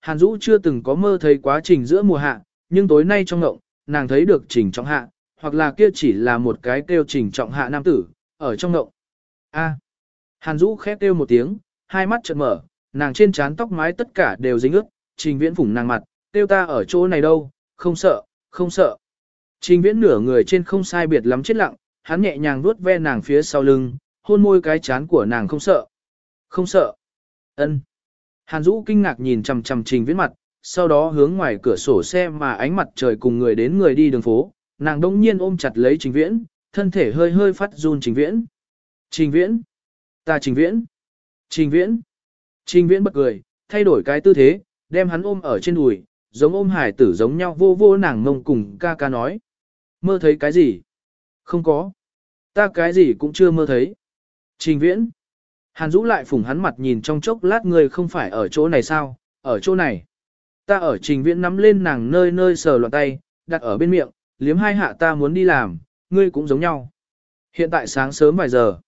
Hàn Dũ chưa từng có mơ thấy quá trình giữa mùa hạ, nhưng tối nay trong ngộng, nàng thấy được trình trọng hạ, hoặc là kia chỉ là một cái kêu trình trọng hạ nam tử, ở trong ngộng. A. Hàn Dũ khép kêu một tiếng, hai mắt chợt mở, nàng trên trán tóc mái tất cả đều dính ướt, trình viễn phủng nàng mặt, kêu ta ở chỗ này đâu, không sợ, không sợ. Trình viễn nửa người trên không sai biệt lắm chết lặng, hắn nhẹ nhàng vuốt ve nàng phía sau lưng, hôn môi cái chán của nàng không sợ. Không sợ. ân Hàn Dũ kinh ngạc nhìn chằm chằm trình viễn mặt, sau đó hướng ngoài cửa sổ xe mà ánh mặt trời cùng người đến người đi đường phố, nàng đông nhiên ôm chặt lấy trình viễn, thân thể hơi hơi phát run trình viễn. Trình viễn. Ta trình viễn. Trình viễn. Trình viễn bật cười, thay đổi cái tư thế, đem hắn ôm ở trên đùi, giống ôm hải tử giống nhau vô vô nàng ngông cùng ca ca nói. Mơ thấy cái gì? Không có. Ta cái gì cũng chưa mơ thấy. Trình viễn. Hàn Dũ lại phủng hắn mặt nhìn trong chốc lát người không phải ở chỗ này sao, ở chỗ này. Ta ở trình viễn nắm lên nàng nơi nơi sờ loạn tay, đặt ở bên miệng, liếm hai hạ ta muốn đi làm, ngươi cũng giống nhau. Hiện tại sáng sớm vài giờ.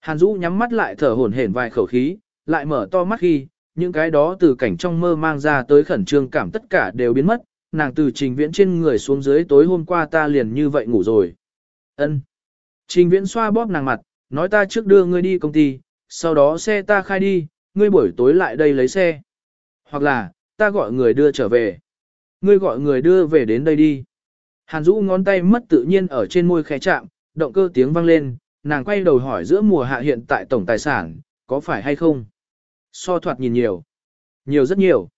Hàn Dũ nhắm mắt lại thở hổn hển vài khẩu khí, lại mở to mắt khi, những cái đó từ cảnh trong mơ mang ra tới khẩn trương cảm tất cả đều biến mất, nàng từ trình viễn trên người xuống dưới tối hôm qua ta liền như vậy ngủ rồi. ân Trình viễn xoa bóp nàng mặt, nói ta trước đưa ngươi đi công ty, sau đó xe ta khai đi, ngươi buổi tối lại đây lấy xe. Hoặc là, ta gọi người đưa trở về. Ngươi gọi người đưa về đến đây đi. Hàn Dũ ngón tay mất tự nhiên ở trên môi khẽ chạm, động cơ tiếng vang lên, nàng quay đầu hỏi giữa mùa hạ hiện tại tổng tài sản, có phải hay không? So thoạt nhìn nhiều. Nhiều rất nhiều.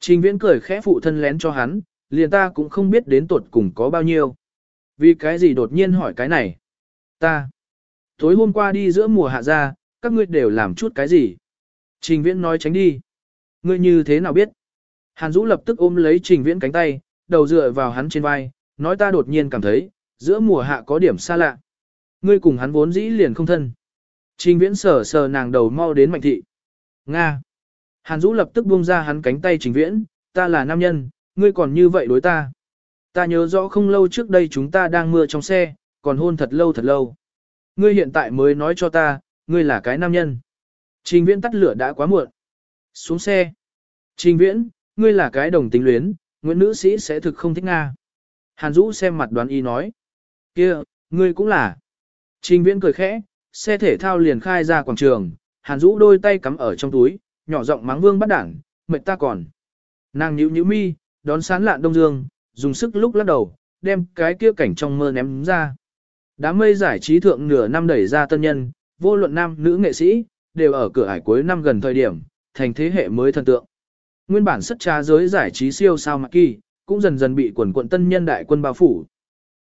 Trình viễn cười khẽ phụ thân lén cho hắn, liền ta cũng không biết đến tuột cùng có bao nhiêu. Vì cái gì đột nhiên hỏi cái này? Ta. Tối hôm qua đi giữa mùa hạ ra, các ngươi đều làm chút cái gì? Trình viễn nói tránh đi. Ngươi như thế nào biết? Hàn Dũ lập tức ôm lấy trình viễn cánh tay, đầu dựa vào hắn trên vai, nói ta đột nhiên cảm thấy, giữa mùa hạ có điểm xa lạ. Ngươi cùng hắn vốn dĩ liền không thân. Trình viễn sờ sờ nàng đầu mau đến mạnh thị. Nga. Hàn Dũ lập tức buông ra hắn cánh tay trình viễn, ta là nam nhân, ngươi còn như vậy đối ta. Ta nhớ rõ không lâu trước đây chúng ta đang mưa trong xe, còn hôn thật lâu thật lâu. Ngươi hiện tại mới nói cho ta, ngươi là cái nam nhân. Trình viễn tắt lửa đã quá muộn. Xuống xe. Trình viễn, ngươi là cái đồng tính luyến, Nguyễn nữ sĩ sẽ thực không thích Nga. Hàn Dũ xem mặt đoán y nói. kia, ngươi cũng là. Trình viễn cười khẽ, xe thể thao liền khai ra quảng trường, Hàn Dũ đôi tay cắm ở trong túi, nhỏ giọng mắng vương bắt đảng, mệt ta còn. Nàng nhíu nhíu mi, đón sán lạn đông dương, dùng sức lúc lắc đầu, đem cái kia cảnh trong mơ ném ra. Đám mây giải trí thượng nửa năm đẩy ra tân nhân, vô luận nam nữ nghệ sĩ, đều ở cửa ải cuối năm gần thời điểm, thành thế hệ mới thần tượng. Nguyên bản sất trá giới giải trí siêu sao mặc kỳ, cũng dần dần bị quần quận tân nhân đại quân bao phủ.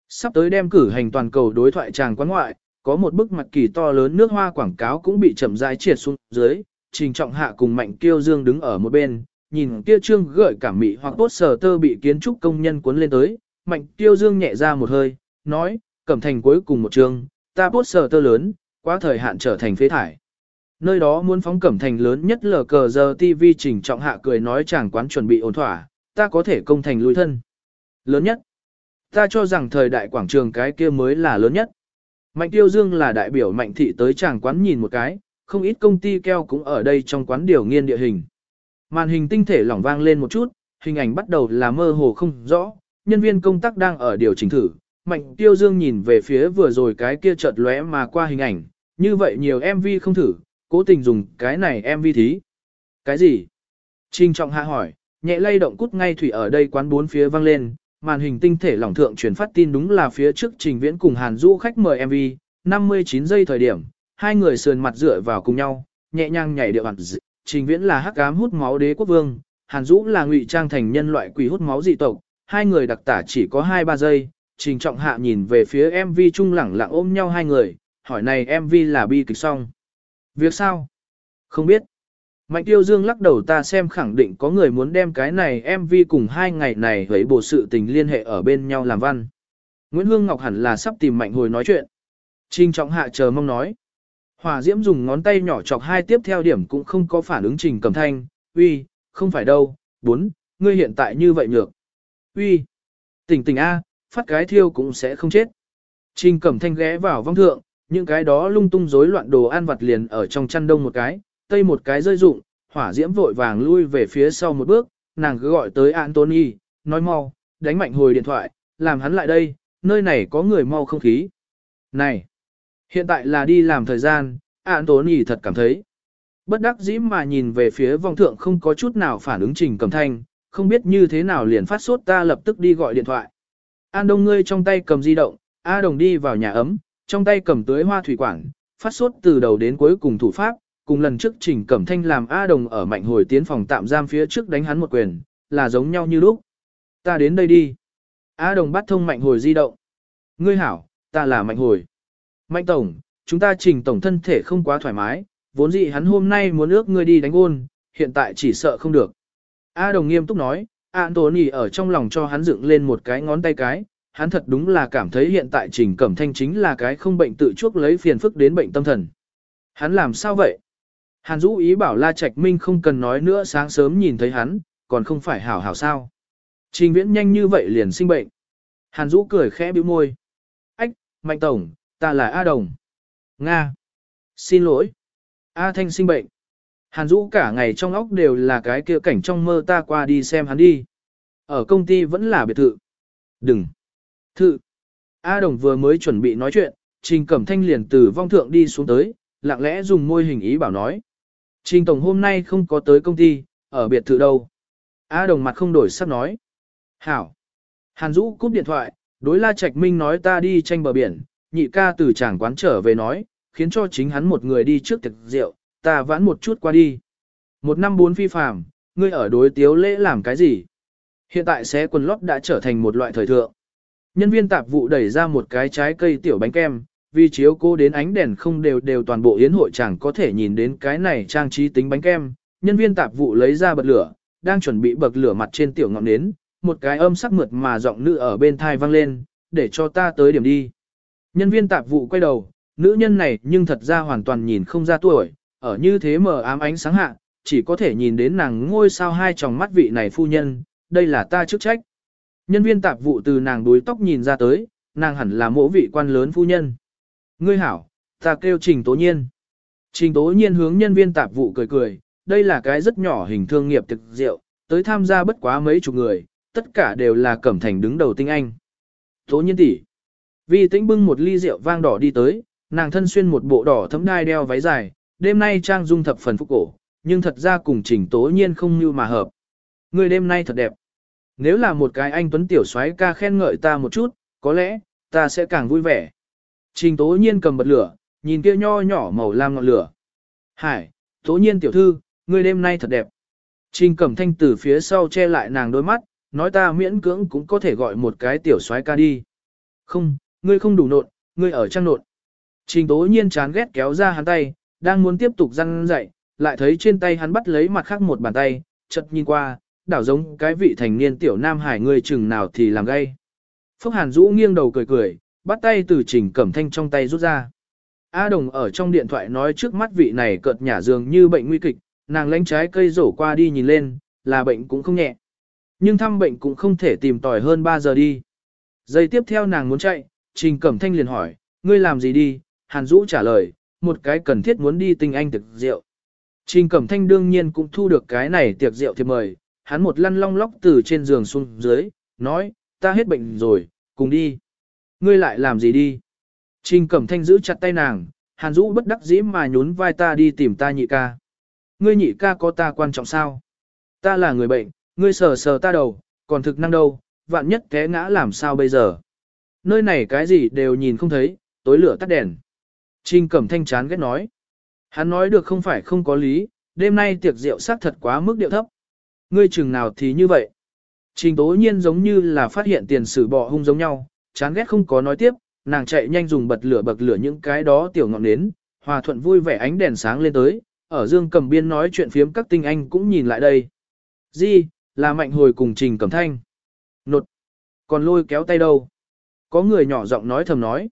Sắp tới đem cử hành toàn cầu đối thoại tràng quán ngoại, có một bức mặt kỳ to lớn nước hoa quảng cáo cũng bị chậm rãi triệt xuống dưới, trình trọng hạ cùng mạnh kiêu dương đứng ở một bên, nhìn kia trương gợi cảm mị hoặc tốt sờ tơ bị kiến trúc công nhân cuốn lên tới, mạnh kiêu dương nhẹ ra một hơi, nói, cẩm thành cuối cùng một trương, ta bốt sờ tơ lớn, quá thời hạn trở thành phế thải. Nơi đó muốn phóng cẩm thành lớn nhất lờ cờ giờ TV trình trọng hạ cười nói chàng quán chuẩn bị ổn thỏa, ta có thể công thành lùi thân. Lớn nhất. Ta cho rằng thời đại quảng trường cái kia mới là lớn nhất. Mạnh Tiêu Dương là đại biểu Mạnh Thị tới chàng quán nhìn một cái, không ít công ty keo cũng ở đây trong quán điều nghiên địa hình. Màn hình tinh thể lỏng vang lên một chút, hình ảnh bắt đầu là mơ hồ không rõ, nhân viên công tác đang ở điều chỉnh thử. Mạnh Tiêu Dương nhìn về phía vừa rồi cái kia chợt lóe mà qua hình ảnh, như vậy nhiều MV không thử, cố tình dùng cái này MV thí. Cái gì? Trinh Trọng Hạ hỏi, nhẹ lay động cút ngay thủy ở đây quán bốn phía vang lên, màn hình tinh thể lỏng thượng truyền phát tin đúng là phía trước Trình Viễn cùng Hàn Du khách mời MV, 59 giây thời điểm, hai người sườn mặt dựa vào cùng nhau, nhẹ nhàng nhảy điệu hẳn Trình Viễn là hắc ám hút máu đế quốc vương, Hàn Dũ là ngụy trang thành nhân loại quỷ hút máu dị tộc, hai người đặc tả chỉ có 2-3 giây, Trình Trọng Hạ nhìn về phía MV trung lẳng lặng ôm nhau hai người, hỏi này MV là bi kịch xong. Việc sao? Không biết. Mạnh tiêu dương lắc đầu ta xem khẳng định có người muốn đem cái này MV cùng hai ngày này với bộ sự tình liên hệ ở bên nhau làm văn. Nguyễn Hương Ngọc hẳn là sắp tìm mạnh hồi nói chuyện. Trình trọng hạ chờ mong nói. Hỏa diễm dùng ngón tay nhỏ chọc hai tiếp theo điểm cũng không có phản ứng trình cầm thanh. Uy, không phải đâu, bốn, ngươi hiện tại như vậy nhược. Uy, tỉnh tỉnh A, phát cái thiêu cũng sẽ không chết. Trình cẩm thanh ghé vào vong thượng, những cái đó lung tung rối loạn đồ ăn vặt liền ở trong chăn đông một cái, tây một cái rơi rụng, hỏa diễm vội vàng lui về phía sau một bước, nàng cứ gọi tới Anthony, nói mau, đánh mạnh hồi điện thoại, làm hắn lại đây, nơi này có người mau không khí. Này, hiện tại là đi làm thời gian, Anthony thật cảm thấy. Bất đắc dĩ mà nhìn về phía vong thượng không có chút nào phản ứng trình cầm thanh, không biết như thế nào liền phát sốt ta lập tức đi gọi điện thoại. An Đông ngươi trong tay cầm di động, A Đồng đi vào nhà ấm, trong tay cầm tưới hoa thủy quản, phát sốt từ đầu đến cuối cùng thủ pháp, cùng lần trước Trình Cẩm Thanh làm A Đồng ở mạnh hồi tiến phòng tạm giam phía trước đánh hắn một quyền, là giống nhau như lúc. Ta đến đây đi. A Đồng bắt thông mạnh hồi di động. Ngươi hảo, ta là mạnh hồi. Mạnh tổng, chúng ta Trình tổng thân thể không quá thoải mái, vốn dĩ hắn hôm nay muốn ước ngươi đi đánh ôn, hiện tại chỉ sợ không được. A Đồng nghiêm túc nói, Anthony ở trong lòng cho hắn dựng lên một cái ngón tay cái, hắn thật đúng là cảm thấy hiện tại Trình Cẩm Thanh chính là cái không bệnh tự chuốc lấy phiền phức đến bệnh tâm thần. Hắn làm sao vậy? Hàn Dũ ý bảo La Trạch Minh không cần nói nữa sáng sớm nhìn thấy hắn, còn không phải hảo hảo sao. Trình viễn nhanh như vậy liền sinh bệnh. Hàn Dũ cười khẽ bĩu môi. Ách, Mạnh Tổng, ta là A Đồng. Nga. Xin lỗi. A Thanh sinh bệnh. Hàn Dũ cả ngày trong óc đều là cái kia cảnh trong mơ ta qua đi xem hắn đi. Ở công ty vẫn là biệt thự. Đừng. Thự. A Đồng vừa mới chuẩn bị nói chuyện, Trình Cẩm Thanh liền từ vong thượng đi xuống tới, lặng lẽ dùng môi hình ý bảo nói. Trình Tổng hôm nay không có tới công ty, ở biệt thự đâu. A Đồng mặt không đổi sắc nói. Hảo. Hàn Dũ cúp điện thoại, đối La Trạch Minh nói ta đi tranh bờ biển, nhị ca từ trảng quán trở về nói, khiến cho chính hắn một người đi trước tiệc rượu, ta vãn một chút qua đi. Một năm bốn phi phạm, ngươi ở đối tiếu lễ làm cái gì? Hiện tại xé quần lót đã trở thành một loại thời thượng. Nhân viên tạp vụ đẩy ra một cái trái cây tiểu bánh kem, vì chiếu cô đến ánh đèn không đều đều toàn bộ yến hội chẳng có thể nhìn đến cái này trang trí tính bánh kem. Nhân viên tạp vụ lấy ra bật lửa, đang chuẩn bị bật lửa mặt trên tiểu ngọn nến, một cái âm sắc mượt mà giọng nữ ở bên thai vang lên, để cho ta tới điểm đi. Nhân viên tạp vụ quay đầu, nữ nhân này nhưng thật ra hoàn toàn nhìn không ra tuổi, ở như thế mờ ám ánh sáng hạ, chỉ có thể nhìn đến nàng ngôi sao hai tròng mắt vị này phu nhân, đây là ta chức trách. Nhân viên tạp vụ từ nàng đuôi tóc nhìn ra tới, nàng hẳn là mỗ vị quan lớn phu nhân. Ngươi hảo, ta kêu Trình Tố Nhiên. Trình Tố Nhiên hướng nhân viên tạp vụ cười cười, đây là cái rất nhỏ hình thương nghiệp thực rượu, tới tham gia bất quá mấy chục người, tất cả đều là cẩm thành đứng đầu tinh anh. Tố Nhiên tỷ, Vi tĩnh bưng một ly rượu vang đỏ đi tới, nàng thân xuyên một bộ đỏ thấm đai đeo váy dài, đêm nay trang dung thập phần phúc cổ, nhưng thật ra cùng Trình Tố Nhiên không như mà hợp. Người đêm nay thật đẹp. Nếu là một cái anh tuấn tiểu soái ca khen ngợi ta một chút, có lẽ, ta sẽ càng vui vẻ. Trình tố nhiên cầm bật lửa, nhìn kia nho nhỏ màu lam ngọn lửa. Hải, tố nhiên tiểu thư, ngươi đêm nay thật đẹp. Trình cẩm thanh từ phía sau che lại nàng đôi mắt, nói ta miễn cưỡng cũng có thể gọi một cái tiểu soái ca đi. Không, ngươi không đủ nộn, ngươi ở trang nộn. Trình tố nhiên chán ghét kéo ra hắn tay, đang muốn tiếp tục răng dậy, lại thấy trên tay hắn bắt lấy mặt khác một bàn tay, chợt nhìn qua, đảo giống cái vị thành niên tiểu nam hải ngươi chừng nào thì làm gay. Phúc Hàn Dũ nghiêng đầu cười cười, bắt tay từ trình cẩm thanh trong tay rút ra. A Đồng ở trong điện thoại nói trước mắt vị này cợt nhả dường như bệnh nguy kịch, nàng lánh trái cây rổ qua đi nhìn lên, là bệnh cũng không nhẹ. Nhưng thăm bệnh cũng không thể tìm tòi hơn 3 giờ đi. Giây tiếp theo nàng muốn chạy, Trình Cẩm Thanh liền hỏi, ngươi làm gì đi? Hàn Dũ trả lời, một cái cần thiết muốn đi tình anh thực rượu. Trình Cẩm Thanh đương nhiên cũng thu được cái này tiệc rượu thiệp mời, hắn một lăn long lóc từ trên giường xuống dưới, nói, ta hết bệnh rồi, cùng đi. Ngươi lại làm gì đi? Trình Cẩm Thanh giữ chặt tay nàng, Hàn Dũ bất đắc dĩ mà nhún vai ta đi tìm ta nhị ca. Ngươi nhị ca có ta quan trọng sao? Ta là người bệnh, ngươi sờ sờ ta đầu, còn thực năng đâu, vạn nhất té ngã làm sao bây giờ? Nơi này cái gì đều nhìn không thấy, tối lửa tắt đèn. Trình Cẩm Thanh chán ghét nói. Hắn nói được không phải không có lý, đêm nay tiệc rượu xác thật quá mức điệu thấp. Ngươi chừng nào thì như vậy. Trình tố nhiên giống như là phát hiện tiền sử bọ hung giống nhau, chán ghét không có nói tiếp, nàng chạy nhanh dùng bật lửa bật lửa những cái đó tiểu ngọn nến, hòa thuận vui vẻ ánh đèn sáng lên tới, ở dương cầm biên nói chuyện phiếm các tinh anh cũng nhìn lại đây. Di, là mạnh hồi cùng trình cầm thanh. Nột, còn lôi kéo tay đâu. Có người nhỏ giọng nói thầm nói.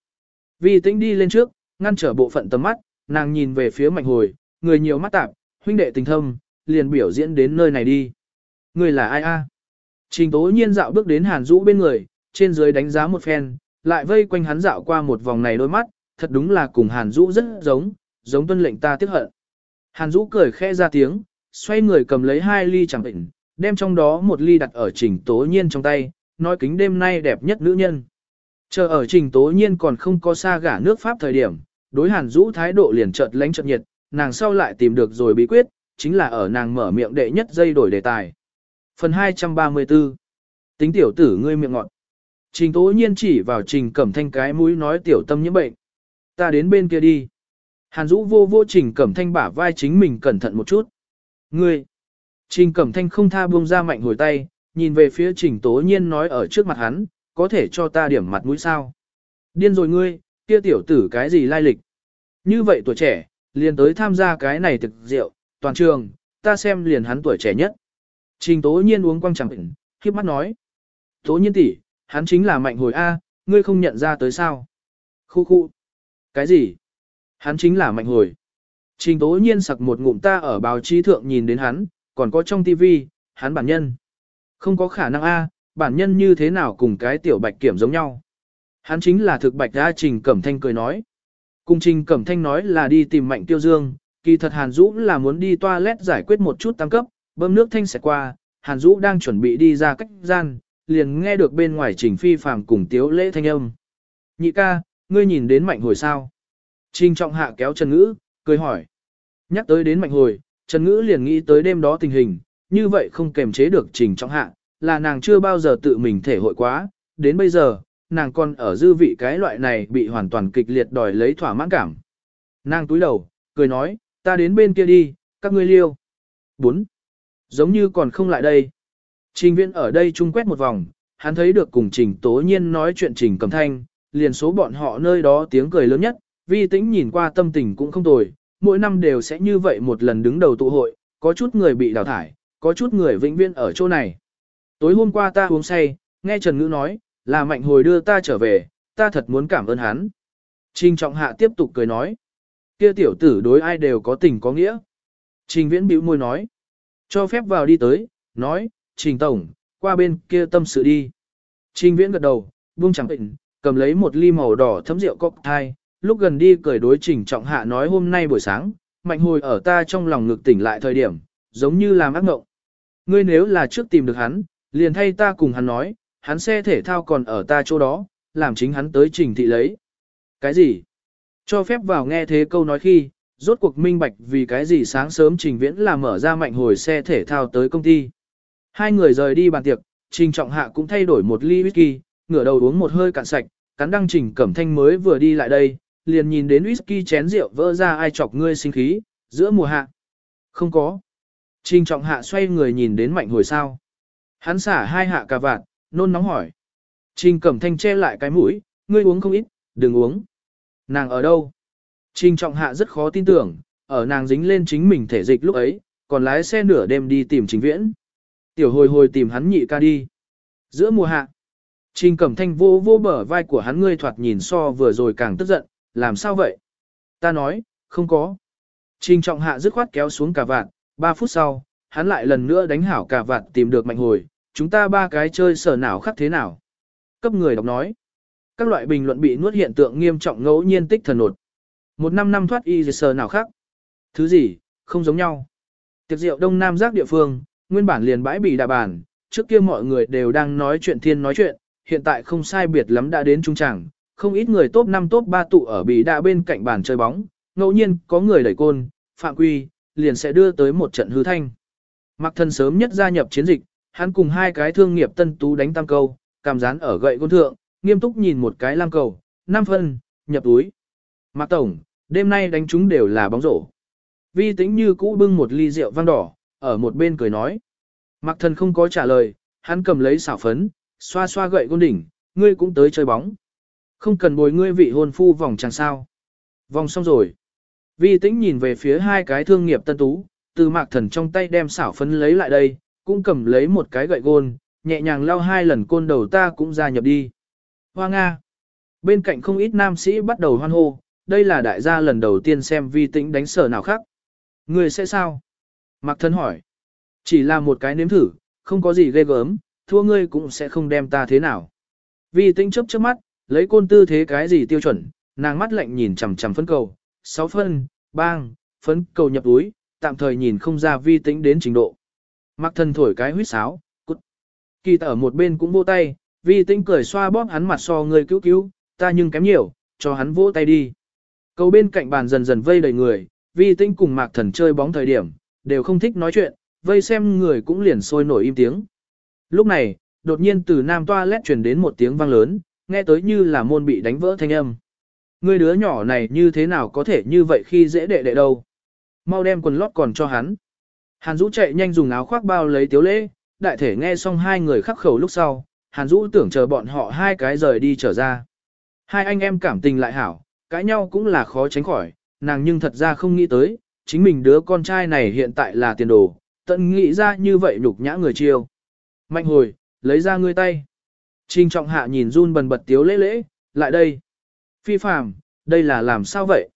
Vì tĩnh đi lên trước, ngăn trở bộ phận tầm mắt, nàng nhìn về phía mạnh hồi, người nhiều mắt tạp, huynh đệ tình thâm, liền biểu diễn đến nơi này đi. Người là ai a? Trình tố nhiên dạo bước đến Hàn Dũ bên người, trên dưới đánh giá một phen, lại vây quanh hắn dạo qua một vòng này đôi mắt, thật đúng là cùng Hàn Dũ rất giống, giống tuân lệnh ta tiếc hận. Hàn Dũ cười khẽ ra tiếng, xoay người cầm lấy hai ly chẳng bệnh, đem trong đó một ly đặt ở trình tố nhiên trong tay, nói kính đêm nay đẹp nhất nữ nhân. Chờ ở trình tố nhiên còn không có xa gả nước Pháp thời điểm, đối hàn Dũ thái độ liền chợt lánh chợt nhiệt, nàng sau lại tìm được rồi bí quyết, chính là ở nàng mở miệng đệ nhất dây đổi đề tài. Phần 234 Tính tiểu tử ngươi miệng ngọn. Trình tố nhiên chỉ vào trình cẩm thanh cái mũi nói tiểu tâm nhiễm bệnh. Ta đến bên kia đi. Hàn Dũ vô vô trình cẩm thanh bả vai chính mình cẩn thận một chút. Ngươi. Trình cẩm thanh không tha buông ra mạnh hồi tay, nhìn về phía trình tố nhiên nói ở trước mặt hắn, có thể cho ta điểm mặt mũi sao. Điên rồi ngươi, kia tiểu tử cái gì lai lịch. Như vậy tuổi trẻ, liền tới tham gia cái này thực rượu, toàn trường, ta xem liền hắn tuổi trẻ nhất. Trình tố nhiên uống quăng chẳng bệnh, khiếp mắt nói. Tố nhiên tỷ, hắn chính là mạnh hồi A, ngươi không nhận ra tới sao. Khu khu. Cái gì? Hắn chính là mạnh hồi. Trình tố nhiên sặc một ngụm ta ở báo chí thượng nhìn đến hắn, còn có trong tivi, hắn bản nhân. Không có khả năng A, bản nhân như thế nào cùng cái tiểu bạch kiểm giống nhau. Hắn chính là thực bạch A Trình Cẩm Thanh cười nói. Cùng Trình Cẩm Thanh nói là đi tìm mạnh tiêu dương, kỳ thật Hàn Dũ là muốn đi toilet giải quyết một chút tăng cấp, bơm nước thanh sẽ qua, Hàn Dũ đang chuẩn bị đi ra cách gian, liền nghe được bên ngoài Trình Phi Phàm cùng Tiếu Lễ thanh âm. Nhị ca, ngươi nhìn đến mạnh hồi sao? Trình Trọng Hạ kéo Trần Ngữ, cười hỏi. Nhắc tới đến mạnh hồi, Trần Ngữ liền nghĩ tới đêm đó tình hình, như vậy không kềm chế được Trình Trọng Hạ, là nàng chưa bao giờ tự mình thể hội quá, đến bây giờ, nàng còn ở dư vị cái loại này bị hoàn toàn kịch liệt đòi lấy thỏa mãn cảm. Nàng túi đầu, cười nói, ta đến bên kia đi, các ngươi liêu. 4. Giống như còn không lại đây. Trình viễn ở đây chung quét một vòng, hắn thấy được cùng trình tố nhiên nói chuyện trình cầm thanh, liền số bọn họ nơi đó tiếng cười lớn nhất, vi tĩnh nhìn qua tâm tình cũng không tồi, mỗi năm đều sẽ như vậy một lần đứng đầu tụ hội, có chút người bị đào thải, có chút người vĩnh viễn ở chỗ này. Tối hôm qua ta uống say, nghe Trần Ngữ nói, là mạnh hồi đưa ta trở về, ta thật muốn cảm ơn hắn. Trình trọng hạ tiếp tục cười nói, kia tiểu tử đối ai đều có tình có nghĩa. Trình viễn bĩu môi nói, cho phép vào đi tới, nói, Trình Tổng, qua bên kia tâm sự đi. Trình Viễn gật đầu, buông chẳng tịnh cầm lấy một ly màu đỏ thấm rượu cocktail, lúc gần đi cười đối Trình Trọng Hạ nói hôm nay buổi sáng, mạnh hồi ở ta trong lòng ngực tỉnh lại thời điểm, giống như làm ác mộng. Ngươi nếu là trước tìm được hắn, liền thay ta cùng hắn nói, hắn xe thể thao còn ở ta chỗ đó, làm chính hắn tới trình thị lấy. Cái gì? Cho phép vào nghe thế câu nói khi, rốt cuộc minh bạch vì cái gì sáng sớm trình viễn là mở ra mạnh hồi xe thể thao tới công ty. Hai người rời đi bàn tiệc, Trình Trọng Hạ cũng thay đổi một ly whisky, ngửa đầu uống một hơi cạn sạch, cắn đăng Trình Cẩm Thanh mới vừa đi lại đây, liền nhìn đến whisky chén rượu vỡ ra ai chọc ngươi sinh khí, giữa mùa hạ. Không có. Trình Trọng Hạ xoay người nhìn đến mạnh hồi sao. Hắn xả hai hạ cà vạt, nôn nóng hỏi. Trình Cẩm Thanh che lại cái mũi, ngươi uống không ít, đừng uống. Nàng ở đâu? Trình Trọng Hạ rất khó tin tưởng, ở nàng dính lên chính mình thể dịch lúc ấy, còn lái xe nửa đêm đi tìm Trình Viễn. Tiểu hồi hồi tìm hắn nhị ca đi. Giữa mùa hạ, Trình Cẩm Thanh vô vô bờ vai của hắn ngươi thoạt nhìn so vừa rồi càng tức giận, làm sao vậy? Ta nói, không có. Trình Trọng Hạ dứt khoát kéo xuống cả vạn, 3 phút sau, hắn lại lần nữa đánh hảo cả vạn tìm được mạnh hồi, chúng ta ba cái chơi sở nào khác thế nào? Cấp người đọc nói. Các loại bình luận bị nuốt hiện tượng nghiêm trọng ngẫu nhiên tích thần nột. Một năm năm thoát y sờ nào khác? Thứ gì, không giống nhau. Tiệc rượu Đông Nam giác địa phương, nguyên bản liền bãi bị đà bàn, trước kia mọi người đều đang nói chuyện thiên nói chuyện, hiện tại không sai biệt lắm đã đến trung tràng, không ít người top 5 top 3 tụ ở bị đà bên cạnh bàn chơi bóng, ngẫu nhiên có người đẩy côn, phạm quy, liền sẽ đưa tới một trận hư thanh. Mặc thân sớm nhất gia nhập chiến dịch, hắn cùng hai cái thương nghiệp tân tú đánh tam câu, cảm gián ở gậy côn thượng, nghiêm túc nhìn một cái lam cầu, 5 phân, nhập túi. Mạc Tổng, đêm nay đánh chúng đều là bóng rổ. Vi Tĩnh như cũ bưng một ly rượu vang đỏ, ở một bên cười nói. Mạc thần không có trả lời, hắn cầm lấy xảo phấn, xoa xoa gậy gôn đỉnh, ngươi cũng tới chơi bóng. Không cần bồi ngươi vị hôn phu vòng chẳng sao. Vòng xong rồi. Vi tĩnh nhìn về phía hai cái thương nghiệp tân tú, từ mạc thần trong tay đem xảo phấn lấy lại đây, cũng cầm lấy một cái gậy gôn, nhẹ nhàng lao hai lần côn đầu ta cũng ra nhập đi. Hoa Nga. Bên cạnh không ít nam sĩ bắt đầu hoan hô, đây là đại gia lần đầu tiên xem vi tĩnh đánh sở nào khác. Người sẽ sao? Mạc thân hỏi. Chỉ là một cái nếm thử, không có gì ghê gớm, thua ngươi cũng sẽ không đem ta thế nào. Vi Tĩnh chấp trước mắt, lấy côn tư thế cái gì tiêu chuẩn, nàng mắt lạnh nhìn chằm chằm phân cầu, 6 phân, bang, phấn cầu nhập túi, tạm thời nhìn không ra vi Tĩnh đến trình độ. Mạc thần thổi cái huyết sáo, cút. Kỳ ở một bên cũng vô tay, vi Tĩnh cười xoa bóp hắn mặt so người cứu cứu, ta nhưng kém nhiều, cho hắn vỗ tay đi. Cầu bên cạnh bàn dần dần vây đầy người, vì tinh cùng mạc thần chơi bóng thời điểm, đều không thích nói chuyện, vây xem người cũng liền sôi nổi im tiếng. Lúc này, đột nhiên từ nam toilet truyền đến một tiếng vang lớn, nghe tới như là môn bị đánh vỡ thanh âm. Người đứa nhỏ này như thế nào có thể như vậy khi dễ đệ đệ đâu. Mau đem quần lót còn cho hắn. Hàn Dũ chạy nhanh dùng áo khoác bao lấy tiếu lễ, đại thể nghe xong hai người khắc khẩu lúc sau, Hàn Dũ tưởng chờ bọn họ hai cái rời đi trở ra. Hai anh em cảm tình lại hảo, cãi nhau cũng là khó tránh khỏi, nàng nhưng thật ra không nghĩ tới, chính mình đứa con trai này hiện tại là tiền đồ, tận nghĩ ra như vậy nhục nhã người chiêu. Mạnh hồi, lấy ra ngươi tay. Trình trọng hạ nhìn run bần bật tiếu lễ lễ, lại đây. Phi phàm, đây là làm sao vậy?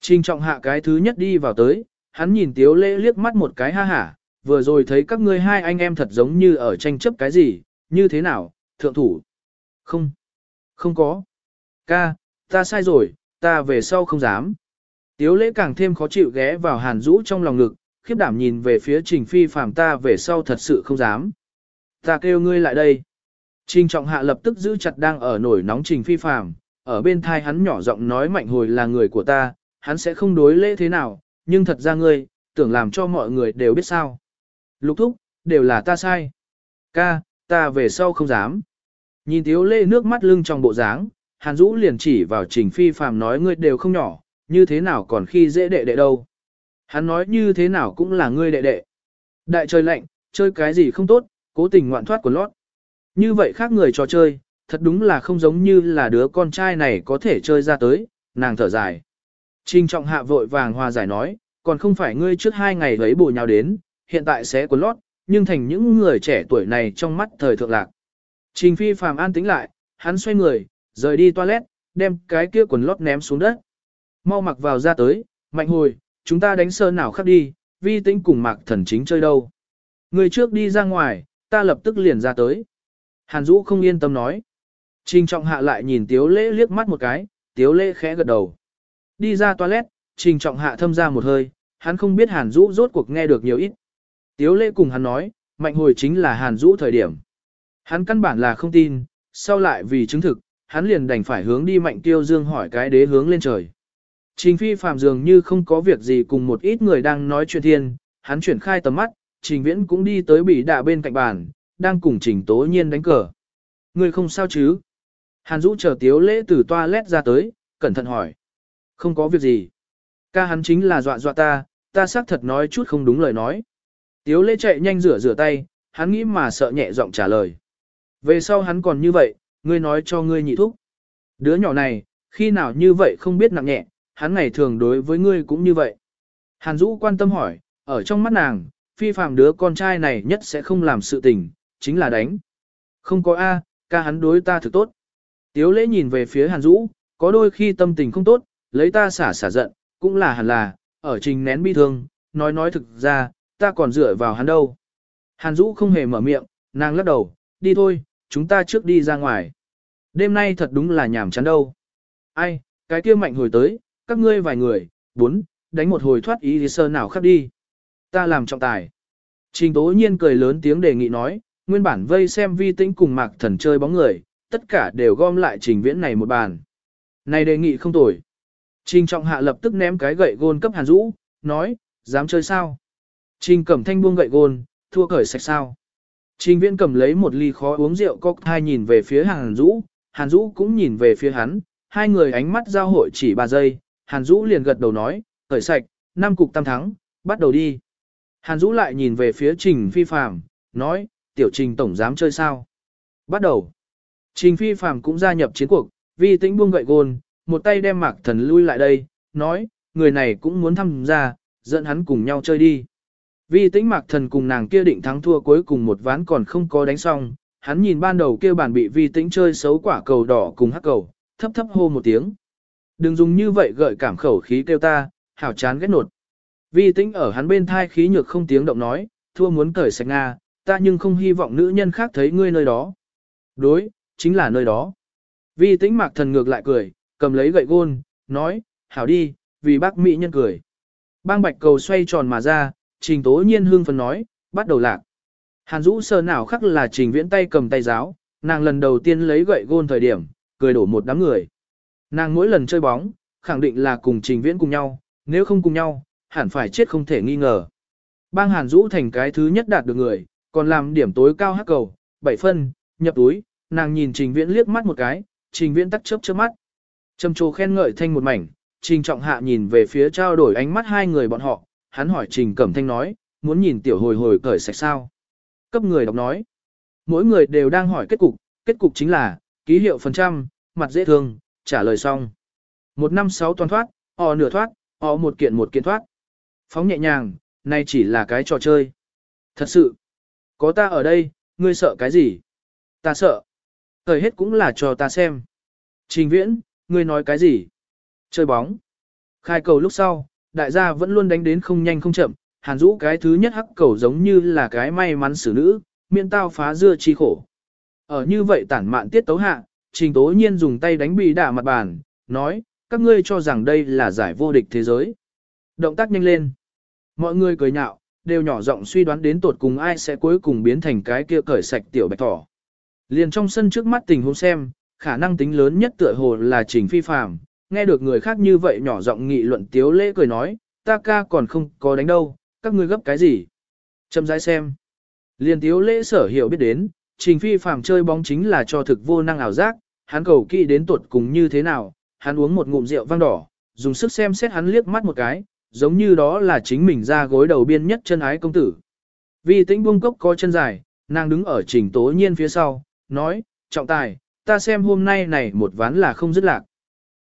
Trình trọng hạ cái thứ nhất đi vào tới, hắn nhìn tiếu lễ liếc mắt một cái ha hả, vừa rồi thấy các ngươi hai anh em thật giống như ở tranh chấp cái gì, như thế nào, thượng thủ? Không, không có. Ca, ta sai rồi, ta về sau không dám. Tiếu lễ càng thêm khó chịu ghé vào hàn rũ trong lòng ngực, khiếp đảm nhìn về phía trình phi phàm ta về sau thật sự không dám. Ta kêu ngươi lại đây. Trình trọng hạ lập tức giữ chặt đang ở nổi nóng trình phi phàm, ở bên thai hắn nhỏ giọng nói mạnh hồi là người của ta, hắn sẽ không đối lễ thế nào, nhưng thật ra ngươi, tưởng làm cho mọi người đều biết sao. Lục thúc, đều là ta sai. Ca, ta về sau không dám. Nhìn tiếu lễ nước mắt lưng trong bộ dáng, hàn Dũ liền chỉ vào trình phi phàm nói ngươi đều không nhỏ, như thế nào còn khi dễ đệ đệ đâu. Hắn nói như thế nào cũng là ngươi đệ đệ. Đại trời lạnh, chơi cái gì không tốt, cố tình ngoạn thoát của lót. Như vậy khác người trò chơi, thật đúng là không giống như là đứa con trai này có thể chơi ra tới, nàng thở dài. Trình trọng hạ vội vàng hòa giải nói, còn không phải ngươi trước hai ngày lấy bù nhau đến, hiện tại sẽ quần lót, nhưng thành những người trẻ tuổi này trong mắt thời thượng lạc. Trình phi phàm an tĩnh lại, hắn xoay người, rời đi toilet, đem cái kia quần lót ném xuống đất. Mau mặc vào ra tới, mạnh hồi, chúng ta đánh sơn nào khác đi, vi tĩnh cùng mạc thần chính chơi đâu. Người trước đi ra ngoài, ta lập tức liền ra tới. Hàn Dũ không yên tâm nói. Trình trọng hạ lại nhìn tiếu lễ liếc mắt một cái, tiếu lễ khẽ gật đầu. Đi ra toilet, trình trọng hạ thâm ra một hơi, hắn không biết hàn Dũ rốt cuộc nghe được nhiều ít. Tiếu lễ cùng hắn nói, mạnh hồi chính là hàn Dũ thời điểm. Hắn căn bản là không tin, sau lại vì chứng thực, hắn liền đành phải hướng đi mạnh tiêu dương hỏi cái đế hướng lên trời. Trình phi phạm dường như không có việc gì cùng một ít người đang nói chuyện thiên, hắn chuyển khai tầm mắt, trình viễn cũng đi tới bỉ đạ bên cạnh bàn, đang cùng trình tố nhiên đánh cờ. Người không sao chứ? Hàn Dũ chờ tiếu lễ từ toilet ra tới, cẩn thận hỏi. Không có việc gì. Ca hắn chính là dọa dọa ta, ta xác thật nói chút không đúng lời nói. Tiếu lễ chạy nhanh rửa rửa tay, hắn nghĩ mà sợ nhẹ giọng trả lời. Về sau hắn còn như vậy, ngươi nói cho ngươi nhị thúc. Đứa nhỏ này, khi nào như vậy không biết nặng nhẹ, hắn ngày thường đối với ngươi cũng như vậy. Hàn Dũ quan tâm hỏi, ở trong mắt nàng, phi phàm đứa con trai này nhất sẽ không làm sự tình, chính là đánh. Không có A, ca hắn đối ta thực tốt. Tiếu lễ nhìn về phía Hàn Dũ, có đôi khi tâm tình không tốt, lấy ta xả xả giận, cũng là hẳn là, ở trình nén bi thương, nói nói thực ra, ta còn dựa vào hắn đâu. Hàn Dũ không hề mở miệng, nàng lắc đầu, đi thôi, chúng ta trước đi ra ngoài. Đêm nay thật đúng là nhảm chán đâu. Ai, cái kia mạnh hồi tới, các ngươi vài người, bốn, đánh một hồi thoát ý thì sơ nào khác đi. Ta làm trọng tài. Trình tố nhiên cười lớn tiếng đề nghị nói, nguyên bản vây xem vi tĩnh cùng mạc thần chơi bóng người, tất cả đều gom lại trình viễn này một bàn. Này đề nghị không tồi. Trình trọng hạ lập tức ném cái gậy gôn cấp hàn rũ, nói, dám chơi sao? Trình cẩm thanh buông gậy gôn, thua cởi sạch sao? Trình viễn cầm lấy một ly khó uống rượu cocktail nhìn về phía hàn Dũ. hàn Dũ cũng nhìn về phía hắn, hai người ánh mắt giao hội chỉ 3 giây, hàn Dũ liền gật đầu nói, khởi sạch, năm cục tam thắng, bắt đầu đi. Hàn Dũ lại nhìn về phía trình phi phàm, nói, tiểu trình tổng dám chơi sao? Bắt đầu. Trình phi phàm cũng gia nhập chiến cuộc, vì tĩnh buông gậy gôn, một tay đem mạc thần lui lại đây, nói, người này cũng muốn tham gia, dẫn hắn cùng nhau chơi đi. Vì tĩnh mạc thần cùng nàng kia định thắng thua cuối cùng một ván còn không có đánh xong, hắn nhìn ban đầu kia bàn bị vi tĩnh chơi xấu quả cầu đỏ cùng hắc cầu, thấp thấp hô một tiếng. Đừng dùng như vậy gợi cảm khẩu khí kêu ta, hảo chán ghét nột. Vi tĩnh ở hắn bên thai khí nhược không tiếng động nói, thua muốn cởi sạch Nga, ta nhưng không hy vọng nữ nhân khác thấy ngươi nơi đó. Đối, chính là nơi đó. Vi tĩnh mạc thần ngược lại cười, cầm lấy gậy gôn, nói, hảo đi, vì bác Mỹ nhân cười. Bang bạch cầu xoay tròn mà ra, trình tố nhiên hương phấn nói, bắt đầu lạc. Hàn Dũ sờ nào khắc là trình viễn tay cầm tay giáo, nàng lần đầu tiên lấy gậy gôn thời điểm, cười đổ một đám người. Nàng mỗi lần chơi bóng, khẳng định là cùng trình viễn cùng nhau, nếu không cùng nhau, hẳn phải chết không thể nghi ngờ. Bang Hàn Dũ thành cái thứ nhất đạt được người, còn làm điểm tối cao hắc cầu, 7 phân, nhập túi, nàng nhìn trình viễn liếc mắt một cái, trình viễn tắt chớp chớp mắt. Trầm trồ khen ngợi thanh một mảnh, trình trọng hạ nhìn về phía trao đổi ánh mắt hai người bọn họ, hắn hỏi trình cẩm thanh nói, muốn nhìn tiểu hồi hồi cởi sạch sao. Cấp người đọc nói, mỗi người đều đang hỏi kết cục, kết cục chính là, ký hiệu phần trăm, mặt dễ thương, trả lời xong. Một năm sáu toàn thoát, o nửa thoát, o một kiện một kiện thoát. Phóng nhẹ nhàng, này chỉ là cái trò chơi. Thật sự, có ta ở đây, ngươi sợ cái gì? Ta sợ. Thời hết cũng là cho ta xem. Trình viễn, ngươi nói cái gì? Chơi bóng. Khai cầu lúc sau, đại gia vẫn luôn đánh đến không nhanh không chậm, hàn rũ cái thứ nhất hắc cầu giống như là cái may mắn xử nữ, miễn tao phá dưa chi khổ. Ở như vậy tản mạn tiết tấu hạ, trình tố nhiên dùng tay đánh bị đả mặt bàn, nói, các ngươi cho rằng đây là giải vô địch thế giới. Động tác nhanh lên. Mọi người cười nhạo, đều nhỏ giọng suy đoán đến tột cùng ai sẽ cuối cùng biến thành cái kia cởi sạch tiểu bạch thỏ. Liền trong sân trước mắt tình huống xem, khả năng tính lớn nhất tựa hồ là trình phi phàm, nghe được người khác như vậy nhỏ giọng nghị luận tiếu lễ cười nói, ta ca còn không có đánh đâu, các ngươi gấp cái gì. Chậm rãi xem. liên tiếu lễ sở hiểu biết đến, trình phi phàm chơi bóng chính là cho thực vô năng ảo giác, hắn cầu kỹ đến tuột cùng như thế nào, hắn uống một ngụm rượu vang đỏ, dùng sức xem xét hắn liếc mắt một cái, giống như đó là chính mình ra gối đầu biên nhất chân ái công tử. Vì tĩnh buông cốc có chân dài, nàng đứng ở trình tố nhiên phía sau, nói, trọng tài, ta xem hôm nay này một ván là không dứt lạc.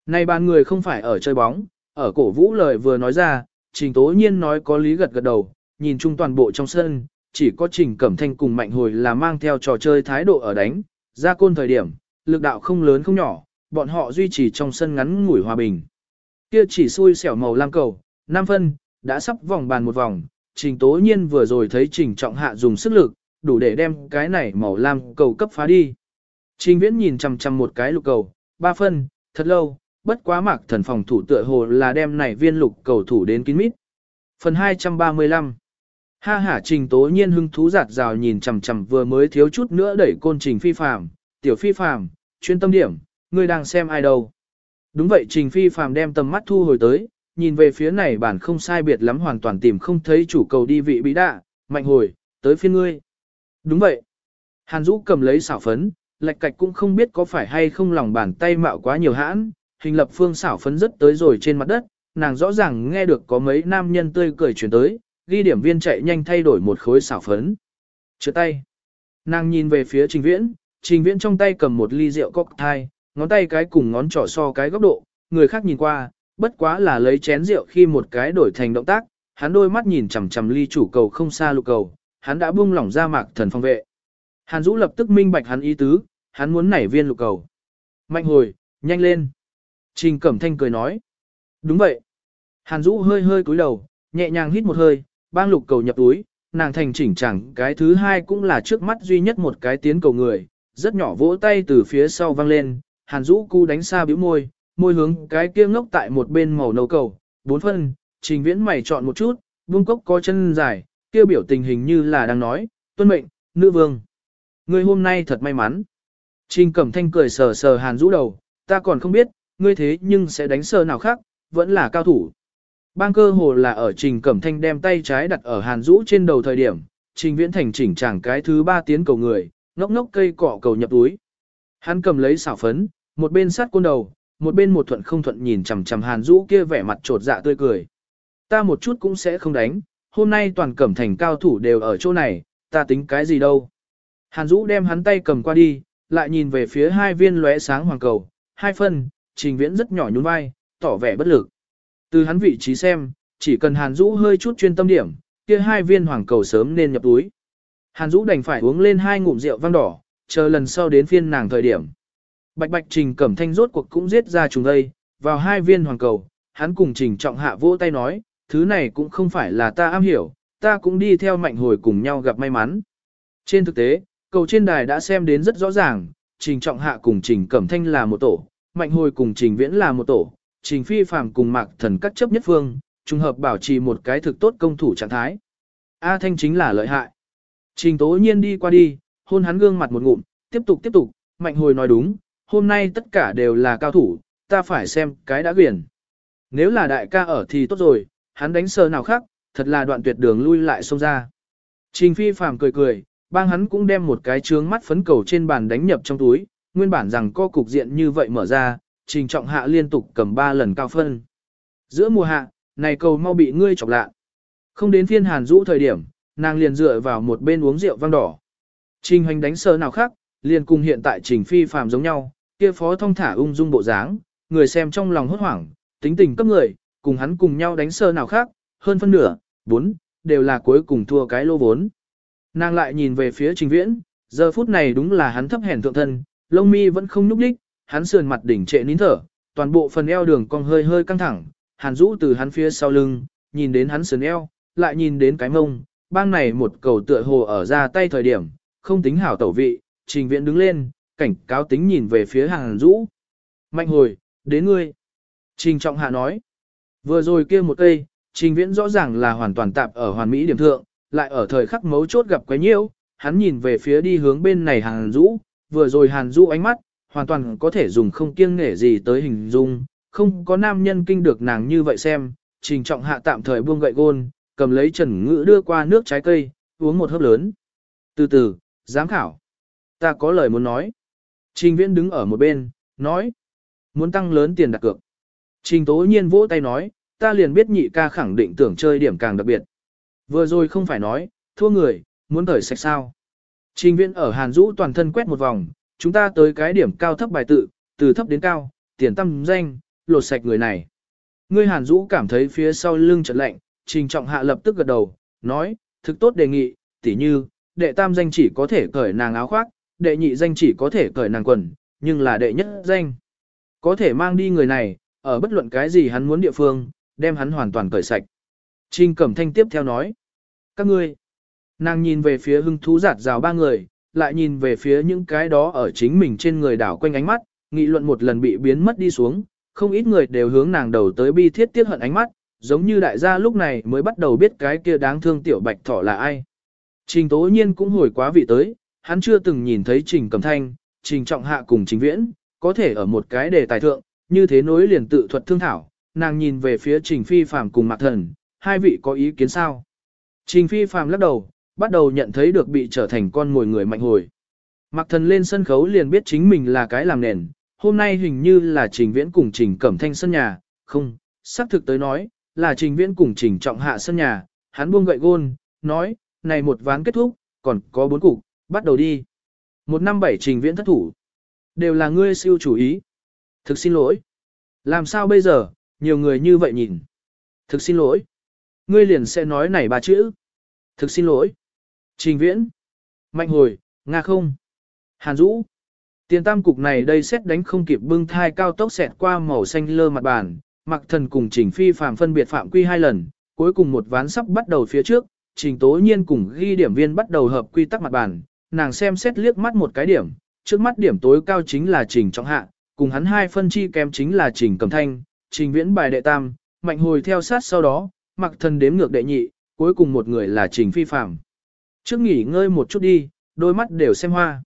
Này bàn người không phải ở chơi bóng, ở cổ vũ lời vừa nói ra, trình tố nhiên nói có lý gật gật đầu, nhìn chung toàn bộ trong sân, chỉ có trình cẩm thanh cùng mạnh hồi là mang theo trò chơi thái độ ở đánh, ra côn thời điểm, lực đạo không lớn không nhỏ, bọn họ duy trì trong sân ngắn ngủi hòa bình. Kia chỉ xui xẻo màu lam cầu, 5 phân, đã sắp vòng bàn một vòng, trình tố nhiên vừa rồi thấy trình trọng hạ dùng sức lực, đủ để đem cái này màu lam cầu cấp phá đi. Trình viễn nhìn chằm chằm một cái lục cầu, 3 phân, thật lâu, bất quá mạc thần phòng thủ tựa hồ là đem này viên lục cầu thủ đến kín mít. Phần 235 Ha hả trình tố nhiên hưng thú giạt rào nhìn chằm chằm vừa mới thiếu chút nữa đẩy côn trình phi phạm, tiểu phi phạm, chuyên tâm điểm, ngươi đang xem ai đâu. Đúng vậy trình phi phạm đem tầm mắt thu hồi tới, nhìn về phía này bản không sai biệt lắm hoàn toàn tìm không thấy chủ cầu đi vị bí đạ, mạnh hồi, tới phiên ngươi. Đúng vậy. Hàn Dũ cầm lấy xảo phấn, lạch cạch cũng không biết có phải hay không lòng bàn tay mạo quá nhiều hãn, hình lập phương xảo phấn rất tới rồi trên mặt đất, nàng rõ ràng nghe được có mấy nam nhân tươi cười chuyển tới, ghi điểm viên chạy nhanh thay đổi một khối xảo phấn. Chữa tay. Nàng nhìn về phía trình viễn, trình viễn trong tay cầm một ly rượu cocktail, ngón tay cái cùng ngón trỏ so cái góc độ, người khác nhìn qua, bất quá là lấy chén rượu khi một cái đổi thành động tác, hắn đôi mắt nhìn chằm chằm ly chủ cầu không xa lục cầu, hắn đã buông lỏng ra mạc thần phong vệ. Hàn Dũ lập tức minh bạch hắn ý tứ, hắn muốn nảy viên lục cầu. Mạnh hồi, nhanh lên. Trình Cẩm Thanh cười nói. Đúng vậy. Hàn Dũ hơi hơi cúi đầu, nhẹ nhàng hít một hơi, bang lục cầu nhập túi, nàng thành chỉnh chẳng cái thứ hai cũng là trước mắt duy nhất một cái tiến cầu người, rất nhỏ vỗ tay từ phía sau vang lên, Hàn Dũ cu đánh xa bĩu môi, môi hướng cái kia ngốc tại một bên màu nâu cầu, bốn phân, trình viễn mày chọn một chút, vương cốc có chân dài, kia biểu tình hình như là đang nói, tuân mệnh, nữ vương. người hôm nay thật may mắn. Trình cẩm thanh cười sờ sờ hàn Dũ đầu, ta còn không biết, ngươi thế nhưng sẽ đánh sơ nào khác, vẫn là cao thủ. Bang cơ hồ là ở trình cẩm thanh đem tay trái đặt ở hàn rũ trên đầu thời điểm, trình viễn thành chỉnh chẳng cái thứ ba tiến cầu người, ngốc ngốc cây cỏ cầu nhập túi. Hắn cầm lấy xảo phấn, một bên sát côn đầu, một bên một thuận không thuận nhìn chằm chằm Hàn Dũ kia vẻ mặt trột dạ tươi cười. Ta một chút cũng sẽ không đánh, hôm nay toàn cẩm thành cao thủ đều ở chỗ này, ta tính cái gì đâu. Hàn Dũ đem hắn tay cầm qua đi, lại nhìn về phía hai viên lóe sáng hoàng cầu, hai phân, trình viễn rất nhỏ nhún vai, tỏ vẻ bất lực. Từ hắn vị trí xem, chỉ cần Hàn Dũ hơi chút chuyên tâm điểm, kia hai viên hoàng cầu sớm nên nhập túi. Hàn Dũ đành phải uống lên hai ngụm rượu vang đỏ, chờ lần sau đến phiên nàng thời điểm. Bạch Bạch Trình Cẩm Thanh rốt cuộc cũng giết ra trùng đây, vào hai viên hoàng cầu, hắn cùng Trình Trọng Hạ vỗ tay nói, thứ này cũng không phải là ta am hiểu, ta cũng đi theo mạnh hồi cùng nhau gặp may mắn. Trên thực tế, cầu trên đài đã xem đến rất rõ ràng, Trình Trọng Hạ cùng Trình Cẩm Thanh là một tổ, mạnh hồi cùng Trình Viễn là một tổ, Trình Phi Phàm cùng Mạc Thần cắt chấp nhất phương, trùng hợp bảo trì một cái thực tốt công thủ trạng thái. A Thanh chính là lợi hại. Trình tố nhiên đi qua đi, hôn hắn gương mặt một ngụm, tiếp tục tiếp tục, mạnh hồi nói đúng, hôm nay tất cả đều là cao thủ, ta phải xem cái đã quyền. Nếu là đại ca ở thì tốt rồi, hắn đánh sờ nào khác, thật là đoạn tuyệt đường lui lại xông ra. Trình phi phàm cười cười, bang hắn cũng đem một cái trướng mắt phấn cầu trên bàn đánh nhập trong túi, nguyên bản rằng co cục diện như vậy mở ra, trình trọng hạ liên tục cầm 3 lần cao phân. Giữa mùa hạ, này cầu mau bị ngươi chọc lạ. Không đến phiên hàn rũ thời điểm, nàng liền dựa vào một bên uống rượu vang đỏ. Trình hành đánh sờ nào khác, liền cùng hiện tại trình phi phàm giống nhau, kia phó thông thả ung dung bộ dáng, người xem trong lòng hốt hoảng, tính tình cấp người, cùng hắn cùng nhau đánh sờ nào khác, hơn phân nửa, bốn, đều là cuối cùng thua cái lô vốn. Nàng lại nhìn về phía trình viễn, giờ phút này đúng là hắn thấp hèn thượng thân, lông mi vẫn không nhúc đích, hắn sườn mặt đỉnh trệ nín thở, toàn bộ phần eo đường cong hơi hơi căng thẳng, hàn rũ từ hắn phía sau lưng, nhìn đến hắn sườn eo, lại nhìn đến cái mông, bang này một cầu tựa hồ ở ra tay thời điểm, không tính hảo tẩu vị, trình viễn đứng lên, cảnh cáo tính nhìn về phía hàn rũ. Mạnh hồi, đến ngươi. Trình trọng hạ nói, vừa rồi kia một cây, trình viễn rõ ràng là hoàn toàn tạp ở hoàn mỹ điểm thượng, lại ở thời khắc mấu chốt gặp quấy nhiễu, hắn nhìn về phía đi hướng bên này hàn rũ, vừa rồi hàn du ánh mắt, hoàn toàn có thể dùng không kiêng nể gì tới hình dung, không có nam nhân kinh được nàng như vậy xem, trình trọng hạ tạm thời buông gậy gôn, cầm lấy trần ngữ đưa qua nước trái cây, uống một hớp lớn. Từ từ, giám khảo. Ta có lời muốn nói. Trình viễn đứng ở một bên, nói. Muốn tăng lớn tiền đặt cược. Trình tố nhiên vỗ tay nói, ta liền biết nhị ca khẳng định tưởng chơi điểm càng đặc biệt. Vừa rồi không phải nói, thua người, muốn thởi sạch sao. Trình viễn ở Hàn Dũ toàn thân quét một vòng, chúng ta tới cái điểm cao thấp bài tự, từ thấp đến cao, tiền tâm danh, lột sạch người này. Ngươi Hàn Dũ cảm thấy phía sau lưng chợt lạnh, Trình Trọng Hạ lập tức gật đầu, nói, thực tốt đề nghị, tỉ như, đệ tam danh chỉ có thể cởi nàng áo khoác, đệ nhị danh chỉ có thể cởi nàng quần, nhưng là đệ nhất danh. Có thể mang đi người này, ở bất luận cái gì hắn muốn địa phương, đem hắn hoàn toàn cởi sạch. Trình Cẩm Thanh tiếp theo nói, các ngươi, nàng nhìn về phía hưng thú giạt rào ba người, lại nhìn về phía những cái đó ở chính mình trên người đảo quanh ánh mắt, nghị luận một lần bị biến mất đi xuống, không ít người đều hướng nàng đầu tới bi thiết tiết hận ánh mắt, giống như đại gia lúc này mới bắt đầu biết cái kia đáng thương tiểu bạch thỏ là ai. Trình tố nhiên cũng hồi quá vị tới, hắn chưa từng nhìn thấy trình cầm thanh, trình trọng hạ cùng trình viễn, có thể ở một cái đề tài thượng, như thế nối liền tự thuật thương thảo, nàng nhìn về phía trình phi phàm cùng mạc thần, hai vị có ý kiến sao? Trình phi phàm lắc đầu, bắt đầu nhận thấy được bị trở thành con mồi người mạnh hồi. Mạc thần lên sân khấu liền biết chính mình là cái làm nền, hôm nay hình như là trình viễn cùng trình cẩm thanh sân nhà, không, xác thực tới nói, là trình viễn cùng trình trọng hạ sân nhà, hắn buông gậy gôn, nói, này một ván kết thúc, còn có bốn cục, bắt đầu đi. Một năm bảy trình viễn thất thủ. Đều là ngươi siêu chủ ý. Thực xin lỗi. Làm sao bây giờ, nhiều người như vậy nhìn. Thực xin lỗi. Ngươi liền sẽ nói này ba chữ. Thực xin lỗi. Trình viễn. Mạnh hồi, Nga không. Hàn Dũ. Tiền tam cục này đây xét đánh không kịp bưng thai cao tốc xẹt qua màu xanh lơ mặt bàn, mặc thần cùng trình phi phạm phân biệt phạm quy hai lần, cuối cùng một ván sắp bắt đầu phía trước, trình tố nhiên cùng ghi điểm viên bắt đầu hợp quy tắc mặt bàn, nàng xem xét liếc mắt một cái điểm, trước mắt điểm tối cao chính là trình trọng hạ, cùng hắn hai phân chi kém chính là trình cầm thanh, trình viễn bài đệ tam, mạnh hồi theo sát sau đó, mặc thần đếm ngược đệ nhị, cuối cùng một người là trình phi phạm. Trước nghỉ ngơi một chút đi, đôi mắt đều xem hoa.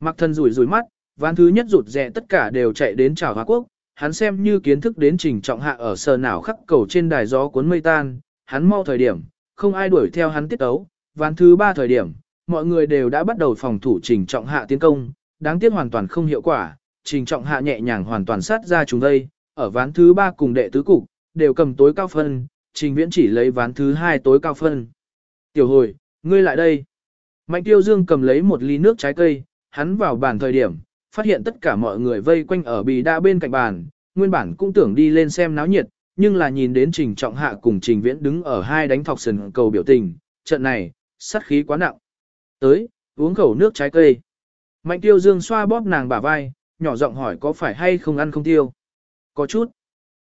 Mặc thần rủi rủi mắt, ván thứ nhất rụt rẹ tất cả đều chạy đến chào Hoa Quốc, hắn xem như kiến thức đến trình trọng hạ ở sờ nào khắc cầu trên đài gió cuốn mây tan, hắn mau thời điểm, không ai đuổi theo hắn tiết tấu, ván thứ ba thời điểm, mọi người đều đã bắt đầu phòng thủ trình trọng hạ tiến công, đáng tiếc hoàn toàn không hiệu quả, trình trọng hạ nhẹ nhàng hoàn toàn sát ra chúng đây, ở ván thứ ba cùng đệ tứ cục, đều cầm tối cao phân, trình viễn chỉ lấy ván thứ hai tối cao phân. Tiểu hồi, ngươi lại đây. Mạnh tiêu dương cầm lấy một ly nước trái cây, hắn vào bàn thời điểm, phát hiện tất cả mọi người vây quanh ở bì đa bên cạnh bàn, nguyên bản cũng tưởng đi lên xem náo nhiệt, nhưng là nhìn đến Trình Trọng Hạ cùng Trình Viễn đứng ở hai đánh thọc sần cầu biểu tình, trận này, sát khí quá nặng. Tới, uống khẩu nước trái cây. Mạnh tiêu dương xoa bóp nàng bả vai, nhỏ giọng hỏi có phải hay không ăn không tiêu. Có chút.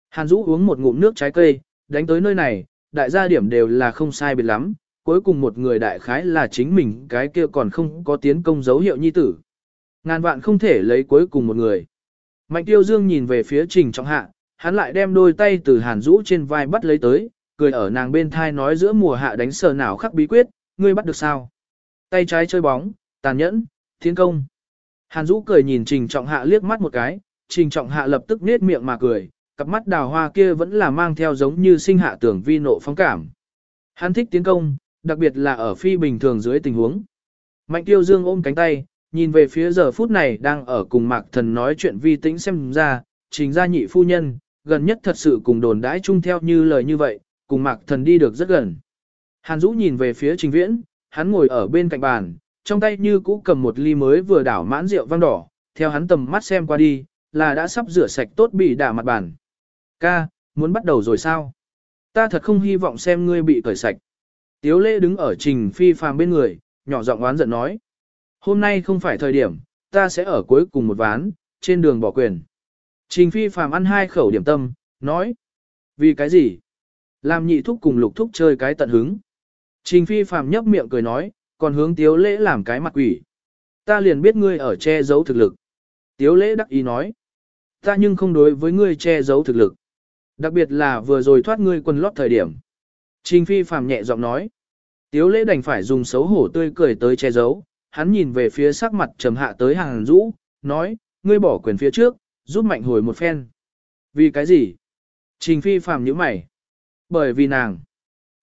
Hàn Dũ uống một ngụm nước trái cây, đánh tới nơi này, đại gia điểm đều là không sai biệt lắm, cuối cùng một người đại khái là chính mình cái kia còn không có tiến công dấu hiệu nhi tử. Ngàn vạn không thể lấy cuối cùng một người. Mạnh tiêu dương nhìn về phía trình trọng hạ, hắn lại đem đôi tay từ hàn rũ trên vai bắt lấy tới, cười ở nàng bên thai nói giữa mùa hạ đánh sờ nào khắc bí quyết, ngươi bắt được sao? Tay trái chơi bóng, tàn nhẫn, thiên công. Hàn Dũ cười nhìn Trình Trọng Hạ liếc mắt một cái, Trình Trọng Hạ lập tức nết miệng mà cười, cặp mắt đào hoa kia vẫn là mang theo giống như sinh hạ tưởng vi nộ phóng cảm. Hắn thích tiến công, đặc biệt là ở phi bình thường dưới tình huống. Mạnh tiêu dương ôm cánh tay, nhìn về phía giờ phút này đang ở cùng mạc thần nói chuyện vi tĩnh xem ra, trình gia nhị phu nhân, gần nhất thật sự cùng đồn đãi chung theo như lời như vậy, cùng mạc thần đi được rất gần. Hàn Dũ nhìn về phía trình viễn, hắn ngồi ở bên cạnh bàn, trong tay như cũ cầm một ly mới vừa đảo mãn rượu vang đỏ, theo hắn tầm mắt xem qua đi, là đã sắp rửa sạch tốt bị đả mặt bàn. Ca, muốn bắt đầu rồi sao? Ta thật không hy vọng xem ngươi bị cởi sạch. Tiếu lễ đứng ở trình phi phàm bên người, nhỏ giọng oán giận nói. Hôm nay không phải thời điểm, ta sẽ ở cuối cùng một ván, trên đường bỏ quyền. Trình phi phàm ăn hai khẩu điểm tâm, nói. Vì cái gì? Làm nhị thúc cùng lục thúc chơi cái tận hứng. Trình phi phàm nhấp miệng cười nói, còn hướng tiếu lễ làm cái mặt quỷ. Ta liền biết ngươi ở che giấu thực lực. Tiếu lễ đắc ý nói. Ta nhưng không đối với ngươi che giấu thực lực. Đặc biệt là vừa rồi thoát ngươi quần lót thời điểm. Trình phi phàm nhẹ giọng nói. Tiếu lễ đành phải dùng xấu hổ tươi cười tới che giấu. Hắn nhìn về phía sắc mặt trầm hạ tới hàng rũ, nói, ngươi bỏ quyền phía trước, giúp mạnh hồi một phen. Vì cái gì? Trình phi phàm nhíu mày. Bởi vì nàng.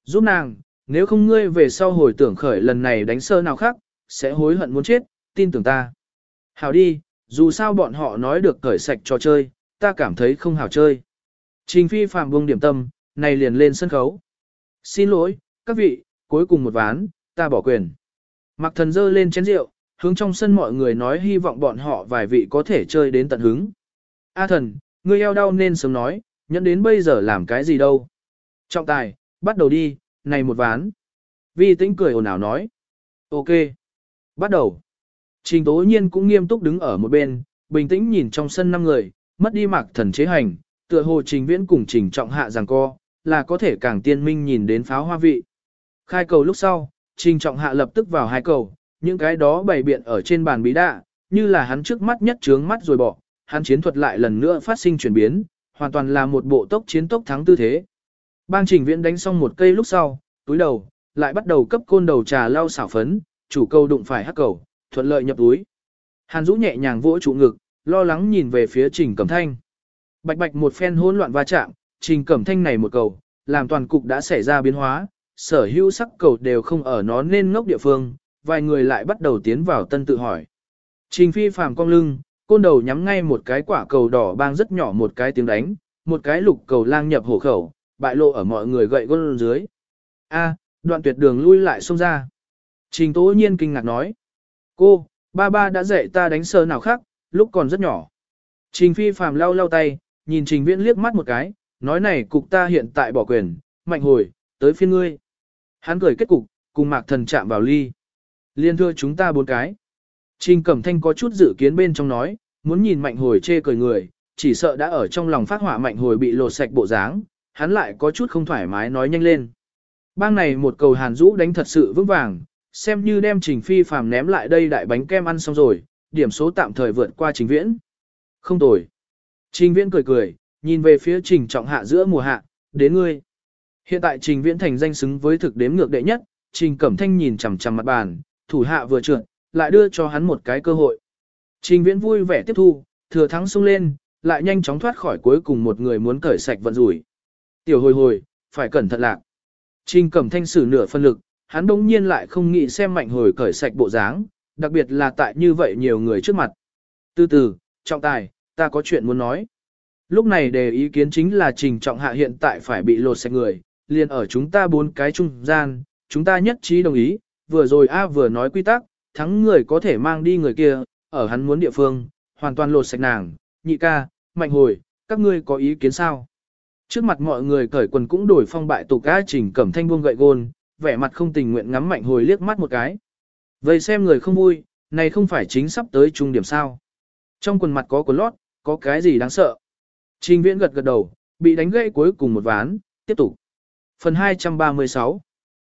Giúp nàng, nếu không ngươi về sau hồi tưởng khởi lần này đánh sơ nào khác, sẽ hối hận muốn chết, tin tưởng ta. Hảo đi, dù sao bọn họ nói được cởi sạch trò chơi, ta cảm thấy không hảo chơi. Trình phi phạm buông điểm tâm, này liền lên sân khấu. Xin lỗi, các vị, cuối cùng một ván, ta bỏ quyền. Mặc thần dơ lên chén rượu, hướng trong sân mọi người nói hy vọng bọn họ vài vị có thể chơi đến tận hứng. A thần, ngươi eo đau nên sớm nói, nhẫn đến bây giờ làm cái gì đâu. Trọng tài, bắt đầu đi, này một ván. Vi tĩnh cười ồn ào nói. Ok. Bắt đầu. Trình tố nhiên cũng nghiêm túc đứng ở một bên, bình tĩnh nhìn trong sân năm người, mất đi Mạc thần chế hành, tựa hồ trình viễn cùng trình trọng hạ rằng co, là có thể càng tiên minh nhìn đến pháo hoa vị. Khai cầu lúc sau, trình trọng hạ lập tức vào hai cầu, những cái đó bày biện ở trên bàn bí đạ, như là hắn trước mắt nhất trướng mắt rồi bỏ, hắn chiến thuật lại lần nữa phát sinh chuyển biến, hoàn toàn là một bộ tốc chiến tốc thắng tư thế. Bang trình viễn đánh xong một cây lúc sau, túi đầu, lại bắt đầu cấp côn đầu trà lau xảo phấn, chủ cầu đụng phải hắc cầu, thuận lợi nhập túi. Hàn Dũ nhẹ nhàng vỗ trụ ngực, lo lắng nhìn về phía Trình Cẩm Thanh. Bạch bạch một phen hỗn loạn va chạm, Trình Cẩm Thanh này một cầu, làm toàn cục đã xảy ra biến hóa, sở hữu sắc cầu đều không ở nó nên ngốc địa phương, vài người lại bắt đầu tiến vào tân tự hỏi. Trình Phi phàm cong lưng, côn đầu nhắm ngay một cái quả cầu đỏ bang rất nhỏ một cái tiếng đánh, một cái lục cầu lang nhập hổ khẩu, bại lộ ở mọi người gậy gôn dưới. A, đoạn tuyệt đường lui lại xông ra. Trình Tố Nhiên kinh ngạc nói. Cô, ba ba đã dạy ta đánh sơ nào khác, lúc còn rất nhỏ. Trình Phi phàm lau lau tay, nhìn Trình Viễn liếc mắt một cái, nói này cục ta hiện tại bỏ quyền, mạnh hồi, tới phiên ngươi. Hắn cười kết cục, cùng mạc thần chạm vào ly. Liên thưa chúng ta bốn cái. Trình Cẩm Thanh có chút dự kiến bên trong nói, muốn nhìn mạnh hồi chê cười người, chỉ sợ đã ở trong lòng phát hỏa mạnh hồi bị lột sạch bộ dáng, hắn lại có chút không thoải mái nói nhanh lên. Bang này một cầu hàn rũ đánh thật sự vững vàng, xem như đem trình phi phàm ném lại đây đại bánh kem ăn xong rồi, điểm số tạm thời vượt qua trình viễn. Không tồi. Trình viễn cười cười, nhìn về phía trình trọng hạ giữa mùa hạ, đến ngươi. Hiện tại trình viễn thành danh xứng với thực đếm ngược đệ nhất, trình cẩm thanh nhìn chằm chằm mặt bàn, thủ hạ vừa trượt, lại đưa cho hắn một cái cơ hội. Trình viễn vui vẻ tiếp thu, thừa thắng sung lên, lại nhanh chóng thoát khỏi cuối cùng một người muốn cởi sạch vận rủi. Tiểu hồi hồi, phải cẩn thận lạc. Trình cẩm thanh sử nửa phân lực, hắn đống nhiên lại không nghĩ xem mạnh hồi cởi sạch bộ dáng, đặc biệt là tại như vậy nhiều người trước mặt. Từ từ, trọng tài, ta có chuyện muốn nói. Lúc này đề ý kiến chính là trình trọng hạ hiện tại phải bị lột sạch người, liền ở chúng ta bốn cái trung gian, chúng ta nhất trí đồng ý, vừa rồi A vừa nói quy tắc, thắng người có thể mang đi người kia, ở hắn muốn địa phương, hoàn toàn lột sạch nàng, nhị ca, mạnh hồi, các ngươi có ý kiến sao? Trước mặt mọi người cởi quần cũng đổi phong bại tục ca trình cẩm thanh buông gậy gôn, vẻ mặt không tình nguyện ngắm mạnh hồi liếc mắt một cái. Vậy xem người không vui, này không phải chính sắp tới trung điểm sao. Trong quần mặt có quần lót, có cái gì đáng sợ. Trình viễn gật gật đầu, bị đánh gãy cuối cùng một ván, tiếp tục. Phần 236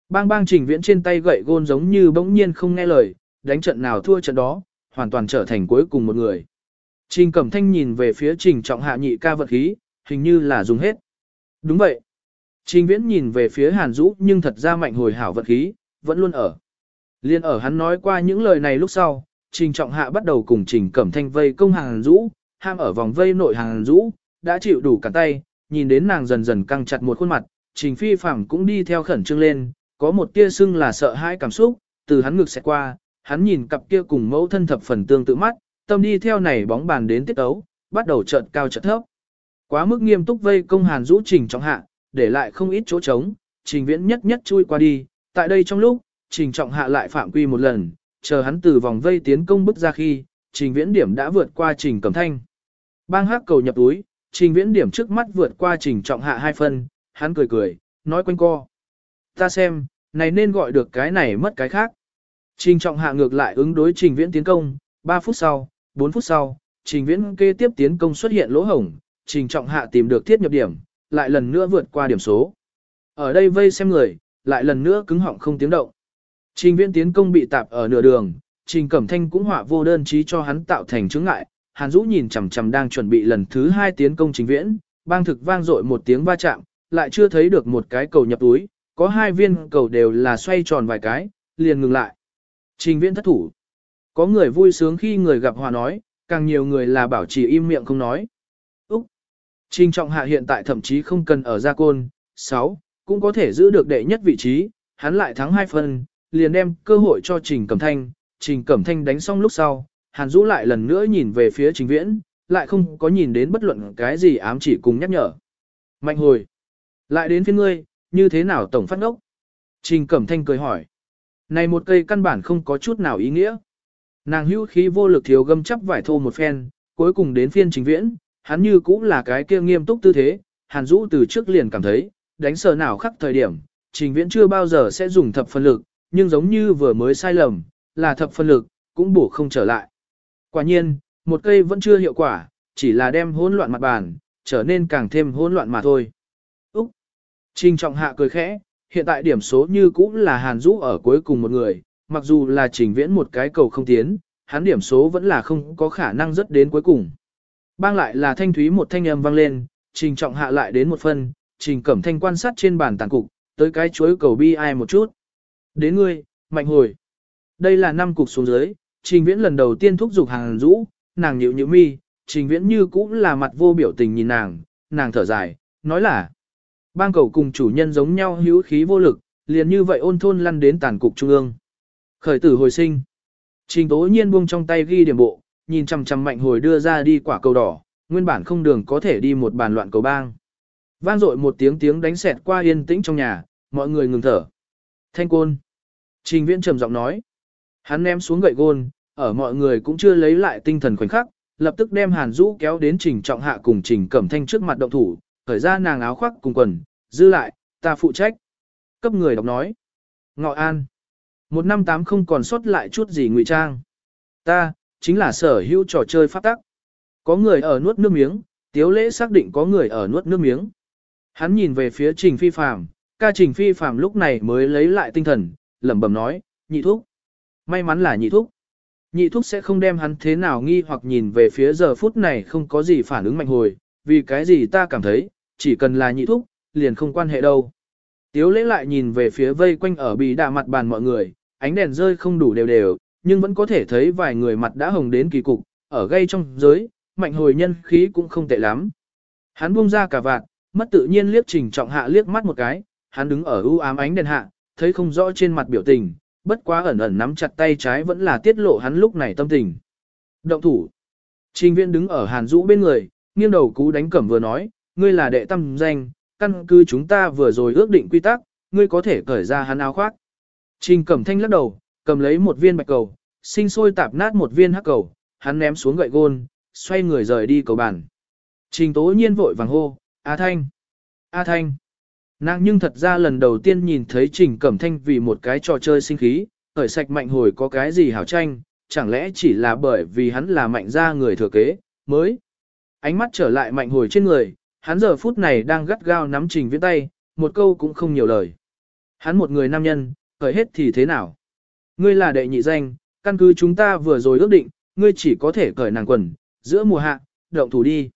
Bang bang trình viễn trên tay gậy gôn giống như bỗng nhiên không nghe lời, đánh trận nào thua trận đó, hoàn toàn trở thành cuối cùng một người. Trình Cẩm Thanh nhìn về phía Trình Trọng Hạ nhị ca vật khí, hình như là dùng hết. Đúng vậy. Trình Viễn nhìn về phía Hàn Dũ nhưng thật ra mạnh hồi hảo vật khí, vẫn luôn ở. Liên ở hắn nói qua những lời này lúc sau, Trình Trọng Hạ bắt đầu cùng Trình Cẩm Thanh vây công Hàn rũ, ham ở vòng vây nội Hàn rũ, đã chịu đủ cả tay, nhìn đến nàng dần dần căng chặt một khuôn mặt, Trình Phi Phạm cũng đi theo khẩn trương lên, có một tia sưng là sợ hãi cảm xúc, từ hắn ngực sẽ qua, hắn nhìn cặp kia cùng mẫu thân thập phần tương tự mắt, tâm đi theo này bóng bàn đến tiết ấu, bắt đầu trận cao chợt thấp. Quá mức nghiêm túc vây công hàn rũ Trình Trọng Hạ, để lại không ít chỗ trống, Trình Viễn nhất nhất chui qua đi, tại đây trong lúc, Trình Trọng Hạ lại phạm quy một lần, chờ hắn từ vòng vây tiến công bức ra khi, Trình Viễn điểm đã vượt qua Trình Cẩm Thanh. Bang hắc cầu nhập túi, Trình Viễn điểm trước mắt vượt qua Trình Trọng Hạ hai phân, hắn cười cười, nói quanh co. Ta xem, này nên gọi được cái này mất cái khác. Trình Trọng Hạ ngược lại ứng đối Trình Viễn tiến công, 3 phút sau, 4 phút sau, Trình Viễn kế tiếp tiến công xuất hiện lỗ hổng, Trình Trọng Hạ tìm được thiết nhập điểm, lại lần nữa vượt qua điểm số. Ở đây vây xem người, lại lần nữa cứng họng không tiếng động. Trình Viễn tiến công bị tạp ở nửa đường, Trình Cẩm Thanh cũng họa vô đơn chí cho hắn tạo thành chứng ngại, Hàn Dũ nhìn chằm chằm đang chuẩn bị lần thứ hai tiến công Trình Viễn, bang thực vang dội một tiếng va chạm, lại chưa thấy được một cái cầu nhập túi, có hai viên cầu đều là xoay tròn vài cái, liền ngừng lại. Trình Viễn thất thủ. Có người vui sướng khi người gặp hòa nói, càng nhiều người là bảo trì im miệng không nói. Úc! Trình Trọng Hạ hiện tại thậm chí không cần ở gia côn, 6, cũng có thể giữ được đệ nhất vị trí, hắn lại thắng hai phần, liền đem cơ hội cho Trình Cẩm Thanh, Trình Cẩm Thanh đánh xong lúc sau, Hàn Dũ lại lần nữa nhìn về phía Trình Viễn, lại không có nhìn đến bất luận cái gì ám chỉ cùng nhắc nhở. Mạnh hồi, lại đến phía ngươi, như thế nào tổng phát ngốc? Trình Cẩm Thanh cười hỏi. Này một cây căn bản không có chút nào ý nghĩa. Nàng hữu khí vô lực thiếu gâm chắp vải thô một phen, cuối cùng đến phiên Trình Viễn, hắn như cũng là cái kia nghiêm túc tư thế, Hàn Dũ từ trước liền cảm thấy, đánh sờ nào khắc thời điểm, Trình Viễn chưa bao giờ sẽ dùng thập phân lực, nhưng giống như vừa mới sai lầm, là thập phân lực, cũng bổ không trở lại. Quả nhiên, một cây vẫn chưa hiệu quả, chỉ là đem hỗn loạn mặt bàn, trở nên càng thêm hỗn loạn mà thôi. Úc! Trình trọng hạ cười khẽ, hiện tại điểm số như cũng là Hàn Dũ ở cuối cùng một người, mặc dù là trình viễn một cái cầu không tiến, hắn điểm số vẫn là không có khả năng rất đến cuối cùng. Bang lại là thanh thúy một thanh âm vang lên, trình trọng hạ lại đến một phân, trình cẩm thanh quan sát trên bàn tàn cục, tới cái chuối cầu bi ai một chút. Đến ngươi, mạnh hồi. Đây là năm cục xuống dưới, trình viễn lần đầu tiên thúc giục hàng rũ, nàng nhíu nhíu mi, trình viễn như cũng là mặt vô biểu tình nhìn nàng, nàng thở dài, nói là. Bang cầu cùng chủ nhân giống nhau hữu khí vô lực, liền như vậy ôn thôn lăn đến tàn cục trung ương. Khởi tử hồi sinh. Trình tố nhiên buông trong tay ghi điểm bộ, nhìn chằm chằm mạnh hồi đưa ra đi quả cầu đỏ, nguyên bản không đường có thể đi một bàn loạn cầu bang. Vang dội một tiếng tiếng đánh xẹt qua yên tĩnh trong nhà, mọi người ngừng thở. Thanh côn. Trình viễn trầm giọng nói. Hắn ném xuống gậy gôn, ở mọi người cũng chưa lấy lại tinh thần khoảnh khắc, lập tức đem Hàn Dũ kéo đến Trình Trọng Hạ cùng Trình Cẩm Thanh trước mặt động thủ, khởi ra nàng áo khoác cùng quần, dư lại, ta phụ trách. Cấp người đọc nói. Ngọ An. Một năm tám không còn sót lại chút gì ngụy trang. Ta, chính là sở hữu trò chơi phát tắc. Có người ở nuốt nước miếng, tiếu lễ xác định có người ở nuốt nước miếng. Hắn nhìn về phía trình phi phàm, ca trình phi phàm lúc này mới lấy lại tinh thần, lẩm bẩm nói, nhị thúc. May mắn là nhị thúc. Nhị thúc sẽ không đem hắn thế nào nghi hoặc nhìn về phía giờ phút này không có gì phản ứng mạnh hồi, vì cái gì ta cảm thấy, chỉ cần là nhị thúc, liền không quan hệ đâu. Tiếu lễ lại nhìn về phía vây quanh ở bì đạ mặt bàn mọi người, ánh đèn rơi không đủ đều đều, nhưng vẫn có thể thấy vài người mặt đã hồng đến kỳ cục, ở gây trong giới, mạnh hồi nhân khí cũng không tệ lắm. Hắn buông ra cả vạt, mất tự nhiên liếc trình trọng hạ liếc mắt một cái, hắn đứng ở u ám ánh đèn hạ, thấy không rõ trên mặt biểu tình, bất quá ẩn ẩn nắm chặt tay trái vẫn là tiết lộ hắn lúc này tâm tình. Động thủ. Trình viên đứng ở hàn Dũ bên người, nghiêng đầu cú đánh cẩm vừa nói, ngươi là đệ tâm danh, căn cứ chúng ta vừa rồi ước định quy tắc, ngươi có thể cởi ra hắn áo khoác. Trình Cẩm Thanh lắc đầu, cầm lấy một viên bạch cầu, sinh sôi tạp nát một viên hắc cầu, hắn ném xuống gậy gôn, xoay người rời đi cầu bàn. Trình Tố Nhiên vội vàng hô, A Thanh, A Thanh. Nàng nhưng thật ra lần đầu tiên nhìn thấy Trình Cẩm Thanh vì một cái trò chơi sinh khí, khởi sạch mạnh hồi có cái gì hảo tranh, chẳng lẽ chỉ là bởi vì hắn là mạnh ra người thừa kế, mới. Ánh mắt trở lại mạnh hồi trên người, hắn giờ phút này đang gắt gao nắm Trình Viễn tay, một câu cũng không nhiều lời. Hắn một người nam nhân, khởi hết thì thế nào? Ngươi là đệ nhị danh, căn cứ chúng ta vừa rồi ước định, ngươi chỉ có thể cởi nàng quần, giữa mùa hạ, động thủ đi.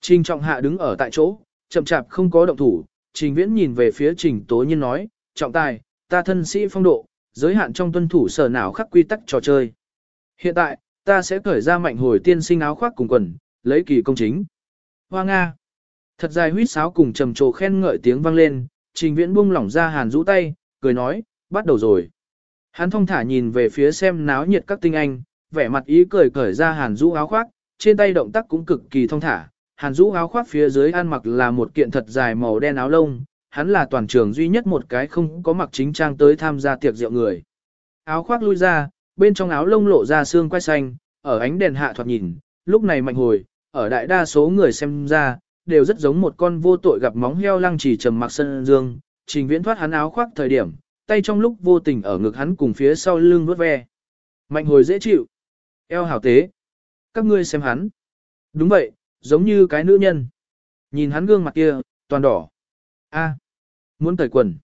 Trình trọng hạ đứng ở tại chỗ, chậm chạp không có động thủ, trình viễn nhìn về phía trình tố nhiên nói, trọng tài, ta thân sĩ phong độ, giới hạn trong tuân thủ sở nào khắc quy tắc trò chơi. Hiện tại, ta sẽ cởi ra mạnh hồi tiên sinh áo khoác cùng quần, lấy kỳ công chính. Hoa Nga. Thật dài huýt sáo cùng trầm trồ khen ngợi tiếng vang lên, trình viễn buông lỏng ra hàn rũ tay, cười nói, bắt đầu rồi. Hắn thong thả nhìn về phía xem náo nhiệt các tinh anh, vẻ mặt ý cười cởi ra hàn rũ áo khoác, trên tay động tác cũng cực kỳ thong thả. Hàn Dũ áo khoác phía dưới ăn mặc là một kiện thật dài màu đen áo lông, hắn là toàn trường duy nhất một cái không có mặc chính trang tới tham gia tiệc rượu người. Áo khoác lui ra, bên trong áo lông lộ ra xương quai xanh, ở ánh đèn hạ thoạt nhìn, lúc này mạnh hồi, ở đại đa số người xem ra, đều rất giống một con vô tội gặp móng heo lăng chỉ trầm mặc sân dương, trình viễn thoát hắn áo khoác thời điểm, tay trong lúc vô tình ở ngực hắn cùng phía sau lưng vuốt ve. Mạnh hồi dễ chịu, eo hảo tế. Các ngươi xem hắn. Đúng vậy, giống như cái nữ nhân. Nhìn hắn gương mặt kia, toàn đỏ. A, muốn cởi quần.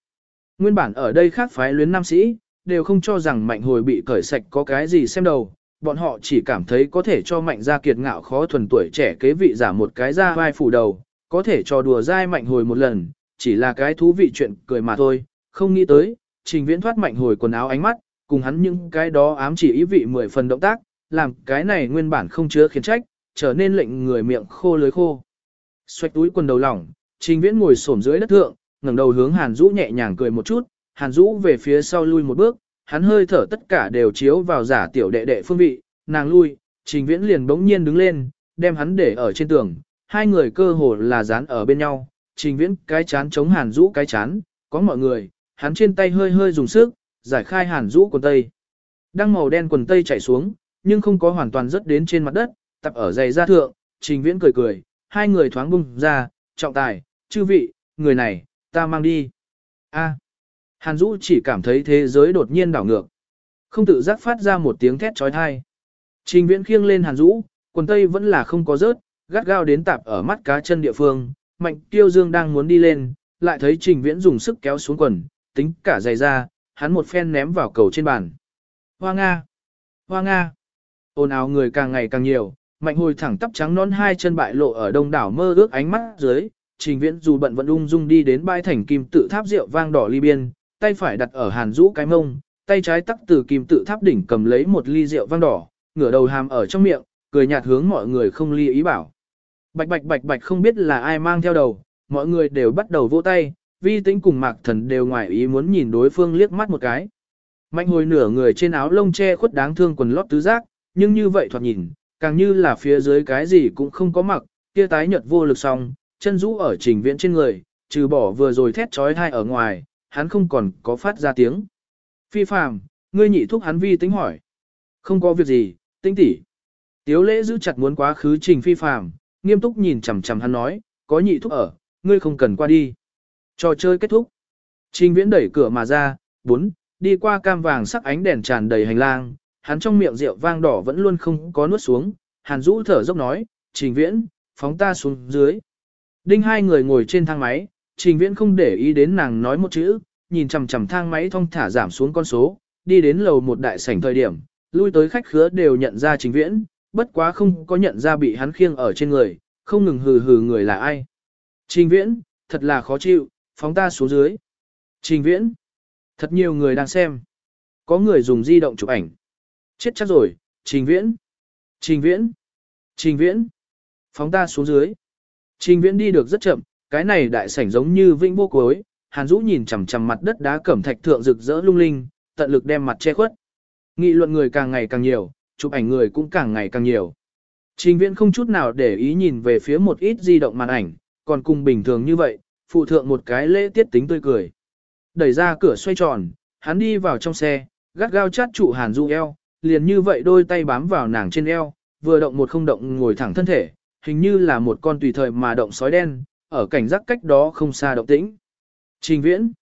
Nguyên bản ở đây khác phái luyến nam sĩ, đều không cho rằng mạnh hồi bị cởi sạch có cái gì xem đầu, bọn họ chỉ cảm thấy có thể cho mạnh gia kiệt ngạo khó thuần tuổi trẻ kế vị giả một cái ra vai phủ đầu, có thể cho đùa dai mạnh hồi một lần, chỉ là cái thú vị chuyện cười mà thôi, không nghĩ tới, trình viễn thoát mạnh hồi quần áo ánh mắt, cùng hắn những cái đó ám chỉ ý vị mười phần động tác, làm cái này nguyên bản không chứa khiến trách, trở nên lệnh người miệng khô lưới khô. Xoạch túi quần đầu lỏng, trình viễn ngồi xổm dưới đất thượng, ngẩng đầu hướng Hàn Dũ nhẹ nhàng cười một chút, Hàn Dũ về phía sau lui một bước, hắn hơi thở tất cả đều chiếu vào giả tiểu đệ đệ phương vị, nàng lui, trình viễn liền bỗng nhiên đứng lên, đem hắn để ở trên tường, hai người cơ hồ là dán ở bên nhau, trình viễn cái chán chống hàn Dũ cái chán, có mọi người, hắn trên tay hơi hơi dùng sức, giải khai hàn Dũ quần tây. Đăng màu đen quần tây chảy xuống, nhưng không có hoàn toàn rớt đến trên mặt đất, tập ở giày da thượng, trình viễn cười cười, hai người thoáng bung ra, trọng tài, chư vị, người này, ta mang đi. A. Hàn Dũ chỉ cảm thấy thế giới đột nhiên đảo ngược. Không tự giác phát ra một tiếng thét trói thai. Trình viễn khiêng lên Hàn Dũ, quần tây vẫn là không có rớt, gắt gao đến tạp ở mắt cá chân địa phương. Mạnh tiêu dương đang muốn đi lên, lại thấy trình viễn dùng sức kéo xuống quần, tính cả giày ra, hắn một phen ném vào cầu trên bàn. Hoa Nga! Hoa Nga! Ồn ào người càng ngày càng nhiều, mạnh hồi thẳng tắp trắng non hai chân bại lộ ở đông đảo mơ ước ánh mắt dưới. Trình viễn dù bận vẫn ung dung đi đến bãi thành kim tự tháp rượu vang đỏ ly biên, tay phải đặt ở hàn rũ cái mông, tay trái tắc từ kim tự tháp đỉnh cầm lấy một ly rượu vang đỏ, ngửa đầu hàm ở trong miệng, cười nhạt hướng mọi người không ly ý bảo. Bạch bạch bạch bạch không biết là ai mang theo đầu, mọi người đều bắt đầu vỗ tay, vi tính cùng mạc thần đều ngoài ý muốn nhìn đối phương liếc mắt một cái. Mạnh hồi nửa người trên áo lông che khuất đáng thương quần lót tứ giác, nhưng như vậy thoạt nhìn, càng như là phía dưới cái gì cũng không có mặc, kia tái nhợt vô lực xong chân rũ ở trình viện trên người, trừ bỏ vừa rồi thét trói thai ở ngoài, hắn không còn có phát ra tiếng. Phi phàm, ngươi nhị thúc hắn vi tính hỏi. Không có việc gì, tinh tỷ. Tiếu lễ giữ chặt muốn quá khứ trình phi phàm, nghiêm túc nhìn chằm chằm hắn nói, có nhị thúc ở, ngươi không cần qua đi. Trò chơi kết thúc. Trình viễn đẩy cửa mà ra, bốn, đi qua cam vàng sắc ánh đèn tràn đầy hành lang, hắn trong miệng rượu vang đỏ vẫn luôn không có nuốt xuống, hàn rũ thở dốc nói, trình viễn, phóng ta xuống dưới. Đinh hai người ngồi trên thang máy, trình viễn không để ý đến nàng nói một chữ, nhìn chằm chằm thang máy thong thả giảm xuống con số, đi đến lầu một đại sảnh thời điểm, lui tới khách khứa đều nhận ra trình viễn, bất quá không có nhận ra bị hắn khiêng ở trên người, không ngừng hừ hừ người là ai. Trình viễn, thật là khó chịu, phóng ta xuống dưới. Trình viễn, thật nhiều người đang xem. Có người dùng di động chụp ảnh. Chết chắc rồi, trình viễn, trình viễn, trình viễn, phóng ta xuống dưới. Trình viễn đi được rất chậm, cái này đại sảnh giống như vĩnh vô cuối, Hàn Dũ nhìn chằm chằm mặt đất đá cẩm thạch thượng rực rỡ lung linh, tận lực đem mặt che khuất. Nghị luận người càng ngày càng nhiều, chụp ảnh người cũng càng ngày càng nhiều. Trình viễn không chút nào để ý nhìn về phía một ít di động màn ảnh, còn cùng bình thường như vậy, phụ thượng một cái lễ tiết tính tươi cười. Đẩy ra cửa xoay tròn, hắn đi vào trong xe, gắt gao chát trụ Hàn Du eo, liền như vậy đôi tay bám vào nàng trên eo, vừa động một không động ngồi thẳng thân thể, hình như là một con tùy thời mà động sói đen, ở cảnh giác cách đó không xa động tĩnh. Trình viễn.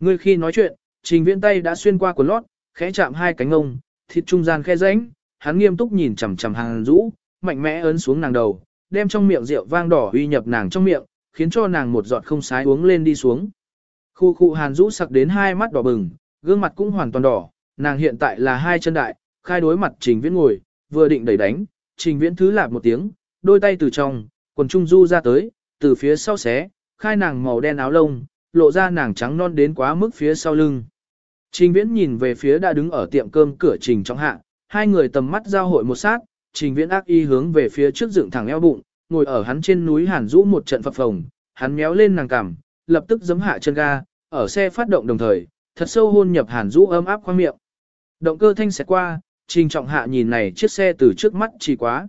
Ngươi khi nói chuyện, trình viễn tay đã xuyên qua quần lót, khẽ chạm hai cánh ông, thịt trung gian khe rãnh, hắn nghiêm túc nhìn chằm chằm hàn dũ mạnh mẽ ấn xuống nàng đầu, đem trong miệng rượu vang đỏ uy nhập nàng trong miệng, khiến cho nàng một giọt không sái uống lên đi xuống. Khu khu hàn dũ sặc đến hai mắt đỏ bừng, gương mặt cũng hoàn toàn đỏ, nàng hiện tại là hai chân đại, khai đối mặt trình viễn ngồi, vừa định đẩy đánh, trình viễn thứ lạp một tiếng, đôi tay từ trong, quần trung du ra tới, từ phía sau xé, khai nàng màu đen áo lông, lộ ra nàng trắng non đến quá mức phía sau lưng. Trình Viễn nhìn về phía đã đứng ở tiệm cơm cửa Trình Trong Hạ, hai người tầm mắt giao hội một sát, Trình Viễn ác y hướng về phía trước dựng thẳng eo bụng, ngồi ở hắn trên núi Hàn Dũ một trận phập phồng, hắn méo lên nàng cằm, lập tức giấm hạ chân ga, ở xe phát động đồng thời, thật sâu hôn nhập Hàn Dũ ấm áp khoang miệng. Động cơ thanh sẽ qua, Trình Trọng Hạ nhìn này chiếc xe từ trước mắt chỉ quá.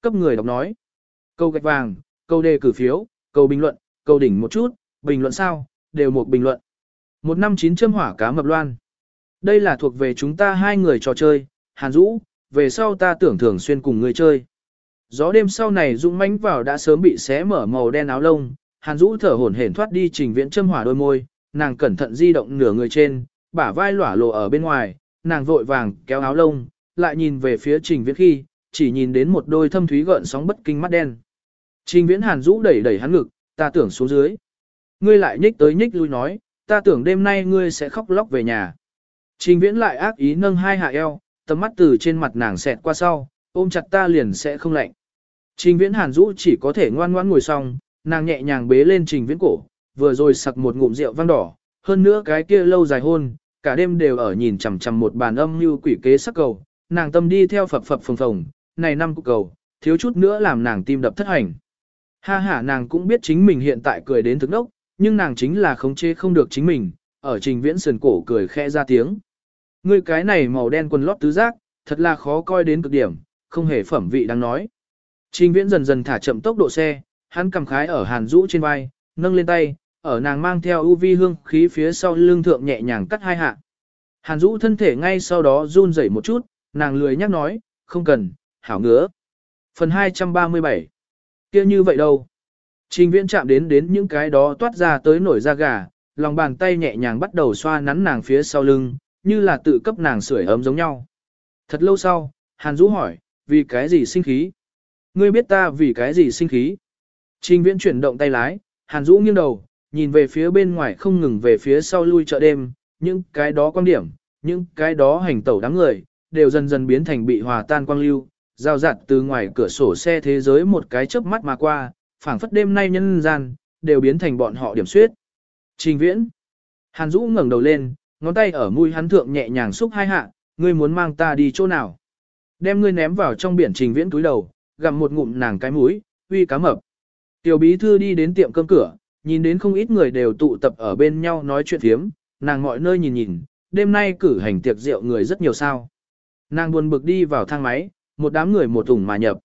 Cấp người đọc nói. Câu gạch vàng, câu đề cử phiếu, câu bình luận, câu đỉnh một chút, bình luận sao, đều một bình luận. Một năm chín châm hỏa cá mập loan. Đây là thuộc về chúng ta hai người trò chơi, Hàn Dũ, về sau ta tưởng thường xuyên cùng người chơi. Gió đêm sau này dũng mãnh vào đã sớm bị xé mở màu đen áo lông, Hàn Dũ thở hổn hển thoát đi trình viễn châm hỏa đôi môi, nàng cẩn thận di động nửa người trên, bả vai lỏa lộ ở bên ngoài, nàng vội vàng kéo áo lông, lại nhìn về phía trình viễn khi, chỉ nhìn đến một đôi thâm thúy gợn sóng bất kinh mắt đen. Trình viễn Hàn Dũ đẩy đẩy hắn ngực, ta tưởng xuống dưới. Ngươi lại nhích tới nhích lui nói, ta tưởng đêm nay ngươi sẽ khóc lóc về nhà. Trình viễn lại ác ý nâng hai hạ eo, tầm mắt từ trên mặt nàng xẹt qua sau, ôm chặt ta liền sẽ không lạnh. Trình viễn hàn rũ chỉ có thể ngoan ngoãn ngồi xong, nàng nhẹ nhàng bế lên trình viễn cổ, vừa rồi sặc một ngụm rượu vang đỏ, hơn nữa cái kia lâu dài hôn, cả đêm đều ở nhìn chằm chằm một bàn âm như quỷ kế sắc cầu, nàng tâm đi theo phập phập phồng phồng, này năm cục cầu, thiếu chút nữa làm nàng tim đập thất hành. Ha ha nàng cũng biết chính mình hiện tại cười đến thức đốc, nhưng nàng chính là khống chế không được chính mình, ở trình viễn sườn cổ cười khẽ ra tiếng. Ngươi cái này màu đen quần lót tứ giác, thật là khó coi đến cực điểm, không hề phẩm vị đang nói. Trình viễn dần dần thả chậm tốc độ xe, hắn cầm khái ở hàn rũ trên vai, nâng lên tay, ở nàng mang theo u vi hương khí phía sau lưng thượng nhẹ nhàng cắt hai hạ. Hàn Dũ thân thể ngay sau đó run rẩy một chút, nàng lười nhắc nói, không cần, hảo ngứa. Phần 237 kia như vậy đâu? Trình viễn chạm đến đến những cái đó toát ra tới nổi da gà, lòng bàn tay nhẹ nhàng bắt đầu xoa nắn nàng phía sau lưng, như là tự cấp nàng sưởi ấm giống nhau. Thật lâu sau, Hàn Dũ hỏi, vì cái gì sinh khí? Ngươi biết ta vì cái gì sinh khí? Trình viễn chuyển động tay lái, Hàn Dũ nghiêng đầu, nhìn về phía bên ngoài không ngừng về phía sau lui chợ đêm, những cái đó quan điểm, những cái đó hành tẩu đám người, đều dần dần biến thành bị hòa tan quang lưu, giao dạt từ ngoài cửa sổ xe thế giới một cái chớp mắt mà qua, phảng phất đêm nay nhân gian, đều biến thành bọn họ điểm suyết. Trình viễn. Hàn Dũ ngẩng đầu lên, ngón tay ở mũi hắn thượng nhẹ nhàng xúc hai hạ, ngươi muốn mang ta đi chỗ nào? Đem ngươi ném vào trong biển trình viễn túi đầu, gặm một ngụm nàng cái mũi, uy cá mập. Tiểu bí thư đi đến tiệm cơm cửa, nhìn đến không ít người đều tụ tập ở bên nhau nói chuyện thiếm, nàng mọi nơi nhìn nhìn, đêm nay cử hành tiệc rượu người rất nhiều sao. Nàng buồn bực đi vào thang máy, một đám người một thủng mà nhập.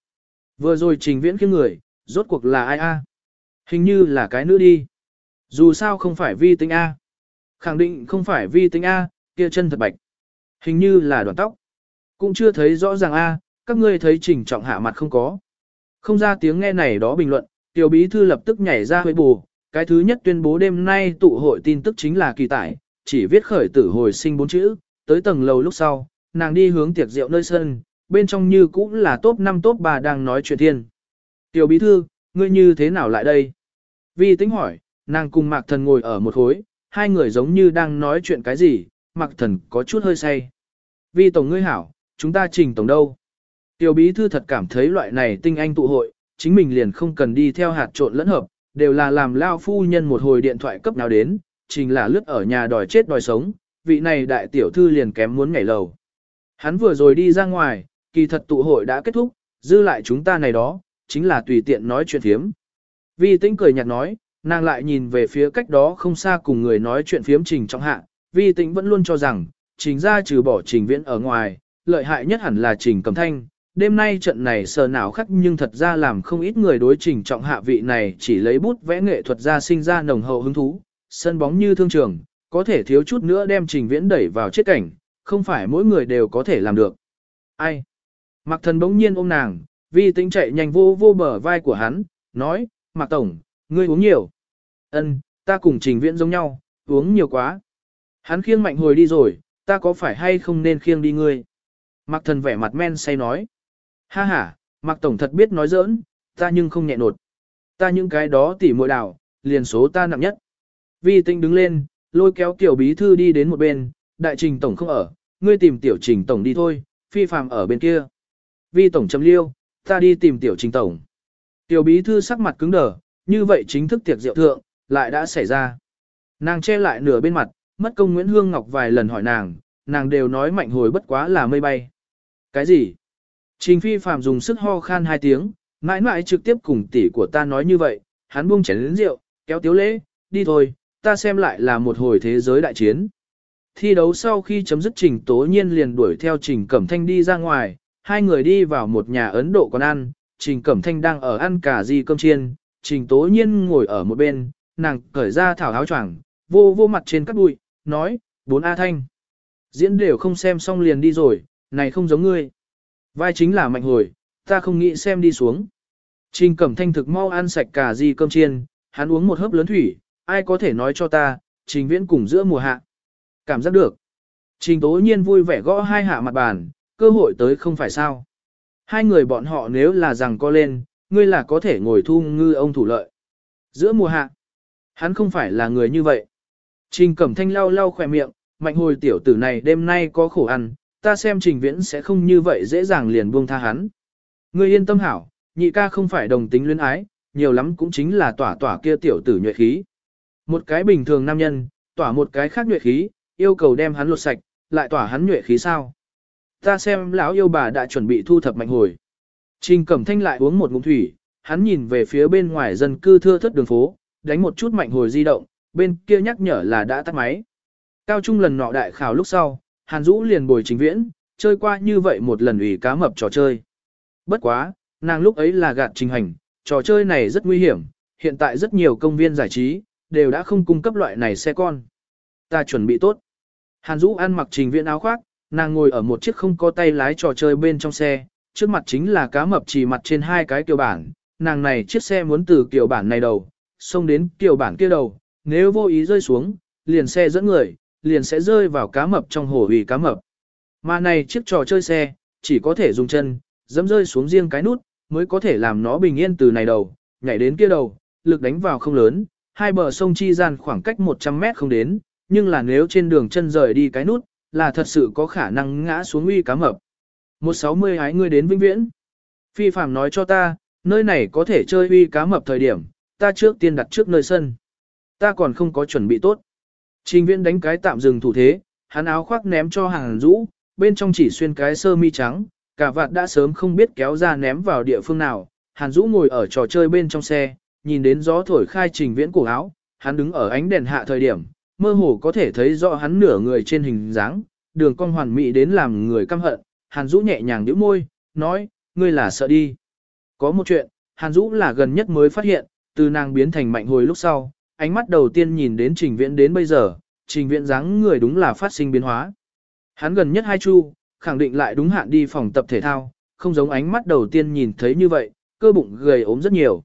Vừa rồi trình viễn kia người, rốt cuộc là ai a? Hình như là cái nữ đi. Dù sao không phải vi tính A. Khẳng định không phải vi tính A, kia chân thật bạch. Hình như là đoạn tóc. Cũng chưa thấy rõ ràng A, các ngươi thấy trình trọng hạ mặt không có. Không ra tiếng nghe này đó bình luận, tiểu bí thư lập tức nhảy ra huế bù. Cái thứ nhất tuyên bố đêm nay tụ hội tin tức chính là kỳ tải, chỉ viết khởi tử hồi sinh bốn chữ, tới tầng lầu lúc sau, nàng đi hướng tiệc rượu nơi sân, bên trong như cũng là top 5 top 3 đang nói chuyện thiên. Tiểu bí thư, ngươi như thế nào lại đây? Vi tính hỏi, nàng cùng Mạc Thần ngồi ở một khối, hai người giống như đang nói chuyện cái gì, Mạc Thần có chút hơi say. Vi tổng ngươi hảo, chúng ta trình tổng đâu? Tiểu bí thư thật cảm thấy loại này tinh anh tụ hội, chính mình liền không cần đi theo hạt trộn lẫn hợp, đều là làm lao phu nhân một hồi điện thoại cấp nào đến, trình là lướt ở nhà đòi chết đòi sống, vị này đại tiểu thư liền kém muốn nhảy lầu. Hắn vừa rồi đi ra ngoài, kỳ thật tụ hội đã kết thúc, dư lại chúng ta này đó, chính là tùy tiện nói chuyện phiếm. Vi tĩnh cười nhạt nói, nàng lại nhìn về phía cách đó không xa cùng người nói chuyện phiếm trình trong hạ, vi tĩnh vẫn luôn cho rằng, trình ra trừ bỏ trình viễn ở ngoài, lợi hại nhất hẳn là trình cầm thanh. Đêm nay trận này sờ nào khắc nhưng thật ra làm không ít người đối trình trọng hạ vị này chỉ lấy bút vẽ nghệ thuật ra sinh ra nồng hậu hứng thú, sân bóng như thương trường, có thể thiếu chút nữa đem trình viễn đẩy vào chết cảnh, không phải mỗi người đều có thể làm được. Ai? Mặc thần bỗng nhiên ôm nàng, vì tính chạy nhanh vô vô bờ vai của hắn, nói, Mạc Tổng, ngươi uống nhiều. Ân, ta cùng trình viễn giống nhau, uống nhiều quá. Hắn khiêng mạnh hồi đi rồi, ta có phải hay không nên khiêng đi ngươi? Mạc thần vẻ mặt men say nói. Ha ha, Mạc Tổng thật biết nói giỡn, ta nhưng không nhẹ nột. Ta những cái đó tỉ muội đảo, liền số ta nặng nhất. Vi tinh đứng lên, lôi kéo tiểu bí thư đi đến một bên, đại trình tổng không ở, ngươi tìm tiểu trình tổng đi thôi, phi phàm ở bên kia. Vi tổng chấm liêu, Ta đi tìm tiểu trình tổng. Tiểu bí thư sắc mặt cứng đờ, như vậy chính thức tiệc rượu thượng, lại đã xảy ra. Nàng che lại nửa bên mặt, mất công Nguyễn Hương Ngọc vài lần hỏi nàng, nàng đều nói mạnh hồi bất quá là mây bay. Cái gì? Trình phi phạm dùng sức ho khan hai tiếng, mãi mãi trực tiếp cùng tỷ của ta nói như vậy, hắn buông chén lĩnh rượu, kéo tiếu lễ, đi thôi, ta xem lại là một hồi thế giới đại chiến. Thi đấu sau khi chấm dứt Trình Tố Nhiên liền đuổi theo Trình Cẩm Thanh đi ra ngoài, hai người đi vào một nhà Ấn Độ còn ăn, Trình Cẩm Thanh đang ở ăn cả gì cơm chiên, Trình Tố Nhiên ngồi ở một bên, nàng cởi ra thảo áo choàng, vô vô mặt trên các bụi, nói, bốn A Thanh. Diễn đều không xem xong liền đi rồi, này không giống ngươi. Vai chính là mạnh hồi, ta không nghĩ xem đi xuống. Trình Cẩm Thanh thực mau ăn sạch cả gì cơm chiên, hắn uống một hớp lớn thủy, ai có thể nói cho ta, Trình Viễn cùng giữa mùa hạ. Cảm giác được. Trình Tố Nhiên vui vẻ gõ hai hạ mặt bàn, cơ hội tới không phải sao. Hai người bọn họ nếu là rằng co lên, ngươi là có thể ngồi thu ngư ông thủ lợi. Giữa mùa hạ, hắn không phải là người như vậy. Trình Cẩm Thanh lau lau khỏe miệng, mạnh hồi tiểu tử này đêm nay có khổ ăn, ta xem Trình Viễn sẽ không như vậy dễ dàng liền buông tha hắn. Ngươi yên tâm hảo, nhị ca không phải đồng tính luyến ái, nhiều lắm cũng chính là tỏa tỏa kia tiểu tử nhuệ khí. Một cái bình thường nam nhân, tỏa một cái khác nhuệ khí, yêu cầu đem hắn lột sạch, lại tỏa hắn nhuệ khí sao. Ta xem lão yêu bà đã chuẩn bị thu thập mạnh hồi. Trình Cẩm Thanh lại uống một ngụm thủy, hắn nhìn về phía bên ngoài dân cư thưa thất đường phố, đánh một chút mạnh hồi di động, bên kia nhắc nhở là đã tắt máy. Cao Trung lần nọ đại khảo lúc sau, Hàn Dũ liền bồi trình viễn, chơi qua như vậy một lần ủy cá mập trò chơi. Bất quá, nàng lúc ấy là gạt trình hành, trò chơi này rất nguy hiểm, hiện tại rất nhiều công viên giải trí, đều đã không cung cấp loại này xe con. Ta chuẩn bị tốt. Hàn Dũ ăn mặc trình viễn áo khoác, nàng ngồi ở một chiếc không có tay lái trò chơi bên trong xe, trước mặt chính là cá mập chỉ mặt trên hai cái kiểu bản, nàng này chiếc xe muốn từ kiểu bản này đầu, xông đến kiểu bản kia đầu, nếu vô ý rơi xuống, liền xe dẫn người, liền sẽ rơi vào cá mập trong hồ hủy cá mập. Mà này chiếc trò chơi xe, chỉ có thể dùng chân, dẫm rơi xuống riêng cái nút, mới có thể làm nó bình yên từ này đầu, nhảy đến kia đầu, lực đánh vào không lớn, hai bờ sông chi gian khoảng cách 100 mét không đến, nhưng là nếu trên đường chân rời đi cái nút, là thật sự có khả năng ngã xuống uy cá mập. 160 hái ngươi đến vĩnh viễn. Phi phạm nói cho ta, nơi này có thể chơi uy cá mập thời điểm, ta trước tiên đặt trước nơi sân. Ta còn không có chuẩn bị tốt. Trình viễn đánh cái tạm dừng thủ thế, hắn áo khoác ném cho hàng rũ, bên trong chỉ xuyên cái sơ mi trắng, cả vạt đã sớm không biết kéo ra ném vào địa phương nào. Hàn Dũ ngồi ở trò chơi bên trong xe, nhìn đến gió thổi khai trình viễn cổ áo, hắn đứng ở ánh đèn hạ thời điểm, mơ hồ có thể thấy rõ hắn nửa người trên hình dáng, đường cong hoàn mỹ đến làm người căm hận. Hàn Dũ nhẹ nhàng nhíu môi, nói, ngươi là sợ đi. Có một chuyện, Hàn Dũ là gần nhất mới phát hiện, từ nàng biến thành mạnh hồi lúc sau, ánh mắt đầu tiên nhìn đến trình viễn đến bây giờ, trình viễn dáng người đúng là phát sinh biến hóa. Hắn gần nhất hai chu, khẳng định lại đúng hạn đi phòng tập thể thao, không giống ánh mắt đầu tiên nhìn thấy như vậy, cơ bụng gầy ốm rất nhiều.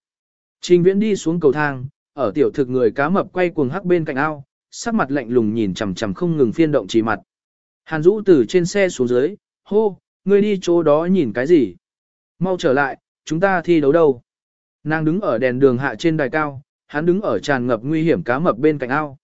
Trình viễn đi xuống cầu thang, ở tiểu thực người cá mập quay cuồng hắc bên cạnh ao, sắc mặt lạnh lùng nhìn chằm chằm không ngừng phiên động chỉ mặt. Hàn Dũ từ trên xe xuống dưới, hô, ngươi đi chỗ đó nhìn cái gì? Mau trở lại, chúng ta thi đấu đâu? Nàng đứng ở đèn đường hạ trên đài cao, hắn đứng ở tràn ngập nguy hiểm cá mập bên cạnh ao.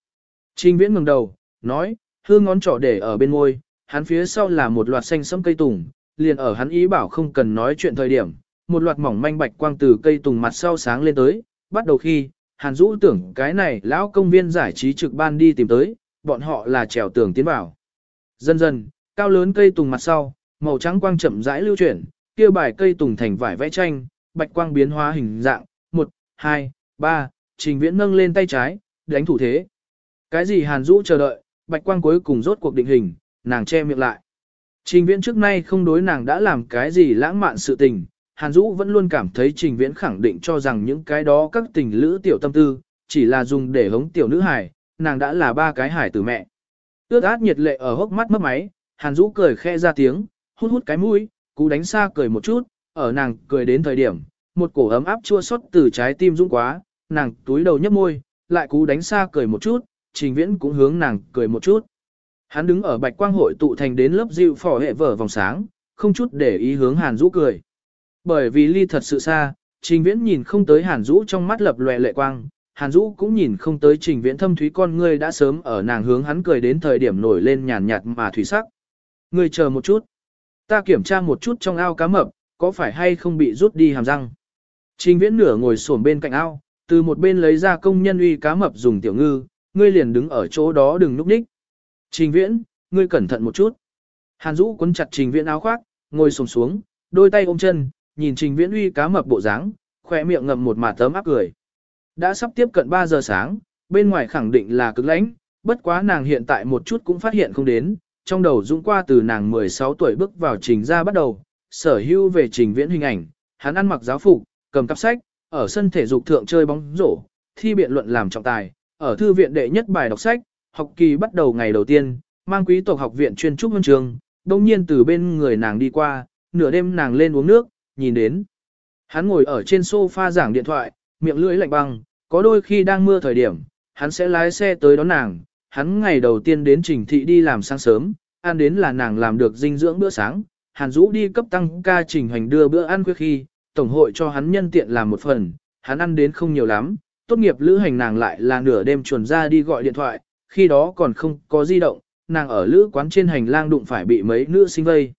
Trình viễn ngẩng đầu, nói, Hư ngón trỏ để ở bên môi, hắn phía sau là một loạt xanh sẫm cây tùng, liền ở hắn ý bảo không cần nói chuyện thời điểm, một loạt mỏng manh bạch quang từ cây tùng mặt sau sáng lên tới, bắt đầu khi, Hàn Dũ tưởng cái này lão công viên giải trí trực ban đi tìm tới, bọn họ là trèo tường tiến vào. Dần dần, cao lớn cây tùng mặt sau, màu trắng quang chậm rãi lưu chuyển, kia bài cây tùng thành vải vẽ tranh, bạch quang biến hóa hình dạng, 1, 2, 3, trình viễn nâng lên tay trái, đánh thủ thế. Cái gì Hàn Dũ chờ đợi, bạch quang cuối cùng rốt cuộc định hình, nàng che miệng lại. Trình viễn trước nay không đối nàng đã làm cái gì lãng mạn sự tình, Hàn Dũ vẫn luôn cảm thấy trình viễn khẳng định cho rằng những cái đó các tình lữ tiểu tâm tư, chỉ là dùng để hống tiểu nữ hải, nàng đã là ba cái hải từ mẹ. Ước át nhiệt lệ ở hốc mắt mất máy, Hàn Dũ cười khẽ ra tiếng, hút hút cái mũi, cú đánh xa cười một chút, ở nàng cười đến thời điểm, một cổ ấm áp chua xót từ trái tim dũng quá, nàng túi đầu nhấp môi, lại cú đánh xa cười một chút, trình viễn cũng hướng nàng cười một chút. Hắn đứng ở bạch quang hội tụ thành đến lớp dịu phỏ hệ vở vòng sáng, không chút để ý hướng Hàn Dũ cười. Bởi vì ly thật sự xa, trình viễn nhìn không tới Hàn Dũ trong mắt lập lòe lệ quang, Hàn Dũ cũng nhìn không tới trình viễn thâm thúy con ngươi đã sớm ở nàng hướng hắn cười đến thời điểm nổi lên nhàn nhạt mà thủy sắc. Ngươi chờ một chút. Ta kiểm tra một chút trong ao cá mập, có phải hay không bị rút đi hàm răng. Trình viễn nửa ngồi xổm bên cạnh ao, từ một bên lấy ra công nhân uy cá mập dùng tiểu ngư, ngươi liền đứng ở chỗ đó đừng núp đích. Trình viễn, ngươi cẩn thận một chút. Hàn Dũ quấn chặt trình viễn áo khoác, ngồi sồm xuống, đôi tay ôm chân, nhìn trình viễn uy cá mập bộ dáng, khỏe miệng ngậm một mà tấm áp cười. Đã sắp tiếp cận 3 giờ sáng, bên ngoài khẳng định là cực lãnh, bất quá nàng hiện tại một chút cũng phát hiện không đến, trong đầu dũng qua từ nàng 16 tuổi bước vào trình ra bắt đầu, sở hữu về trình viễn hình ảnh, hắn ăn mặc giáo phục, cầm cặp sách, ở sân thể dục thượng chơi bóng rổ, thi biện luận làm trọng tài, ở thư viện đệ nhất bài đọc sách, học kỳ bắt đầu ngày đầu tiên, mang quý tộc học viện chuyên trúc huân trường, đồng nhiên từ bên người nàng đi qua, nửa đêm nàng lên uống nước, nhìn đến. Hắn ngồi ở trên sofa giảng điện thoại, miệng lưỡi lạnh băng, có đôi khi đang mưa thời điểm, hắn sẽ lái xe tới đón nàng, hắn ngày đầu tiên đến trình thị đi làm sáng sớm, ăn đến là nàng làm được dinh dưỡng bữa sáng, hàn rũ đi cấp tăng ca trình hành đưa bữa ăn khuya khi, tổng hội cho hắn nhân tiện làm một phần, hắn ăn đến không nhiều lắm, tốt nghiệp lữ hành nàng lại là nửa đêm chuồn ra đi gọi điện thoại, khi đó còn không có di động, nàng ở lữ quán trên hành lang đụng phải bị mấy nữ sinh vây.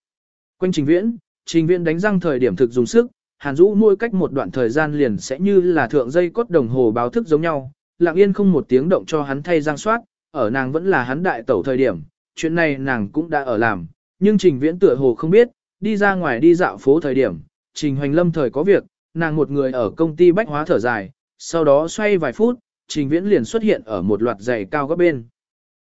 Quanh trình viễn, trình viễn đánh răng thời điểm thực dùng sức, hàn rũ mỗi cách một đoạn thời gian liền sẽ như là thượng dây cốt đồng hồ báo thức giống nhau, lặng yên không một tiếng động cho hắn thay răng soát, ở nàng vẫn là hắn đại tẩu thời điểm, chuyện này nàng cũng đã ở làm, nhưng trình viễn tựa hồ không biết, đi ra ngoài đi dạo phố thời điểm, trình hoành lâm thời có việc, nàng một người ở công ty bách hóa thở dài, sau đó xoay vài phút, trình viễn liền xuất hiện ở một loạt giày cao góc bên.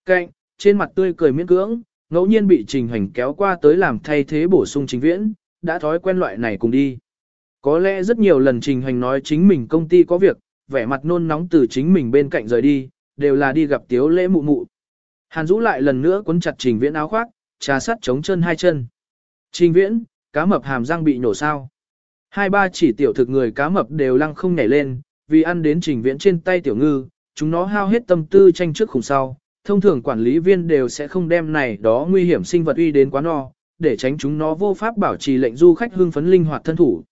Cạnh, trên mặt tươi cười miễn cưỡng, ngẫu nhiên bị trình hoành kéo qua tới làm thay thế bổ sung trình viễn, đã thói quen loại này cùng đi. Có lẽ rất nhiều lần trình hoành nói chính mình công ty có việc, vẻ mặt nôn nóng từ chính mình bên cạnh rời đi, đều là đi gặp tiếu lễ mụ mụ. Hàn Dũ lại lần nữa cuốn chặt trình viễn áo khoác, trà sắt chống chân hai chân. Trình viễn, cá mập hàm răng bị nổ sao. Hai ba chỉ tiểu thực người cá mập đều lăng không nhảy lên, vì ăn đến trình viễn trên tay tiểu ngư, chúng nó hao hết tâm tư tranh trước khủng sau. Thông thường quản lý viên đều sẽ không đem này đó nguy hiểm sinh vật uy đến quá no, để tránh chúng nó vô pháp bảo trì lệnh du khách hưng phấn linh hoạt thân thủ.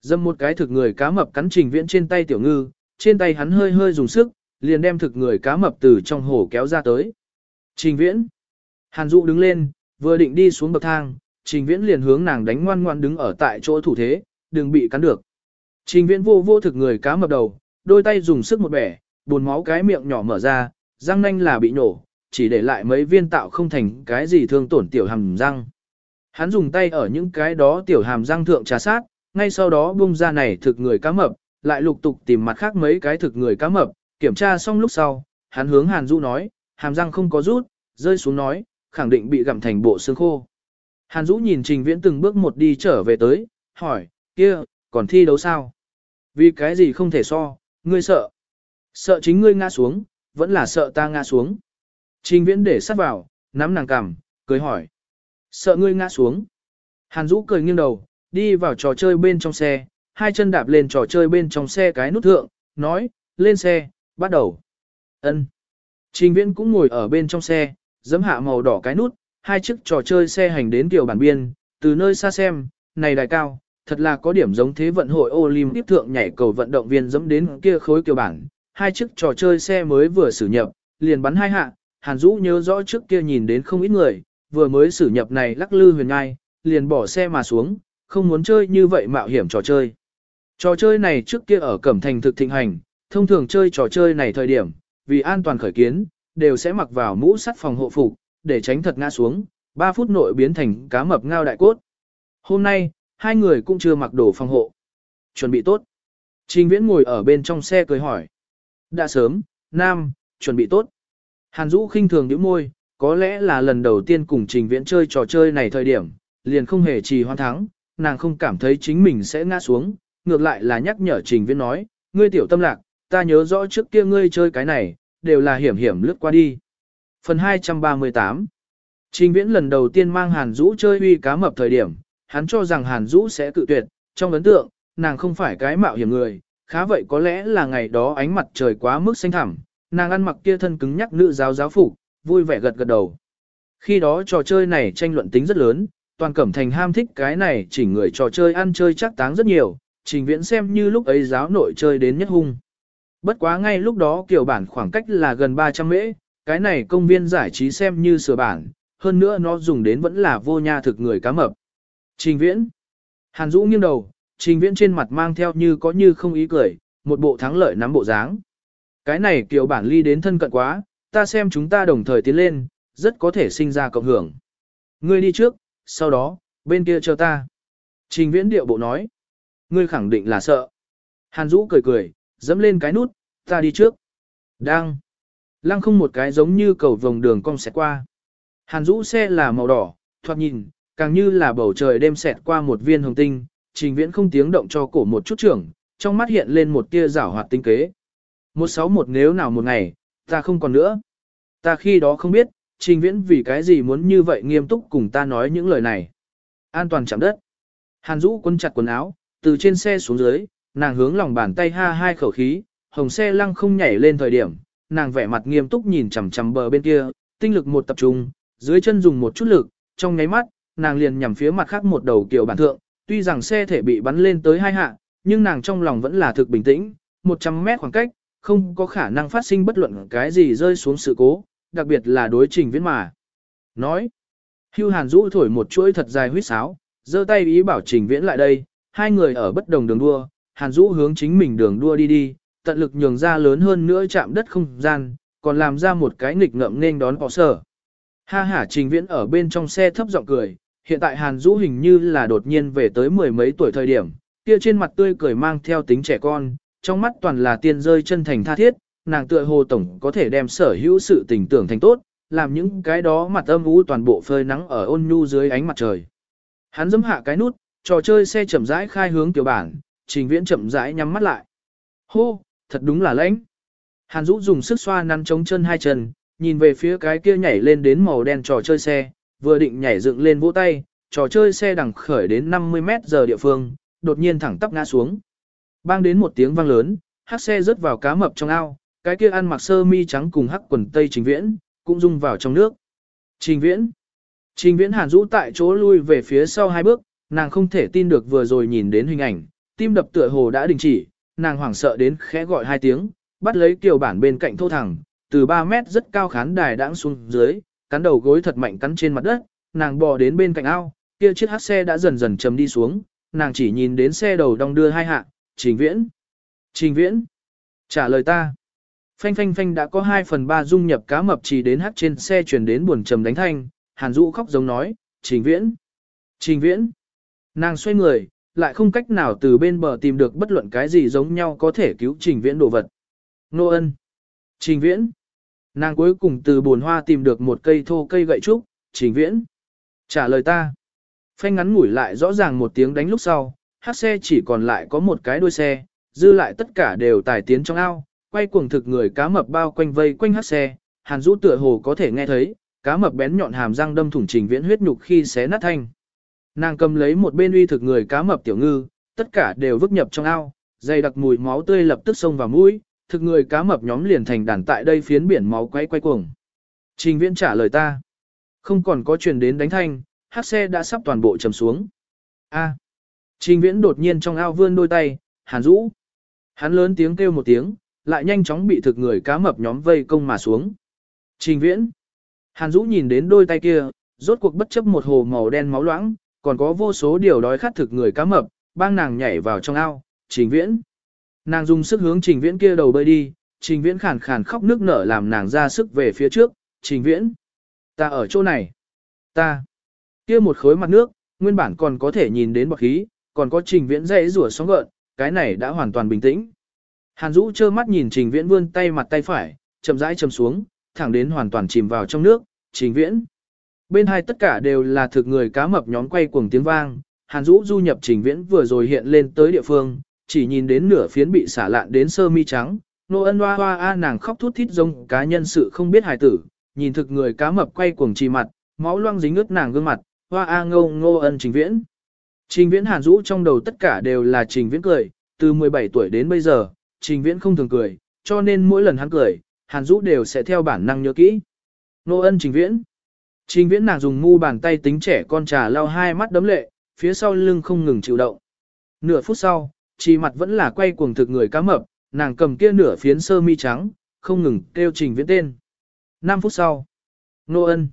Dâm một cái thực người cá mập cắn trình viễn trên tay tiểu ngư, trên tay hắn hơi hơi dùng sức, liền đem thực người cá mập từ trong hồ kéo ra tới. Trình viễn. Hàn Dụ đứng lên, vừa định đi xuống bậc thang, trình viễn liền hướng nàng đánh ngoan ngoan đứng ở tại chỗ thủ thế, đừng bị cắn được. Trình viễn vô vô thực người cá mập đầu, đôi tay dùng sức một bẻ, buồn máu cái miệng nhỏ mở ra, răng nanh là bị nổ, chỉ để lại mấy viên tạo không thành cái gì thương tổn tiểu hàm răng. Hắn dùng tay ở những cái đó tiểu hàm răng thượng trà sát, ngay sau đó bung ra này thực người cá mập, lại lục tục tìm mặt khác mấy cái thực người cá mập, kiểm tra xong lúc sau, hắn hướng Hàn Dũ nói, hàm răng không có rút, rơi xuống nói, khẳng định bị gặm thành bộ xương khô. Hàn Dũ nhìn Trình Viễn từng bước một đi trở về tới, hỏi, kia, còn thi đấu sao? Vì cái gì không thể so, ngươi sợ? Sợ chính ngươi ngã xuống, vẫn là sợ ta ngã xuống. Trình Viễn để sát vào, nắm nàng cằm, cười hỏi. Sợ ngươi ngã xuống. Hàn Dũ cười nghiêng đầu, đi vào trò chơi bên trong xe, hai chân đạp lên trò chơi bên trong xe cái nút thượng, nói, lên xe, bắt đầu. Ân. Trình Viễn cũng ngồi ở bên trong xe, giấm hạ màu đỏ cái nút, hai chiếc trò chơi xe hành đến tiểu bản biên, từ nơi xa xem, này đại cao, thật là có điểm giống thế vận hội Olympic thượng nhảy cầu vận động viên dẫm đến kia khối kiều bảng Hai chiếc trò chơi xe mới vừa xử nhập, liền bắn hai hạ, Hàn Dũ nhớ rõ trước kia nhìn đến không ít người, vừa mới xử nhập này lắc lư huyền ngai, liền bỏ xe mà xuống, không muốn chơi như vậy mạo hiểm trò chơi. Trò chơi này trước kia ở Cẩm Thành thực thịnh hành, thông thường chơi trò chơi này thời điểm, vì an toàn khởi kiến, đều sẽ mặc vào mũ sắt phòng hộ phục, để tránh thật ngã xuống, 3 phút nội biến thành cá mập ngao đại cốt. Hôm nay, hai người cũng chưa mặc đồ phòng hộ. Chuẩn bị tốt. Trình Viễn ngồi ở bên trong xe cười hỏi. Đã sớm, Nam, chuẩn bị tốt. Hàn Dũ khinh thường nhíu môi, có lẽ là lần đầu tiên cùng Trình Viễn chơi trò chơi này thời điểm, liền không hề trì hoãn thắng, nàng không cảm thấy chính mình sẽ ngã xuống, ngược lại là nhắc nhở Trình Viễn nói, ngươi tiểu tâm lạc, ta nhớ rõ trước kia ngươi chơi cái này, đều là hiểm hiểm lướt qua đi. Phần 238 Trình Viễn lần đầu tiên mang Hàn Dũ chơi uy cá mập thời điểm, hắn cho rằng Hàn Dũ sẽ cự tuyệt, trong ấn tượng, nàng không phải cái mạo hiểm người, khá vậy có lẽ là ngày đó ánh mặt trời quá mức xanh thẳm, nàng ăn mặc kia thân cứng nhắc nữ giáo giáo phục, vui vẻ gật gật đầu. Khi đó trò chơi này tranh luận tính rất lớn, toàn cẩm thành ham thích cái này chỉ người trò chơi ăn chơi chắc táng rất nhiều, trình viễn xem như lúc ấy giáo nội chơi đến nhất hung. Bất quá ngay lúc đó kiểu bản khoảng cách là gần 300 mễ, cái này công viên giải trí xem như sửa bản, hơn nữa nó dùng đến vẫn là vô nha thực người cá mập. Trình viễn. Hàn Dũ nghiêng đầu, trình viễn trên mặt mang theo như có như không ý cười, một bộ thắng lợi nắm bộ dáng. Cái này kiểu bản ly đến thân cận quá, ta xem chúng ta đồng thời tiến lên, rất có thể sinh ra cộng hưởng. Ngươi đi trước, sau đó, bên kia chờ ta. Trình viễn điệu bộ nói. Ngươi khẳng định là sợ. Hàn Dũ cười cười, dẫm lên cái nút, ta đi trước. Đang. Lăng không một cái giống như cầu vòng đường cong xẹt qua. Hàn Dũ xe là màu đỏ, thoạt nhìn, càng như là bầu trời đêm xẹt qua một viên hồng tinh, trình viễn không tiếng động cho cổ một chút trưởng, trong mắt hiện lên một tia rảo hoạt tinh kế. 161 nếu nào một ngày, ta không còn nữa. Ta khi đó không biết, trình viễn vì cái gì muốn như vậy nghiêm túc cùng ta nói những lời này. An toàn chạm đất. Hàn Dũ quân chặt quần áo, từ trên xe xuống dưới, nàng hướng lòng bàn tay ha hai khẩu khí, hồng xe lăng không nhảy lên thời điểm, nàng vẻ mặt nghiêm túc nhìn chằm chằm bờ bên kia, tinh lực một tập trung, dưới chân dùng một chút lực, trong nháy mắt, nàng liền nhằm phía mặt khác một đầu kiều bản thượng, tuy rằng xe thể bị bắn lên tới hai hạ, nhưng nàng trong lòng vẫn là thực bình tĩnh, 100 mét khoảng cách, không có khả năng phát sinh bất luận cái gì rơi xuống sự cố, đặc biệt là đối trình viễn mà. Nói, hưu hàn rũ thổi một chuỗi thật dài huyết sáo, giơ tay ý bảo trình viễn lại đây, hai người ở bất đồng đường đua, hàn rũ hướng chính mình đường đua đi đi, tận lực nhường ra lớn hơn nữa chạm đất không gian, còn làm ra một cái nghịch ngợm nên đón bỏ sở. Ha ha trình viễn ở bên trong xe thấp giọng cười, hiện tại hàn Dũ hình như là đột nhiên về tới mười mấy tuổi thời điểm, kia trên mặt tươi cười mang theo tính trẻ con, trong mắt toàn là tiên rơi chân thành tha thiết, nàng tựa hồ tổng có thể đem sở hữu sự tình tưởng thành tốt, làm những cái đó mặt âm u toàn bộ phơi nắng ở ôn nhu dưới ánh mặt trời. Hắn giẫm hạ cái nút, trò chơi xe chậm rãi khai hướng tiểu bản, trình viễn chậm rãi nhắm mắt lại. Hô, thật đúng là lãnh. Hàn Dũ dùng sức xoa nắn chống chân hai chân, nhìn về phía cái kia nhảy lên đến màu đen trò chơi xe, vừa định nhảy dựng lên vỗ tay, trò chơi xe đằng khởi đến 50 mét giờ địa phương, đột nhiên thẳng tắp ngã xuống. Bang đến một tiếng vang lớn, hắc xe rớt vào cá mập trong ao, cái kia ăn mặc sơ mi trắng cùng hắc quần tây trình viễn, cũng rung vào trong nước. Trình viễn. Trình viễn hàn rũ tại chỗ lui về phía sau hai bước, nàng không thể tin được vừa rồi nhìn đến hình ảnh, tim đập tựa hồ đã đình chỉ, nàng hoảng sợ đến khẽ gọi hai tiếng, bắt lấy kiều bản bên cạnh thô thẳng, từ 3 mét rất cao khán đài đãng xuống dưới, cắn đầu gối thật mạnh cắn trên mặt đất, nàng bò đến bên cạnh ao, kia chiếc hát xe đã dần dần chấm đi xuống, nàng chỉ nhìn đến xe đầu đong đưa hai hạ, trình viễn. Trình viễn. Trả lời ta. Phanh phanh phanh đã có 2 phần 3 dung nhập cá mập chỉ đến hát trên xe chuyển đến buồn trầm đánh thanh, hàn dụ khóc giống nói, trình viễn. Trình viễn. Nàng xoay người, lại không cách nào từ bên bờ tìm được bất luận cái gì giống nhau có thể cứu trình viễn đồ vật. Nô ân. Trình viễn. Nàng cuối cùng từ buồn hoa tìm được một cây thô cây gậy trúc, trình viễn. Trả lời ta. Phanh ngắn ngủi lại rõ ràng một tiếng đánh lúc sau, hát xe chỉ còn lại có một cái đuôi xe, dư lại tất cả đều tải tiến trong ao, quay cuồng thực người cá mập bao quanh vây quanh hát xe, hàn rũ tựa hồ có thể nghe thấy, cá mập bén nhọn hàm răng đâm thủng trình viễn huyết nhục khi xé nát thanh. Nàng cầm lấy một bên uy thực người cá mập tiểu ngư, tất cả đều vứt nhập trong ao, dày đặc mùi máu tươi lập tức xông vào mũi, thực người cá mập nhóm liền thành đàn tại đây phiến biển máu quay quay cuồng. Trình viễn trả lời ta. Không còn có truyền đến đánh thanh, hát xe đã sắp toàn bộ trầm xuống. A. Trình viễn đột nhiên trong ao vươn đôi tay, hàn rũ. Hắn lớn tiếng kêu một tiếng, lại nhanh chóng bị thực người cá mập nhóm vây công mà xuống. Trình viễn. Hàn rũ nhìn đến đôi tay kia, rốt cuộc bất chấp một hồ màu đen máu loãng, còn có vô số điều đói khát thực người cá mập, bang nàng nhảy vào trong ao, trình viễn. Nàng dùng sức hướng trình viễn kia đầu bơi đi, trình viễn khàn khàn khóc nước nở làm nàng ra sức về phía trước, trình viễn. Ta ở chỗ này. Ta. Kia một khối mặt nước, nguyên bản còn có thể nhìn đến bọc khí, còn có trình viễn dây rủa sóng gợn, cái này đã hoàn toàn bình tĩnh. Hàn Dũ trơ mắt nhìn trình viễn vươn tay mặt tay phải, chậm rãi chầm xuống, thẳng đến hoàn toàn chìm vào trong nước, trình viễn. Bên hai tất cả đều là thực người cá mập nhóm quay cuồng tiếng vang, Hàn Dũ du nhập trình viễn vừa rồi hiện lên tới địa phương, chỉ nhìn đến nửa phiến bị xả lạn đến sơ mi trắng, nô ân hoa hoa a nàng khóc thút thít giống cá nhân sự không biết hài tử, nhìn thực người cá mập quay cuồng trì mặt, máu loang dính ướt nàng gương mặt, hoa a ngô ngô ân trình viễn. Trình viễn hàn Dũ trong đầu tất cả đều là trình viễn cười, từ 17 tuổi đến bây giờ, trình viễn không thường cười, cho nên mỗi lần hắn cười, hàn Dũ đều sẽ theo bản năng nhớ kỹ. Nô ân trình viễn. Trình viễn nàng dùng ngu bàn tay tính trẻ con trà lau hai mắt đấm lệ, phía sau lưng không ngừng chịu động. Nửa phút sau, chỉ mặt vẫn là quay cuồng thực người cá mập, nàng cầm kia nửa phiến sơ mi trắng, không ngừng kêu trình viễn tên. 5 phút sau, nô ân.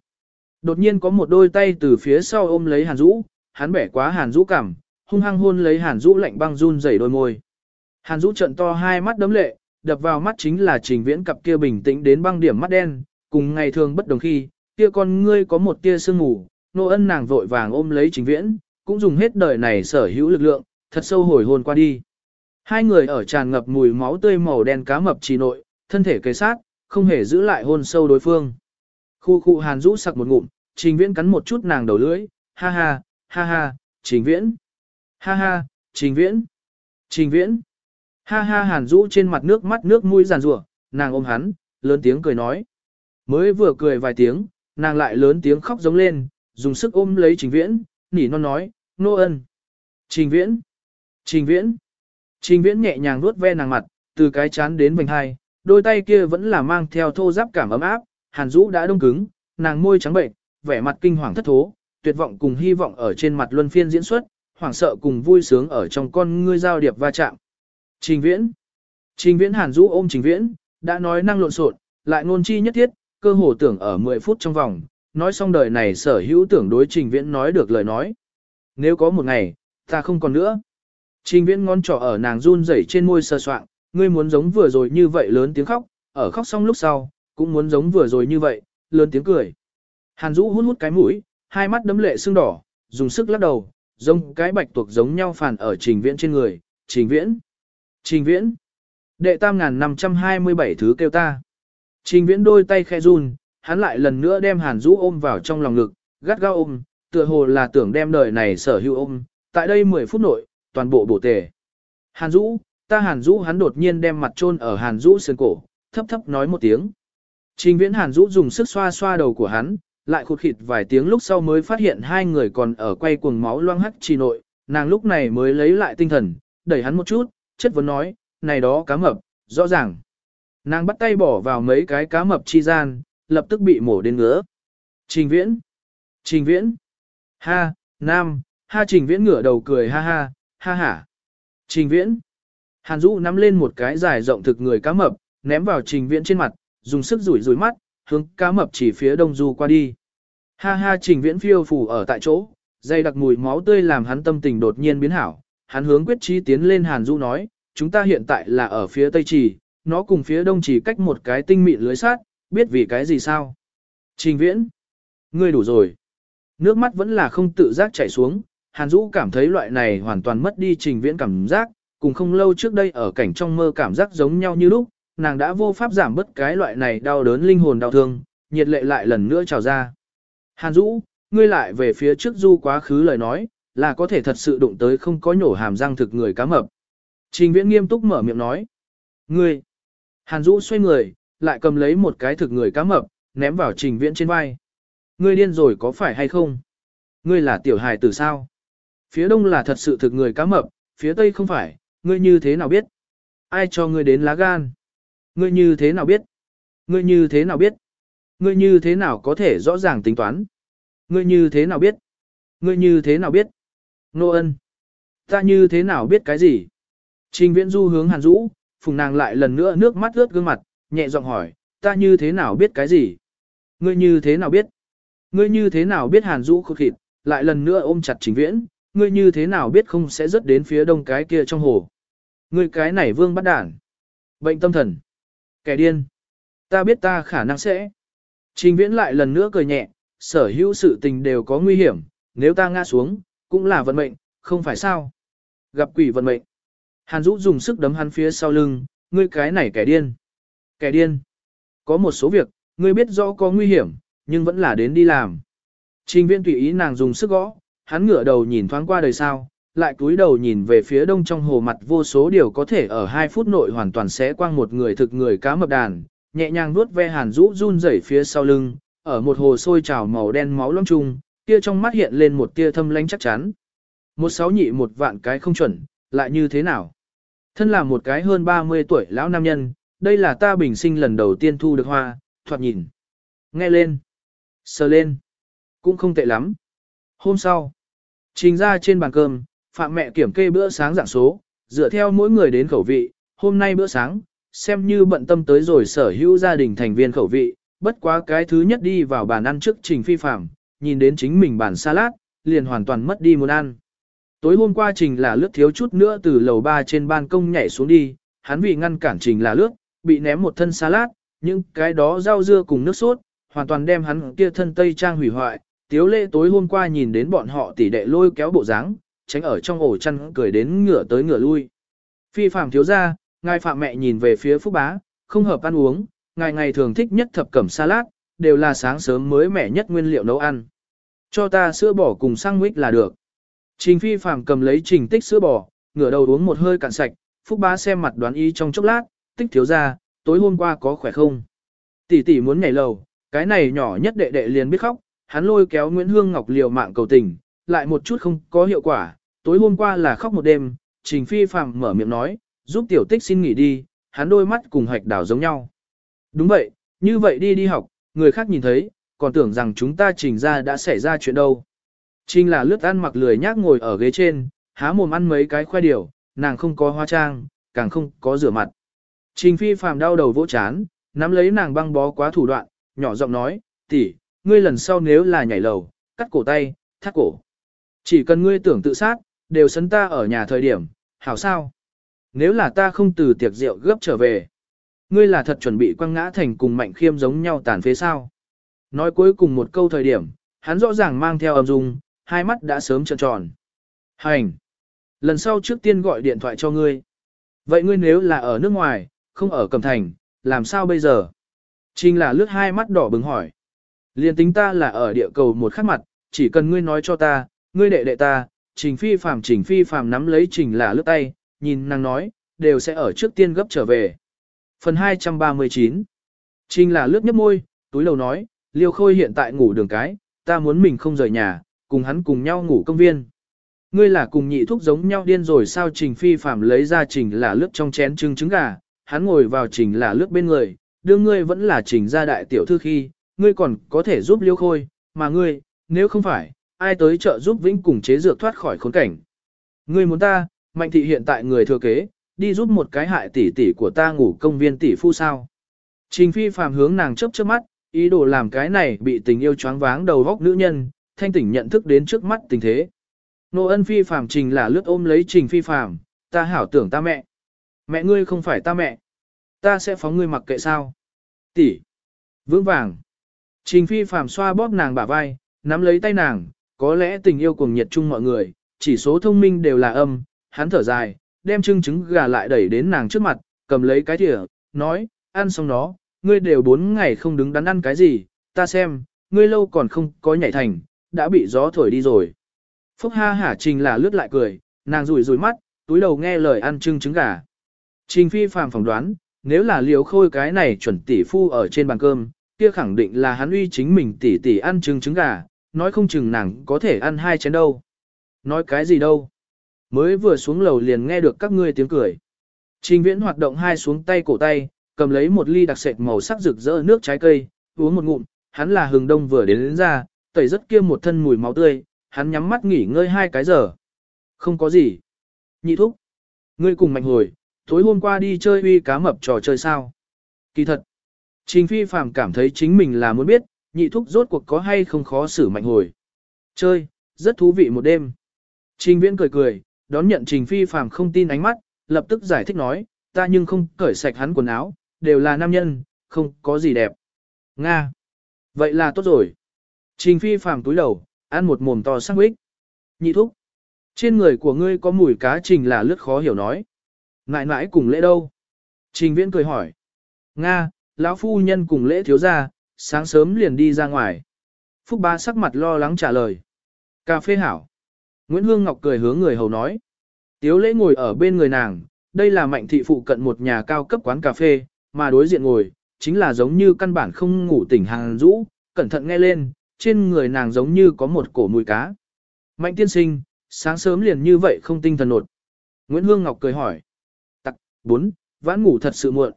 Đột nhiên có một đôi tay từ phía sau ôm lấy hàn Dũ, hắn bẻ quá hàn Dũ cảm, hung hăng hôn lấy hàn Dũ lạnh băng run rẩy đôi môi. Hàn Dũ trận to hai mắt đấm lệ, đập vào mắt chính là trình viễn cặp kia bình tĩnh đến băng điểm mắt đen, cùng ngày thường bất đồng khi, kia con ngươi có một tia sương mù, nô ân nàng vội vàng ôm lấy trình viễn, cũng dùng hết đời này sở hữu lực lượng, thật sâu hồi hồn qua đi. Hai người ở tràn ngập mùi máu tươi màu đen cá mập trì nội, thân thể kề sát, không hề giữ lại hôn sâu đối phương. Khu khu hàn rũ sặc một ngụm, trình viễn cắn một chút nàng đầu lưỡi, ha ha, ha ha, trình viễn, ha ha, trình viễn, trình viễn, ha ha hàn rũ trên mặt nước mắt nước mũi giàn rủa nàng ôm hắn, lớn tiếng cười nói. Mới vừa cười vài tiếng, nàng lại lớn tiếng khóc giống lên, dùng sức ôm lấy trình viễn, nỉ non nói, nô ân. Trình viễn, trình viễn, trình viễn nhẹ nhàng vuốt ve nàng mặt, từ cái chán đến vành hai, đôi tay kia vẫn là mang theo thô giáp cảm ấm áp, hàn rũ đã đông cứng, nàng môi trắng bệnh, vẻ mặt kinh hoàng thất thố, tuyệt vọng cùng hy vọng ở trên mặt luân phiên diễn xuất, hoảng sợ cùng vui sướng ở trong con ngươi giao điệp va chạm. Trình viễn, trình viễn hàn rũ ôm trình viễn, đã nói năng lộn xộn, lại ngôn chi nhất thiết, cơ hồ tưởng ở 10 phút trong vòng, nói xong đời này sở hữu tưởng đối trình viễn nói được lời nói. Nếu có một ngày, ta không còn nữa. Trình viễn ngón trỏ ở nàng run rẩy trên môi sờ soạng, ngươi muốn giống vừa rồi như vậy lớn tiếng khóc, ở khóc xong lúc sau, cũng muốn giống vừa rồi như vậy, lớn tiếng cười. Hàn Dũ hút hút cái mũi, hai mắt đấm lệ sưng đỏ, dùng sức lắc đầu, giống cái bạch tuộc giống nhau phản ở trình viễn trên người, trình viễn, trình viễn. Đệ tam ngàn 527 thứ kêu ta. Trình viễn đôi tay khe run, hắn lại lần nữa đem Hàn Dũ ôm vào trong lòng ngực, gắt gao ôm, tựa hồ là tưởng đem đời này sở hữu ôm, tại đây 10 phút nội, toàn bộ bổ tề. Hàn Dũ, ta Hàn Dũ hắn đột nhiên đem mặt chôn ở Hàn Dũ sườn cổ, thấp thấp nói một tiếng. Trình viễn Hàn Dũ dùng sức xoa xoa đầu của hắn, lại khụt khịt vài tiếng lúc sau mới phát hiện hai người còn ở quay cuồng máu loang hắt trì nội, nàng lúc này mới lấy lại tinh thần, đẩy hắn một chút, chất vấn nói, này đó cá mập, rõ ràng. Nàng bắt tay bỏ vào mấy cái cá mập chi gian, lập tức bị mổ đến ngứa. Trình viễn, trình viễn, ha, nam, ha trình viễn ngửa đầu cười ha ha, ha ha. Trình viễn, hàn Dũ nắm lên một cái dài rộng thực người cá mập, ném vào trình viễn trên mặt, dùng sức rủi rủi mắt, hướng cá mập chỉ phía đông du qua đi. Ha ha trình viễn phiêu phủ ở tại chỗ, dây đặc mùi máu tươi làm hắn tâm tình đột nhiên biến hảo. Hắn hướng quyết trí tiến lên Hàn Dũ nói, chúng ta hiện tại là ở phía tây trì, nó cùng phía đông chỉ cách một cái tinh mịn lưới sát, biết vì cái gì sao? Trình viễn, ngươi đủ rồi. Nước mắt vẫn là không tự giác chảy xuống, Hàn Dũ cảm thấy loại này hoàn toàn mất đi trình viễn cảm giác, cùng không lâu trước đây ở cảnh trong mơ cảm giác giống nhau như lúc, nàng đã vô pháp giảm bớt cái loại này đau đớn linh hồn đau thương, nhiệt lệ lại lần nữa trào ra. Hàn Dũ, ngươi lại về phía trước du quá khứ lời nói, là có thể thật sự đụng tới không có nhổ hàm răng thực người cá mập. Trình viễn nghiêm túc mở miệng nói. Ngươi, Hàn Dũ xoay người, lại cầm lấy một cái thực người cá mập, ném vào trình viễn trên vai. Ngươi điên rồi có phải hay không? Ngươi là tiểu hài tử sao? Phía đông là thật sự thực người cá mập, phía tây không phải, ngươi như thế nào biết? Ai cho ngươi đến lá gan? Ngươi như thế nào biết? Ngươi như thế nào biết? Ngươi như thế nào có thể rõ ràng tính toán? Ngươi như thế nào biết? Ngươi như thế nào biết? Nô ân. Ta như thế nào biết cái gì? Trình viễn du hướng hàn Dũ, phùng nàng lại lần nữa nước mắt ướt gương mặt, nhẹ giọng hỏi, ta như thế nào biết cái gì? Ngươi như thế nào biết? Ngươi như thế nào biết hàn Dũ khụt khịt, lại lần nữa ôm chặt trình viễn, ngươi như thế nào biết không sẽ rớt đến phía đông cái kia trong hồ? Ngươi cái này vương bắt đản. Bệnh tâm thần. Kẻ điên. Ta biết ta khả năng sẽ. Trình viễn lại lần nữa cười nhẹ, sở hữu sự tình đều có nguy hiểm, nếu ta ngã xuống, cũng là vận mệnh, không phải sao. Gặp quỷ vận mệnh. Hàn Dũ dùng sức đấm hắn phía sau lưng, ngươi cái này kẻ điên. Kẻ điên. Có một số việc, ngươi biết rõ có nguy hiểm, nhưng vẫn là đến đi làm. Trình viễn tùy ý nàng dùng sức gõ, hắn ngửa đầu nhìn thoáng qua đời sao, lại cúi đầu nhìn về phía đông trong hồ mặt vô số điều có thể ở 2 phút nội hoàn toàn sẽ quang một người thực người cá mập đàn, nhẹ nhàng vuốt ve hàn rũ run rẩy phía sau lưng, ở một hồ sôi trào màu đen máu long trung, kia trong mắt hiện lên một tia thâm lánh chắc chắn. Một sáu nhị một vạn cái không chuẩn, lại như thế nào? Thân là một cái hơn 30 tuổi lão nam nhân, đây là ta bình sinh lần đầu tiên thu được hoa, thoạt nhìn. Nghe lên. Sờ lên. Cũng không tệ lắm. Hôm sau, trình ra trên bàn cơm, phạm mẹ kiểm kê bữa sáng dạng số, dựa theo mỗi người đến khẩu vị, hôm nay bữa sáng, xem như bận tâm tới rồi sở hữu gia đình thành viên khẩu vị, bất quá cái thứ nhất đi vào bàn ăn trước trình phi phạm, nhìn đến chính mình bàn salad, liền hoàn toàn mất đi muốn ăn. Tối hôm qua trình là lướt thiếu chút nữa từ lầu ba trên ban công nhảy xuống đi, hắn vì ngăn cản trình là lướt, bị ném một thân salad, nhưng cái đó rau dưa cùng nước sốt, hoàn toàn đem hắn kia thân tây trang hủy hoại. Tiếu lệ tối hôm qua nhìn đến bọn họ tỉ đệ lôi kéo bộ dáng, tránh ở trong ổ chăn cười đến ngửa tới ngửa lui. Phi phạm thiếu ra, ngài phạm mẹ nhìn về phía phúc bá, không hợp ăn uống, ngài ngày thường thích nhất thập cẩm salad, đều là sáng sớm mới mẻ nhất nguyên liệu nấu ăn. Cho ta sữa bò cùng sandwich là được. Trình phi phạm cầm lấy trình tích sữa bò, ngửa đầu uống một hơi cạn sạch, phúc bá xem mặt đoán ý trong chốc lát, tích thiếu ra, tối hôm qua có khỏe không? Tỷ tỷ muốn nhảy lầu, cái này nhỏ nhất đệ đệ liền biết khóc, hắn lôi kéo Nguyễn Hương Ngọc liều mạng cầu tình, lại một chút không có hiệu quả, tối hôm qua là khóc một đêm, Trình Phi Phạm mở miệng nói, giúp tiểu tích xin nghỉ đi, hắn đôi mắt cùng hạch đảo giống nhau. Đúng vậy, như vậy đi đi học, người khác nhìn thấy, còn tưởng rằng chúng ta trình ra đã xảy ra chuyện đâu. Trình là lướt ăn mặc lười nhác ngồi ở ghế trên, há mồm ăn mấy cái khoai điều, nàng không có hoa trang, càng không có rửa mặt. Trình Phi Phạm đau đầu vỗ chán, nắm lấy nàng băng bó quá thủ đoạn, nhỏ giọng nói, tỷ, ngươi lần sau nếu là nhảy lầu, cắt cổ tay, thắt cổ. Chỉ cần ngươi tưởng tự sát, đều sấn ta ở nhà thời điểm, hảo sao? Nếu là ta không từ tiệc rượu gấp trở về, ngươi là thật chuẩn bị quăng ngã thành cùng mạnh khiêm giống nhau tàn phế sao? Nói cuối cùng một câu thời điểm, hắn rõ ràng mang theo âm dung, hai mắt đã sớm trợn tròn. Hành! Lần sau trước tiên gọi điện thoại cho ngươi. Vậy ngươi nếu là ở nước ngoài, không ở Cẩm Thành, làm sao bây giờ? Trình là lướt hai mắt đỏ bừng hỏi. Liên tính ta là ở địa cầu một khắc mặt, chỉ cần ngươi nói cho ta, ngươi đệ đệ ta, trình phi phàm trình phi phàm nắm lấy trình là lướt tay, nhìn nàng nói, đều sẽ ở trước tiên gấp trở về. Phần 239 Trình là lướt nhấp môi, túi lầu nói, liêu khôi hiện tại ngủ đường cái, ta muốn mình không rời nhà, cùng hắn cùng nhau ngủ công viên. Ngươi là cùng nhị thuốc giống nhau điên rồi sao trình phi phàm lấy ra trình là lướt trong chén trứng trứng gà, hắn ngồi vào trình là lướt bên người, đương ngươi vẫn là trình gia đại tiểu thư khi, ngươi còn có thể giúp liêu khôi, mà ngươi, nếu không phải, ai tới trợ giúp Vĩnh cùng chế dược thoát khỏi khốn cảnh. Ngươi muốn ta, mạnh thị hiện tại người thừa kế, đi giúp một cái hại tỷ tỷ của ta ngủ công viên tỷ phu sao. Trình phi phàm hướng nàng chớp chớp mắt, ý đồ làm cái này bị tình yêu choáng váng đầu vóc nữ nhân, thanh tỉnh nhận thức đến trước mắt tình thế. Nô ân phi phàm trình là lướt ôm lấy trình phi phàm, ta hảo tưởng ta mẹ. Mẹ ngươi không phải ta mẹ. Ta sẽ phóng ngươi mặc kệ sao. Tỷ. Vững vàng. Trình phi phàm xoa bóp nàng bả vai, nắm lấy tay nàng, có lẽ tình yêu cuồng nhiệt chung mọi người, chỉ số thông minh đều là âm, hắn thở dài, đem trưng trứng gà lại đẩy đến nàng trước mặt, cầm lấy cái thìa, nói, ăn xong nó, ngươi đều bốn ngày không đứng đắn ăn cái gì, ta xem, ngươi lâu còn không có nhảy thành, đã bị gió thổi đi rồi. Phúc ha hả trình là lướt lại cười, nàng rủi rủi mắt, túi đầu nghe lời ăn trưng trứng gà. Trình phi phàm phỏng đoán, nếu là liều khôi cái này chuẩn tỷ phu ở trên bàn cơm, kia khẳng định là hắn uy chính mình tỉ tỉ ăn trứng trứng gà, nói không chừng nàng có thể ăn hai chén đâu. Nói cái gì đâu. Mới vừa xuống lầu liền nghe được các ngươi tiếng cười. Trình viễn hoạt động hai xuống tay cổ tay, cầm lấy một ly đặc sệt màu sắc rực rỡ nước trái cây, uống một ngụm, hắn là hừng đông vừa đến, đến ra, tẩy rất kia một thân mùi máu tươi, hắn nhắm mắt nghỉ ngơi hai cái giờ. Không có gì. Nhị thúc. Ngươi cùng mạnh hồi, tối hôm qua đi chơi uy cá mập trò chơi sao? Kỳ thật, Trình Phi Phàm cảm thấy chính mình là muốn biết, nhị thúc rốt cuộc có hay không khó xử mạnh hồi. Chơi, rất thú vị một đêm. Trình Viễn cười cười, đón nhận Trình Phi Phàm không tin ánh mắt, lập tức giải thích nói, ta nhưng không cởi sạch hắn quần áo, đều là nam nhân, không có gì đẹp. Nga. Vậy là tốt rồi. Trình Phi Phàm túi đầu, ăn một mồm to sắc bích. Nhị thúc. Trên người của ngươi có mùi cá trình là lướt khó hiểu nói. Ngại mãi cùng lễ đâu? Trình viễn cười hỏi. Nga, lão phu nhân cùng lễ thiếu gia, sáng sớm liền đi ra ngoài. Phúc ba sắc mặt lo lắng trả lời. Cà phê hảo. Nguyễn Hương Ngọc cười hướng người hầu nói. Tiếu lễ ngồi ở bên người nàng, đây là mạnh thị phụ cận một nhà cao cấp quán cà phê, mà đối diện ngồi, chính là giống như căn bản không ngủ tỉnh hàng rũ, cẩn thận nghe lên, trên người nàng giống như có một cổ mùi cá. Mạnh tiên sinh, sáng sớm liền như vậy không tinh thần nột. Nguyễn Hương Ngọc cười hỏi. Tặc, bốn, Vãn ngủ thật sự muộn.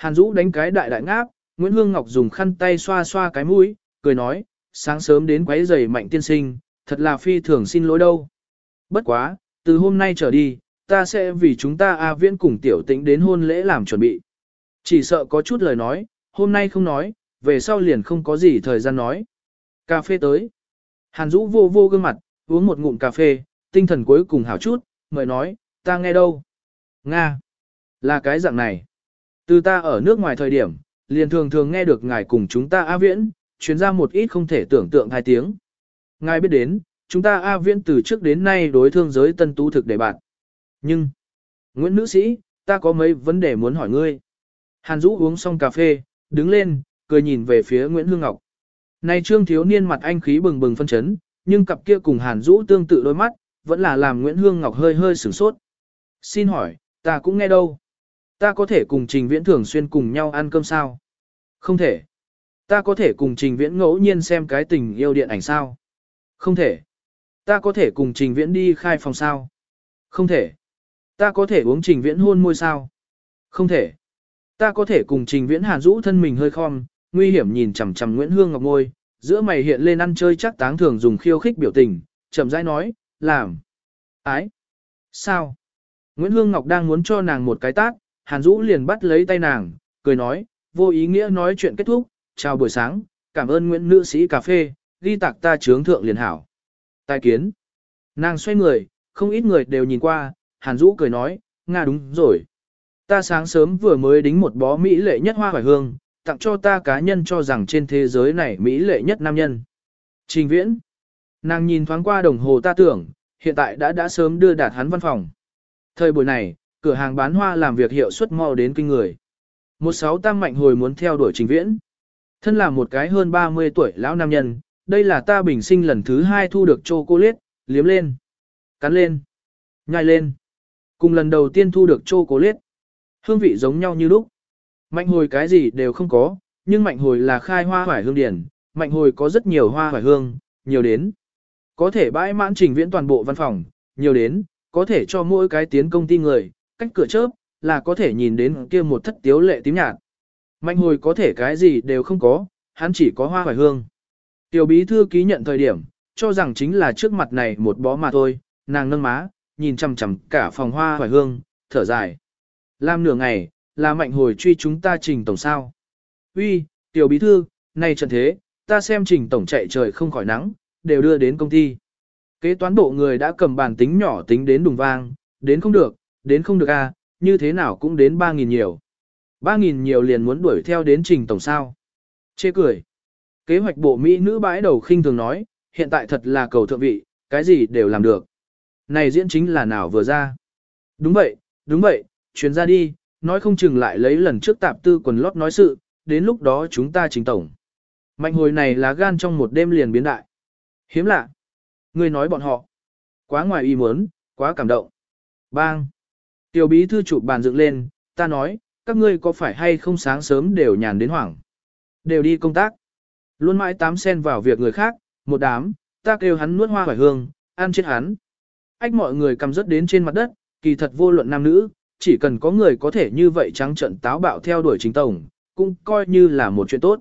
Hàn Dũ đánh cái đại đại ngáp, Nguyễn Hương Ngọc dùng khăn tay xoa xoa cái mũi, cười nói, sáng sớm đến quấy giày mạnh tiên sinh, thật là phi thường xin lỗi đâu. Bất quá, từ hôm nay trở đi, ta sẽ vì chúng ta A Viễn cùng tiểu tĩnh đến hôn lễ làm chuẩn bị. Chỉ sợ có chút lời nói, hôm nay không nói, về sau liền không có gì thời gian nói. Cà phê tới. Hàn Dũ vô vô gương mặt, uống một ngụm cà phê, tinh thần cuối cùng hảo chút, mời nói, ta nghe đâu. Nga. Là cái dạng này. Từ ta ở nước ngoài thời điểm, liền thường thường nghe được ngài cùng chúng ta A Viễn, chuyến ra một ít không thể tưởng tượng hai tiếng. Ngài biết đến, chúng ta A viễn từ trước đến nay đối thương giới tân tú thực để bạn. Nhưng, Nguyễn Nữ Sĩ, ta có mấy vấn đề muốn hỏi ngươi. Hàn Dũ uống xong cà phê, đứng lên, cười nhìn về phía Nguyễn Hương Ngọc. Này trương thiếu niên mặt anh khí bừng bừng phân chấn, nhưng cặp kia cùng Hàn Dũ tương tự đôi mắt, vẫn là làm Nguyễn Hương Ngọc hơi hơi sửng sốt. Xin hỏi, ta cũng nghe đâu. Ta có thể cùng Trình Viễn thường xuyên cùng nhau ăn cơm sao? Không thể. Ta có thể cùng Trình Viễn ngẫu nhiên xem cái tình yêu điện ảnh sao? Không thể. Ta có thể cùng Trình Viễn đi khai phòng sao? Không thể. Ta có thể uống Trình Viễn hôn môi sao? Không thể. Ta có thể cùng Trình Viễn Hàn Dũ thân mình hơi khom, nguy hiểm nhìn chằm chằm Nguyễn Hương Ngọc Ngôi, giữa mày hiện lên ăn chơi chắc táng thường dùng khiêu khích biểu tình, chậm rãi nói, làm. Ái. Sao? Nguyễn Hương Ngọc đang muốn cho nàng một cái tát, Hàn Dũ liền bắt lấy tay nàng, cười nói, vô ý nghĩa nói chuyện kết thúc, chào buổi sáng, cảm ơn Nguyễn Nữ sĩ cà phê, ghi tạc ta trướng thượng liền hảo. Tài kiến. Nàng xoay người, không ít người đều nhìn qua, Hàn Dũ cười nói, Nga đúng rồi. Ta sáng sớm vừa mới đính một bó Mỹ lệ nhất hoa hoài hương, tặng cho ta cá nhân cho rằng trên thế giới này Mỹ lệ nhất nam nhân. Trình viễn. Nàng nhìn thoáng qua đồng hồ ta tưởng, hiện tại đã đã sớm đưa đạt hắn văn phòng. Thời buổi này, cửa hàng bán hoa làm việc hiệu suất mau đến kinh người. Một sáu tam mạnh hồi muốn theo đuổi trình viễn. Thân là một cái hơn 30 tuổi lão nam nhân, đây là ta bình sinh lần thứ hai thu được chocolate, liếm lên, cắn lên, nhai lên. Cùng lần đầu tiên thu được chocolate. Hương vị giống nhau như lúc. Mạnh hồi cái gì đều không có, nhưng mạnh hồi là khai hoa hoài hương điển, mạnh hồi có rất nhiều hoa hoài hương, nhiều đến. Có thể bãi mãn trình viễn toàn bộ văn phòng, nhiều đến, có thể cho mỗi cái tiến công ty người, cách cửa chớp, là có thể nhìn đến kia một thất tiếu lệ tím nhạt. Mạnh hồi có thể cái gì đều không có, hắn chỉ có hoa hoài hương. Tiểu bí thư ký nhận thời điểm, cho rằng chính là trước mặt này một bó mà thôi, nàng nâng má, nhìn chằm chằm cả phòng hoa hoài hương, thở dài. Làm nửa ngày, là mạnh hồi truy chúng ta trình tổng sao. Uy, tiểu bí thư, này trần thế, ta xem trình tổng chạy trời không khỏi nắng, đều đưa đến công ty. Kế toán bộ người đã cầm bàn tính nhỏ tính đến đùng vang, đến không được, đến không được a, à, như thế nào cũng đến 3.000 nhiều. 3.000 nhiều liền muốn đuổi theo đến trình tổng sao. Chê cười. Kế hoạch bộ Mỹ nữ bãi đầu khinh thường nói, hiện tại thật là cầu thượng vị, cái gì đều làm được. Này diễn chính là nào vừa ra. Đúng vậy, đúng vậy, chuyến ra đi, nói không chừng lại lấy lần trước tạp tư quần lót nói sự, đến lúc đó chúng ta trình tổng. Mạnh hồi này là gan trong một đêm liền biến đại. Hiếm lạ. Ngươi nói bọn họ. Quá ngoài ý muốn, quá cảm động. Bang. Tiểu bí thư chụp bàn dựng lên, ta nói, các ngươi có phải hay không sáng sớm đều nhàn đến hoảng. Đều đi công tác. Luôn mãi tám sen vào việc người khác, một đám, ta kêu hắn nuốt hoa hoài hương, ăn chết hắn. Ách mọi người cầm rớt đến trên mặt đất, kỳ thật vô luận nam nữ, chỉ cần có người có thể như vậy trắng trận táo bạo theo đuổi chính tổng, cũng coi như là một chuyện tốt.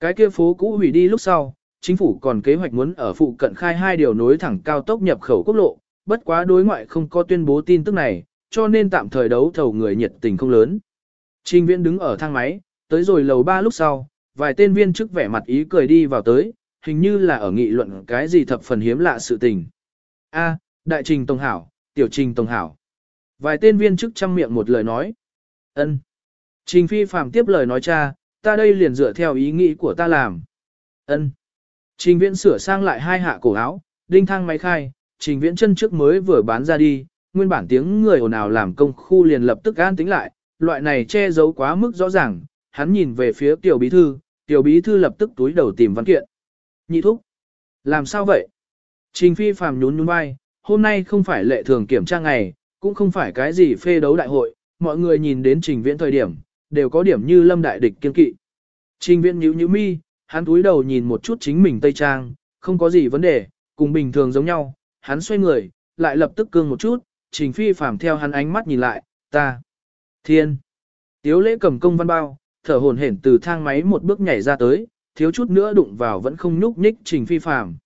Cái kia phố cũ hủy đi lúc sau, chính phủ còn kế hoạch muốn ở phụ cận khai hai điều nối thẳng cao tốc nhập khẩu quốc lộ, bất quá đối ngoại không có tuyên bố tin tức này, cho nên tạm thời đấu thầu người nhiệt tình không lớn. Trình viễn đứng ở thang máy, tới rồi lầu ba lúc sau, vài tên viên chức vẻ mặt ý cười đi vào tới, hình như là ở nghị luận cái gì thập phần hiếm lạ sự tình. A, đại trình tổng hảo, tiểu trình tổng hảo. Vài tên viên chức chăm miệng một lời nói. ân. Trình phi phạm tiếp lời nói cha, ta đây liền dựa theo ý nghĩ của ta làm. ân. Trình viễn sửa sang lại hai hạ cổ áo, đinh thang máy khai, trình viễn chân trước mới vừa bán ra đi, nguyên bản tiếng người ồn ào làm công khu liền lập tức an tính lại, loại này che giấu quá mức rõ ràng, hắn nhìn về phía tiểu bí thư, tiểu bí thư lập tức túi đầu tìm văn kiện. Nhị thúc, làm sao vậy? Trình phi phàm nhún nhún vai, hôm nay không phải lệ thường kiểm tra ngày, cũng không phải cái gì phê đấu đại hội, mọi người nhìn đến trình viễn thời điểm, đều có điểm như lâm đại địch kiên kỵ. Trình viễn nhíu nhíu mi, hắn túi đầu nhìn một chút chính mình tây trang, không có gì vấn đề, cùng bình thường giống nhau, hắn xoay người, lại lập tức cương một chút, trình phi phàm theo hắn ánh mắt nhìn lại, ta. Thiên. Tiếu lễ cầm công văn bao, thở hồn hển từ thang máy một bước nhảy ra tới, thiếu chút nữa đụng vào vẫn không nhúc nhích trình phi phàm.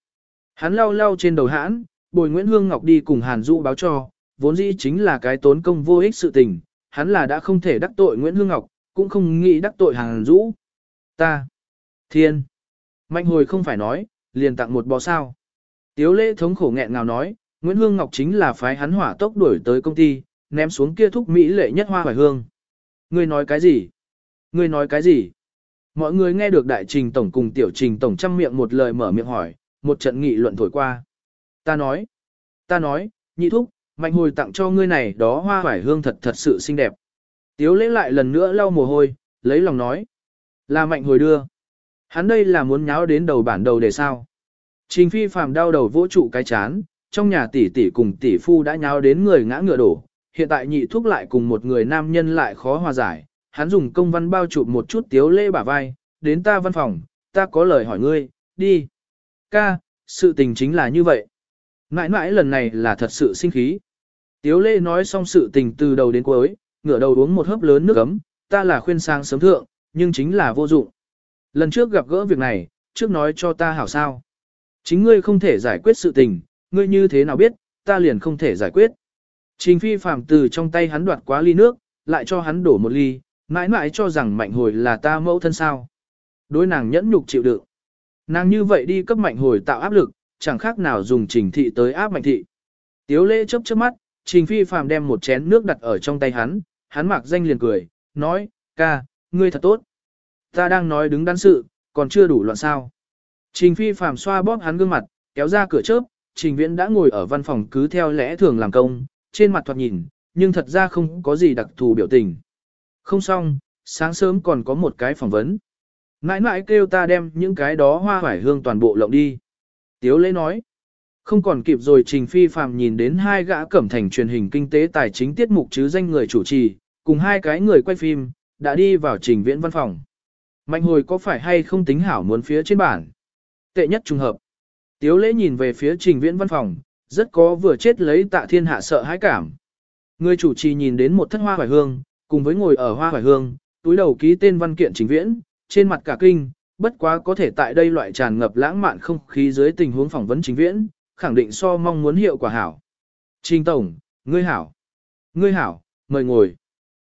Hắn lau lau trên đầu hãn, bồi Nguyễn Hương Ngọc đi cùng Hàn Dũ báo cho, vốn dĩ chính là cái tốn công vô ích sự tình, hắn là đã không thể đắc tội Nguyễn Hương Ngọc, cũng không nghĩ đắc tội Hàn Dũ. Ta. Thiên. Mạnh hồi không phải nói, liền tặng một bò sao. Tiếu lễ thống khổ nghẹn ngào nói, Nguyễn Hương Ngọc chính là phái hắn hỏa tốc đuổi tới công ty, ném xuống kia thúc Mỹ lệ nhất hoa hoài hương. Ngươi nói cái gì? Ngươi nói cái gì? Mọi người nghe được đại trình tổng cùng tiểu trình tổng trăm miệng một lời mở miệng hỏi, một trận nghị luận thổi qua. Ta nói, ta nói, nhị thúc, mạnh hồi tặng cho ngươi này đó hoa hoài hương thật thật sự xinh đẹp. Tiếu lễ lại lần nữa lau mồ hôi, lấy lòng nói. Là mạnh hồi đưa. Hắn đây là muốn nháo đến đầu bản đầu để sao. Trình phi phàm đau đầu vỗ trụ cái chán, trong nhà tỷ tỷ cùng tỷ phu đã nháo đến người ngã ngựa đổ, hiện tại nhị thúc lại cùng một người nam nhân lại khó hòa giải, hắn dùng công văn bao chụp một chút tiếu lễ bả vai, đến ta văn phòng, ta có lời hỏi ngươi, đi. Ca, sự tình chính là như vậy. Mãi mãi lần này là thật sự sinh khí. Tiếu lễ nói xong sự tình từ đầu đến cuối, ngửa đầu uống một hớp lớn nước ấm, ta là khuyên sang sớm thượng, nhưng chính là vô dụng. Lần trước gặp gỡ việc này, trước nói cho ta hảo sao. Chính ngươi không thể giải quyết sự tình, ngươi như thế nào biết, ta liền không thể giải quyết. Trình phi phạm từ trong tay hắn đoạt quá ly nước, lại cho hắn đổ một ly, mãi mãi cho rằng mạnh hồi là ta mẫu thân sao. Đối nàng nhẫn nhục chịu đựng. Nàng như vậy đi cấp mạnh hồi tạo áp lực, chẳng khác nào dùng trình thị tới áp mạnh thị. Tiếu lễ chớp chớp mắt, trình phi phạm đem một chén nước đặt ở trong tay hắn, hắn mặc danh liền cười, nói, ca, ngươi thật tốt. Ta đang nói đứng đắn sự, còn chưa đủ loạn sao. Trình phi phạm xoa bóp hắn gương mặt, kéo ra cửa chớp, trình viễn đã ngồi ở văn phòng cứ theo lẽ thường làm công, trên mặt thoạt nhìn, nhưng thật ra không có gì đặc thù biểu tình. Không xong, sáng sớm còn có một cái phỏng vấn. Nãi nãi kêu ta đem những cái đó hoa hoải hương toàn bộ lộng đi. Tiếu lễ nói. Không còn kịp rồi Trình Phi Phạm nhìn đến hai gã cẩm thành truyền hình kinh tế tài chính tiết mục chứ danh người chủ trì, cùng hai cái người quay phim, đã đi vào trình viễn văn phòng. Mạnh hồi có phải hay không tính hảo muốn phía trên bản? Tệ nhất trùng hợp. Tiếu lễ nhìn về phía trình viễn văn phòng, rất có vừa chết lấy tạ thiên hạ sợ hãi cảm. Người chủ trì nhìn đến một thất hoa hoài hương, cùng với ngồi ở hoa hoài hương, túi đầu ký tên văn kiện trình viễn, trên mặt cả kinh, bất quá có thể tại đây loại tràn ngập lãng mạn không khí dưới tình huống phỏng vấn trình viễn, khẳng định so mong muốn hiệu quả hảo. Trình Tổng, ngươi hảo. Ngươi hảo, mời ngồi.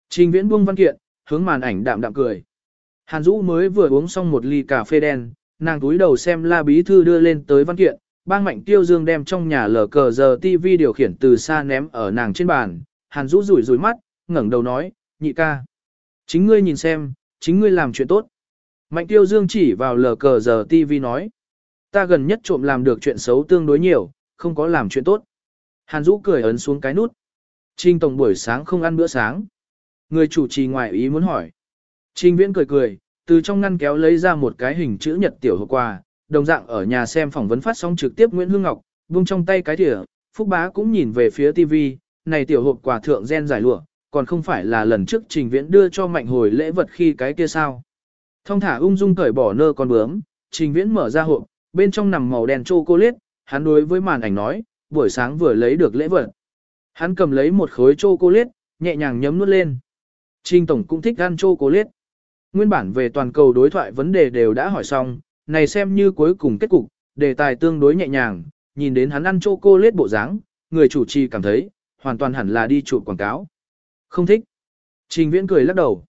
Trình viễn buông văn kiện, hướng màn ảnh đạm đạm cười. Hàn Dũ mới vừa uống xong một ly cà phê đen, nàng túi đầu xem la bí thư đưa lên tới văn kiện, bang mạnh tiêu dương đem trong nhà lờ cờ giờ TV điều khiển từ xa ném ở nàng trên bàn. Hàn Dũ rủi rủi mắt, ngẩng đầu nói, nhị ca. Chính ngươi nhìn xem, chính ngươi làm chuyện tốt. Mạnh tiêu dương chỉ vào lờ cờ giờ TV nói. Ta gần nhất trộm làm được chuyện xấu tương đối nhiều, không có làm chuyện tốt. Hàn Dũ cười ấn xuống cái nút. Trinh Tổng buổi sáng không ăn bữa sáng. Người chủ trì ngoại ý muốn hỏi. trinh Viễn cười cười, từ trong ngăn kéo lấy ra một cái hình chữ nhật tiểu hộp quà, đồng dạng ở nhà xem phỏng vấn phát sóng trực tiếp Nguyễn Hương Ngọc, buông trong tay cái thìa, Phúc Bá cũng nhìn về phía TV, này tiểu hộp quà thượng gen giải lụa, còn không phải là lần trước Trình Viễn đưa cho mạnh hồi lễ vật khi cái kia sao. Thông thả ung dung cởi bỏ nơ con bướm, Trình Viễn mở ra hộp, bên trong nằm màu đen chocolate, hắn đối với màn ảnh nói, buổi sáng vừa lấy được lễ vật. Hắn cầm lấy một khối chocolate, nhẹ nhàng nhấm nuốt lên. Trình Tổng cũng thích ăn chocolate. Nguyên bản về toàn cầu đối thoại vấn đề đều đã hỏi xong, này xem như cuối cùng kết cục, đề tài tương đối nhẹ nhàng, nhìn đến hắn ăn chocolate bộ dáng, người chủ trì cảm thấy, hoàn toàn hẳn là đi chụp quảng cáo. Không thích. Trình Viễn cười lắc đầu.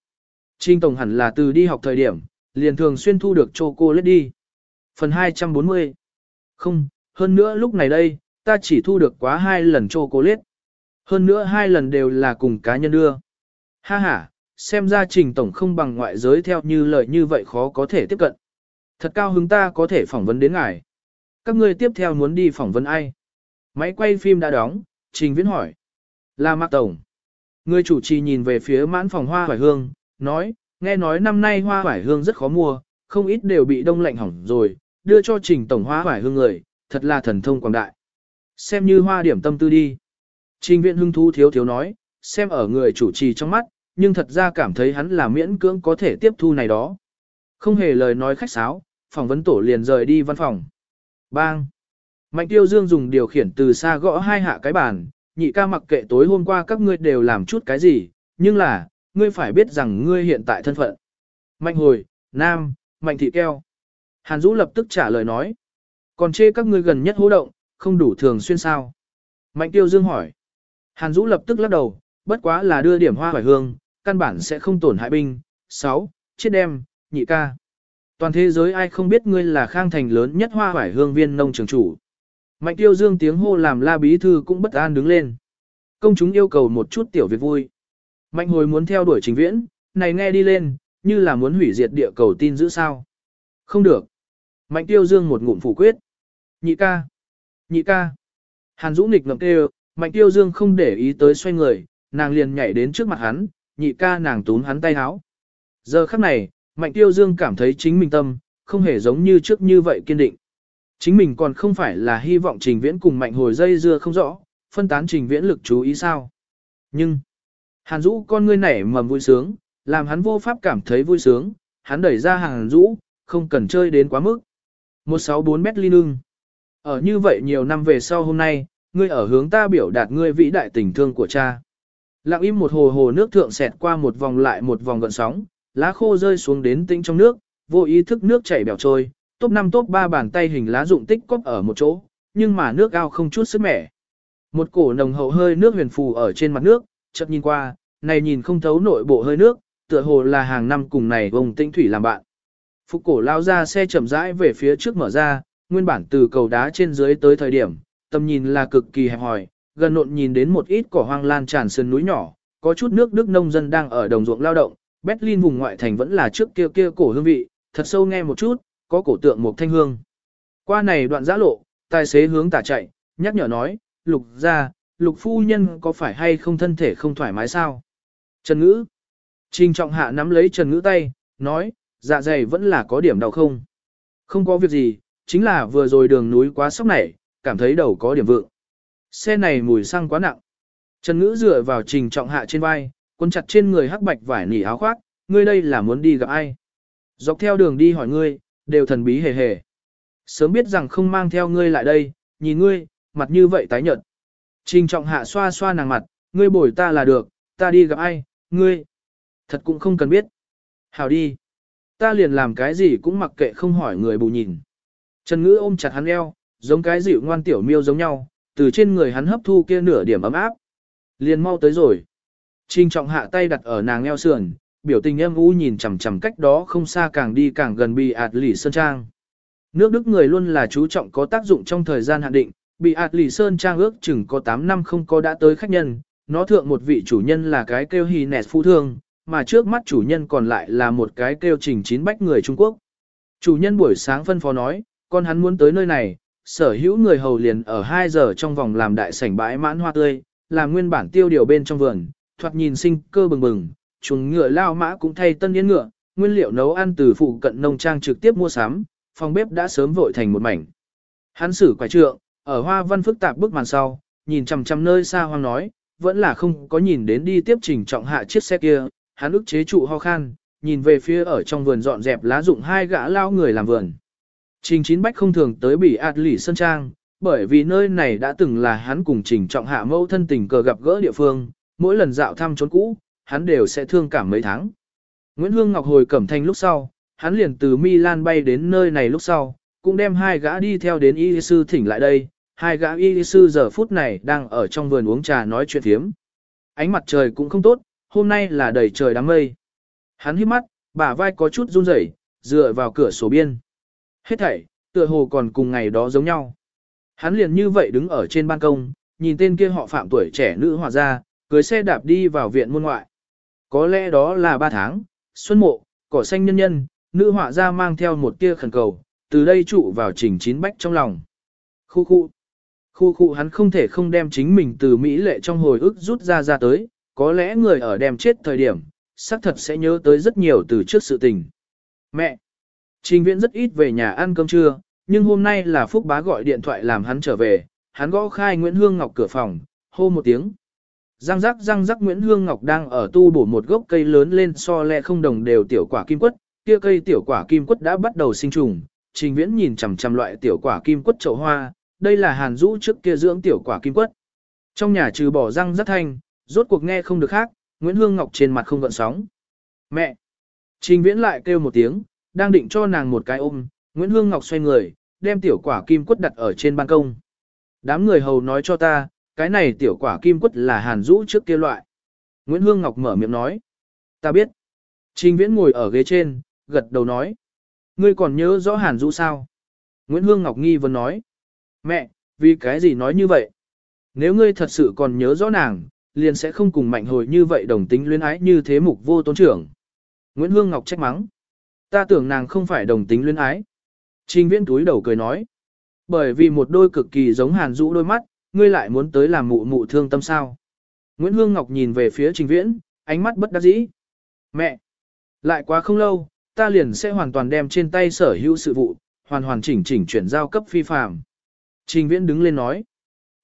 Trình Tổng hẳn là từ đi học thời điểm, liền thường xuyên thu được chocolate đi. Phần 240. Không, hơn nữa lúc này đây, ta chỉ thu được quá hai lần chocolate. Hơn nữa hai lần đều là cùng cá nhân đưa. Ha ha, xem ra trình tổng không bằng ngoại giới theo như lời như vậy khó có thể tiếp cận. Thật cao hứng ta có thể phỏng vấn đến ngài. Các ngươi tiếp theo muốn đi phỏng vấn ai? Máy quay phim đã đóng, trình viễn hỏi. Là Mạc Tổng. Người chủ trì nhìn về phía mãn phòng hoa hoài hương, nói, nghe nói năm nay hoa hoài hương rất khó mua, không ít đều bị đông lạnh hỏng rồi, đưa cho trình tổng hoa hoài hương người, thật là thần thông quảng đại. Xem như hoa điểm tâm tư đi. Trình viện hưng thú thiếu thiếu nói, xem ở người chủ trì trong mắt, nhưng thật ra cảm thấy hắn là miễn cưỡng có thể tiếp thu này đó. Không hề lời nói khách sáo, phỏng vấn tổ liền rời đi văn phòng. Bang! Mạnh tiêu dương dùng điều khiển từ xa gõ hai hạ cái bàn, nhị ca mặc kệ tối hôm qua các ngươi đều làm chút cái gì, nhưng là, ngươi phải biết rằng ngươi hiện tại thân phận. Mạnh hồi, nam, mạnh thị keo. Hàn Dũ lập tức trả lời nói. Còn chê các ngươi gần nhất hố động, không đủ thường xuyên sao. Mạnh tiêu dương hỏi. Hàn Dũ lập tức lắc đầu, bất quá là đưa điểm hoa hoài hương, căn bản sẽ không tổn hại binh. 6. Chết đem, nhị ca. Toàn thế giới ai không biết ngươi là khang thành lớn nhất hoa hoài hương viên nông trường chủ. Mạnh tiêu dương tiếng hô làm la bí thư cũng bất an đứng lên. Công chúng yêu cầu một chút tiểu việc vui. Mạnh hồi muốn theo đuổi trình viễn, này nghe đi lên, như là muốn hủy diệt địa cầu tin giữ sao. Không được. Mạnh tiêu dương một ngụm phủ quyết. Nhị ca. Nhị ca. Hàn Dũ nghịch ngậm kêu, mạnh tiêu dương không để ý tới xoay người, nàng liền nhảy đến trước mặt hắn, nhị ca nàng túm hắn tay háo. Giờ khắc này, mạnh tiêu dương cảm thấy chính mình tâm, không hề giống như trước như vậy kiên định. Chính mình còn không phải là hy vọng trình viễn cùng mạnh hồi dây dưa không rõ, phân tán trình viễn lực chú ý sao. Nhưng, Hàn Dũ con ngươi nảy mầm vui sướng, làm hắn vô pháp cảm thấy vui sướng, hắn đẩy ra Hàn Dũ, không cần chơi đến quá mức. 164 mét ly nương. Ở như vậy nhiều năm về sau hôm nay, ngươi ở hướng ta biểu đạt ngươi vĩ đại tình thương của cha. Lặng im một hồ hồ nước thượng xẹt qua một vòng lại một vòng gợn sóng, lá khô rơi xuống đến tinh trong nước, vô ý thức nước chảy bèo trôi, top 5 top 3 bàn tay hình lá dụng tích cóp ở một chỗ, nhưng mà nước ao không chút sức mẻ. Một cổ nồng hậu hơi nước huyền phù ở trên mặt nước, chợt nhìn qua, này nhìn không thấu nội bộ hơi nước, tựa hồ là hàng năm cùng này vùng tinh thủy làm bạn. Phục cổ lao ra xe chậm rãi về phía trước mở ra, nguyên bản từ cầu đá trên dưới tới thời điểm, tầm nhìn là cực kỳ hẹp hòi, gần nộn nhìn đến một ít cỏ hoang lan tràn sườn núi nhỏ, có chút nước đức nông dân đang ở đồng ruộng lao động, Berlin vùng ngoại thành vẫn là trước kia kia cổ hương vị, thật sâu nghe một chút, có cổ tượng một thanh hương. Qua này đoạn giã lộ, tài xế hướng tả chạy, nhắc nhở nói, lục ra, lục phu nhân có phải hay không thân thể không thoải mái sao? Trần Ngữ. Trình trọng hạ nắm lấy Trần Ngữ tay, nói, dạ dày vẫn là có điểm đau không? Không có việc gì, chính là vừa rồi đường núi quá sốc nảy, cảm thấy đầu có điểm vượng. Xe này mùi xăng quá nặng. Trần Ngữ dựa vào trình trọng hạ trên vai, cuốn chặt trên người hắc bạch vải nỉ áo khoác, ngươi đây là muốn đi gặp ai? Dọc theo đường đi hỏi ngươi, đều thần bí hề hề. Sớm biết rằng không mang theo ngươi lại đây, nhìn ngươi, mặt như vậy tái nhợt. Trình trọng hạ xoa xoa nàng mặt, ngươi bồi ta là được, ta đi gặp ai, ngươi. Thật cũng không cần biết. Hào đi. Ta liền làm cái gì cũng mặc kệ không hỏi người bù nhìn. Trần ngữ ôm chặt hắn eo, giống cái dịu ngoan tiểu miêu giống nhau, từ trên người hắn hấp thu kia nửa điểm ấm áp. Liền mau tới rồi. Trình trọng hạ tay đặt ở nàng eo sườn, biểu tình em u nhìn chằm chằm cách đó không xa càng đi càng gần bị ạt lỉ sơn trang. Nước Đức người luôn là chú trọng có tác dụng trong thời gian hạn định, bị ạt lỉ sơn trang ước chừng có 8 năm không có đã tới khách nhân, nó thượng một vị chủ nhân là cái kêu hì nẹt phu thương, mà trước mắt chủ nhân còn lại là một cái kêu trình chín bách người Trung Quốc. Chủ nhân buổi sáng phân phó nói, con hắn muốn tới nơi này, sở hữu người hầu liền ở 2 giờ trong vòng làm đại sảnh bãi mãn hoa tươi, làm nguyên bản tiêu điều bên trong vườn, thoạt nhìn sinh cơ bừng bừng, chuồng ngựa lao mã cũng thay tân yến ngựa, nguyên liệu nấu ăn từ phụ cận nông trang trực tiếp mua sắm, phòng bếp đã sớm vội thành một mảnh. Hắn sử quải trượng, ở hoa văn phức tạp bức màn sau, nhìn chằm chằm nơi xa hoang nói, vẫn là không có nhìn đến đi tiếp trình trọng hạ chiếc xe kia, hắn ức chế trụ ho khan, nhìn về phía ở trong vườn dọn dẹp lá dụng hai gã lao người làm vườn. Trình Chín Bách không thường tới bị ạt lỉ sân Trang, bởi vì nơi này đã từng là hắn cùng Trình Trọng Hạ mẫu thân tình cờ gặp gỡ địa phương, mỗi lần dạo thăm trốn cũ, hắn đều sẽ thương cảm mấy tháng. Nguyễn Hương Ngọc hồi cẩm thanh lúc sau, hắn liền từ Milan bay đến nơi này lúc sau, cũng đem hai gã đi theo đến y sư thỉnh lại đây, hai gã y sư giờ phút này đang ở trong vườn uống trà nói chuyện thiếm. Ánh mặt trời cũng không tốt, hôm nay là đầy trời đám mây. Hắn hít mắt, bả vai có chút run rẩy, dựa vào cửa sổ biên. Hết thảy, tựa hồ còn cùng ngày đó giống nhau. Hắn liền như vậy đứng ở trên ban công, nhìn tên kia họ phạm tuổi trẻ nữ họa ra, cưới xe đạp đi vào viện môn ngoại. Có lẽ đó là ba tháng, xuân mộ, cỏ xanh nhân nhân, nữ họa ra mang theo một tia khẩn cầu, từ đây trụ vào trình chín bách trong lòng. Khu khu. Khu khu hắn không thể không đem chính mình từ Mỹ lệ trong hồi ức rút ra ra tới, có lẽ người ở đem chết thời điểm, xác thật sẽ nhớ tới rất nhiều từ trước sự tình. Mẹ! Trình viễn rất ít về nhà ăn cơm trưa, nhưng hôm nay là Phúc Bá gọi điện thoại làm hắn trở về, hắn gõ khai Nguyễn Hương Ngọc cửa phòng, hô một tiếng. Răng rắc răng rắc Nguyễn Hương Ngọc đang ở tu bổ một gốc cây lớn lên so lẹ không đồng đều tiểu quả kim quất, kia cây tiểu quả kim quất đã bắt đầu sinh trùng, Trình Viễn nhìn chằm chằm loại tiểu quả kim quất chậu hoa, đây là Hàn Dũ trước kia dưỡng tiểu quả kim quất. Trong nhà trừ bỏ răng rắc thanh, rốt cuộc nghe không được khác, Nguyễn Hương Ngọc trên mặt không gợn sóng. Mẹ! Trình Viễn lại kêu một tiếng, đang định cho nàng một cái ôm, Nguyễn Hương Ngọc xoay người, đem tiểu quả kim quất đặt ở trên ban công. Đám người hầu nói cho ta, cái này tiểu quả kim quất là hàn rũ trước kia loại. Nguyễn Hương Ngọc mở miệng nói. Ta biết. Trình Viễn ngồi ở ghế trên, gật đầu nói. Ngươi còn nhớ rõ hàn rũ sao? Nguyễn Hương Ngọc nghi vấn nói. Mẹ, vì cái gì nói như vậy? Nếu ngươi thật sự còn nhớ rõ nàng, liền sẽ không cùng mạnh hồi như vậy đồng tính luyến ái như thế mục vô tôn trưởng. Nguyễn Hương Ngọc trách mắng. Ta tưởng nàng không phải đồng tính luyến ái. Trình viễn túi đầu cười nói. Bởi vì một đôi cực kỳ giống hàn Dũ đôi mắt, ngươi lại muốn tới làm mụ mụ thương tâm sao. Nguyễn Hương Ngọc nhìn về phía trình viễn, ánh mắt bất đắc dĩ. Mẹ! Lại quá không lâu, ta liền sẽ hoàn toàn đem trên tay sở hữu sự vụ, hoàn hoàn chỉnh chỉnh chuyển giao cấp phi phạm. Trình viễn đứng lên nói.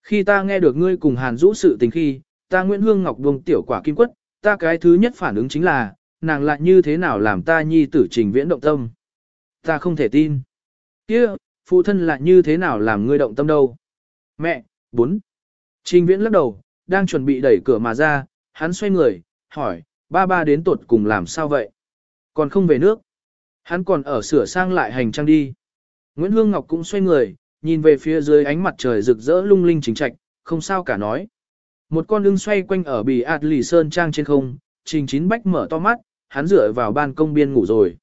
Khi ta nghe được ngươi cùng hàn Dũ sự tình khi, ta Nguyễn Hương Ngọc buông tiểu quả kim quất, ta cái thứ nhất phản ứng chính là, nàng lại như thế nào làm ta nhi tử trình viễn động tâm. Ta không thể tin. kia phụ thân lại như thế nào làm ngươi động tâm đâu. Mẹ, bốn. Trình viễn lắc đầu, đang chuẩn bị đẩy cửa mà ra, hắn xoay người, hỏi, ba ba đến tuột cùng làm sao vậy? Còn không về nước. Hắn còn ở sửa sang lại hành trang đi. Nguyễn Hương Ngọc cũng xoay người, nhìn về phía dưới ánh mặt trời rực rỡ lung linh chính trạch, không sao cả nói. Một con lưng xoay quanh ở bì ạt lì sơn trang trên không, trình chín bách mở to mắt, hắn dựa vào ban công biên ngủ rồi.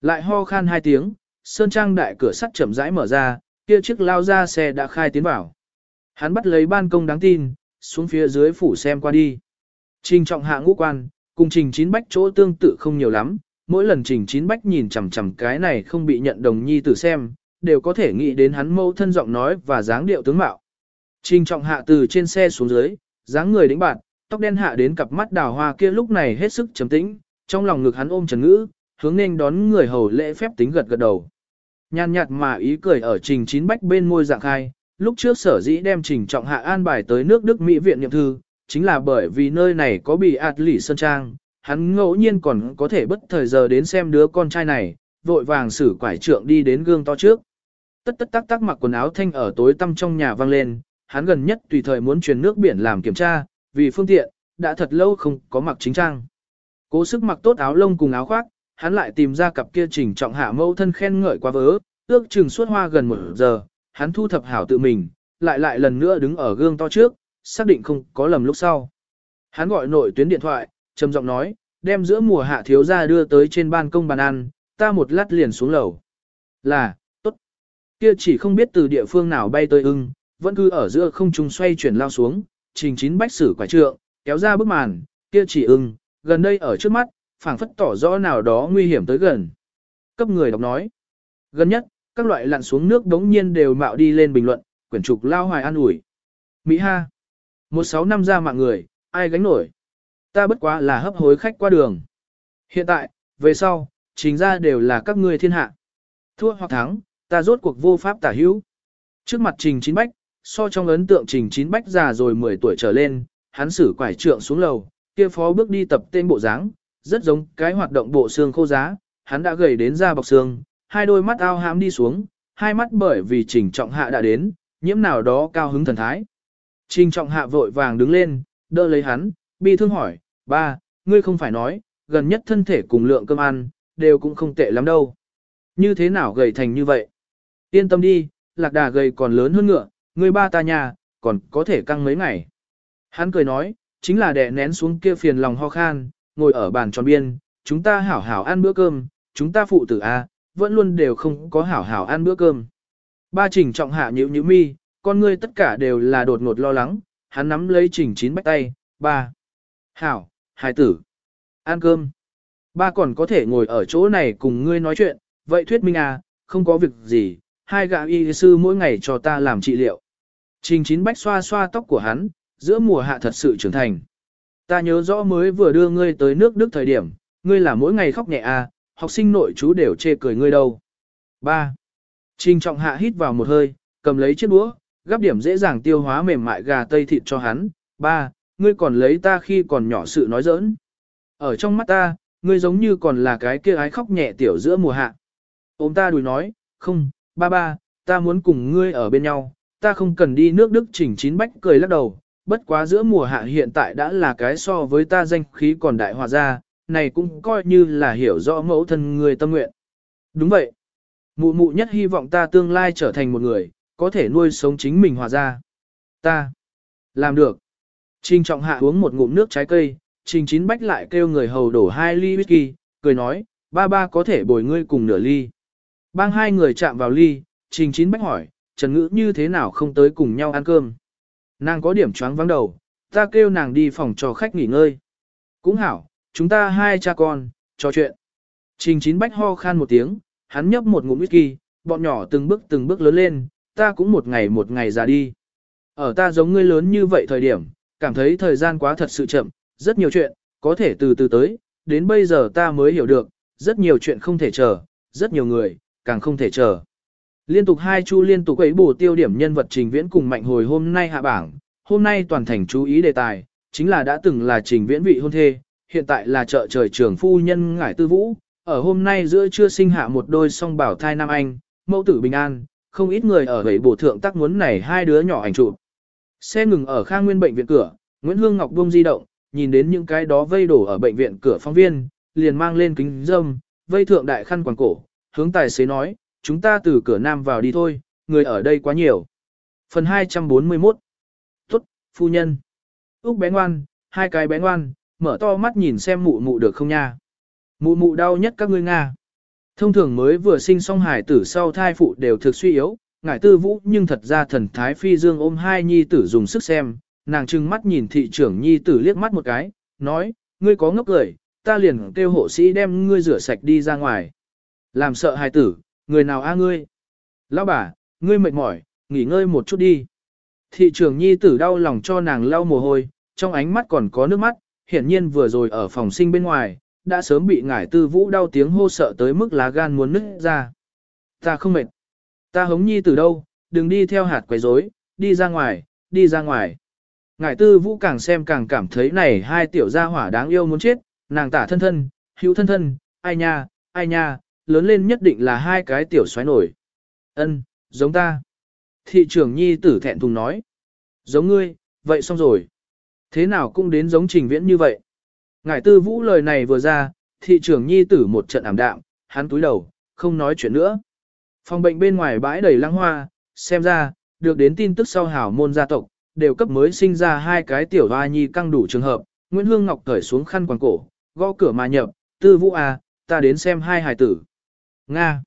Lại ho khan hai tiếng, sơn trang đại cửa sắt chậm rãi mở ra, kia chiếc lao ra xe đã khai tiến vào. Hắn bắt lấy ban công đáng tin, xuống phía dưới phủ xem qua đi. Trình trọng hạ ngũ quan, cùng trình chín bách chỗ tương tự không nhiều lắm, mỗi lần trình chín bách nhìn chằm chằm cái này không bị nhận đồng nhi tử xem, đều có thể nghĩ đến hắn mâu thân giọng nói và dáng điệu tướng mạo. Trình trọng hạ từ trên xe xuống dưới, dáng người đĩnh bạn, tóc đen hạ đến cặp mắt đào hoa kia lúc này hết sức trầm tĩnh, trong lòng ngực hắn ôm Trần Ngữ, hướng nên đón người hầu lễ phép tính gật gật đầu. Nhàn nhạt mà ý cười ở trình chín bách bên môi dạng khai, lúc trước sở dĩ đem trình trọng hạ an bài tới nước Đức Mỹ viện nhậm thư, chính là bởi vì nơi này có bị ạt lỉ sơn trang, hắn ngẫu nhiên còn có thể bất thời giờ đến xem đứa con trai này, vội vàng xử quải trượng đi đến gương to trước. Tất tất tắc tắc mặc quần áo thanh ở tối tăm trong nhà vang lên, hắn gần nhất tùy thời muốn truyền nước biển làm kiểm tra, vì phương tiện, đã thật lâu không có mặc chính trang. Cố sức mặc tốt áo lông cùng áo khoác, hắn lại tìm ra cặp kia chỉnh trọng hạ mẫu thân khen ngợi quá vớ, ước chừng suốt hoa gần một giờ, hắn thu thập hảo tự mình, lại lại lần nữa đứng ở gương to trước, xác định không có lầm lúc sau. Hắn gọi nội tuyến điện thoại, trầm giọng nói, đem giữa mùa hạ thiếu ra đưa tới trên ban công bàn ăn, ta một lát liền xuống lầu. Là, tốt. Kia chỉ không biết từ địa phương nào bay tới ưng, vẫn cứ ở giữa không trung xoay chuyển lao xuống, trình chín bách sử quả trượng, kéo ra bức màn, kia chỉ ưng, gần đây ở trước mắt, phảng phất tỏ rõ nào đó nguy hiểm tới gần. Cấp người đọc nói, gần nhất, các loại lặn xuống nước đống nhiên đều mạo đi lên bình luận, quyển trục lao hoài an ủi. Mỹ ha, một sáu năm ra mạng người, ai gánh nổi. Ta bất quá là hấp hối khách qua đường. Hiện tại, về sau, chính ra đều là các ngươi thiên hạ. Thua hoặc thắng, ta rốt cuộc vô pháp tả hữu. Trước mặt Trình Chín Bách, so trong ấn tượng Trình Chín Bách già rồi 10 tuổi trở lên, hắn xử quải trượng xuống lầu, kia phó bước đi tập tên bộ dáng, rất giống cái hoạt động bộ xương khô giá, hắn đã gầy đến da bọc xương, hai đôi mắt ao hám đi xuống, hai mắt bởi vì Trình Trọng Hạ đã đến, nhiễm nào đó cao hứng thần thái. Trình Trọng Hạ vội vàng đứng lên, đỡ lấy hắn, bi thương hỏi, ba, ngươi không phải nói, gần nhất thân thể cùng lượng cơm ăn, đều cũng không tệ lắm đâu. Như thế nào gầy thành như vậy? Yên tâm đi, lạc đà gầy còn lớn hơn ngựa, ngươi ba ta nhà, còn có thể căng mấy ngày. Hắn cười nói, chính là đè nén xuống kia phiền lòng ho khan, ngồi ở bàn tròn biên, chúng ta hảo hảo ăn bữa cơm, chúng ta phụ tử A, vẫn luôn đều không có hảo hảo ăn bữa cơm. Ba trình trọng hạ nhữ nhữ mi, con ngươi tất cả đều là đột ngột lo lắng, hắn nắm lấy trình chín bách tay, ba. Hảo, hài tử. Ăn cơm. Ba còn có thể ngồi ở chỗ này cùng ngươi nói chuyện, vậy thuyết minh à, không có việc gì, hai gã y sư mỗi ngày cho ta làm trị liệu. Trình chín bách xoa xoa tóc của hắn, giữa mùa hạ thật sự trưởng thành. Ta nhớ rõ mới vừa đưa ngươi tới nước Đức thời điểm, ngươi là mỗi ngày khóc nhẹ à, học sinh nội chú đều chê cười ngươi đâu. 3. Trình trọng hạ hít vào một hơi, cầm lấy chiếc đũa, gắp điểm dễ dàng tiêu hóa mềm mại gà tây thịt cho hắn. 3. Ngươi còn lấy ta khi còn nhỏ sự nói giỡn. Ở trong mắt ta, ngươi giống như còn là cái kia ái khóc nhẹ tiểu giữa mùa hạ. ông ta đùi nói, không, ba ba, ta muốn cùng ngươi ở bên nhau, ta không cần đi nước Đức chỉnh chín bách cười lắc đầu, bất quá giữa mùa hạ hiện tại đã là cái so với ta danh khí còn đại hòa ra, này cũng coi như là hiểu rõ mẫu thân người tâm nguyện. Đúng vậy. Mụ mụ nhất hy vọng ta tương lai trở thành một người, có thể nuôi sống chính mình hòa ra. Ta. Làm được. Trình trọng hạ uống một ngụm nước trái cây, trình chín bách lại kêu người hầu đổ hai ly whisky, cười nói, ba ba có thể bồi ngươi cùng nửa ly. Bang hai người chạm vào ly, trình chín bách hỏi, Trần Ngữ như thế nào không tới cùng nhau ăn cơm. Nàng có điểm choáng vắng đầu, ta kêu nàng đi phòng cho khách nghỉ ngơi. Cũng hảo, chúng ta hai cha con, trò chuyện. Trình chín bách ho khan một tiếng, hắn nhấp một ngụm whisky, bọn nhỏ từng bước từng bước lớn lên, ta cũng một ngày một ngày già đi. Ở ta giống ngươi lớn như vậy thời điểm, cảm thấy thời gian quá thật sự chậm, rất nhiều chuyện, có thể từ từ tới, đến bây giờ ta mới hiểu được, rất nhiều chuyện không thể chờ, rất nhiều người, càng không thể chờ. Liên tục hai chu liên tục ấy bổ tiêu điểm nhân vật trình viễn cùng mạnh hồi hôm nay hạ bảng, hôm nay toàn thành chú ý đề tài, chính là đã từng là trình viễn vị hôn thê, hiện tại là trợ trời trưởng phu nhân ngải tư vũ, ở hôm nay giữa trưa sinh hạ một đôi song bảo thai nam anh, mẫu tử bình an, không ít người ở bảy bổ thượng tác muốn này hai đứa nhỏ ảnh chụp. Xe ngừng ở Khang Nguyên bệnh viện cửa, Nguyễn Hương Ngọc buông di động, nhìn đến những cái đó vây đổ ở bệnh viện cửa phóng viên, liền mang lên kính dâm, vây thượng đại khăn quàng cổ, hướng tài xế nói, chúng ta từ cửa nam vào đi thôi, người ở đây quá nhiều. Phần 241 Tốt, phu nhân. Úc bé ngoan, hai cái bé ngoan, mở to mắt nhìn xem mụ mụ được không nha. Mụ mụ đau nhất các ngươi Nga. Thông thường mới vừa sinh xong hải tử sau thai phụ đều thực suy yếu, ngải tư vũ nhưng thật ra thần thái phi dương ôm hai nhi tử dùng sức xem, nàng trừng mắt nhìn thị trưởng nhi tử liếc mắt một cái, nói, ngươi có ngốc cười, ta liền kêu hộ sĩ đem ngươi rửa sạch đi ra ngoài. Làm sợ hài tử, người nào a ngươi? Lão bà, ngươi mệt mỏi, nghỉ ngơi một chút đi. Thị trưởng nhi tử đau lòng cho nàng lau mồ hôi, trong ánh mắt còn có nước mắt, hiển nhiên vừa rồi ở phòng sinh bên ngoài, đã sớm bị ngải tư vũ đau tiếng hô sợ tới mức lá gan muốn nứt ra. Ta không mệt. Ta hống nhi tử đâu, đừng đi theo hạt quấy rối, đi ra ngoài, đi ra ngoài. Ngải tư vũ càng xem càng cảm thấy này hai tiểu gia hỏa đáng yêu muốn chết, nàng tả thân thân, hữu thân thân, ai nha, ai nha, lớn lên nhất định là hai cái tiểu xoáy nổi. Ân, giống ta. Thị trưởng nhi tử thẹn thùng nói. Giống ngươi, vậy xong rồi. Thế nào cũng đến giống trình viễn như vậy. Ngải tư vũ lời này vừa ra, thị trưởng nhi tử một trận ảm đạm, hắn túi đầu, không nói chuyện nữa. Phòng bệnh bên ngoài bãi đầy lăng hoa, xem ra, được đến tin tức sau hảo môn gia tộc, đều cấp mới sinh ra hai cái tiểu hoa nhi căng đủ trường hợp. Nguyễn Hương Ngọc cởi xuống khăn quàng cổ, gõ cửa mà nhập, tư vũ à, ta đến xem hai hài tử. Nga.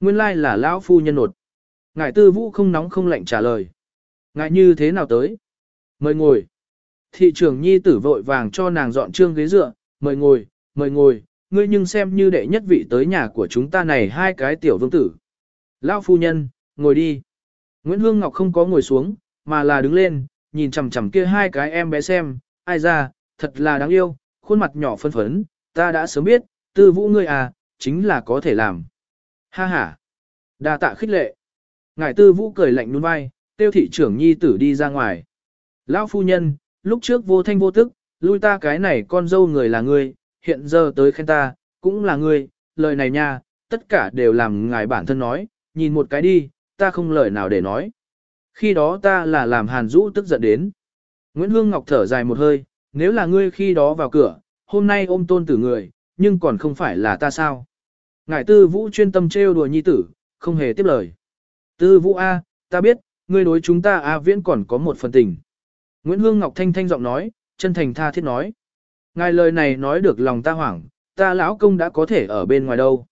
Nguyên lai là lão phu nhân nột. Ngài tư vũ không nóng không lạnh trả lời. Ngài như thế nào tới? Mời ngồi. Thị trưởng nhi tử vội vàng cho nàng dọn trương ghế dựa, mời ngồi, mời ngồi, ngươi nhưng xem như đệ nhất vị tới nhà của chúng ta này hai cái tiểu vương tử. Lão phu nhân, ngồi đi. Nguyễn Hương Ngọc không có ngồi xuống, mà là đứng lên, nhìn chằm chằm kia hai cái em bé xem, ai ra, thật là đáng yêu, khuôn mặt nhỏ phân phấn, ta đã sớm biết, tư vũ ngươi à, chính là có thể làm. Ha ha, đa tạ khích lệ. Ngài tư vũ cười lạnh nuôn vai, tiêu thị trưởng nhi tử đi ra ngoài. Lão phu nhân, lúc trước vô thanh vô tức, lui ta cái này con dâu người là ngươi, hiện giờ tới khen ta, cũng là ngươi, lời này nha, tất cả đều làm ngài bản thân nói, nhìn một cái đi, ta không lời nào để nói. Khi đó ta là làm hàn rũ tức giận đến. Nguyễn Hương Ngọc thở dài một hơi, nếu là ngươi khi đó vào cửa, hôm nay ôm tôn tử người, nhưng còn không phải là ta sao. Ngài tư vũ chuyên tâm trêu đùa nhi tử, không hề tiếp lời. Tư vũ A, ta biết, ngươi đối chúng ta A viễn còn có một phần tình. Nguyễn Hương Ngọc thanh thanh giọng nói, chân thành tha thiết nói. Ngài lời này nói được lòng ta hoảng, ta lão công đã có thể ở bên ngoài đâu.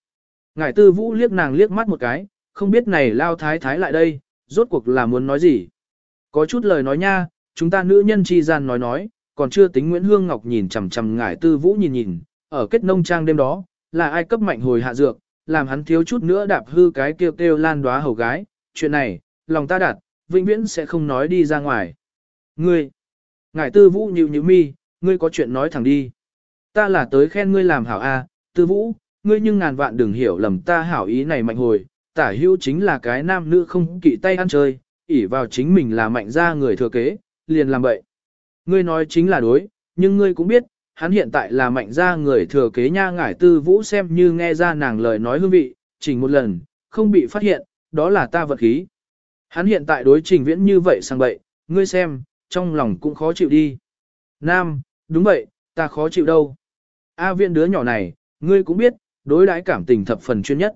Ngài tư vũ liếc nàng liếc mắt một cái, không biết này lao thái thái lại đây, rốt cuộc là muốn nói gì. Có chút lời nói nha, chúng ta nữ nhân chi gian nói nói, còn chưa tính Nguyễn Hương Ngọc nhìn chằm chằm ngải tư vũ nhìn nhìn, ở kết nông trang đêm đó, là ai cấp mạnh hồi hạ dược, làm hắn thiếu chút nữa đạp hư cái kêu kêu lan đóa hầu gái, chuyện này, lòng ta đạt, vĩnh viễn sẽ không nói đi ra ngoài. Ngươi, ngải tư vũ nhịu nhịu mi, ngươi có chuyện nói thẳng đi. Ta là tới khen ngươi làm hảo A, tư vũ, ngươi nhưng ngàn vạn đừng hiểu lầm ta hảo ý này mạnh hồi, tả hữu chính là cái nam nữ không kỵ tay ăn chơi, ỉ vào chính mình là mạnh ra người thừa kế, liền làm vậy. Ngươi nói chính là đối, nhưng ngươi cũng biết, hắn hiện tại là mạnh gia người thừa kế nha ngải tư vũ xem như nghe ra nàng lời nói hương vị, chỉnh một lần, không bị phát hiện, đó là ta vật khí. Hắn hiện tại đối trình viễn như vậy sang bậy, ngươi xem, trong lòng cũng khó chịu đi. Nam, đúng vậy, ta khó chịu đâu. A viện đứa nhỏ này, ngươi cũng biết, đối đãi cảm tình thập phần chuyên nhất.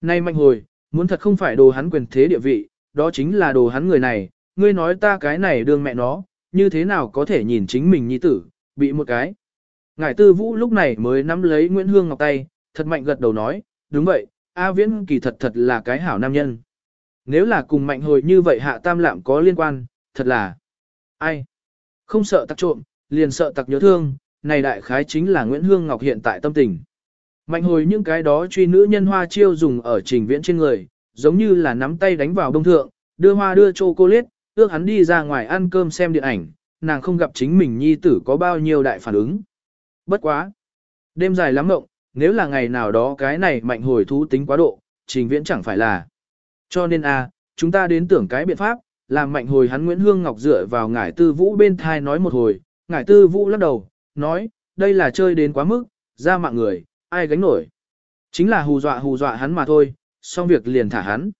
Nay mạnh hồi, muốn thật không phải đồ hắn quyền thế địa vị, đó chính là đồ hắn người này, ngươi nói ta cái này đương mẹ nó, như thế nào có thể nhìn chính mình nhi tử, bị một cái. Ngải tư vũ lúc này mới nắm lấy Nguyễn Hương Ngọc tay, thật mạnh gật đầu nói, đúng vậy, A Viễn kỳ thật thật là cái hảo nam nhân. Nếu là cùng mạnh hồi như vậy hạ tam lạm có liên quan, thật là ai? Không sợ tặc trộm, liền sợ tặc nhớ thương, này đại khái chính là Nguyễn Hương Ngọc hiện tại tâm tình. Mạnh hồi những cái đó truy nữ nhân hoa chiêu dùng ở trình viễn trên người, giống như là nắm tay đánh vào đông thượng, đưa hoa đưa chocolate, ước hắn đi ra ngoài ăn cơm xem điện ảnh, nàng không gặp chính mình nhi tử có bao nhiêu đại phản ứng. Bất quá. Đêm dài lắm mộng, nếu là ngày nào đó cái này mạnh hồi thú tính quá độ, trình viễn chẳng phải là. Cho nên a, chúng ta đến tưởng cái biện pháp, làm mạnh hồi hắn Nguyễn Hương Ngọc dựa vào ngải tư vũ bên thai nói một hồi, ngải tư vũ lắc đầu, nói, đây là chơi đến quá mức, ra mạng người, ai gánh nổi. Chính là hù dọa hù dọa hắn mà thôi, xong việc liền thả hắn.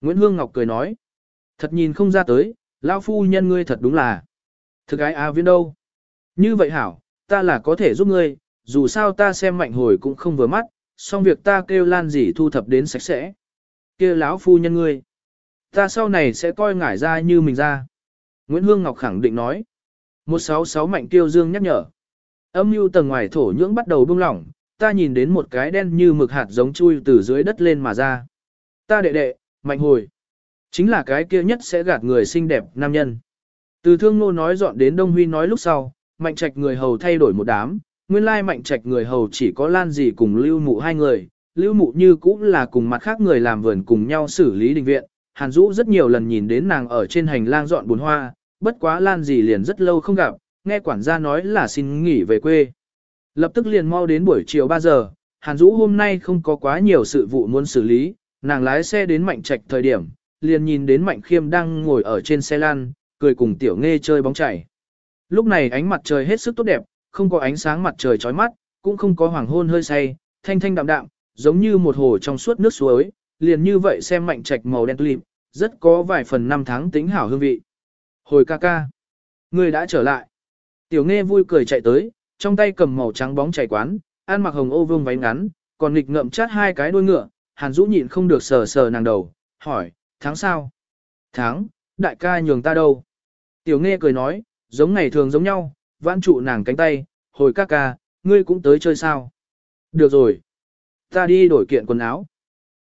Nguyễn Hương Ngọc cười nói, thật nhìn không ra tới, lão phu nhân ngươi thật đúng là. Thực ái A viễn đâu? Như vậy hảo, ta là có thể giúp ngươi, dù sao ta xem mạnh hồi cũng không vừa mắt, xong việc ta kêu lan gì thu thập đến sạch sẽ. kia lão phu nhân ngươi. Ta sau này sẽ coi ngải ra như mình ra. Nguyễn Hương Ngọc khẳng định nói. 166 mạnh tiêu dương nhắc nhở. Âm mưu tầng ngoài thổ nhưỡng bắt đầu buông lỏng, ta nhìn đến một cái đen như mực hạt giống chui từ dưới đất lên mà ra. Ta đệ đệ, mạnh hồi. Chính là cái kia nhất sẽ gạt người xinh đẹp nam nhân. Từ thương nô nói dọn đến Đông Huy nói lúc sau, mạnh trạch người hầu thay đổi một đám, nguyên lai mạnh trạch người hầu chỉ có lan gì cùng lưu mụ hai người, lưu mụ như cũng là cùng mặt khác người làm vườn cùng nhau xử lý đình viện, hàn Dũ rất nhiều lần nhìn đến nàng ở trên hành lang dọn bùn hoa, bất quá lan gì liền rất lâu không gặp, nghe quản gia nói là xin nghỉ về quê. Lập tức liền mau đến buổi chiều 3 giờ, hàn Dũ hôm nay không có quá nhiều sự vụ muốn xử lý, nàng lái xe đến mạnh trạch thời điểm, liền nhìn đến mạnh khiêm đang ngồi ở trên xe lan, cười cùng tiểu nghe chơi bóng chảy. Lúc này ánh mặt trời hết sức tốt đẹp, không có ánh sáng mặt trời chói mắt, cũng không có hoàng hôn hơi say, thanh thanh đạm đạm, giống như một hồ trong suốt nước suối, liền như vậy xem mạnh trạch màu đen tulip, rất có vài phần năm tháng tính hảo hương vị. Hồi ca ca, người đã trở lại. Tiểu nghe vui cười chạy tới, trong tay cầm màu trắng bóng chảy quán, ăn mặc hồng ô vương váy ngắn, còn nghịch ngậm chát hai cái đuôi ngựa, hàn Dũ nhịn không được sờ sờ nàng đầu, hỏi, tháng sao? Tháng, đại ca nhường ta đâu? Tiểu nghe cười nói, giống ngày thường giống nhau, vãn trụ nàng cánh tay, hồi ca ca, ngươi cũng tới chơi sao? Được rồi. Ta đi đổi kiện quần áo.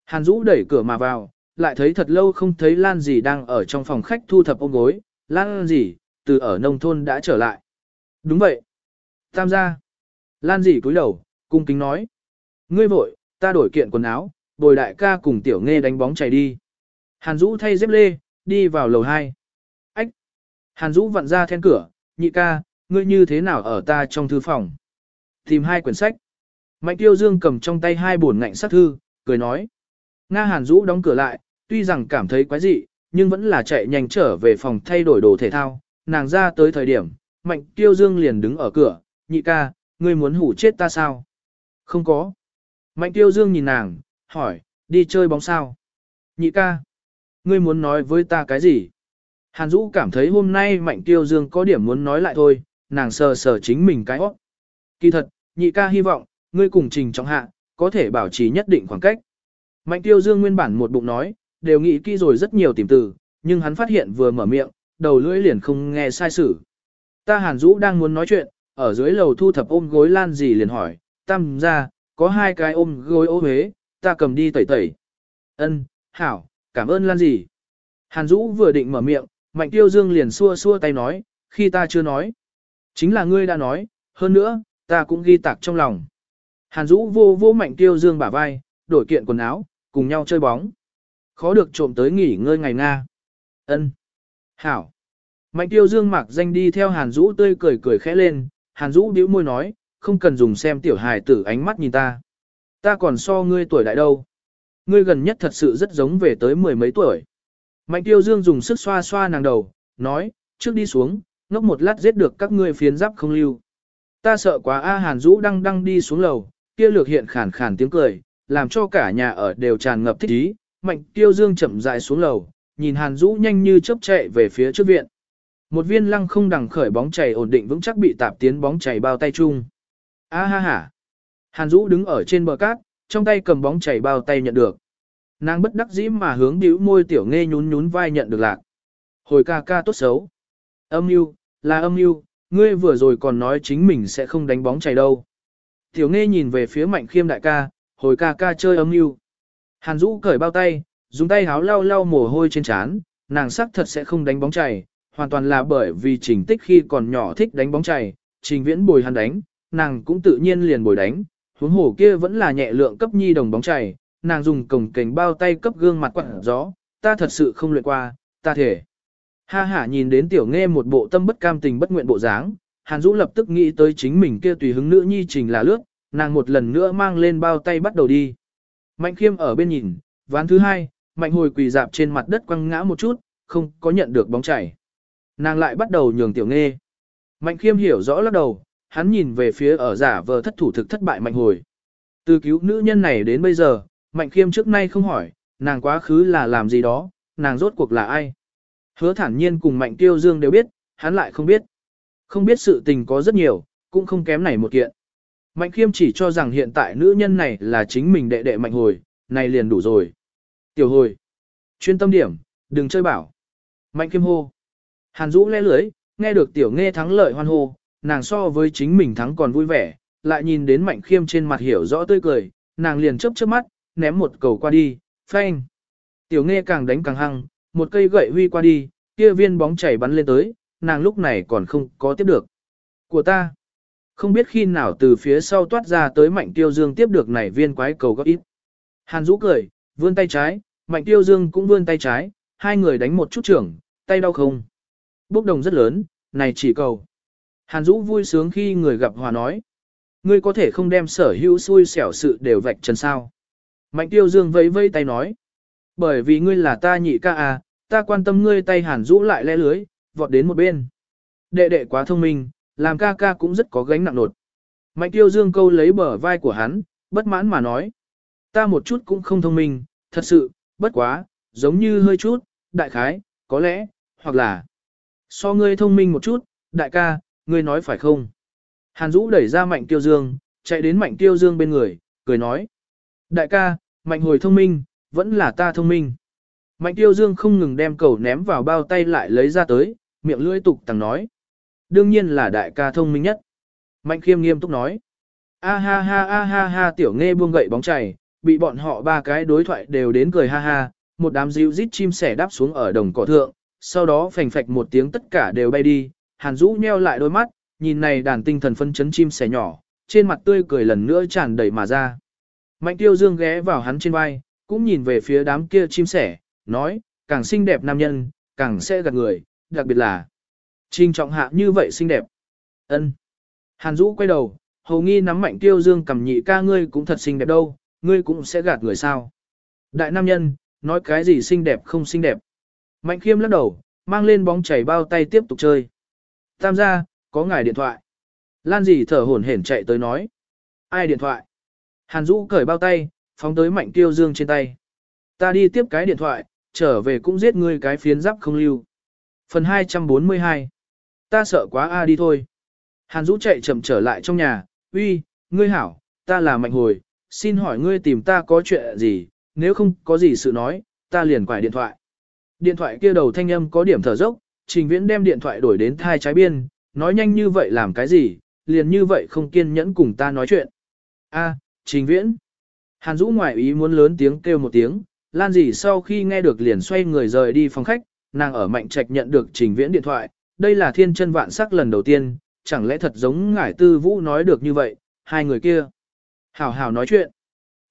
Hàn Dũ đẩy cửa mà vào, lại thấy thật lâu không thấy Lan dì đang ở trong phòng khách thu thập ôm gối. Lan dì, từ ở nông thôn đã trở lại. Đúng vậy. Tam gia. Lan dì cúi đầu, cung kính nói. Ngươi vội, ta đổi kiện quần áo, bồi đại ca cùng tiểu nghe đánh bóng chạy đi. Hàn Dũ thay dép lê, đi vào lầu 2. Hàn Dũ vặn ra then cửa, nhị ca, ngươi như thế nào ở ta trong thư phòng? Tìm hai quyển sách. Mạnh tiêu dương cầm trong tay hai bổn ngạnh sát thư, cười nói. Nga Hàn Dũ đóng cửa lại, tuy rằng cảm thấy quái dị, nhưng vẫn là chạy nhanh trở về phòng thay đổi đồ thể thao. Nàng ra tới thời điểm, Mạnh tiêu dương liền đứng ở cửa, nhị ca, ngươi muốn hủ chết ta sao? Không có. Mạnh tiêu dương nhìn nàng, hỏi, đi chơi bóng sao? Nhị ca, ngươi muốn nói với ta cái gì? Hàn Dũ cảm thấy hôm nay Mạnh Tiêu Dương có điểm muốn nói lại thôi, nàng sờ sờ chính mình cái óc. Kỳ thật, nhị ca hy vọng, ngươi cùng trình trọng hạ, có thể bảo trì nhất định khoảng cách. Mạnh Tiêu Dương nguyên bản một bụng nói, đều nghĩ kỹ rồi rất nhiều tìm từ, nhưng hắn phát hiện vừa mở miệng, đầu lưỡi liền không nghe sai sử. Ta Hàn Dũ đang muốn nói chuyện, ở dưới lầu thu thập ôm gối lan gì liền hỏi, tam ra, có hai cái ôm gối ô huế, ta cầm đi tẩy tẩy. Ân, hảo, cảm ơn lan gì. Hàn Dũ vừa định mở miệng, Mạnh Tiêu Dương liền xua xua tay nói, khi ta chưa nói. Chính là ngươi đã nói, hơn nữa, ta cũng ghi tạc trong lòng. Hàn Dũ vô vô Mạnh Tiêu Dương bả vai, đổi kiện quần áo, cùng nhau chơi bóng. Khó được trộm tới nghỉ ngơi ngày Nga. Ân, Hảo. Mạnh Tiêu Dương mặc danh đi theo Hàn Dũ tươi cười cười khẽ lên, Hàn Dũ bĩu môi nói, không cần dùng xem tiểu hài tử ánh mắt nhìn ta. Ta còn so ngươi tuổi đại đâu. Ngươi gần nhất thật sự rất giống về tới mười mấy tuổi. Mạnh tiêu dương dùng sức xoa xoa nàng đầu, nói, trước đi xuống, ngốc một lát giết được các ngươi phiến giáp không lưu. Ta sợ quá A Hàn Dũ đang đang đi xuống lầu, kia lược hiện khản khản tiếng cười, làm cho cả nhà ở đều tràn ngập thích ý. Mạnh tiêu dương chậm rãi xuống lầu, nhìn Hàn Dũ nhanh như chớp chạy về phía trước viện. Một viên lăng không đằng khởi bóng chảy ổn định vững chắc bị tạp tiến bóng chảy bao tay chung. A ha ha. Hàn Dũ đứng ở trên bờ cát, trong tay cầm bóng chảy bao tay nhận được. Nàng bất đắc dĩ mà hướng bĩu môi tiểu nghe nhún nhún vai nhận được lạc. Hồi ca ca tốt xấu. Âm mưu, là âm mưu, ngươi vừa rồi còn nói chính mình sẽ không đánh bóng chảy đâu. Tiểu nghe nhìn về phía mạnh khiêm đại ca, hồi ca ca chơi âm mưu. Hàn Dũ cởi bao tay, dùng tay háo lau lau mồ hôi trên trán, nàng sắc thật sẽ không đánh bóng chảy, hoàn toàn là bởi vì trình tích khi còn nhỏ thích đánh bóng chảy, trình viễn bồi hắn đánh, nàng cũng tự nhiên liền bồi đánh, huống hồ kia vẫn là nhẹ lượng cấp nhi đồng bóng chảy, nàng dùng cổng kềnh bao tay cấp gương mặt quặn gió, ta thật sự không luyện qua, ta thể. Ha ha nhìn đến tiểu nghe một bộ tâm bất cam tình bất nguyện bộ dáng, Hàn Dũ lập tức nghĩ tới chính mình kia tùy hứng nữ nhi trình là lướt, nàng một lần nữa mang lên bao tay bắt đầu đi. Mạnh khiêm ở bên nhìn, ván thứ hai, mạnh hồi quỳ dạp trên mặt đất quăng ngã một chút, không có nhận được bóng chảy. Nàng lại bắt đầu nhường tiểu nghe. Mạnh khiêm hiểu rõ lắc đầu, hắn nhìn về phía ở giả vờ thất thủ thực thất bại mạnh hồi. Từ cứu nữ nhân này đến bây giờ, mạnh khiêm trước nay không hỏi, nàng quá khứ là làm gì đó, nàng rốt cuộc là ai. Hứa thản nhiên cùng mạnh tiêu dương đều biết, hắn lại không biết. Không biết sự tình có rất nhiều, cũng không kém này một kiện. Mạnh khiêm chỉ cho rằng hiện tại nữ nhân này là chính mình đệ đệ mạnh hồi, này liền đủ rồi. Tiểu hồi. Chuyên tâm điểm, đừng chơi bảo. Mạnh khiêm hô. Hàn Dũ le lưới, nghe được tiểu nghe thắng lợi hoan hô, nàng so với chính mình thắng còn vui vẻ, lại nhìn đến mạnh khiêm trên mặt hiểu rõ tươi cười, nàng liền chớp chớp mắt, ném một cầu qua đi, phanh. Tiểu nghe càng đánh càng hăng, một cây gậy huy qua đi, kia viên bóng chảy bắn lên tới, nàng lúc này còn không có tiếp được. Của ta, không biết khi nào từ phía sau toát ra tới mạnh tiêu dương tiếp được này viên quái cầu góp ít. Hàn Dũ cười, vươn tay trái, mạnh tiêu dương cũng vươn tay trái, hai người đánh một chút trưởng, tay đau không. Bốc đồng rất lớn, này chỉ cầu. Hàn Dũ vui sướng khi người gặp hòa nói. Ngươi có thể không đem sở hữu xui xẻo sự đều vạch trần sao. Mạnh tiêu dương vẫy vẫy tay nói. Bởi vì ngươi là ta nhị ca à, ta quan tâm ngươi tay Hàn Dũ lại le lưới, vọt đến một bên. Đệ đệ quá thông minh, làm ca ca cũng rất có gánh nặng nột. Mạnh tiêu dương câu lấy bờ vai của hắn, bất mãn mà nói. Ta một chút cũng không thông minh, thật sự, bất quá, giống như hơi chút, đại khái, có lẽ, hoặc là so ngươi thông minh một chút, đại ca, ngươi nói phải không? Hàn Dũ đẩy ra Mạnh Tiêu Dương, chạy đến Mạnh Tiêu Dương bên người, cười nói. Đại ca, Mạnh hồi thông minh, vẫn là ta thông minh. Mạnh Tiêu Dương không ngừng đem cầu ném vào bao tay lại lấy ra tới, miệng lưỡi tục tằng nói. Đương nhiên là đại ca thông minh nhất. Mạnh Khiêm nghiêm túc nói. A ha ha a ha ha tiểu nghe buông gậy bóng chảy, bị bọn họ ba cái đối thoại đều đến cười ha ha, một đám dịu rít chim sẻ đáp xuống ở đồng cỏ thượng, sau đó phành phạch một tiếng tất cả đều bay đi, Hàn Dũ nheo lại đôi mắt, nhìn này đàn tinh thần phân chấn chim sẻ nhỏ, trên mặt tươi cười lần nữa tràn đầy mà ra. Mạnh Tiêu Dương ghé vào hắn trên vai, cũng nhìn về phía đám kia chim sẻ, nói, càng xinh đẹp nam nhân, càng sẽ gạt người, đặc biệt là Trình trọng hạ như vậy xinh đẹp. ân Hàn Dũ quay đầu, hầu nghi nắm Mạnh Tiêu Dương cầm nhị ca ngươi cũng thật xinh đẹp đâu, ngươi cũng sẽ gạt người sao. Đại nam nhân, nói cái gì xinh đẹp không xinh đẹp. Mạnh Khiêm lắc đầu, mang lên bóng chảy bao tay tiếp tục chơi. Tam gia, có ngài điện thoại. Lan dì thở hổn hển chạy tới nói. Ai điện thoại? Hàn Dũ cởi bao tay, phóng tới Mạnh Tiêu Dương trên tay. Ta đi tiếp cái điện thoại, trở về cũng giết ngươi cái phiến giáp không lưu. Phần 242 Ta sợ quá a đi thôi. Hàn Dũ chạy chậm trở lại trong nhà, uy, ngươi hảo, ta là Mạnh Hồi, xin hỏi ngươi tìm ta có chuyện gì, nếu không có gì sự nói, ta liền quải điện thoại. Điện thoại kia đầu thanh âm có điểm thở dốc, Trình Viễn đem điện thoại đổi đến thai trái biên, nói nhanh như vậy làm cái gì, liền như vậy không kiên nhẫn cùng ta nói chuyện. A, Trình Viễn. Hàn Dũ ngoại ý muốn lớn tiếng kêu một tiếng, Lan dì sau khi nghe được liền xoay người rời đi phòng khách, nàng ở mạnh trạch nhận được Trình Viễn điện thoại, đây là thiên chân vạn sắc lần đầu tiên, chẳng lẽ thật giống ngải tư vũ nói được như vậy, hai người kia. Hảo hảo nói chuyện.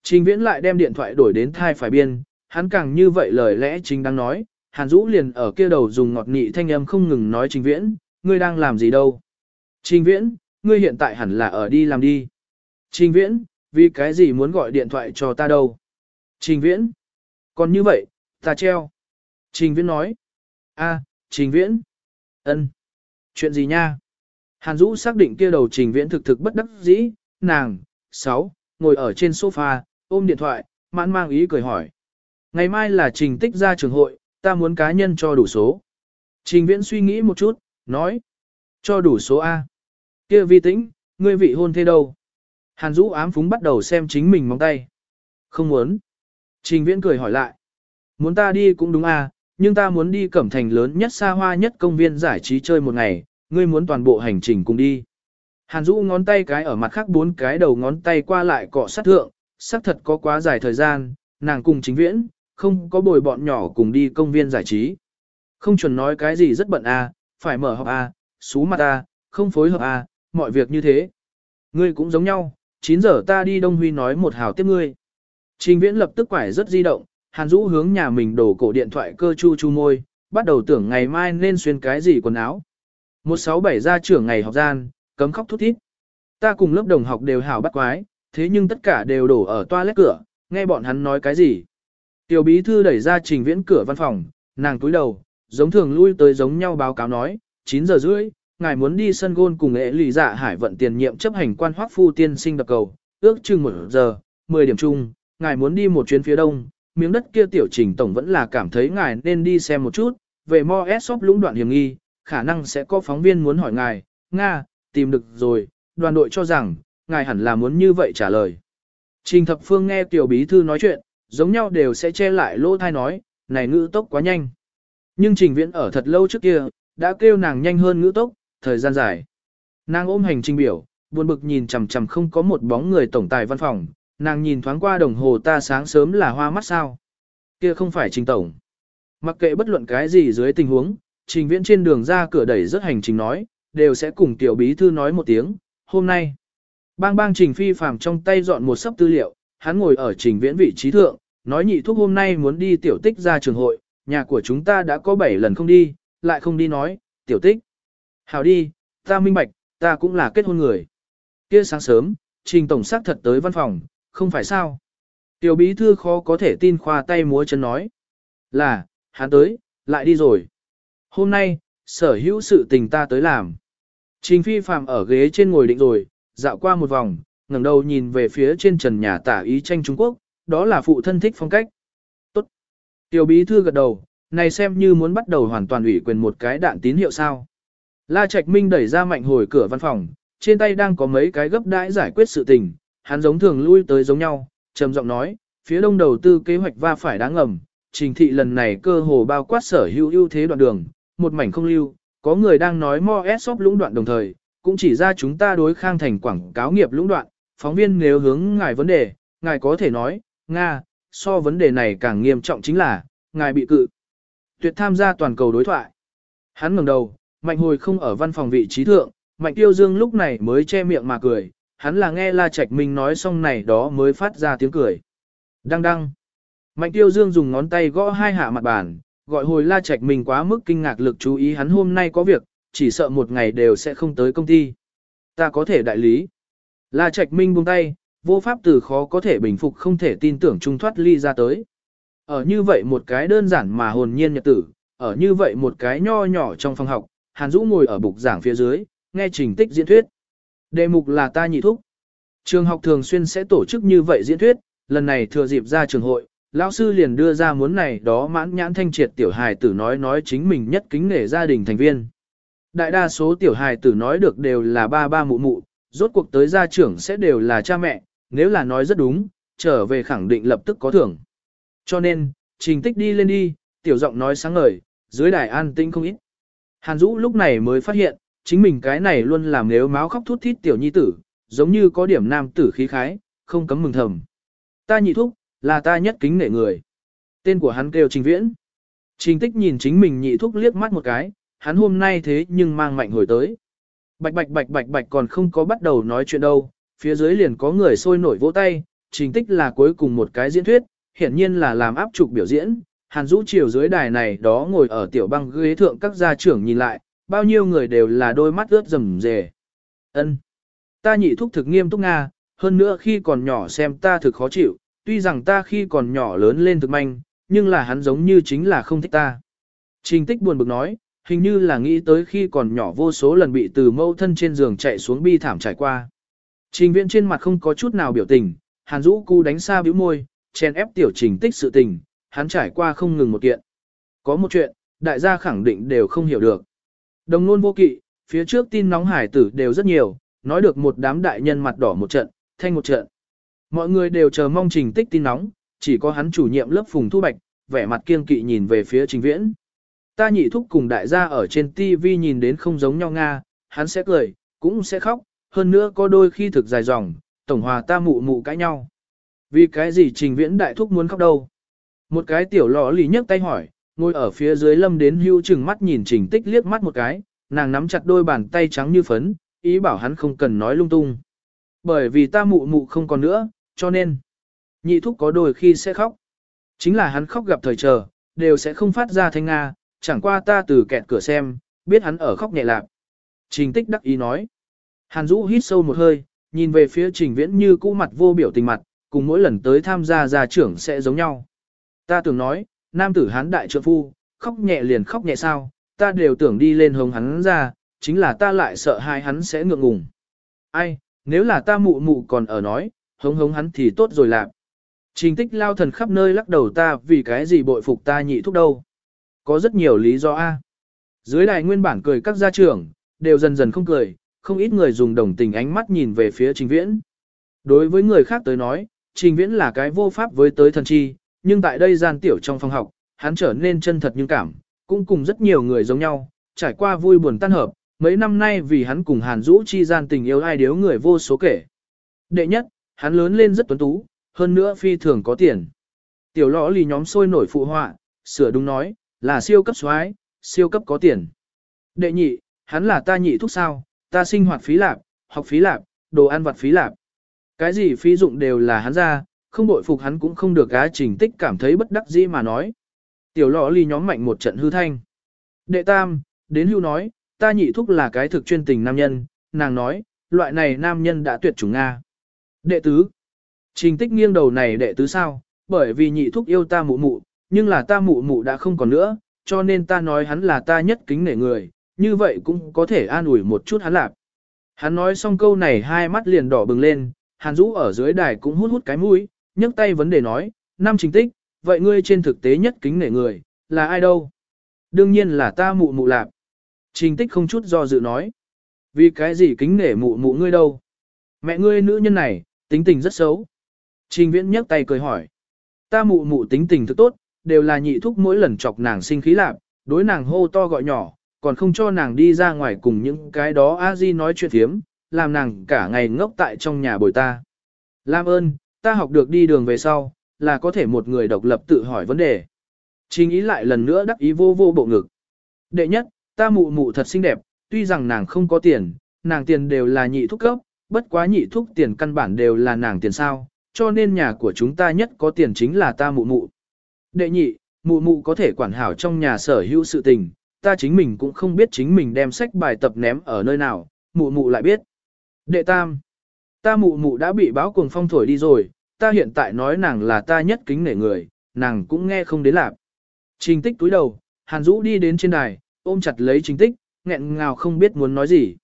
Trình Viễn lại đem điện thoại đổi đến thai phải biên, hắn càng như vậy lời lẽ chính đang nói, Hàn Dũ liền ở kia đầu dùng ngọt nị thanh âm không ngừng nói Trình Viễn, ngươi đang làm gì đâu. Trình Viễn, ngươi hiện tại hẳn là ở đi làm đi. Trình Viễn, vì cái gì muốn gọi điện thoại cho ta đâu. Trình Viễn, còn như vậy, ta treo. Trình Viễn nói, a, Trình Viễn, ân, chuyện gì nha? Hàn Dũ xác định kia đầu Trình Viễn thực thực bất đắc dĩ, nàng, sáu, ngồi ở trên sofa, ôm điện thoại, mãn mang ý cười hỏi. Ngày mai là trình tích ra trường hội, ta muốn cá nhân cho đủ số. Trình viễn suy nghĩ một chút, nói. Cho đủ số A. kia vi tĩnh, ngươi vị hôn thế đâu? Hàn Dũ ám phúng bắt đầu xem chính mình móng tay. Không muốn. Trình viễn cười hỏi lại. Muốn ta đi cũng đúng à? nhưng ta muốn đi cẩm thành lớn nhất xa hoa nhất công viên giải trí chơi một ngày, ngươi muốn toàn bộ hành trình cùng đi. Hàn Dũ ngón tay cái ở mặt khác bốn cái đầu ngón tay qua lại cọ sát thượng, xác thật có quá dài thời gian, nàng cùng chính viễn, không có bồi bọn nhỏ cùng đi công viên giải trí. Không chuẩn nói cái gì rất bận à, phải mở họp à, xú mặt à, không phối hợp à, mọi việc như thế. Ngươi cũng giống nhau, 9 giờ ta đi Đông Huy nói một hào tiếp ngươi. Trình viễn lập tức quải rất di động, Hàn Dũ hướng nhà mình đổ cổ điện thoại cơ chu chu môi, bắt đầu tưởng ngày mai nên xuyên cái gì quần áo. 167 ra trưởng ngày học gian, cấm khóc thút thít. Ta cùng lớp đồng học đều hảo bắt quái, thế nhưng tất cả đều đổ ở toilet cửa, nghe bọn hắn nói cái gì. Tiểu bí thư đẩy ra trình viễn cửa văn phòng, nàng túi đầu, giống thường lui tới giống nhau báo cáo nói, 9 giờ rưỡi, ngài muốn đi sân gôn cùng ế lì dạ hải vận tiền nhiệm chấp hành quan hoác phu tiên sinh đập cầu, ước chừng một giờ, 10 điểm chung, ngài muốn đi một chuyến phía đông, miếng đất kia tiểu trình tổng vẫn là cảm thấy ngài nên đi xem một chút, về mo S shop lũng đoạn hiểm nghi, khả năng sẽ có phóng viên muốn hỏi ngài, Nga, tìm được rồi, đoàn đội cho rằng, ngài hẳn là muốn như vậy trả lời. Trình thập phương nghe tiểu bí thư nói chuyện, giống nhau đều sẽ che lại lỗ thai nói, này ngữ tốc quá nhanh. Nhưng trình viễn ở thật lâu trước kia, đã kêu nàng nhanh hơn ngữ tốc, thời gian dài. Nàng ôm hành trình biểu, buồn bực nhìn chằm chằm không có một bóng người tổng tài văn phòng, nàng nhìn thoáng qua đồng hồ ta sáng sớm là hoa mắt sao. Kia không phải trình tổng. Mặc kệ bất luận cái gì dưới tình huống, trình viễn trên đường ra cửa đẩy rất hành trình nói, đều sẽ cùng tiểu bí thư nói một tiếng, hôm nay. Bang bang trình phi phàm trong tay dọn một sấp tư liệu, hắn ngồi ở trình viễn vị trí thượng, nói nhị thúc hôm nay muốn đi tiểu tích ra trường hội, nhà của chúng ta đã có 7 lần không đi, lại không đi nói, tiểu tích. Hảo đi, ta minh bạch, ta cũng là kết hôn người. Kia sáng sớm, trình tổng sát thật tới văn phòng, không phải sao. Tiểu bí thư khó có thể tin khoa tay múa chân nói. Là, hắn tới, lại đi rồi. Hôm nay, sở hữu sự tình ta tới làm. Trình phi phạm ở ghế trên ngồi định rồi, dạo qua một vòng, ngẩng đầu nhìn về phía trên trần nhà tả ý tranh Trung Quốc, đó là phụ thân thích phong cách. Tốt. Tiểu bí thư gật đầu, này xem như muốn bắt đầu hoàn toàn ủy quyền một cái đạn tín hiệu sao. La Trạch Minh đẩy ra mạnh hồi cửa văn phòng, trên tay đang có mấy cái gấp đãi giải quyết sự tình, hắn giống thường lui tới giống nhau, trầm giọng nói, phía đông đầu tư kế hoạch va phải đáng ngầm, trình thị lần này cơ hồ bao quát sở hữu ưu thế đoạn đường, một mảnh không lưu, có người đang nói mo shop lũng đoạn đồng thời, cũng chỉ ra chúng ta đối khang thành quảng cáo nghiệp lũng đoạn, phóng viên nếu hướng ngài vấn đề, ngài có thể nói, Nga, so vấn đề này càng nghiêm trọng chính là, ngài bị cự. Tuyệt tham gia toàn cầu đối thoại. Hắn ngẩng đầu, mạnh hồi không ở văn phòng vị trí thượng, mạnh tiêu dương lúc này mới che miệng mà cười, hắn là nghe La Trạch Minh nói xong này đó mới phát ra tiếng cười. Đăng đăng. Mạnh tiêu dương dùng ngón tay gõ hai hạ mặt bàn, gọi hồi La Trạch Minh quá mức kinh ngạc lực chú ý hắn hôm nay có việc, chỉ sợ một ngày đều sẽ không tới công ty. Ta có thể đại lý. La Trạch Minh buông tay, vô pháp từ khó có thể bình phục không thể tin tưởng trung thoát ly ra tới. Ở như vậy một cái đơn giản mà hồn nhiên nhật tử, ở như vậy một cái nho nhỏ trong phòng học, Hàn Dũ ngồi ở bục giảng phía dưới, nghe trình tích diễn thuyết. Đề mục là ta nhị thúc. Trường học thường xuyên sẽ tổ chức như vậy diễn thuyết, lần này thừa dịp ra trường hội, lão sư liền đưa ra muốn này đó mãn nhãn thanh triệt tiểu hài tử nói nói chính mình nhất kính nể gia đình thành viên. Đại đa số tiểu hài tử nói được đều là ba ba mụ mụ, rốt cuộc tới gia trưởng sẽ đều là cha mẹ, nếu là nói rất đúng, trở về khẳng định lập tức có thưởng. Cho nên, trình tích đi lên đi, tiểu giọng nói sáng ngời, dưới đài an tinh không ít. Hàn Dũ lúc này mới phát hiện, chính mình cái này luôn làm nếu máu khóc thút thít tiểu nhi tử, giống như có điểm nam tử khí khái, không cấm mừng thầm. Ta nhị thúc, là ta nhất kính nể người. Tên của hắn kêu Trình Viễn. Trình tích nhìn chính mình nhị thúc liếc mắt một cái, hắn hôm nay thế nhưng mang mạnh hồi tới. Bạch bạch bạch bạch bạch còn không có bắt đầu nói chuyện đâu, phía dưới liền có người sôi nổi vỗ tay, trình tích là cuối cùng một cái diễn thuyết, hiển nhiên là làm áp trục biểu diễn. Hàn Dũ chiều dưới đài này đó ngồi ở tiểu băng ghế thượng các gia trưởng nhìn lại, bao nhiêu người đều là đôi mắt ướt rầm rề. Ân, Ta nhị thúc thực nghiêm túc Nga, hơn nữa khi còn nhỏ xem ta thực khó chịu, tuy rằng ta khi còn nhỏ lớn lên thực manh, nhưng là hắn giống như chính là không thích ta. Trình tích buồn bực nói, hình như là nghĩ tới khi còn nhỏ vô số lần bị từ mâu thân trên giường chạy xuống bi thảm trải qua. Trình viễn trên mặt không có chút nào biểu tình, hàn rũ cu đánh xa bĩu môi, chen ép tiểu trình tích sự tình, hắn trải qua không ngừng một kiện. Có một chuyện, đại gia khẳng định đều không hiểu được. Đồng nôn vô kỵ, phía trước tin nóng hải tử đều rất nhiều, nói được một đám đại nhân mặt đỏ một trận, thanh một trận. Mọi người đều chờ mong trình tích tin nóng, chỉ có hắn chủ nhiệm lớp Phùng Thu Bạch, vẻ mặt kiên kỵ nhìn về phía trình viễn. Ta nhị thúc cùng đại gia ở trên TV nhìn đến không giống nhau Nga, hắn sẽ cười, cũng sẽ khóc, hơn nữa có đôi khi thực dài dòng, tổng hòa ta mụ mụ cãi nhau. Vì cái gì trình viễn đại thúc muốn khóc đâu? Một cái tiểu lọ lì nhấc tay hỏi, ngồi ở phía dưới lâm đến hưu chừng mắt nhìn trình tích liếc mắt một cái, nàng nắm chặt đôi bàn tay trắng như phấn, ý bảo hắn không cần nói lung tung. Bởi vì ta mụ mụ không còn nữa, cho nên, nhị thúc có đôi khi sẽ khóc. Chính là hắn khóc gặp thời chờ, đều sẽ không phát ra thanh Nga, chẳng qua ta từ kẹt cửa xem, biết hắn ở khóc nhẹ lạc. Trình tích đắc ý nói. Hàn Dũ hít sâu một hơi, nhìn về phía trình viễn như cũ mặt vô biểu tình mặt, cùng mỗi lần tới tham gia gia trưởng sẽ giống nhau. Ta tưởng nói, nam tử hán đại trượng phu, khóc nhẹ liền khóc nhẹ sao, ta đều tưởng đi lên hống hắn ra, chính là ta lại sợ hai hắn sẽ ngượng ngùng. Ai, nếu là ta mụ mụ còn ở nói, hống hống hắn thì tốt rồi lạc. Trình tích lao thần khắp nơi lắc đầu ta vì cái gì bội phục ta nhị thúc đâu. Có rất nhiều lý do A. Dưới đài nguyên bản cười các gia trưởng, đều dần dần không cười, không ít người dùng đồng tình ánh mắt nhìn về phía trình viễn. Đối với người khác tới nói, trình viễn là cái vô pháp với tới thần chi, nhưng tại đây gian tiểu trong phòng học, hắn trở nên chân thật nhưng cảm, cũng cùng rất nhiều người giống nhau, trải qua vui buồn tan hợp, mấy năm nay vì hắn cùng Hàn Dũ chi gian tình yêu ai điếu người vô số kể. Đệ nhất, hắn lớn lên rất tuấn tú, hơn nữa phi thường có tiền. Tiểu lõ lì nhóm sôi nổi phụ họa, sửa đúng nói, là siêu cấp soái, siêu cấp có tiền. Đệ nhị, hắn là ta nhị thúc sao, ta sinh hoạt phí lạp, học phí lạp, đồ ăn vặt phí lạp. Cái gì phí dụng đều là hắn ra, không bội phục hắn cũng không được gá trình tích cảm thấy bất đắc dĩ mà nói. Tiểu lọ ly nhóm mạnh một trận hư thanh. Đệ tam, đến hưu nói, ta nhị thúc là cái thực chuyên tình nam nhân, nàng nói, loại này nam nhân đã tuyệt chủng Nga. Đệ tứ, trình tích nghiêng đầu này đệ tứ sao, bởi vì nhị thúc yêu ta mụ mụ, nhưng là ta mụ mụ đã không còn nữa, cho nên ta nói hắn là ta nhất kính nể người, như vậy cũng có thể an ủi một chút hắn lạc. Hắn nói xong câu này hai mắt liền đỏ bừng lên, Hàn Dũ ở dưới đài cũng hút hút cái mũi, nhấc tay vấn đề nói, năm trình tích, vậy ngươi trên thực tế nhất kính nể người, là ai đâu? Đương nhiên là ta mụ mụ lạp. Trình tích không chút do dự nói. Vì cái gì kính nể mụ mụ ngươi đâu? Mẹ ngươi nữ nhân này, tính tình rất xấu. Trình viễn nhấc tay cười hỏi. Ta mụ mụ tính tình thức tốt, đều là nhị thúc mỗi lần chọc nàng sinh khí lạp, đối nàng hô to gọi nhỏ, còn không cho nàng đi ra ngoài cùng những cái đó a di nói chuyện thiếm, làm nàng cả ngày ngốc tại trong nhà bồi ta. Lam ơn, ta học được đi đường về sau, là có thể một người độc lập tự hỏi vấn đề. Trình ý lại lần nữa đắc ý vô vô bộ ngực. Đệ nhất, ta mụ mụ thật xinh đẹp, tuy rằng nàng không có tiền, nàng tiền đều là nhị thúc cấp, bất quá nhị thúc tiền căn bản đều là nàng tiền sao, cho nên nhà của chúng ta nhất có tiền chính là ta mụ mụ. Đệ nhị, mụ mụ có thể quản hảo trong nhà sở hữu sự tình, ta chính mình cũng không biết chính mình đem sách bài tập ném ở nơi nào, mụ mụ lại biết. Đệ tam, ta mụ mụ đã bị báo cuồng phong thổi đi rồi, ta hiện tại nói nàng là ta nhất kính nể người, nàng cũng nghe không đến lạc. Trình tích túi đầu, Hàn Dũ đi đến trên đài, ôm chặt lấy trình tích, nghẹn ngào không biết muốn nói gì.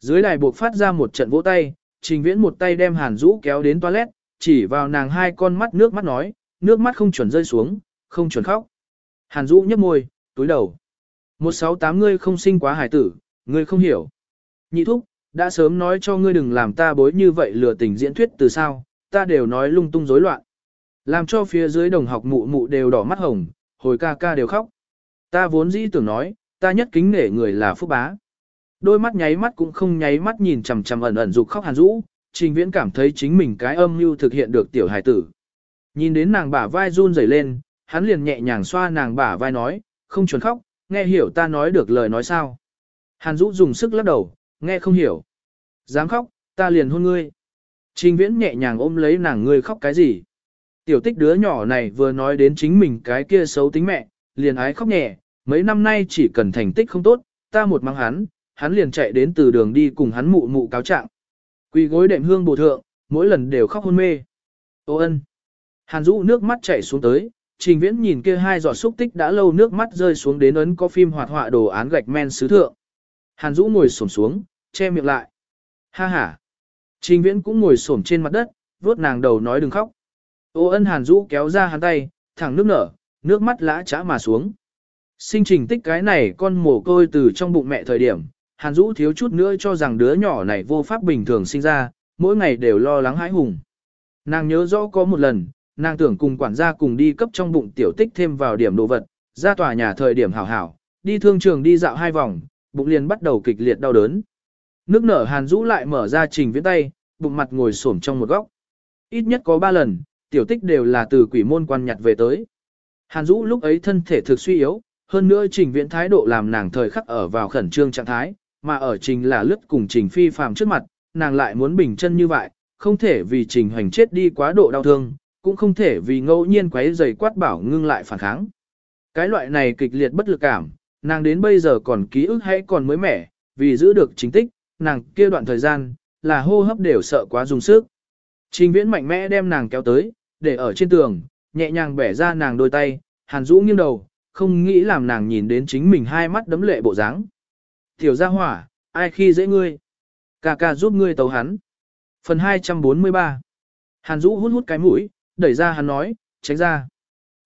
Dưới đài buộc phát ra một trận vỗ tay, trình viễn một tay đem Hàn Dũ kéo đến toilet, chỉ vào nàng hai con mắt nước mắt nói, nước mắt không chuẩn rơi xuống, không chuẩn khóc. Hàn Dũ nhấp môi, túi đầu. Một sáu tám ngươi không sinh quá hải tử, ngươi không hiểu. Nhị thúc, đã sớm nói cho ngươi đừng làm ta bối như vậy lừa tình diễn thuyết từ sao, ta đều nói lung tung rối loạn. Làm cho phía dưới đồng học mụ mụ đều đỏ mắt hồng, hồi ca ca đều khóc. Ta vốn dĩ tưởng nói, ta nhất kính nể người là phúc bá. Đôi mắt nháy mắt cũng không nháy mắt nhìn chằm chằm ẩn ẩn dục khóc hàn rũ, trình viễn cảm thấy chính mình cái âm mưu thực hiện được tiểu hài tử. Nhìn đến nàng bả vai run rẩy lên, hắn liền nhẹ nhàng xoa nàng bả vai nói, không chuẩn khóc, nghe hiểu ta nói được lời nói sao. Hàn Dũ dùng sức lắc đầu, nghe không hiểu. Dám khóc, ta liền hôn ngươi. Trình viễn nhẹ nhàng ôm lấy nàng ngươi khóc cái gì. Tiểu tích đứa nhỏ này vừa nói đến chính mình cái kia xấu tính mẹ, liền ái khóc nhẹ, mấy năm nay chỉ cần thành tích không tốt, ta một mang hắn, hắn liền chạy đến từ đường đi cùng hắn mụ mụ cáo trạng. Quỳ gối đệm hương bổ thượng, mỗi lần đều khóc hôn mê. Ô ân. Hàn Dũ nước mắt chảy xuống tới, Trình Viễn nhìn kia hai giọt xúc tích đã lâu nước mắt rơi xuống đến ấn có phim hoạt họa đồ án gạch men sứ thượng. Hàn Dũ ngồi xổm xuống, che miệng lại. Ha ha. Trình Viễn cũng ngồi xổm trên mặt đất, vuốt nàng đầu nói đừng khóc. Ô ân Hàn Dũ kéo ra hắn tay, thẳng nước nở, nước mắt lã chã mà xuống. Sinh trình tích cái này con mồ côi từ trong bụng mẹ thời điểm, Hàn Dũ thiếu chút nữa cho rằng đứa nhỏ này vô pháp bình thường sinh ra, mỗi ngày đều lo lắng hãi hùng. Nàng nhớ rõ có một lần, nàng tưởng cùng quản gia cùng đi cấp trong bụng tiểu tích thêm vào điểm đồ vật, ra tòa nhà thời điểm hảo hảo, đi thương trường đi dạo hai vòng, bụng liền bắt đầu kịch liệt đau đớn. Nước nở hàn rũ lại mở ra trình viễn tay, bụng mặt ngồi xổm trong một góc. Ít nhất có ba lần, tiểu tích đều là từ quỷ môn quan nhặt về tới. Hàn Dũ lúc ấy thân thể thực suy yếu, hơn nữa trình viễn thái độ làm nàng thời khắc ở vào khẩn trương trạng thái, mà ở trình là lướt cùng trình phi phàm trước mặt, nàng lại muốn bình chân như vậy, không thể vì trình hoành chết đi quá độ đau thương, cũng không thể vì ngẫu nhiên quấy giày quát bảo ngưng lại phản kháng. Cái loại này kịch liệt bất lực cảm, nàng đến bây giờ còn ký ức hay còn mới mẻ, vì giữ được chính tích, nàng kia đoạn thời gian, là hô hấp đều sợ quá dùng sức. Trình viễn mạnh mẽ đem nàng kéo tới, để ở trên tường, nhẹ nhàng bẻ ra nàng đôi tay, hàn rũ nghiêng đầu, không nghĩ làm nàng nhìn đến chính mình hai mắt đấm lệ bộ dáng. Tiểu gia hỏa, ai khi dễ ngươi? Cà ca giúp ngươi tấu hắn. Phần 243 Hàn Dũ hút hút cái mũi, đẩy ra hắn nói, tránh ra.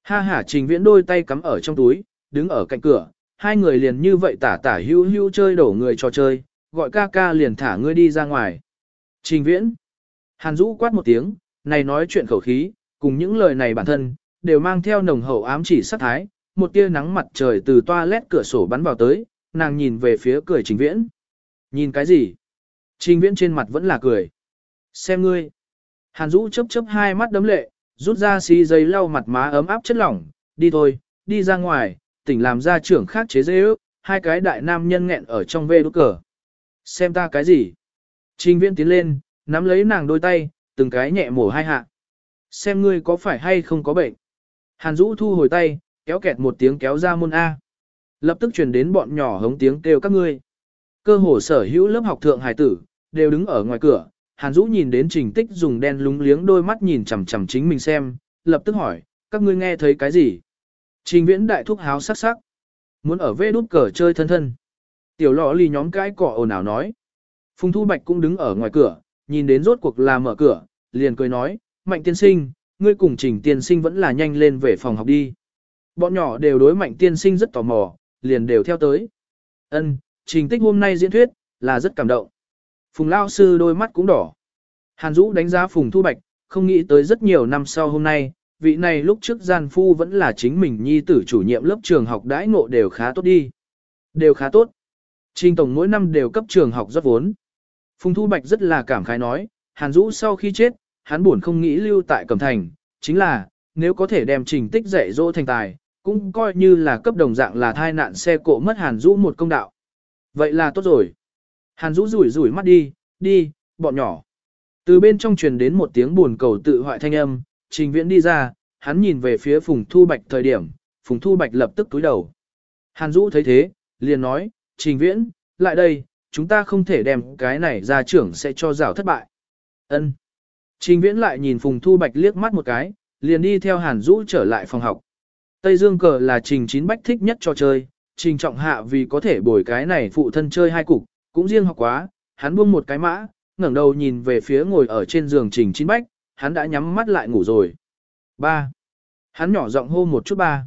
Ha hả trình viễn đôi tay cắm ở trong túi, đứng ở cạnh cửa, hai người liền như vậy tả tả hưu hưu chơi đổ người trò chơi, gọi ca ca liền thả ngươi đi ra ngoài. Trình viễn. Hàn Dũ quát một tiếng, này nói chuyện khẩu khí, cùng những lời này bản thân, đều mang theo nồng hậu ám chỉ sát thái, một tia nắng mặt trời từ toilet cửa sổ bắn vào tới, nàng nhìn về phía cười trình viễn. Nhìn cái gì? Trình viễn trên mặt vẫn là cười. Xem ngươi. Hàn Dũ chớp chớp hai mắt đấm lệ, rút ra xì giấy lau mặt má ấm áp chất lỏng, đi thôi, đi ra ngoài, tỉnh làm ra trưởng khác chế dễ ước, hai cái đại nam nhân nghẹn ở trong vê đốt cờ. Xem ta cái gì? Trình viễn tiến lên, nắm lấy nàng đôi tay, từng cái nhẹ mổ hai hạ. Xem ngươi có phải hay không có bệnh. Hàn Dũ thu hồi tay, kéo kẹt một tiếng kéo ra môn A. Lập tức truyền đến bọn nhỏ hống tiếng kêu các ngươi. Cơ hồ sở hữu lớp học thượng hải tử, đều đứng ở ngoài cửa. Hàn Dũ nhìn đến trình tích dùng đen lúng liếng đôi mắt nhìn chằm chằm chính mình xem, lập tức hỏi, các ngươi nghe thấy cái gì? Trình viễn đại thúc háo sắc sắc. Muốn ở vê đút cờ chơi thân thân. Tiểu lọ lì nhóm cái cỏ ồn ào nói. Phùng Thu Bạch cũng đứng ở ngoài cửa, nhìn đến rốt cuộc là mở cửa, liền cười nói, mạnh tiên sinh, ngươi cùng trình tiên sinh vẫn là nhanh lên về phòng học đi. Bọn nhỏ đều đối mạnh tiên sinh rất tò mò, liền đều theo tới. Ân, trình tích hôm nay diễn thuyết, là rất cảm động. Phùng Lao Sư đôi mắt cũng đỏ. Hàn Dũ đánh giá Phùng Thu Bạch, không nghĩ tới rất nhiều năm sau hôm nay, vị này lúc trước gian phu vẫn là chính mình nhi tử chủ nhiệm lớp trường học đãi ngộ đều khá tốt đi. Đều khá tốt. Trình Tổng mỗi năm đều cấp trường học rất vốn. Phùng Thu Bạch rất là cảm khái nói, Hàn Dũ sau khi chết, hắn buồn không nghĩ lưu tại Cẩm Thành, chính là, nếu có thể đem trình tích dạy dỗ thành tài, cũng coi như là cấp đồng dạng là thai nạn xe cộ mất Hàn Dũ một công đạo. Vậy là tốt rồi. Hàn Dũ rủi rủi mắt đi, đi, bọn nhỏ. Từ bên trong truyền đến một tiếng buồn cầu tự hoại thanh âm, trình viễn đi ra, hắn nhìn về phía Phùng Thu Bạch thời điểm, Phùng Thu Bạch lập tức túi đầu. Hàn Dũ thấy thế, liền nói, trình viễn, lại đây, chúng ta không thể đem cái này ra trưởng sẽ cho rào thất bại. Ân. Trình viễn lại nhìn Phùng Thu Bạch liếc mắt một cái, liền đi theo Hàn Dũ trở lại phòng học. Tây Dương cờ là trình chín bách thích nhất cho chơi, trình trọng hạ vì có thể bồi cái này phụ thân chơi hai cục, cũng riêng học quá, hắn buông một cái mã, ngẩng đầu nhìn về phía ngồi ở trên giường trình chín bách, hắn đã nhắm mắt lại ngủ rồi. Ba. Hắn nhỏ giọng hô một chút ba.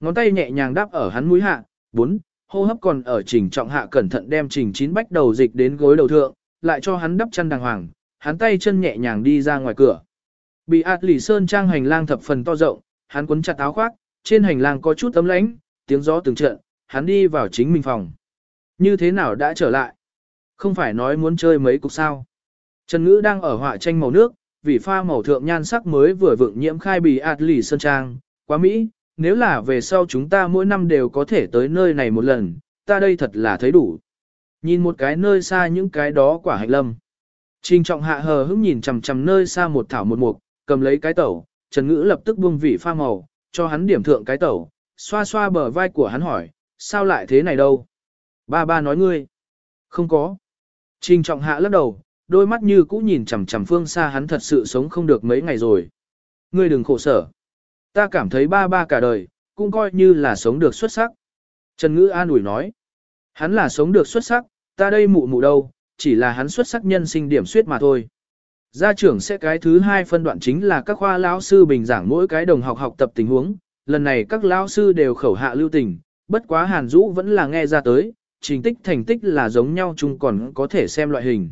Ngón tay nhẹ nhàng đáp ở hắn mũi hạ, bốn, hô hấp còn ở trình trọng hạ cẩn thận đem trình chín bách đầu dịch đến gối đầu thượng, lại cho hắn đắp chân đàng hoàng, hắn tay chân nhẹ nhàng đi ra ngoài cửa. Bị ạt lì sơn trang hành lang thập phần to rộng, hắn cuốn chặt áo khoác, trên hành lang có chút ấm lánh, tiếng gió từng trận, hắn đi vào chính mình phòng. Như thế nào đã trở lại? Không phải nói muốn chơi mấy cục sao? Trần Ngữ đang ở họa tranh màu nước, vì pha màu thượng nhan sắc mới vừa vượng nhiễm khai bì ạt lì sơn trang, quá Mỹ, nếu là về sau chúng ta mỗi năm đều có thể tới nơi này một lần, ta đây thật là thấy đủ. Nhìn một cái nơi xa những cái đó quả hạnh lâm. Trình trọng hạ hờ hững nhìn chằm chằm nơi xa một thảo một mục, cầm lấy cái tẩu, Trần Ngữ lập tức buông vị pha màu, cho hắn điểm thượng cái tẩu, xoa xoa bờ vai của hắn hỏi, sao lại thế này đâu? Ba ba nói ngươi. Không có. Trình trọng hạ lắc đầu, đôi mắt như cũ nhìn chằm chằm phương xa hắn thật sự sống không được mấy ngày rồi. Ngươi đừng khổ sở. Ta cảm thấy ba ba cả đời, cũng coi như là sống được xuất sắc. Trần Ngữ an ủi nói. Hắn là sống được xuất sắc, ta đây mụ mụ đâu, chỉ là hắn xuất sắc nhân sinh điểm suyết mà thôi. Gia trưởng sẽ cái thứ hai phân đoạn chính là các khoa lão sư bình giảng mỗi cái đồng học học tập tình huống, lần này các lão sư đều khẩu hạ lưu tình, bất quá Hàn Dũ vẫn là nghe ra tới, trình tích thành tích là giống nhau chung còn có thể xem loại hình.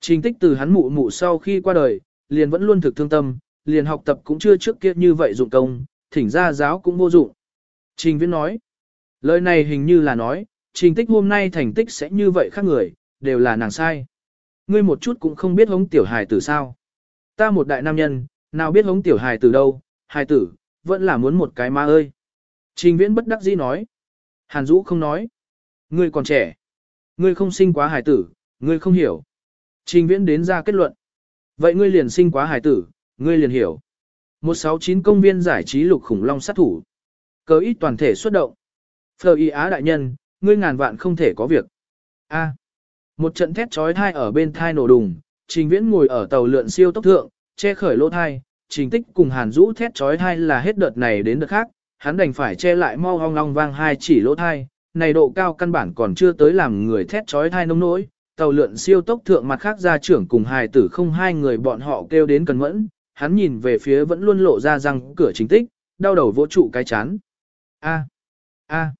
Trình tích từ hắn mụ mụ sau khi qua đời, liền vẫn luôn thực thương tâm, liền học tập cũng chưa trước kia như vậy dụng công, thỉnh ra giáo cũng vô dụng. Trình viễn nói, lời này hình như là nói, trình tích hôm nay thành tích sẽ như vậy khác người, đều là nàng sai. Ngươi một chút cũng không biết hống tiểu hài tử sao. Ta một đại nam nhân, nào biết hống tiểu hài tử đâu, hài tử, vẫn là muốn một cái ma ơi. Trình viễn bất đắc dĩ nói. Hàn Dũ không nói. Ngươi còn trẻ. Ngươi không sinh quá hài tử, ngươi không hiểu. Trình viễn đến ra kết luận. Vậy ngươi liền sinh quá hài tử, ngươi liền hiểu. 169 công viên giải trí lục khủng long sát thủ. Cớ ít toàn thể xuất động. Phờ y á đại nhân, ngươi ngàn vạn không thể có việc. A. Một trận thét trói thai ở bên thai nổ đùng, trình viễn ngồi ở tàu lượn siêu tốc thượng, che khởi lỗ thai, trình tích cùng hàn rũ thét trói thai là hết đợt này đến đợt khác, hắn đành phải che lại mau hong long vang hai chỉ lỗ thai, này độ cao căn bản còn chưa tới làm người thét trói thai nông nỗi. Tàu lượn siêu tốc thượng mặt khác gia trưởng cùng hài tử không hai người bọn họ kêu đến cần mẫn, hắn nhìn về phía vẫn luôn lộ ra răng cửa chính tích, đau đầu vỗ trụ cái chán. A. A.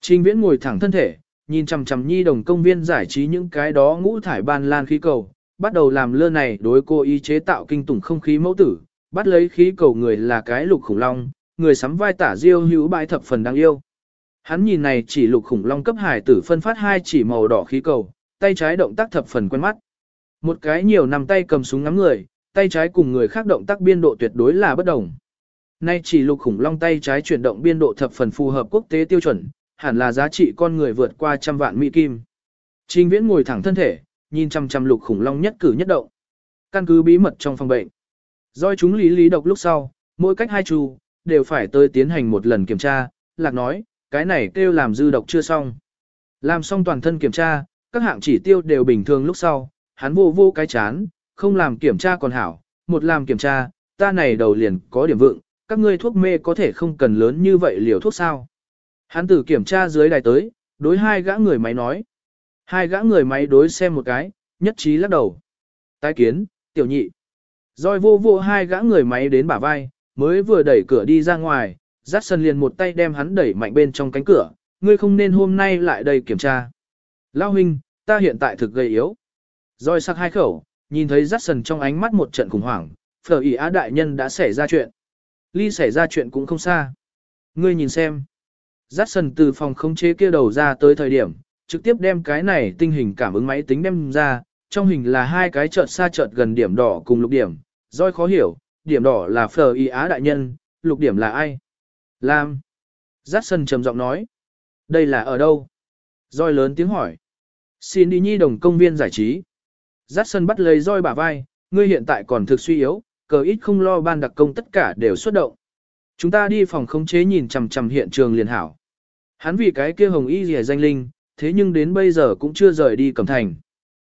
Trình viễn ngồi thẳng thân thể, nhìn chằm chằm nhi đồng công viên giải trí những cái đó ngũ thải ban lan khí cầu, bắt đầu làm lơ này đối cô y chế tạo kinh tủng không khí mẫu tử, bắt lấy khí cầu người là cái lục khủng long, người sắm vai tả diêu hữu bãi thập phần đáng yêu. Hắn nhìn này chỉ lục khủng long cấp hải tử phân phát hai chỉ màu đỏ khí cầu, tay trái động tác thập phần quen mắt. Một cái nhiều nằm tay cầm súng ngắm người, tay trái cùng người khác động tác biên độ tuyệt đối là bất đồng. Nay chỉ lục khủng long tay trái chuyển động biên độ thập phần phù hợp quốc tế tiêu chuẩn, hẳn là giá trị con người vượt qua trăm vạn mỹ kim. Trình Viễn ngồi thẳng thân thể, nhìn chăm chăm lục khủng long nhất cử nhất động. Căn cứ bí mật trong phòng bệnh. Doi chúng lý lý độc lúc sau, mỗi cách hai chu, đều phải tới tiến hành một lần kiểm tra, lạc nói, cái này kêu làm dư độc chưa xong. Làm xong toàn thân kiểm tra, các hạng chỉ tiêu đều bình thường lúc sau, hắn vô vô cái chán, không làm kiểm tra còn hảo, một làm kiểm tra, ta này đầu liền có điểm vượng, các ngươi thuốc mê có thể không cần lớn như vậy liều thuốc sao. Hắn tử kiểm tra dưới đài tới, đối hai gã người máy nói. Hai gã người máy đối xem một cái, nhất trí lắc đầu. Tái kiến, tiểu nhị. Rồi vô vô hai gã người máy đến bả vai, mới vừa đẩy cửa đi ra ngoài, dắt sân liền một tay đem hắn đẩy mạnh bên trong cánh cửa, ngươi không nên hôm nay lại đây kiểm tra. Lao huynh, ta hiện tại thực gây yếu. Rồi sắc hai khẩu, nhìn thấy Jackson trong ánh mắt một trận khủng hoảng, phở ý á đại nhân đã xảy ra chuyện. Ly xảy ra chuyện cũng không xa. Ngươi nhìn xem. Jackson từ phòng không chế kia đầu ra tới thời điểm, trực tiếp đem cái này tinh hình cảm ứng máy tính đem ra, trong hình là hai cái chợt xa chợt gần điểm đỏ cùng lục điểm, Doi khó hiểu, điểm đỏ là phở ý á đại nhân, lục điểm là ai? Lam. Jackson trầm giọng nói. Đây là ở đâu? Doi lớn tiếng hỏi. Xin đi nhi đồng công viên giải trí. Giác sân bắt lấy roi bả vai, ngươi hiện tại còn thực suy yếu, cờ ít không lo ban đặc công tất cả đều xuất động. Chúng ta đi phòng khống chế nhìn chằm chằm hiện trường liền hảo. Hắn vì cái kia hồng y rìa danh linh, thế nhưng đến bây giờ cũng chưa rời đi cẩm thành.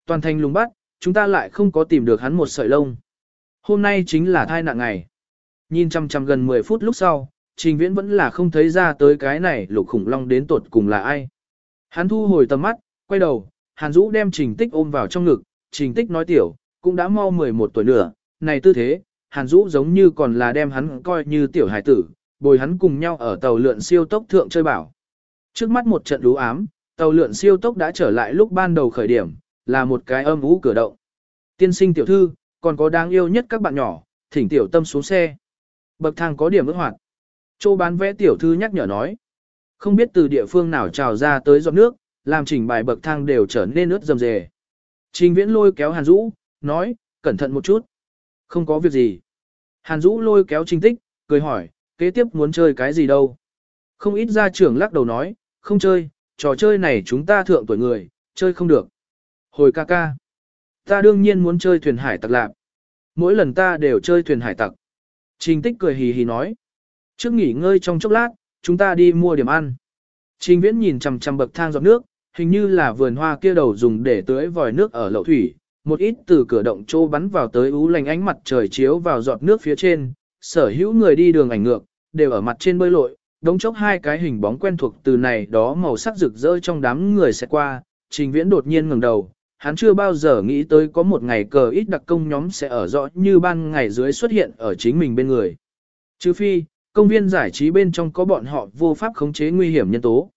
Toàn thành lùng bắt, chúng ta lại không có tìm được hắn một sợi lông. Hôm nay chính là thai nạn ngày. Nhìn chăm chăm gần 10 phút lúc sau, Trình Viễn vẫn là không thấy ra tới cái này lục khủng long đến tuột cùng là ai. Hắn thu hồi tầm mắt, quay đầu, Hàn Dũ đem Trình Tích ôm vào trong ngực, Trình Tích nói tiểu, cũng đã mau 11 tuổi nữa, này tư thế, Hàn Dũ giống như còn là đem hắn coi như tiểu hải tử, bồi hắn cùng nhau ở tàu lượn siêu tốc thượng chơi bảo. Trước mắt một trận lú ám, tàu lượn siêu tốc đã trở lại lúc ban đầu khởi điểm, là một cái âm ú cửa động. Tiên sinh tiểu thư, còn có đáng yêu nhất các bạn nhỏ, thỉnh tiểu tâm xuống xe. Bậc thang có điểm ước hoạt. Châu bán vẽ tiểu thư nhắc nhở nói. Không biết từ địa phương nào trào ra tới giọt nước, làm chỉnh bài bậc thang đều trở nên ướt dầm dề. Trình viễn lôi kéo Hàn Dũ, nói, cẩn thận một chút. Không có việc gì. Hàn Dũ lôi kéo Trình Tích, cười hỏi, kế tiếp muốn chơi cái gì đâu. Không ít gia trưởng lắc đầu nói, không chơi, trò chơi này chúng ta thượng tuổi người, chơi không được. Hồi ca ca. Ta đương nhiên muốn chơi thuyền hải tặc lạc. Mỗi lần ta đều chơi thuyền hải tặc. Trình tích cười hì hì nói. Trước nghỉ ngơi trong chốc lát, chúng ta đi mua điểm ăn. Trình viễn nhìn chằm chằm bậc thang giọt nước, hình như là vườn hoa kia đầu dùng để tưới vòi nước ở lậu thủy. Một ít từ cửa động trô bắn vào tới ú lành ánh mặt trời chiếu vào giọt nước phía trên. Sở hữu người đi đường ảnh ngược, đều ở mặt trên bơi lội. Đống chốc hai cái hình bóng quen thuộc từ này đó màu sắc rực rỡ trong đám người sẽ qua. Trình viễn đột nhiên ngẩng đầu, hắn chưa bao giờ nghĩ tới có một ngày cờ ít đặc công nhóm sẽ ở rõ như ban ngày dưới xuất hiện ở chính mình bên người. Trừ phi, công viên giải trí bên trong có bọn họ vô pháp khống chế nguy hiểm nhân tố.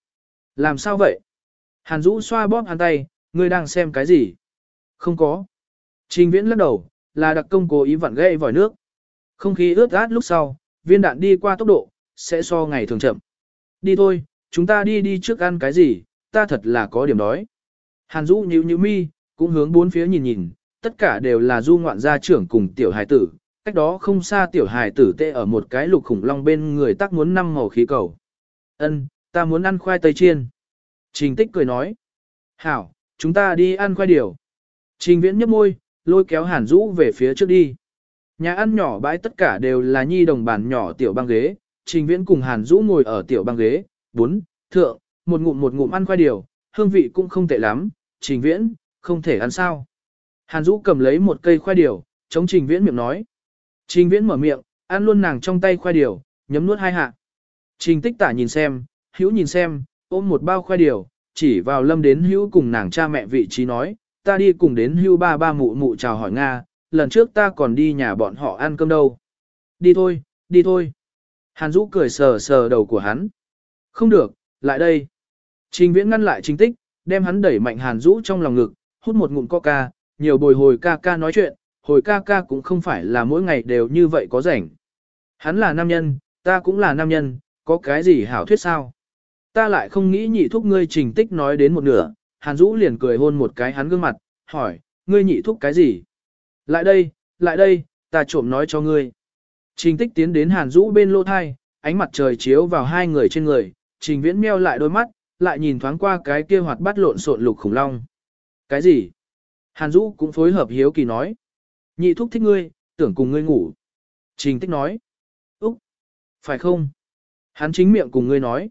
Làm sao vậy? Hàn Dũ xoa bóp hắn tay, ngươi đang xem cái gì? Không có. Trình viễn lắc đầu, là đặc công cố ý vặn gây vòi nước. Không khí ướt át lúc sau, viên đạn đi qua tốc độ, sẽ so ngày thường chậm. Đi thôi, chúng ta đi đi trước ăn cái gì, ta thật là có điểm đói. Hàn Dũ nhíu nhíu mi, cũng hướng bốn phía nhìn nhìn, tất cả đều là du ngoạn gia trưởng cùng tiểu hài tử, cách đó không xa tiểu hài tử tê ở một cái lục khủng long bên người tác muốn năm màu khí cầu. Ân, ta muốn ăn khoai tây chiên. Trình tích cười nói. Hảo, chúng ta đi ăn khoai điều. Trình viễn nhấp môi, lôi kéo Hàn Dũ về phía trước đi. Nhà ăn nhỏ bãi tất cả đều là nhi đồng bàn nhỏ tiểu băng ghế, Trình Viễn cùng Hàn Dũ ngồi ở tiểu băng ghế, bốn, thượng, một ngụm một ngụm ăn khoai điều, hương vị cũng không tệ lắm, Trình Viễn, không thể ăn sao. Hàn Dũ cầm lấy một cây khoai điều, chống Trình Viễn miệng nói. Trình Viễn mở miệng, ăn luôn nàng trong tay khoai điều, nhấm nuốt hai hạ. Trình tích tả nhìn xem, hữu nhìn xem, ôm một bao khoai điều, chỉ vào lâm đến hữu cùng nàng cha mẹ vị trí nói, ta đi cùng đến hữu ba ba mụ mụ chào hỏi Nga, lần trước ta còn đi nhà bọn họ ăn cơm đâu. Đi thôi, đi thôi. Hàn Dũ cười sờ sờ đầu của hắn. Không được, lại đây. Trình Viễn ngăn lại Trình Tích, đem hắn đẩy mạnh Hàn Dũ trong lòng ngực, hút một ngụm coca, nhiều bồi hồi ca ca nói chuyện, hồi ca ca cũng không phải là mỗi ngày đều như vậy có rảnh. Hắn là nam nhân, ta cũng là nam nhân, có cái gì hảo thuyết sao? Ta lại không nghĩ nhị thúc ngươi Trình Tích nói đến một nửa, Hàn Dũ liền cười hôn một cái hắn gương mặt, hỏi, ngươi nhị thúc cái gì? Lại đây, lại đây, ta trộm nói cho ngươi. Trình tích tiến đến hàn Dũ bên lô thai, ánh mặt trời chiếu vào hai người trên người, trình viễn meo lại đôi mắt, lại nhìn thoáng qua cái kia hoạt bắt lộn xộn lục khủng long. Cái gì? Hàn Dũ cũng phối hợp hiếu kỳ nói. Nhị thúc thích ngươi, tưởng cùng ngươi ngủ. Trình tích nói. Úc! Phải không? Hắn chính miệng cùng ngươi nói.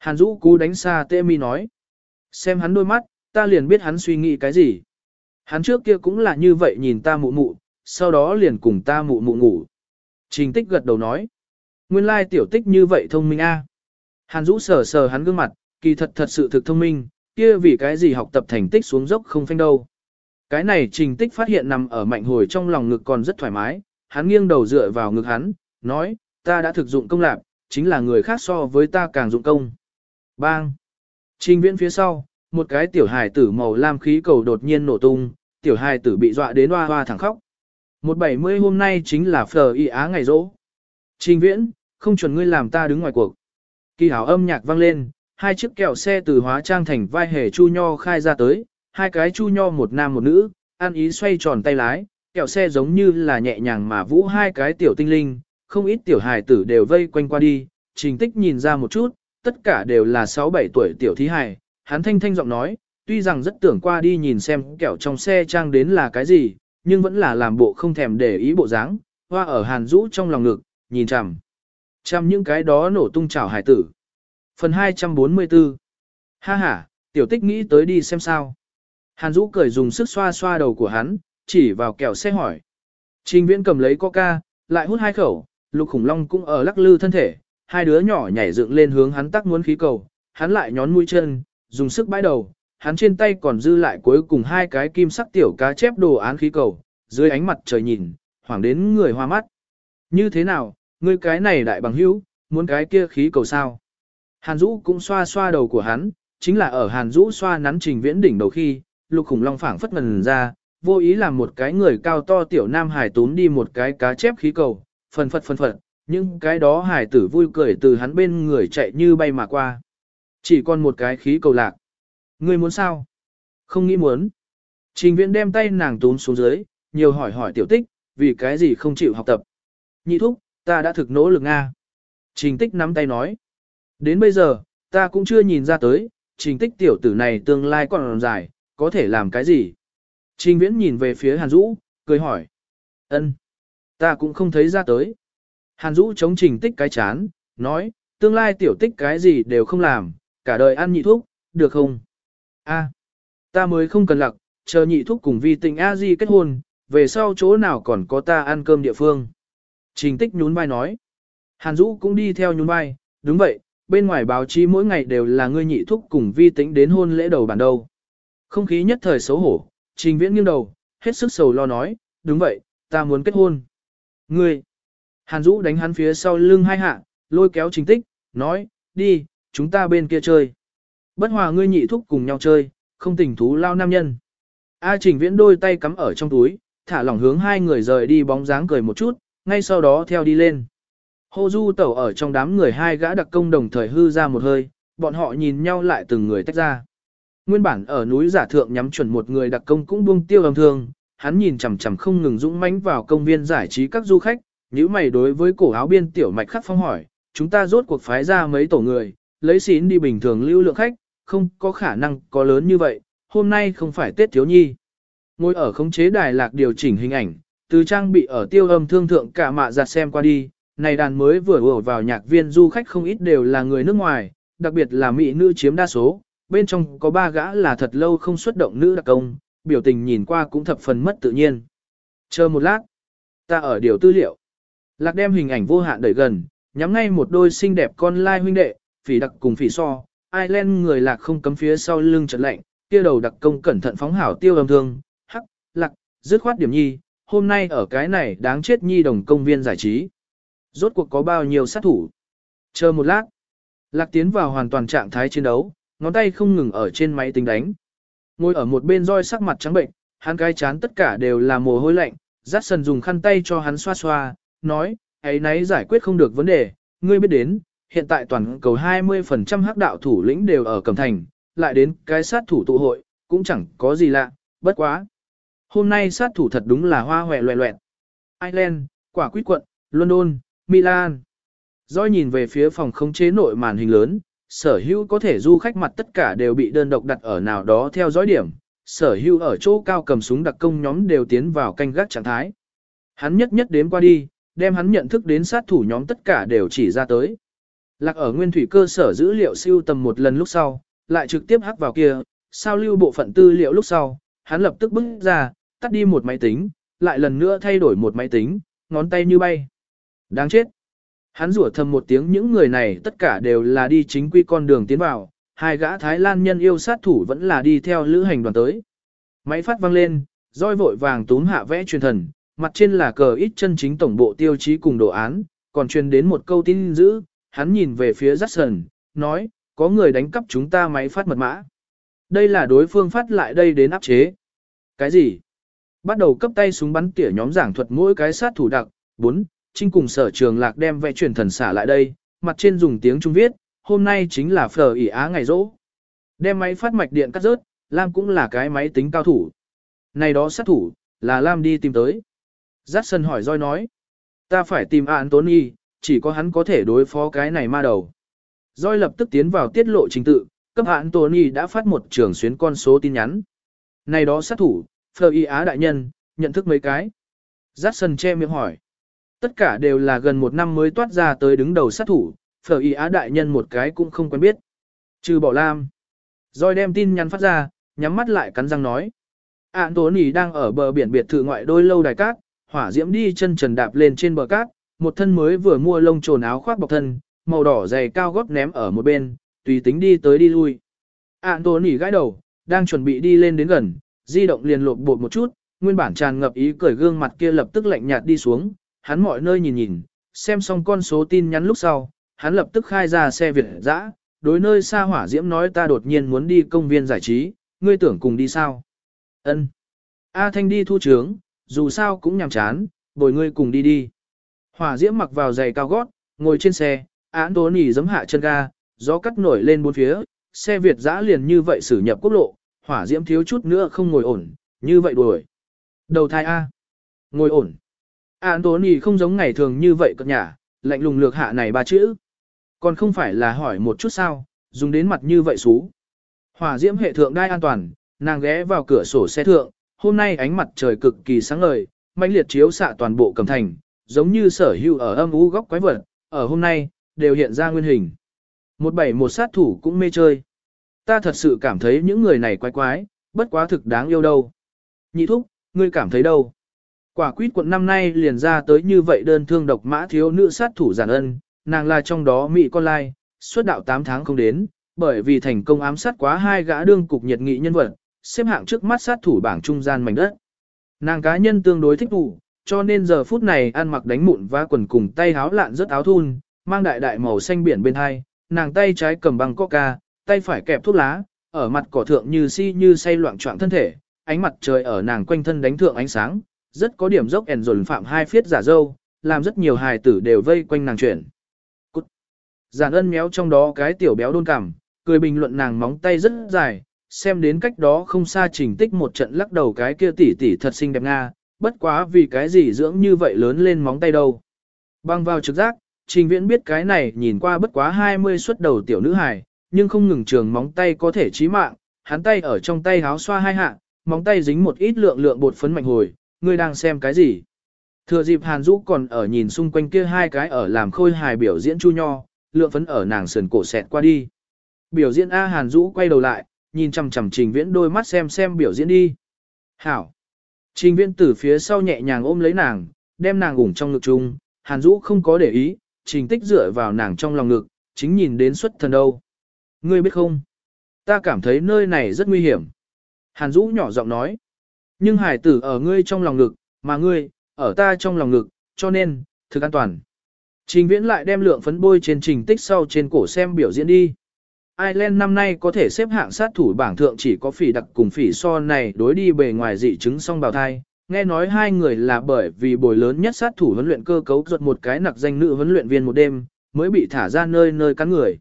Hàn Dũ cú đánh xa tê mi nói. Xem hắn đôi mắt, ta liền biết hắn suy nghĩ cái gì. Hắn trước kia cũng là như vậy nhìn ta mụ mụ, sau đó liền cùng ta mụ mụ ngủ. Trình tích gật đầu nói. Nguyên lai tiểu tích như vậy thông minh a. Hàn Dũ sờ sờ hắn gương mặt, kỳ thật thật sự thực thông minh, kia vì cái gì học tập thành tích xuống dốc không phanh đâu. Cái này trình tích phát hiện nằm ở mạnh hồi trong lòng ngực còn rất thoải mái, hắn nghiêng đầu dựa vào ngực hắn, nói, ta đã thực dụng công lạc, chính là người khác so với ta càng dụng công. Bang! Trình viễn phía sau, một cái tiểu hài tử màu lam khí cầu đột nhiên nổ tung, tiểu hài tử bị dọa đến hoa hoa thẳng khóc. Một bảy mươi hôm nay chính là phờ y á ngày rỗ. Trình viễn, không chuẩn ngươi làm ta đứng ngoài cuộc. Kỳ hảo âm nhạc vang lên, hai chiếc kẹo xe từ hóa trang thành vai hề chu nho khai ra tới, hai cái chu nho một nam một nữ, ăn ý xoay tròn tay lái, kẹo xe giống như là nhẹ nhàng mà vũ hai cái tiểu tinh linh, không ít tiểu hài tử đều vây quanh qua đi, trình tích nhìn ra một chút, tất cả đều là 6-7 tuổi tiểu thí hài, hắn thanh thanh giọng nói, tuy rằng rất tưởng qua đi nhìn xem kẹo trong xe trang đến là cái gì, nhưng vẫn là làm bộ không thèm để ý bộ dáng, hoa ở hàn rũ trong lòng ngực, nhìn chằm. Chằm những cái đó nổ tung chảo hải tử. Phần 244 Ha ha, tiểu tích nghĩ tới đi xem sao. Hàn Dũ cười dùng sức xoa xoa đầu của hắn, chỉ vào kẹo xe hỏi. Trình viễn cầm lấy coca, lại hút hai khẩu, lục khủng long cũng ở lắc lư thân thể, hai đứa nhỏ nhảy dựng lên hướng hắn tắc muốn khí cầu, hắn lại nhón mũi chân, dùng sức bãi đầu, hắn trên tay còn dư lại cuối cùng hai cái kim sắc tiểu cá chép đồ án khí cầu, dưới ánh mặt trời nhìn, hoảng đến người hoa mắt. Như thế nào, ngươi cái này đại bằng hữu, muốn cái kia khí cầu sao? Hàn Dũ cũng xoa xoa đầu của hắn, chính là ở Hàn Dũ xoa nắn trình viễn đỉnh đầu khi, lục khủng long phảng phất ngần ra, vô ý làm một cái người cao to tiểu nam hải tún đi một cái cá chép khí cầu, phần phật phần phật, nhưng cái đó hải tử vui cười từ hắn bên người chạy như bay mà qua. Chỉ còn một cái khí cầu lạc. Ngươi muốn sao? Không nghĩ muốn. Trình viễn đem tay nàng tốn xuống dưới, nhiều hỏi hỏi tiểu tích, vì cái gì không chịu học tập. Nhị thúc, ta đã thực nỗ lực Nga. Trình tích nắm tay nói. Đến bây giờ, ta cũng chưa nhìn ra tới, trình tích tiểu tử này tương lai còn dài, có thể làm cái gì. Trình viễn nhìn về phía Hàn Dũ, cười hỏi. ân, Ta cũng không thấy ra tới. Hàn Dũ chống trình tích cái chán, nói, tương lai tiểu tích cái gì đều không làm, cả đời ăn nhị thuốc, được không? A, ta mới không cần lặc, chờ nhị thuốc cùng vi tình A Di kết hôn, về sau chỗ nào còn có ta ăn cơm địa phương. Trình tích nhún vai nói. Hàn Dũ cũng đi theo nhún vai, đúng vậy, bên ngoài báo chí mỗi ngày đều là ngươi nhị thúc cùng vi tĩnh đến hôn lễ đầu bản đầu, Không khí nhất thời xấu hổ, trình viễn nghiêng đầu, hết sức sầu lo nói, đúng vậy, ta muốn kết hôn. Ngươi, Hàn Dũ đánh hắn phía sau lưng hai hạ, lôi kéo trình tích, nói, đi, chúng ta bên kia chơi. Bất hòa ngươi nhị thúc cùng nhau chơi, không tình thú lao nam nhân. A trình viễn đôi tay cắm ở trong túi, thả lỏng hướng hai người rời đi bóng dáng cười một chút, ngay sau đó theo đi lên. Hô du tẩu ở trong đám người hai gã đặc công đồng thời hư ra một hơi, bọn họ nhìn nhau lại từng người tách ra. Nguyên bản ở núi giả thượng nhắm chuẩn một người đặc công cũng buông tiêu âm thương, hắn nhìn chằm chằm không ngừng dũng mãnh vào công viên giải trí các du khách, nếu mày đối với cổ áo biên tiểu mạch khắc phong hỏi, chúng ta rốt cuộc phái ra mấy tổ người, lấy xín đi bình thường lưu lượng khách, không có khả năng có lớn như vậy, hôm nay không phải Tết thiếu nhi. Ngồi ở khống chế đài lạc điều chỉnh hình ảnh, từ trang bị ở tiêu âm thương thượng cả mạ giặt xem qua đi, này đàn mới vừa vừa vào nhạc viên du khách không ít đều là người nước ngoài, đặc biệt là mỹ nữ chiếm đa số, bên trong có ba gã là thật lâu không xuất động nữ đặc công, biểu tình nhìn qua cũng thập phần mất tự nhiên. Chờ một lát, ta ở điều tư liệu. Lạc đem hình ảnh vô hạn đẩy gần, nhắm ngay một đôi xinh đẹp con lai huynh đệ, phỉ đặc cùng phỉ so, Ireland người lạc không cấm phía sau lưng trận lạnh, kia đầu đặc công cẩn thận phóng hảo tiêu âm thương, hắc, lạc, dứt khoát điểm nhi, hôm nay ở cái này đáng chết nhi đồng công viên giải trí. Rốt cuộc có bao nhiêu sát thủ? Chờ một lát. Lạc tiến vào hoàn toàn trạng thái chiến đấu, ngón tay không ngừng ở trên máy tính đánh. Ngồi ở một bên roi sắc mặt trắng bệnh, hắn cái chán tất cả đều là mồ hôi lạnh, dắt sần dùng khăn tay cho hắn xoa xoa, nói, ấy nấy giải quyết không được vấn đề, ngươi biết đến, hiện tại toàn cầu 20% hắc đạo thủ lĩnh đều ở Cẩm Thành, lại đến cái sát thủ tụ hội, cũng chẳng có gì lạ, bất quá. Hôm nay sát thủ thật đúng là hoa hòe loẹ loẹt. Ireland, quả quyết quận, London, Milan. Doi nhìn về phía phòng khống chế nội màn hình lớn, sở hữu có thể du khách mặt tất cả đều bị đơn độc đặt ở nào đó theo dõi điểm, sở hữu ở chỗ cao cầm súng đặc công nhóm đều tiến vào canh gác trạng thái. Hắn nhất nhất đếm qua đi, đem hắn nhận thức đến sát thủ nhóm tất cả đều chỉ ra tới. Lạc ở nguyên thủy cơ sở dữ liệu siêu tầm một lần lúc sau, lại trực tiếp hắc vào kia, sao lưu bộ phận tư liệu lúc sau, hắn lập tức bước ra, tắt đi một máy tính, lại lần nữa thay đổi một máy tính, ngón tay như bay. Đáng chết. Hắn rủa thầm một tiếng những người này tất cả đều là đi chính quy con đường tiến vào, hai gã Thái Lan nhân yêu sát thủ vẫn là đi theo lữ hành đoàn tới. Máy phát vang lên, roi vội vàng túm hạ vẽ truyền thần, mặt trên là cờ ít chân chính tổng bộ tiêu chí cùng đồ án, còn truyền đến một câu tin dữ, hắn nhìn về phía Jackson, nói, có người đánh cắp chúng ta máy phát mật mã. Đây là đối phương phát lại đây đến áp chế. Cái gì? Bắt đầu cấp tay súng bắn tỉa nhóm giảng thuật mỗi cái sát thủ đặc, 4, Trinh cùng sở trường lạc đem vẽ truyền thần xả lại đây, mặt trên dùng tiếng Trung viết, hôm nay chính là phở ỉ á ngày rỗ. Đem máy phát mạch điện cắt rớt, Lam cũng là cái máy tính cao thủ. Này đó sát thủ, là Lam đi tìm tới. Jackson hỏi roi nói, ta phải tìm Anthony, chỉ có hắn có thể đối phó cái này ma đầu. Roi lập tức tiến vào tiết lộ trình tự, cấp Anthony đã phát một trường xuyến con số tin nhắn. Này đó sát thủ, phở y á đại nhân, nhận thức mấy cái. Jackson che miệng hỏi. Tất cả đều là gần một năm mới toát ra tới đứng đầu sát thủ, phở y á đại nhân một cái cũng không quen biết. Trừ bỏ lam. Rồi đem tin nhắn phát ra, nhắm mắt lại cắn răng nói. Ản tố nỉ đang ở bờ biển biệt thự ngoại đôi lâu đài cát, hỏa diễm đi chân trần đạp lên trên bờ cát, một thân mới vừa mua lông trồn áo khoác bọc thân, màu đỏ dày cao gót ném ở một bên, tùy tính đi tới đi lui. Ản tố nỉ gãi đầu, đang chuẩn bị đi lên đến gần, di động liền lộn bột một chút, nguyên bản tràn ngập ý cười gương mặt kia lập tức lạnh nhạt đi xuống, hắn mọi nơi nhìn nhìn, xem xong con số tin nhắn lúc sau, hắn lập tức khai ra xe Việt dã, đối nơi xa hỏa diễm nói ta đột nhiên muốn đi công viên giải trí, ngươi tưởng cùng đi sao? Ân. A Thanh đi thu trướng, dù sao cũng nhàm chán, bồi ngươi cùng đi đi. Hỏa diễm mặc vào giày cao gót, ngồi trên xe, án tố nỉ giấm hạ chân ga, gió cắt nổi lên bốn phía, xe Việt dã liền như vậy xử nhập quốc lộ, hỏa diễm thiếu chút nữa không ngồi ổn, như vậy đuổi. Đầu thai A. Ngồi ổn. Án tố nỉ không giống ngày thường như vậy cất nhả, lạnh lùng lược hạ này ba chữ. Còn không phải là hỏi một chút sao, dùng đến mặt như vậy xú. Hỏa diễm hệ thượng đai an toàn, nàng ghé vào cửa sổ xe thượng, hôm nay ánh mặt trời cực kỳ sáng ngời, mãnh liệt chiếu xạ toàn bộ cẩm thành, giống như sở hữu ở âm u góc quái vật, ở hôm nay, đều hiện ra nguyên hình. Một bảy một sát thủ cũng mê chơi. Ta thật sự cảm thấy những người này quái quái, bất quá thực đáng yêu đâu. Nhị thúc, ngươi cảm thấy đâu? Quả quýt quận năm nay liền ra tới như vậy đơn thương độc mã thiếu nữ sát thủ giản ân, nàng là trong đó mỹ con lai, xuất đạo 8 tháng không đến, bởi vì thành công ám sát quá hai gã đương cục nhiệt nghị nhân vật, xếp hạng trước mắt sát thủ bảng trung gian mảnh đất. Nàng cá nhân tương đối thích thủ, cho nên giờ phút này ăn mặc đánh mụn và quần cùng tay háo lạn rất áo thun, mang đại đại màu xanh biển bên hai, nàng tay trái cầm băng coca, tay phải kẹp thuốc lá, ở mặt cỏ thượng như si như say loạn trọng thân thể, ánh mặt trời ở nàng quanh thân đánh thượng ánh sáng, rất có điểm dốc ẻn dồn phạm hai phiết giả dâu, làm rất nhiều hài tử đều vây quanh nàng chuyển. Cút. Giản ân méo trong đó cái tiểu béo đôn cảm, cười bình luận nàng móng tay rất dài, xem đến cách đó không xa trình tích một trận lắc đầu cái kia tỷ tỷ thật xinh đẹp nga, bất quá vì cái gì dưỡng như vậy lớn lên móng tay đâu. Băng vào trực giác, trình viễn biết cái này nhìn qua bất quá 20 xuất đầu tiểu nữ hài, nhưng không ngừng trường móng tay có thể chí mạng, hắn tay ở trong tay háo xoa hai hạ, móng tay dính một ít lượng lượng bột phấn mạnh hồi, ngươi đang xem cái gì? Thừa dịp Hàn Dũ còn ở nhìn xung quanh kia hai cái ở làm khôi hài biểu diễn chu nho, lượng phấn ở nàng sườn cổ xẹt qua đi. Biểu diễn A Hàn Dũ quay đầu lại, nhìn chằm chằm Trình Viễn đôi mắt xem xem biểu diễn đi. Hảo. Trình Viễn từ phía sau nhẹ nhàng ôm lấy nàng, đem nàng ủng trong ngực chung, Hàn Dũ không có để ý, Trình Tích dựa vào nàng trong lòng ngực, chính nhìn đến xuất thần đâu. Ngươi biết không? Ta cảm thấy nơi này rất nguy hiểm. Hàn Dũ nhỏ giọng nói. Nhưng hải tử ở ngươi trong lòng ngực, mà ngươi, ở ta trong lòng ngực, cho nên, thực an toàn. Trình viễn lại đem lượng phấn bôi trên trình tích sau trên cổ xem biểu diễn đi. Ireland năm nay có thể xếp hạng sát thủ bảng thượng chỉ có phỉ đặc cùng phỉ so này đối đi bề ngoài dị chứng song bào thai. Nghe nói hai người là bởi vì bồi lớn nhất sát thủ huấn luyện cơ cấu ruột một cái nặc danh nữ huấn luyện viên một đêm, mới bị thả ra nơi nơi cắn người.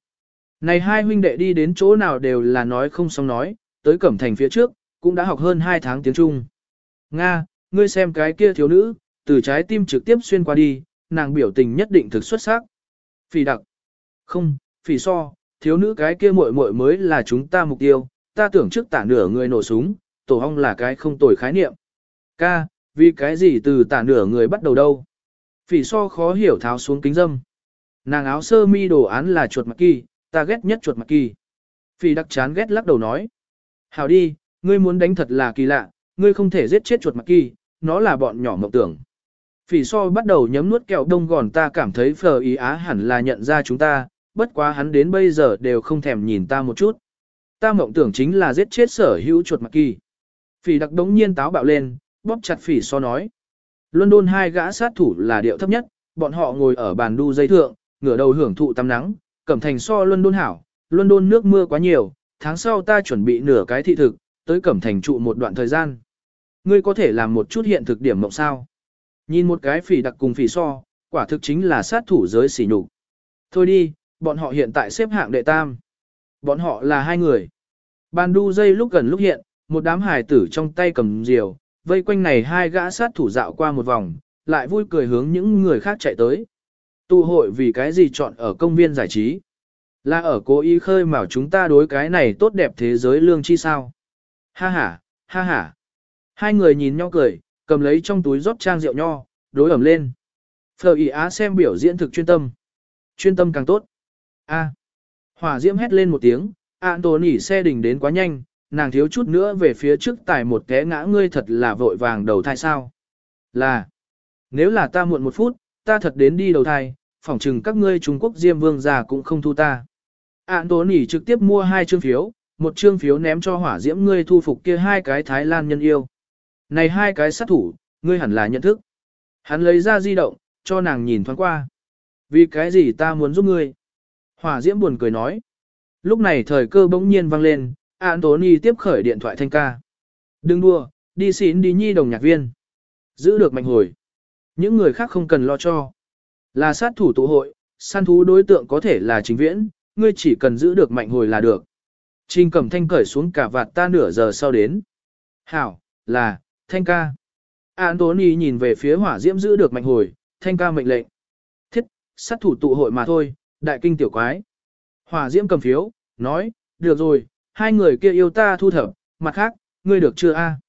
Này hai huynh đệ đi đến chỗ nào đều là nói không xong nói, tới cẩm thành phía trước, cũng đã học hơn hai tháng tiếng Trung. Nga, ngươi xem cái kia thiếu nữ, từ trái tim trực tiếp xuyên qua đi, nàng biểu tình nhất định thực xuất sắc. Phỉ đặc. Không, phỉ so, thiếu nữ cái kia muội muội mới là chúng ta mục tiêu, ta tưởng trước tả nửa người nổ súng, tổ hong là cái không tồi khái niệm. Ca, vì cái gì từ tả nửa người bắt đầu đâu? Phỉ so khó hiểu tháo xuống kính dâm. Nàng áo sơ mi đồ án là chuột mặt kỳ, ta ghét nhất chuột mặt kỳ. Phỉ đặc chán ghét lắc đầu nói. Hảo đi, ngươi muốn đánh thật là kỳ lạ, ngươi không thể giết chết chuột mặt kỳ, nó là bọn nhỏ mộng tưởng. Phỉ so bắt đầu nhấm nuốt kẹo đông gòn ta cảm thấy phờ ý á hẳn là nhận ra chúng ta, bất quá hắn đến bây giờ đều không thèm nhìn ta một chút. Ta mộng tưởng chính là giết chết sở hữu chuột mặc kỳ. Phỉ đặc đống nhiên táo bạo lên, bóp chặt phỉ so nói. London hai gã sát thủ là điệu thấp nhất, bọn họ ngồi ở bàn đu dây thượng, ngửa đầu hưởng thụ tắm nắng, cẩm thành so London hảo, London nước mưa quá nhiều, tháng sau ta chuẩn bị nửa cái thị thực, tới cẩm thành trụ một đoạn thời gian. Ngươi có thể làm một chút hiện thực điểm mộng sao? Nhìn một cái phỉ đặc cùng phỉ so, quả thực chính là sát thủ giới xỉ nhục. Thôi đi, bọn họ hiện tại xếp hạng đệ tam. Bọn họ là hai người. Bàn đu dây lúc gần lúc hiện, một đám hài tử trong tay cầm diều, vây quanh này hai gã sát thủ dạo qua một vòng, lại vui cười hướng những người khác chạy tới. Tụ hội vì cái gì chọn ở công viên giải trí? Là ở cố ý khơi mào chúng ta đối cái này tốt đẹp thế giới lương chi sao? Ha ha, ha ha. Hai người nhìn nhau cười, cầm lấy trong túi rót trang rượu nho, đối ẩm lên. Phờ ý á xem biểu diễn thực chuyên tâm. Chuyên tâm càng tốt. A. Hỏa diễm hét lên một tiếng, Anthony xe đình đến quá nhanh, nàng thiếu chút nữa về phía trước tải một té ngã ngươi thật là vội vàng đầu thai sao. Là. Nếu là ta muộn một phút, ta thật đến đi đầu thai, phỏng chừng các ngươi Trung Quốc Diêm Vương già cũng không thu ta. Anthony trực tiếp mua hai chương phiếu, một chương phiếu ném cho hỏa diễm ngươi thu phục kia hai cái Thái Lan nhân yêu. Này hai cái sát thủ, ngươi hẳn là nhận thức. Hắn lấy ra di động, cho nàng nhìn thoáng qua. Vì cái gì ta muốn giúp ngươi? Hỏa diễm buồn cười nói. Lúc này thời cơ bỗng nhiên vang lên, Anthony tiếp khởi điện thoại thanh ca. Đừng đua, đi xin đi nhi đồng nhạc viên. Giữ được mạnh hồi. Những người khác không cần lo cho. Là sát thủ tụ hội, săn thú đối tượng có thể là chính viễn, ngươi chỉ cần giữ được mạnh hồi là được. Trình cầm thanh cởi xuống cả vạt ta nửa giờ sau đến. Hảo, là, thanh ca. Anthony nhìn về phía hỏa diễm giữ được mạnh hồi, thanh ca mệnh lệnh. Thiết, sát thủ tụ hội mà thôi, đại kinh tiểu quái. Hỏa diễm cầm phiếu, nói, được rồi, hai người kia yêu ta thu thập, mặt khác, ngươi được chưa a?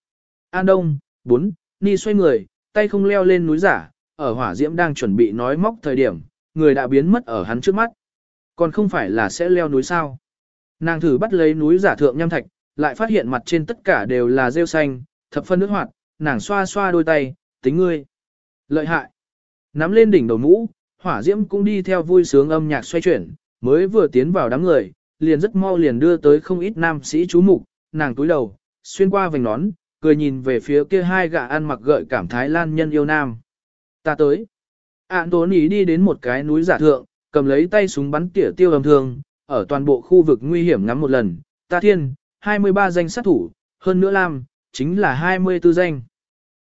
An Đông, bốn, Ni xoay người, tay không leo lên núi giả, ở hỏa diễm đang chuẩn bị nói móc thời điểm, người đã biến mất ở hắn trước mắt. Còn không phải là sẽ leo núi sao? Nàng thử bắt lấy núi giả thượng nham thạch, lại phát hiện mặt trên tất cả đều là rêu xanh, thập phân nước hoạt, nàng xoa xoa đôi tay, tính ngươi. Lợi hại. Nắm lên đỉnh đầu mũ, hỏa diễm cũng đi theo vui sướng âm nhạc xoay chuyển, mới vừa tiến vào đám người, liền rất mau liền đưa tới không ít nam sĩ chú mục, nàng túi đầu, xuyên qua vành nón, cười nhìn về phía kia hai gã ăn mặc gợi cảm thái lan nhân yêu nam. Ta tới. Ản tốn ý đi đến một cái núi giả thượng, cầm lấy tay súng bắn tỉa tiêu âm thương, ở toàn bộ khu vực nguy hiểm ngắm một lần. Ta thiên, 23 danh sát thủ, hơn nữa lam, chính là 24 danh.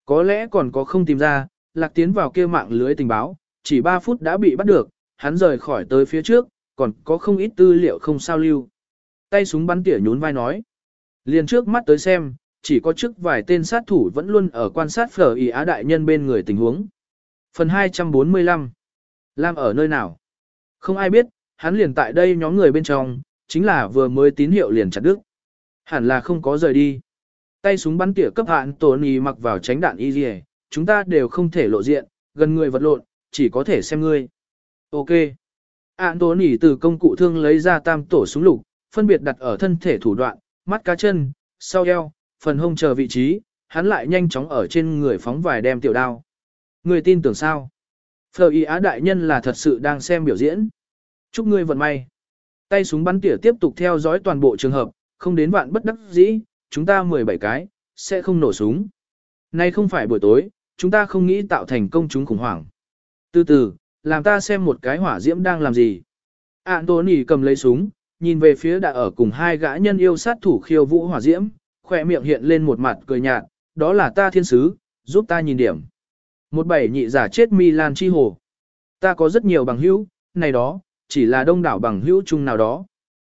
Có lẽ còn có không tìm ra, lạc tiến vào kia mạng lưới tình báo, chỉ 3 phút đã bị bắt được, hắn rời khỏi tới phía trước, còn có không ít tư liệu không sao lưu. Tay súng bắn tỉa nhún vai nói. Liền trước mắt tới xem, chỉ có trước vài tên sát thủ vẫn luôn ở quan sát phở ý á đại nhân bên người tình huống. Phần 245 Lam ở nơi nào? Không ai biết, hắn liền tại đây nhóm người bên trong, chính là vừa mới tín hiệu liền chặt đứt. Hẳn là không có rời đi. tay súng bắn tỉa cấp hạn Tony mặc vào tránh đạn y chúng ta đều không thể lộ diện, gần người vật lộn, chỉ có thể xem ngươi. Ok. Anthony từ công cụ thương lấy ra tam tổ súng lục, phân biệt đặt ở thân thể thủ đoạn, mắt cá chân, sau eo, phần hông chờ vị trí, hắn lại nhanh chóng ở trên người phóng vài đem tiểu đao. Người tin tưởng sao? Phờ y á đại nhân là thật sự đang xem biểu diễn. Chúc ngươi vận may. Tay súng bắn tỉa tiếp tục theo dõi toàn bộ trường hợp, không đến vạn bất đắc dĩ, chúng ta 17 cái, sẽ không nổ súng. Nay không phải buổi tối, chúng ta không nghĩ tạo thành công chúng khủng hoảng. Từ từ, làm ta xem một cái hỏa diễm đang làm gì. Anthony cầm lấy súng, nhìn về phía đã ở cùng hai gã nhân yêu sát thủ khiêu vũ hỏa diễm, khỏe miệng hiện lên một mặt cười nhạt, đó là ta thiên sứ, giúp ta nhìn điểm. Một bảy nhị giả chết Milan chi hồ. Ta có rất nhiều bằng hữu, này đó, chỉ là đông đảo bằng hữu chung nào đó.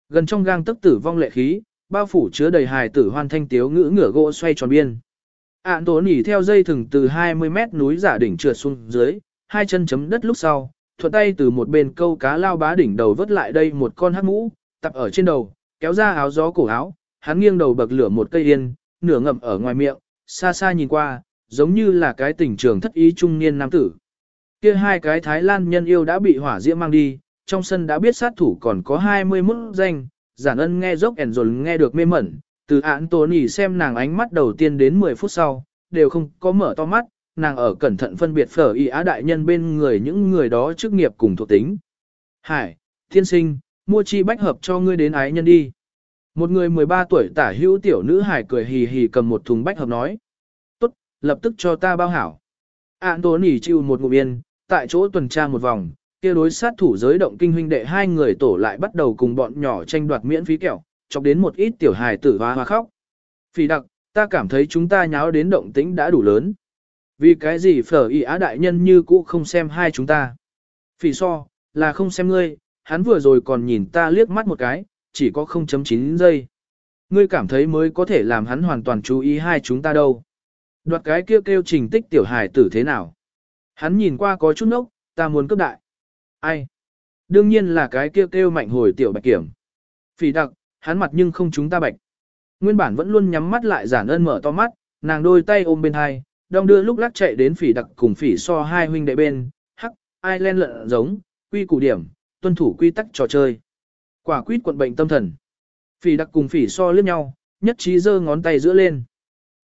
Gần trong gang tức tử vong lệ khí, bao phủ chứa đầy hài tử hoan thanh tiếu ngữ ngửa gỗ xoay tròn biên. Ản tố nỉ theo dây thừng từ 20 mét núi giả đỉnh trượt xuống dưới, hai chân chấm đất lúc sau, thuận tay từ một bên câu cá lao bá đỉnh đầu vớt lại đây một con hắc mũ, tập ở trên đầu, kéo ra áo gió cổ áo, hắn nghiêng đầu bậc lửa một cây yên, nửa ngậm ở ngoài miệng, xa xa nhìn qua, giống như là cái tình trường thất ý trung niên nam tử. Kia hai cái Thái Lan nhân yêu đã bị hỏa diễm mang đi, trong sân đã biết sát thủ còn có 21 danh, giản ân nghe dốc ẻn rồi nghe được mê mẩn, từ án tố nỉ xem nàng ánh mắt đầu tiên đến 10 phút sau, đều không có mở to mắt, nàng ở cẩn thận phân biệt phở y á đại nhân bên người những người đó chức nghiệp cùng thuộc tính. Hải, thiên sinh, mua chi bách hợp cho ngươi đến ái nhân đi. Một người 13 tuổi tả hữu tiểu nữ hải cười hì hì cầm một thùng bách hợp nói. Tốt, lập tức cho ta bao hảo. Anthony chịu một ngụm yên, tại chỗ tuần tra một vòng, kia đối sát thủ giới động kinh huynh đệ hai người tổ lại bắt đầu cùng bọn nhỏ tranh đoạt miễn phí kẹo, chọc đến một ít tiểu hài tử hoa hoa khóc. Phi đặc, ta cảm thấy chúng ta nháo đến động tĩnh đã đủ lớn. Vì cái gì phở y á đại nhân như cũ không xem hai chúng ta. Phỉ so, là không xem ngươi, hắn vừa rồi còn nhìn ta liếc mắt một cái, chỉ có 0.9 giây. Ngươi cảm thấy mới có thể làm hắn hoàn toàn chú ý hai chúng ta đâu. Đoạt cái kêu kêu trình tích tiểu hài tử thế nào. Hắn nhìn qua có chút nốc, ta muốn cấp đại. Ai? Đương nhiên là cái kêu kêu mạnh hồi tiểu bạch kiểm. Phỉ đặc, hắn mặt nhưng không chúng ta bạch. Nguyên bản vẫn luôn nhắm mắt lại giản ân mở to mắt, nàng đôi tay ôm bên hai, đong đưa lúc lắc chạy đến phỉ đặc cùng phỉ so hai huynh đệ bên, hắc, ai len lợn giống, quy củ điểm, tuân thủ quy tắc trò chơi. Quả quyết quận bệnh tâm thần. Phỉ đặc cùng phỉ so liếc nhau, nhất trí giơ ngón tay giữa lên.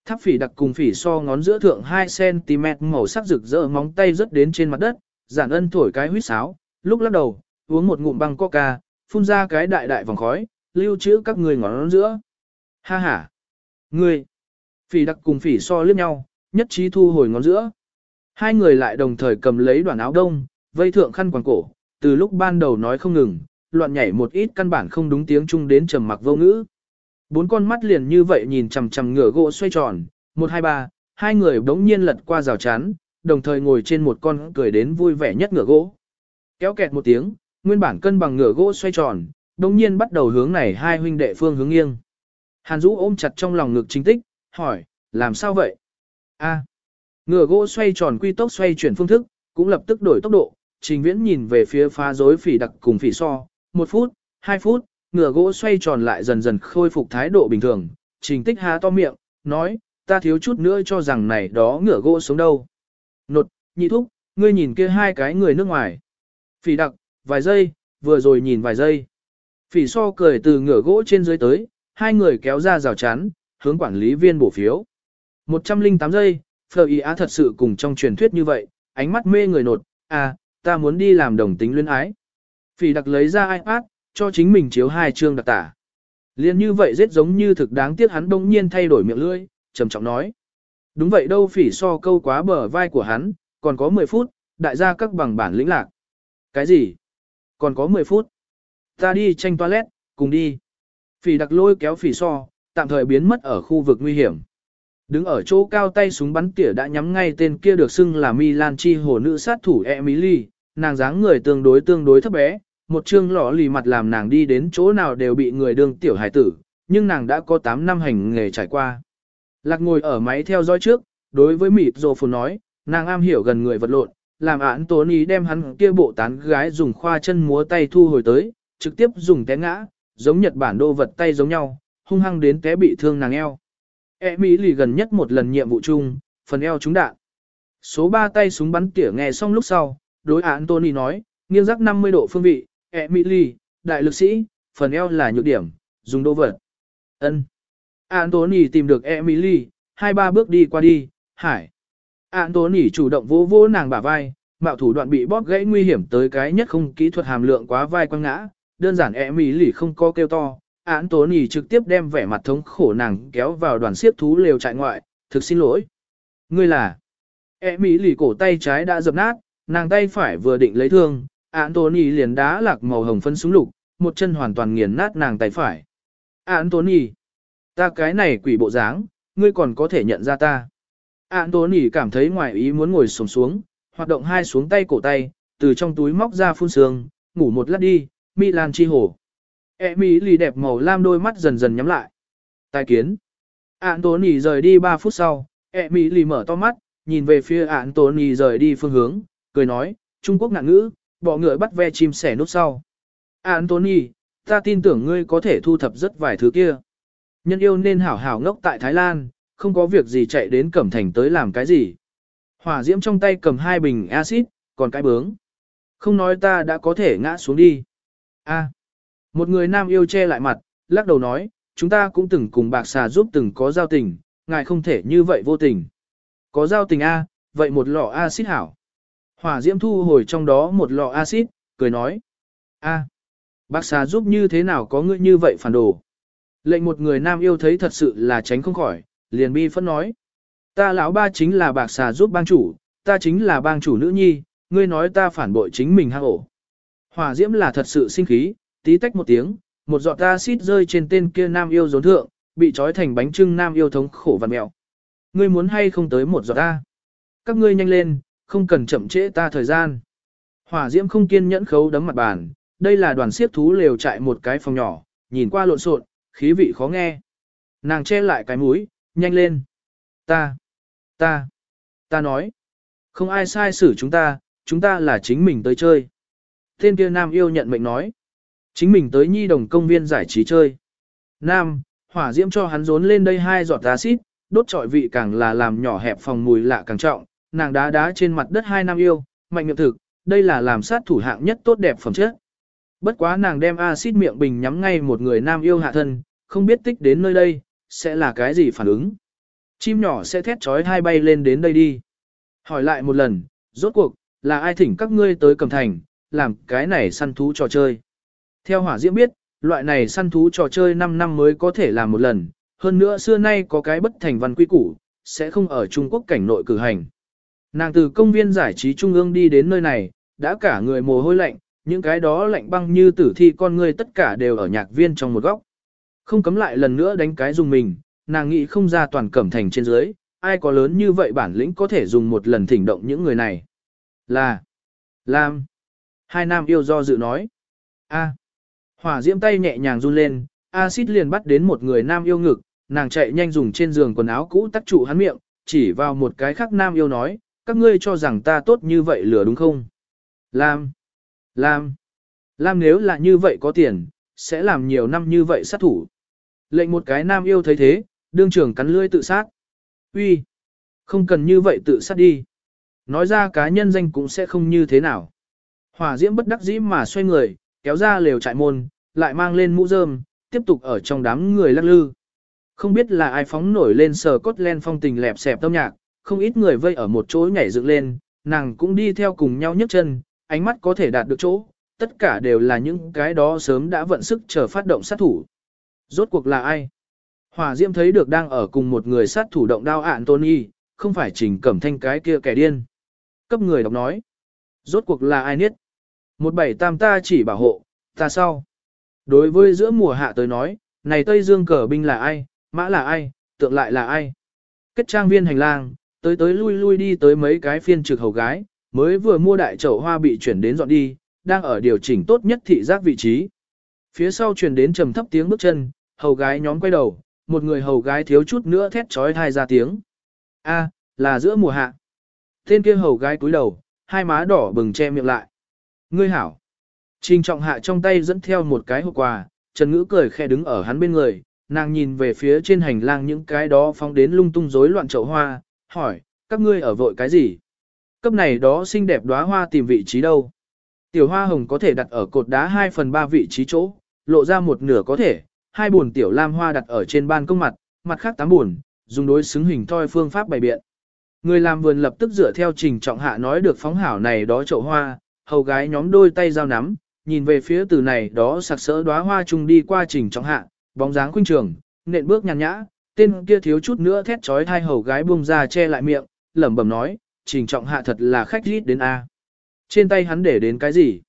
Tháp phỉ đặc cùng phỉ so ngón giữa thượng 2cm màu sắc rực rỡ móng tay rớt đến trên mặt đất, giản ân thổi cái huýt sáo, lúc lắc đầu, uống một ngụm băng coca, phun ra cái đại đại vòng khói, lưu trữ các người ngón giữa. Ha ha! Ngươi! Phỉ đặc cùng phỉ so liếc nhau, nhất trí thu hồi ngón giữa. Hai người lại đồng thời cầm lấy đoạn áo đông, vây thượng khăn quàng cổ, từ lúc ban đầu nói không ngừng, loạn nhảy một ít căn bản không đúng tiếng chung đến trầm mặc vô ngữ. Bốn con mắt liền như vậy nhìn chằm chằm ngựa gỗ xoay tròn, một hai ba, hai người đống nhiên lật qua rào chắn, đồng thời ngồi trên một con cười đến vui vẻ nhất ngựa gỗ. Kéo kẹt một tiếng, nguyên bản cân bằng ngựa gỗ xoay tròn, đống nhiên bắt đầu hướng này hai huynh đệ phương hướng nghiêng. Hàn Dũ ôm chặt trong lòng ngực chính tích, hỏi, làm sao vậy? A. Ngựa gỗ xoay tròn quy tốc xoay chuyển phương thức, cũng lập tức đổi tốc độ, trình viễn nhìn về phía phá rối phỉ đặc cùng phỉ so, một phút, hai phút, ngựa gỗ xoay tròn lại dần dần khôi phục thái độ bình thường, trình tích há to miệng, nói, ta thiếu chút nữa cho rằng này đó ngựa gỗ sống đâu. Nột, nhị thúc, ngươi nhìn kia hai cái người nước ngoài. Phỉ đặc, vài giây, vừa rồi nhìn vài giây. Phỉ so cười từ ngựa gỗ trên dưới tới, hai người kéo ra rào chắn, hướng quản lý viên bổ phiếu. 108 giây, Phờ Y Á thật sự cùng trong truyền thuyết như vậy, ánh mắt mê người nột, à, ta muốn đi làm đồng tính luyến ái. Phỉ đặc lấy ra iPad, cho chính mình chiếu hai chương đặc tả. Liên như vậy rất giống như thực đáng tiếc hắn đông nhiên thay đổi miệng lưỡi, trầm trọng nói. Đúng vậy đâu phỉ so câu quá bờ vai của hắn, còn có 10 phút, đại gia các bằng bản lĩnh lạc. Cái gì? Còn có 10 phút. Ta đi tranh toilet, cùng đi. Phỉ đặc lôi kéo phỉ so, tạm thời biến mất ở khu vực nguy hiểm. Đứng ở chỗ cao tay súng bắn tỉa đã nhắm ngay tên kia được xưng là Milan chi hồ nữ sát thủ Emily, nàng dáng người tương đối tương đối thấp bé, một chương lọ lì mặt làm nàng đi đến chỗ nào đều bị người đương tiểu hải tử, nhưng nàng đã có 8 năm hành nghề trải qua. Lạc ngồi ở máy theo dõi trước, đối với mịt rồ phù nói, nàng am hiểu gần người vật lộn, làm án tốn ý đem hắn kia bộ tán gái dùng khoa chân múa tay thu hồi tới, trực tiếp dùng té ngã, giống Nhật Bản đô vật tay giống nhau, hung hăng đến té bị thương nàng eo. E Mỹ lì gần nhất một lần nhiệm vụ chung, phần eo trúng đạn. Số 3 tay súng bắn tỉa nghe xong lúc sau, đối Anthony nói, nghiêng rắc 50 độ phương vị, E Mỹ lì, đại lực sĩ, phần eo là nhược điểm, dùng đô vật. Ân. Anthony tìm được Emily, hai ba bước đi qua đi, hải. Anthony chủ động vỗ vỗ nàng bả vai, mạo thủ đoạn bị bóp gãy nguy hiểm tới cái nhất không kỹ thuật hàm lượng quá vai quăng ngã, đơn giản Emily không có kêu to. Anthony trực tiếp đem vẻ mặt thống khổ nàng kéo vào đoàn siếp thú lều trại ngoại, thực xin lỗi. Ngươi là... e mỹ lì cổ tay trái đã dập nát, nàng tay phải vừa định lấy thương, Anthony liền đá lạc màu hồng phân súng lục, một chân hoàn toàn nghiền nát nàng tay phải. Anthony, ta cái này quỷ bộ dáng, ngươi còn có thể nhận ra ta. Anthony cảm thấy ngoài ý muốn ngồi xổm xuống, hoạt động hai xuống tay cổ tay, từ trong túi móc ra phun sương, ngủ một lát đi, Milan chi hổ. E Mỹ Lì đẹp màu lam đôi mắt dần dần nhắm lại. Tài kiến. Anthony rời đi 3 phút sau, E Mỹ Lì mở to mắt, nhìn về phía Anthony rời đi phương hướng, cười nói, Trung Quốc ngạn ngữ, bỏ người bắt ve chim sẻ nút sau. Anthony, ta tin tưởng ngươi có thể thu thập rất vài thứ kia. Nhân yêu nên hảo hảo ngốc tại Thái Lan, không có việc gì chạy đến Cẩm Thành tới làm cái gì. Hỏa diễm trong tay cầm hai bình axit, còn cái bướng. Không nói ta đã có thể ngã xuống đi. A. Một người nam yêu che lại mặt, lắc đầu nói, chúng ta cũng từng cùng bạc xà giúp từng có giao tình, ngài không thể như vậy vô tình. Có giao tình A, vậy một lọ axit hảo. Hỏa diễm thu hồi trong đó một lọ axit, cười nói. A. bạc xà giúp như thế nào có ngươi như vậy phản đồ. Lệnh một người nam yêu thấy thật sự là tránh không khỏi, liền bi phẫn nói. Ta lão ba chính là bạc xà giúp bang chủ, ta chính là bang chủ nữ nhi, ngươi nói ta phản bội chính mình hang ổ. Hỏa diễm là thật sự sinh khí, tí tách một tiếng, một giọt axit rơi trên tên kia nam yêu rốn thượng, bị trói thành bánh trưng nam yêu thống khổ vằn mẹo. Ngươi muốn hay không tới một giọt ta? Các ngươi nhanh lên, không cần chậm trễ ta thời gian. Hỏa diễm không kiên nhẫn khấu đấm mặt bàn, đây là đoàn siết thú lều trại một cái phòng nhỏ, nhìn qua lộn xộn, khí vị khó nghe. Nàng che lại cái mũi, nhanh lên. Ta, ta, ta nói. Không ai sai xử chúng ta, chúng ta là chính mình tới chơi. Tên kia nam yêu nhận mệnh nói. Chính mình tới nhi đồng công viên giải trí chơi. Nam, hỏa diễm cho hắn rốn lên đây hai giọt axit, đốt trọi vị càng là làm nhỏ hẹp phòng mùi lạ càng trọng. Nàng đá đá trên mặt đất hai nam yêu, mạnh miệng thực, đây là làm sát thủ hạng nhất tốt đẹp phẩm chất. Bất quá nàng đem axit miệng bình nhắm ngay một người nam yêu hạ thân, không biết tích đến nơi đây, sẽ là cái gì phản ứng. Chim nhỏ sẽ thét trói hai bay lên đến đây đi. Hỏi lại một lần, rốt cuộc, là ai thỉnh các ngươi tới cầm thành, làm cái này săn thú trò chơi. Theo hỏa diễm biết, loại này săn thú trò chơi 5 năm mới có thể làm một lần, hơn nữa xưa nay có cái bất thành văn quy củ, sẽ không ở Trung Quốc cảnh nội cử hành. Nàng từ công viên giải trí trung ương đi đến nơi này, đã cả người mồ hôi lạnh, những cái đó lạnh băng như tử thi con người tất cả đều ở nhạc viên trong một góc. Không cấm lại lần nữa đánh cái dùng mình, nàng nghĩ không ra toàn cẩm thành trên dưới, ai có lớn như vậy bản lĩnh có thể dùng một lần thỉnh động những người này. Là, Lam. Hai nam yêu do dự nói. A. Hỏa diễm tay nhẹ nhàng run lên, axit liền bắt đến một người nam yêu ngực, nàng chạy nhanh dùng trên giường quần áo cũ tắc trụ hắn miệng, chỉ vào một cái khác nam yêu nói, các ngươi cho rằng ta tốt như vậy lừa đúng không? Lam. Lam. Lam nếu là như vậy có tiền, sẽ làm nhiều năm như vậy sát thủ. Lệnh một cái nam yêu thấy thế, đương trưởng cắn lưỡi tự sát. Uy, Không cần như vậy tự sát đi. Nói ra cá nhân danh cũng sẽ không như thế nào. Hỏa diễm bất đắc dĩ mà xoay người, kéo ra lều trại môn, lại mang lên mũ rơm, tiếp tục ở trong đám người lắc lư. Không biết là ai phóng nổi lên sờ cốt len phong tình lẹp xẹp tâm nhạc, không ít người vây ở một chỗ nhảy dựng lên, nàng cũng đi theo cùng nhau nhấc chân, ánh mắt có thể đạt được chỗ, tất cả đều là những cái đó sớm đã vận sức chờ phát động sát thủ. Rốt cuộc là ai? Hỏa Diễm thấy được đang ở cùng một người sát thủ động đao ạn Tony, không phải trình cẩm thanh cái kia kẻ điên. Cấp người đọc nói. Rốt cuộc là ai niết? Một bảy tam ta chỉ bảo hộ, ta sau. Đối với giữa mùa hạ tới nói, này Tây Dương cờ binh là ai, mã là ai, tượng lại là ai. Kết trang viên hành lang, tới tới lui lui đi tới mấy cái phiên trực hầu gái, mới vừa mua đại chậu hoa bị chuyển đến dọn đi, đang ở điều chỉnh tốt nhất thị giác vị trí. Phía sau truyền đến trầm thấp tiếng bước chân, hầu gái nhóm quay đầu, một người hầu gái thiếu chút nữa thét trói thai ra tiếng. A, là giữa mùa hạ. Tên kia hầu gái cúi đầu, hai má đỏ bừng che miệng lại. Ngươi hảo. Trình trọng hạ trong tay dẫn theo một cái hộp quà, Trần Ngữ cười khẽ đứng ở hắn bên người, nàng nhìn về phía trên hành lang những cái đó phóng đến lung tung rối loạn chậu hoa, hỏi, các ngươi ở vội cái gì? Cấp này đó xinh đẹp đóa hoa tìm vị trí đâu? Tiểu hoa hồng có thể đặt ở cột đá 2 phần 3 vị trí chỗ, lộ ra một nửa có thể, hai buồn tiểu lam hoa đặt ở trên ban công mặt, mặt khác tám buồn, dùng đối xứng hình thoi phương pháp bày biện. Người làm vườn lập tức dựa theo trình trọng hạ nói được phóng hảo này đó chậu hoa, hầu gái nhóm đôi tay giao nắm, nhìn về phía từ này đó sặc sỡ đóa hoa chung đi qua trình trọng hạ, bóng dáng khuynh trường, nện bước nhàn nhã, tên kia thiếu chút nữa thét trói thai hầu gái buông ra che lại miệng, lẩm bẩm nói, trình trọng hạ thật là khách rít đến A. Trên tay hắn để đến cái gì?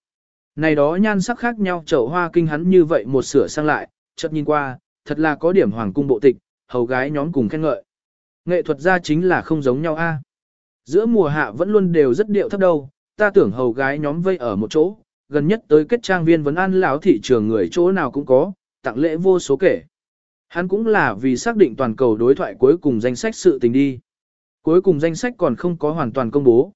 Này đó nhan sắc khác nhau chậu hoa kinh hắn như vậy một sửa sang lại, chợt nhìn qua, thật là có điểm hoàng cung bộ tịch, hầu gái nhóm cùng khen ngợi. Nghệ thuật ra chính là không giống nhau a. Giữa mùa hạ vẫn luôn đều rất điệu thấp đâu, ta tưởng hầu gái nhóm vây ở một chỗ, gần nhất tới kết trang viên vấn an lão thị trường người chỗ nào cũng có, tặng lễ vô số kể. Hắn cũng là vì xác định toàn cầu đối thoại cuối cùng danh sách sự tình đi. Cuối cùng danh sách còn không có hoàn toàn công bố.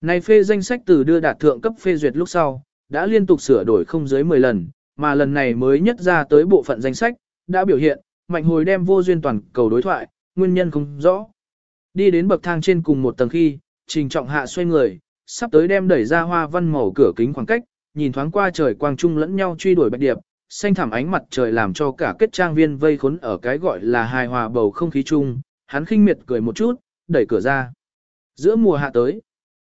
Này phê danh sách từ đưa đạt thượng cấp phê duyệt lúc sau, đã liên tục sửa đổi không dưới 10 lần, mà lần này mới nhất ra tới bộ phận danh sách, đã biểu hiện, mạnh hồi đem vô duyên toàn cầu đối thoại, nguyên nhân không rõ. Đi đến bậc thang trên cùng một tầng khi, trình trọng hạ xoay người, sắp tới đem đẩy ra hoa văn màu cửa kính khoảng cách, nhìn thoáng qua trời quang trung lẫn nhau truy đuổi bạch điệp, xanh thảm ánh mặt trời làm cho cả kết trang viên vây khốn ở cái gọi là hài hòa bầu không khí chung, hắn khinh miệt cười một chút, đẩy cửa ra. Giữa mùa hạ tới,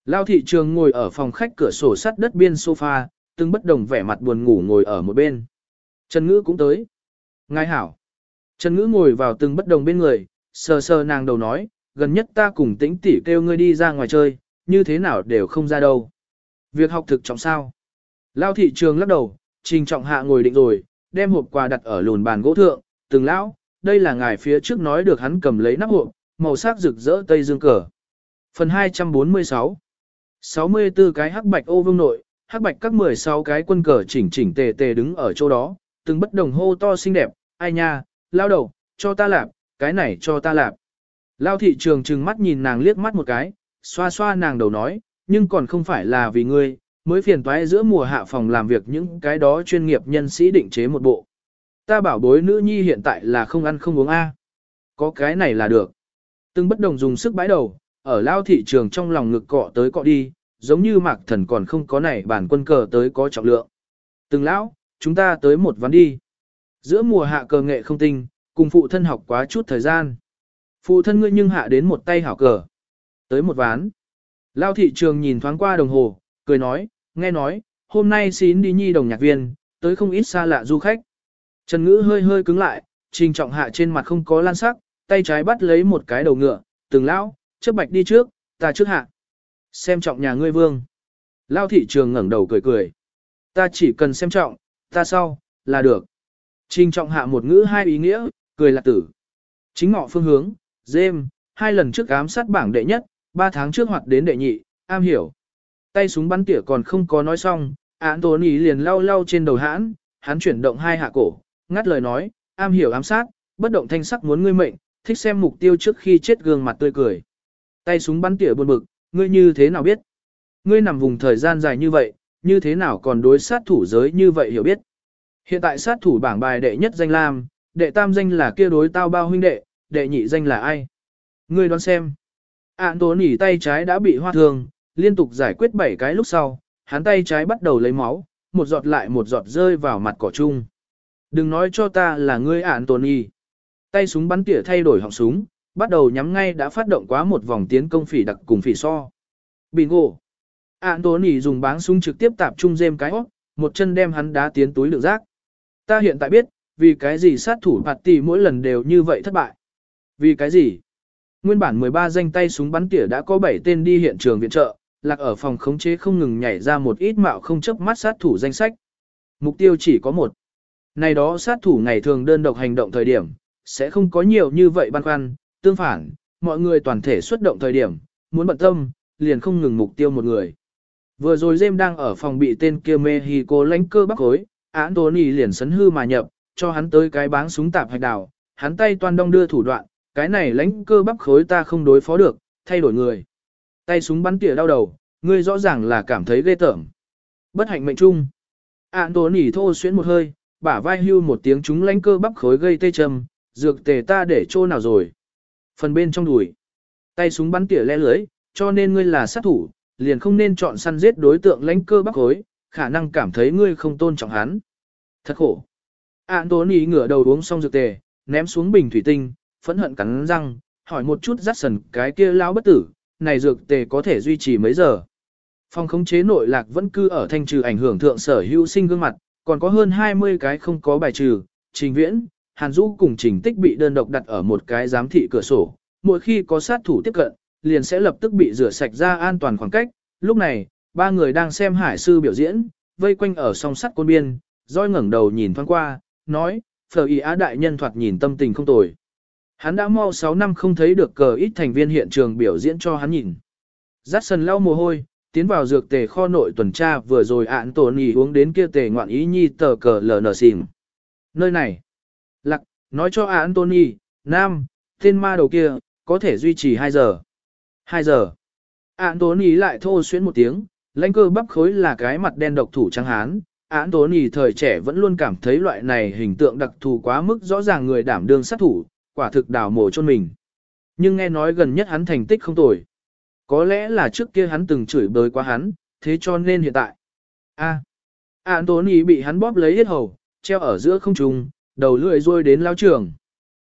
Lao thị trường ngồi ở phòng khách cửa sổ sắt đất biên sofa, từng bất đồng vẻ mặt buồn ngủ ngồi ở một bên. Trần Ngữ cũng tới. Ngài hảo. Trần Ngữ ngồi vào từng bất đồng bên người, sờ sờ nàng đầu nói, gần nhất ta cùng tĩnh tỷ kêu ngươi đi ra ngoài chơi, như thế nào đều không ra đâu. Việc học thực trọng sao. Lao thị trường lắc đầu, trình trọng hạ ngồi định rồi, đem hộp quà đặt ở lùn bàn gỗ thượng, từng lão, đây là ngài phía trước nói được hắn cầm lấy nắp hộp, màu sắc rực rỡ tây dương cờ. Phần 246 64 cái hắc bạch ô vương nội, hắc bạch các 16 cái quân cờ chỉnh chỉnh tề tề đứng ở chỗ đó, từng bất đồng hô to xinh đẹp, ai nha, lao đầu, cho ta lạp, cái này cho ta lạp. Lao thị trường trừng mắt nhìn nàng liếc mắt một cái, xoa xoa nàng đầu nói, nhưng còn không phải là vì ngươi, mới phiền toái giữa mùa hạ phòng làm việc những cái đó chuyên nghiệp nhân sĩ định chế một bộ. Ta bảo bối nữ nhi hiện tại là không ăn không uống A. Có cái này là được. Từng bất đồng dùng sức bãi đầu, ở lao thị trường trong lòng ngực cọ tới cọ đi, giống như mạc thần còn không có này bản quân cờ tới có trọng lượng. Từng lão, chúng ta tới một ván đi. Giữa mùa hạ cờ nghệ không tinh, cùng phụ thân học quá chút thời gian. Phụ thân ngươi nhưng hạ đến một tay hảo cờ. Tới một ván. Lao thị trường nhìn thoáng qua đồng hồ, cười nói, nghe nói, hôm nay xín đi nhi đồng nhạc viên, tới không ít xa lạ du khách. Trần ngữ hơi hơi cứng lại, trình trọng hạ trên mặt không có lan sắc, tay trái bắt lấy một cái đầu ngựa, từng lão, chấp bạch đi trước, ta trước hạ. Xem trọng nhà ngươi vương. Lao thị trường ngẩng đầu cười cười. Ta chỉ cần xem trọng, ta sau, là được. Trình trọng hạ một ngữ hai ý nghĩa, cười là tử. Chính ngọ phương hướng, dêm, hai lần trước ám sát bảng đệ nhất, ba tháng trước hoạt đến đệ nhị, am hiểu. Tay súng bắn tỉa còn không có nói xong, án tốn ý liền lau lau trên đầu hãn, hắn chuyển động hai hạ cổ, ngắt lời nói, am hiểu ám sát, bất động thanh sắc muốn ngươi mệnh, thích xem mục tiêu trước khi chết gương mặt tươi cười. Tay súng bắn tỉa buồn bực, ngươi như thế nào biết? Ngươi nằm vùng thời gian dài như vậy, như thế nào còn đối sát thủ giới như vậy hiểu biết? Hiện tại sát thủ bảng bài đệ nhất danh Lam, đệ tam danh là kia đối tao bao huynh đệ, đệ nhị danh là ai? Ngươi đoán xem. Án tố nỉ tay trái đã bị hoa thương, liên tục giải quyết 7 cái lúc sau, hắn tay trái bắt đầu lấy máu, một giọt lại một giọt rơi vào mặt cỏ chung. Đừng nói cho ta là ngươi ản. Tay súng bắn tỉa thay đổi họng súng, bắt đầu nhắm ngay đã phát động quá một vòng tiến công phỉ đặc cùng phỉ so. Bingo! Anthony dùng báng súng trực tiếp tạp trung dêm cái óc, một chân đem hắn đá tiến túi lượng rác. Ta hiện tại biết, vì cái gì sát thủ hạt tỷ mỗi lần đều như vậy thất bại. Vì cái gì? Nguyên bản 13 danh tay súng bắn tỉa đã có 7 tên đi hiện trường viện trợ, lạc ở phòng khống chế không ngừng nhảy ra một ít mạo không chấp mắt sát thủ danh sách. Mục tiêu chỉ có một. Này đó sát thủ ngày thường đơn độc hành động thời điểm, sẽ không có nhiều như vậy băn khoăn, tương phản, mọi người toàn thể xuất động thời điểm, muốn bận tâm, liền không ngừng mục tiêu một người. Vừa rồi James đang ở phòng bị tên kia Mexico lãnh cơ bắc khối, Anthony liền sấn hư mà nhập, cho hắn tới cái báng súng tạp hạch đảo, hắn tay toàn đong đưa thủ đoạn, cái này lãnh cơ bắp khối ta không đối phó được, thay đổi người. Tay súng bắn tỉa đau đầu, ngươi rõ ràng là cảm thấy ghê tởm. Bất hạnh mệnh trung. nỉ thô xuyến một hơi, bả vai hưu một tiếng chúng lánh cơ bắp khối gây tê trầm, dược tề ta để chỗ nào rồi. Phần bên trong đùi, tay súng bắn tỉa lẽ lưới, cho nên ngươi là sát thủ, liền không nên chọn săn giết đối tượng lánh cơ bắp khối, khả năng cảm thấy ngươi không tôn trọng hắn. Thật khổ. Anthony ngửa đầu uống xong dược tề, ném xuống bình thủy tinh, phẫn hận cắn răng, hỏi một chút rắt sần cái kia lão bất tử, này dược tề có thể duy trì mấy giờ. Phòng khống chế nội lạc vẫn cư ở thanh trừ ảnh hưởng thượng sở hữu sinh gương mặt, còn có hơn 20 cái không có bài trừ, trình viễn, hàn dũ cùng trình tích bị đơn độc đặt ở một cái giám thị cửa sổ, mỗi khi có sát thủ tiếp cận, liền sẽ lập tức bị rửa sạch ra an toàn khoảng cách, lúc này, ba người đang xem hải sư biểu diễn, vây quanh ở song sắt côn biên, roi ngẩng đầu nhìn thoáng qua, nói, phở y á đại nhân thoạt nhìn tâm tình không tồi. Hắn đã mau 6 năm không thấy được cờ ít thành viên hiện trường biểu diễn cho hắn nhìn. Giác sần lau mồ hôi, tiến vào dược tề kho nội tuần tra vừa rồi ạn tổ nì uống đến kia tề ngoạn ý nhi tờ cờ ln xìm. Nơi này, lạc, nói cho ạn tổ nam, tên ma đầu kia, có thể duy trì 2 giờ. 2 giờ. Ạn tổ nì lại thô xuyến một tiếng, lãnh cơ bắp khối là cái mặt đen độc thủ trắng hán. Ản tố nì thời trẻ vẫn luôn cảm thấy loại này hình tượng đặc thù quá mức rõ ràng người đảm đương sát thủ, quả thực đào mổ chôn mình. Nhưng nghe nói gần nhất hắn thành tích không tồi. Có lẽ là trước kia hắn từng chửi bới quá hắn, thế cho nên hiện tại. A. À. Anthony bị hắn bóp lấy hết hầu, treo ở giữa không trung, đầu lưỡi rôi đến lao trường.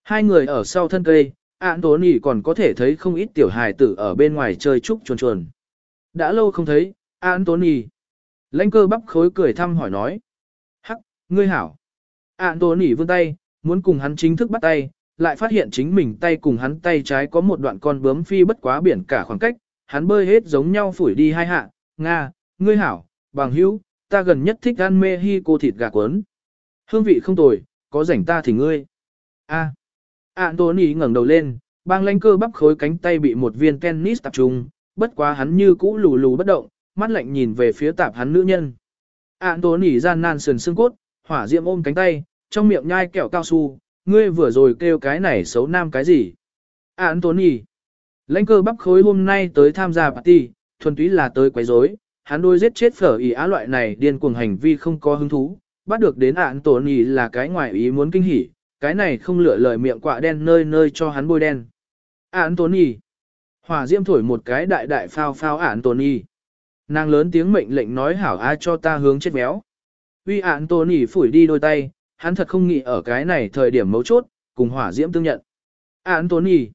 Hai người ở sau thân cây, Anthony còn có thể thấy không ít tiểu hài tử ở bên ngoài chơi trúc chuồn chuồn. Đã lâu không thấy, Anthony. Lãnh cơ bắp khối cười thăm hỏi nói. Hắc, ngươi hảo. Anthony vươn tay, muốn cùng hắn chính thức bắt tay, lại phát hiện chính mình tay cùng hắn tay trái có một đoạn con bướm phi bất quá biển cả khoảng cách, hắn bơi hết giống nhau phủi đi hai hạ, Nga, ngươi hảo, bằng hữu, ta gần nhất thích ăn mê hi cô thịt gà cuốn. Hương vị không tồi, có rảnh ta thì ngươi. A. Anthony ngẩng đầu lên, bang lanh cơ bắp khối cánh tay bị một viên tennis tập trung, bất quá hắn như cũ lù lù bất động, mắt lạnh nhìn về phía tạp hắn nữ nhân. Anthony gian nan sườn xương cốt, hỏa diệm ôm cánh tay, trong miệng nhai kẹo cao su, ngươi vừa rồi kêu cái này xấu nam cái gì? Anthony. Lãnh cơ bắp khối hôm nay tới tham gia party, thuần túy là tới quấy rối, hắn đôi giết chết phở ý á loại này điên cuồng hành vi không có hứng thú, bắt được đến Anthony là cái ngoài ý muốn kinh hỉ, cái này không lựa lời miệng quạ đen nơi nơi cho hắn bôi đen. Anthony. Hỏa diễm thổi một cái đại đại phao phao Anthony. Nàng lớn tiếng mệnh lệnh nói hảo ai cho ta hướng chết béo. Vì Anthony phủi đi đôi tay, hắn thật không nghĩ ở cái này thời điểm mấu chốt, cùng hỏa diễm tương nhận. Anthony,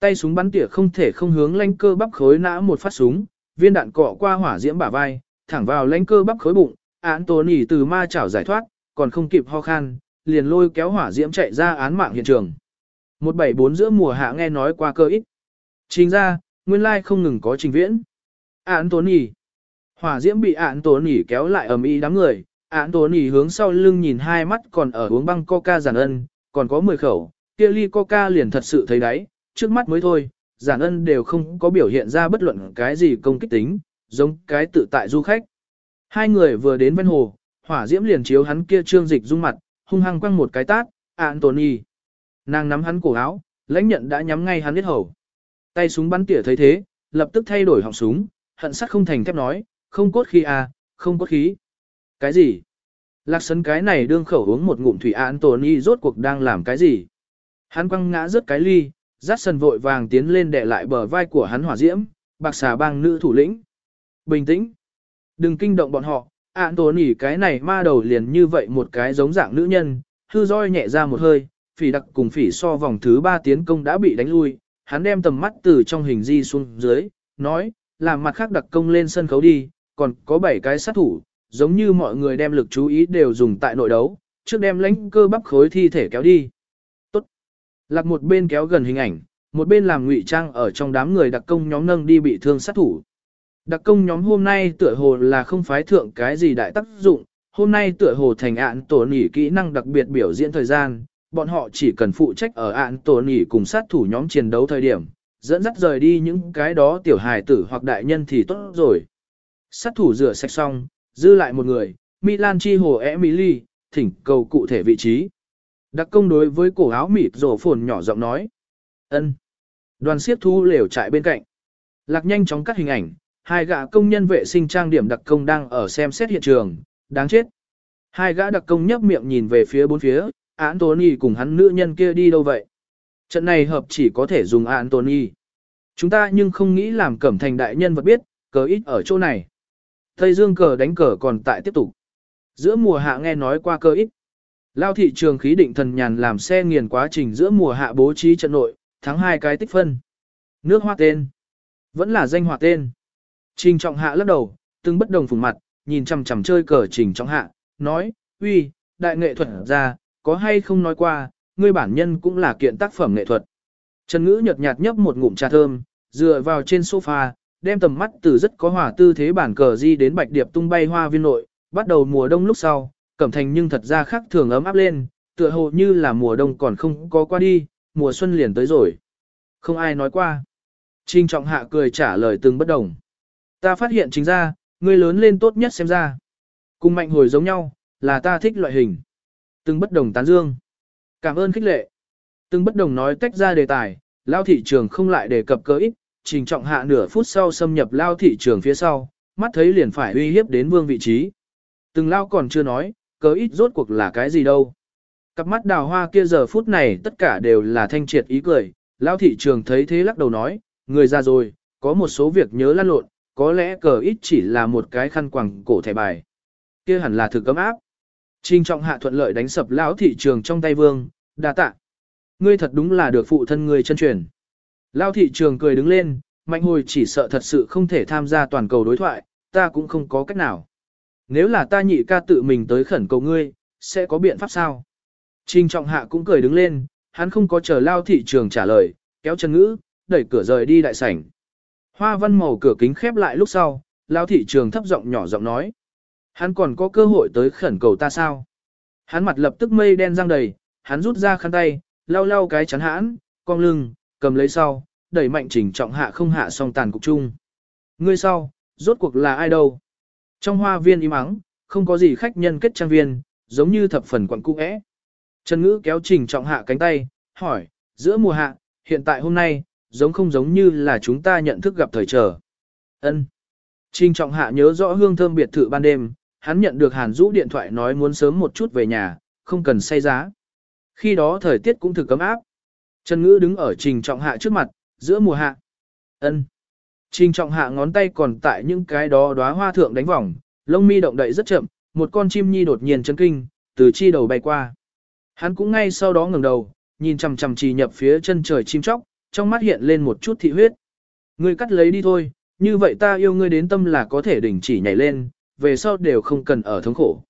tay súng bắn tỉa không thể không hướng lãnh cơ bắp khối nã một phát súng, viên đạn cọ qua hỏa diễm bả vai, thẳng vào lãnh cơ bắp khối bụng, Anthony từ ma chảo giải thoát, còn không kịp ho khan, liền lôi kéo hỏa diễm chạy ra án mạng hiện trường. 174 giữa mùa hạ nghe nói qua cơ ít. Chính ra, nguyên lai không ngừng có trình viễn. Anthony. Hỏa diễm bị Anthony kéo lại ầm ĩ đám người, Án tố nỉ hướng sau lưng nhìn hai mắt còn ở uống băng coca giản ân, còn có 10 khẩu, kia ly coca liền thật sự thấy đáy, trước mắt mới thôi, giản ân đều không có biểu hiện ra bất luận cái gì công kích tính, giống cái tự tại du khách. Hai người vừa đến ven hồ, hỏa diễm liền chiếu hắn kia trương dịch dung mặt, hung hăng quăng một cái tát, Anthony. Nàng nắm hắn cổ áo, lãnh nhận đã nhắm ngay hắn biết hầu. Tay súng bắn tỉa thấy thế, lập tức thay đổi họng súng, hận sắt không thành thép nói, không cốt khí à, không cốt khí. Cái gì? Lạc sấn cái này đương khẩu uống một ngụm thủy Anthony rốt cuộc đang làm cái gì? Hắn quăng ngã rớt cái ly, rát sần vội vàng tiến lên đè lại bờ vai của hắn hỏa diễm, bạc xà bang nữ thủ lĩnh. Bình tĩnh. Đừng kinh động bọn họ, Anthony cái này ma đầu liền như vậy một cái giống dạng nữ nhân, hư roi nhẹ ra một hơi, phỉ đặc cùng phỉ so vòng thứ ba tiến công đã bị đánh lui, hắn đem tầm mắt từ trong hình di xuống dưới, nói, làm mặt khác đặc công lên sân khấu đi, còn có 7 cái sát thủ, giống như mọi người đem lực chú ý đều dùng tại nội đấu, trước đem lãnh cơ bắp khối thi thể kéo đi. Tốt. Lạc một bên kéo gần hình ảnh, một bên làm ngụy trang ở trong đám người đặc công nhóm nâng đi bị thương sát thủ. Đặc công nhóm hôm nay tựa hồ là không phái thượng cái gì đại tác dụng, hôm nay tựa hồ thành ạn tổ nỉ kỹ năng đặc biệt biểu diễn thời gian, bọn họ chỉ cần phụ trách ở ạn tổ nỉ cùng sát thủ nhóm chiến đấu thời điểm, dẫn dắt rời đi những cái đó tiểu hài tử hoặc đại nhân thì tốt rồi. Sát thủ rửa sạch xong, dư lại một người, Milan chi hồ Emily, thỉnh cầu cụ thể vị trí. Đặc công đối với cổ áo mịt rổ phồn nhỏ giọng nói. ân. Đoàn siết thu lều trại bên cạnh. Lạc nhanh chóng cắt hình ảnh, hai gã công nhân vệ sinh trang điểm đặc công đang ở xem xét hiện trường, đáng chết. Hai gã đặc công nhấp miệng nhìn về phía bốn phía, Anthony cùng hắn nữ nhân kia đi đâu vậy? Trận này hợp chỉ có thể dùng Anthony. Chúng ta nhưng không nghĩ làm cẩm thành đại nhân vật biết, cớ ít ở chỗ này. Tây Dương cờ đánh cờ còn tại tiếp tục. Giữa mùa hạ nghe nói qua cơ ít. Lao thị trường khí định thần nhàn làm xe nghiền quá trình giữa mùa hạ bố trí trận nội, thắng hai cái tích phân. Nước hoa tên. Vẫn là danh hoa tên. Trình trọng hạ lắc đầu, từng bất đồng phùng mặt, nhìn chằm chằm chơi cờ trình trọng hạ, nói, uy, đại nghệ thuật ra, có hay không nói qua, ngươi bản nhân cũng là kiện tác phẩm nghệ thuật. Trần ngữ nhợt nhạt nhấp một ngụm trà thơm, dựa vào trên sofa, đem tầm mắt từ rất có hòa tư thế bản cờ di đến bạch điệp tung bay hoa viên nội, bắt đầu mùa đông lúc sau, cẩm thành nhưng thật ra khác thường ấm áp lên, tựa hồ như là mùa đông còn không có qua đi, mùa xuân liền tới rồi. Không ai nói qua. Trình trọng hạ cười trả lời từng bất đồng. Ta phát hiện chính ra, người lớn lên tốt nhất xem ra. Cùng mạnh hồi giống nhau, là ta thích loại hình. Từng bất đồng tán dương. Cảm ơn khích lệ. Từng bất đồng nói tách ra đề tài, lao thị trường không lại đề cập cơ ít, trình trọng hạ nửa phút sau xâm nhập lao thị trường phía sau, mắt thấy liền phải uy hiếp đến vương vị trí. Từng lao còn chưa nói, cớ ít rốt cuộc là cái gì đâu. Cặp mắt đào hoa kia giờ phút này tất cả đều là thanh triệt ý cười, lao thị trường thấy thế lắc đầu nói, người ra rồi, có một số việc nhớ lăn lộn, có lẽ cờ ít chỉ là một cái khăn quàng cổ thẻ bài. kia hẳn là thực cấm áp. Trình trọng hạ thuận lợi đánh sập lão thị trường trong tay vương, đa tạ. Ngươi thật đúng là được phụ thân ngươi chân truyền. Lao thị trường cười đứng lên, mạnh hồi chỉ sợ thật sự không thể tham gia toàn cầu đối thoại, ta cũng không có cách nào. Nếu là ta nhị ca tự mình tới khẩn cầu ngươi, sẽ có biện pháp sao? Trình trọng hạ cũng cười đứng lên, hắn không có chờ lao thị trường trả lời, kéo chân ngữ, đẩy cửa rời đi đại sảnh. Hoa văn màu cửa kính khép lại lúc sau, lao thị trường thấp giọng nhỏ giọng nói. Hắn còn có cơ hội tới khẩn cầu ta sao? Hắn mặt lập tức mây đen răng đầy, hắn rút ra khăn tay, lau lau cái chắn hãn, cong lưng, cầm lấy sau, đẩy mạnh trình trọng hạ không hạ song tàn cục chung. Ngươi sau, rốt cuộc là ai đâu? Trong hoa viên im ắng, không có gì khách nhân kết trang viên, giống như thập phần quận cũ ẽ. Trần Ngữ kéo trình trọng hạ cánh tay, hỏi, giữa mùa hạ, hiện tại hôm nay, giống không giống như là chúng ta nhận thức gặp thời trở. Ân. Trình trọng hạ nhớ rõ hương thơm biệt thự ban đêm, hắn nhận được Hàn Dũ điện thoại nói muốn sớm một chút về nhà, không cần say giá. Khi đó thời tiết cũng thực cấm áp. Trần Ngữ đứng ở trình trọng hạ trước mặt, giữa mùa hạ. ân Trình trọng hạ ngón tay còn tại những cái đó đóa hoa thượng đánh vòng, lông mi động đậy rất chậm, một con chim nhi đột nhiên chấn kinh, từ chi đầu bay qua. Hắn cũng ngay sau đó ngẩng đầu, nhìn chằm chằm trì nhập phía chân trời chim chóc, trong mắt hiện lên một chút thị huyết. Ngươi cắt lấy đi thôi, như vậy ta yêu ngươi đến tâm là có thể đỉnh chỉ nhảy lên, về sau đều không cần ở thống khổ.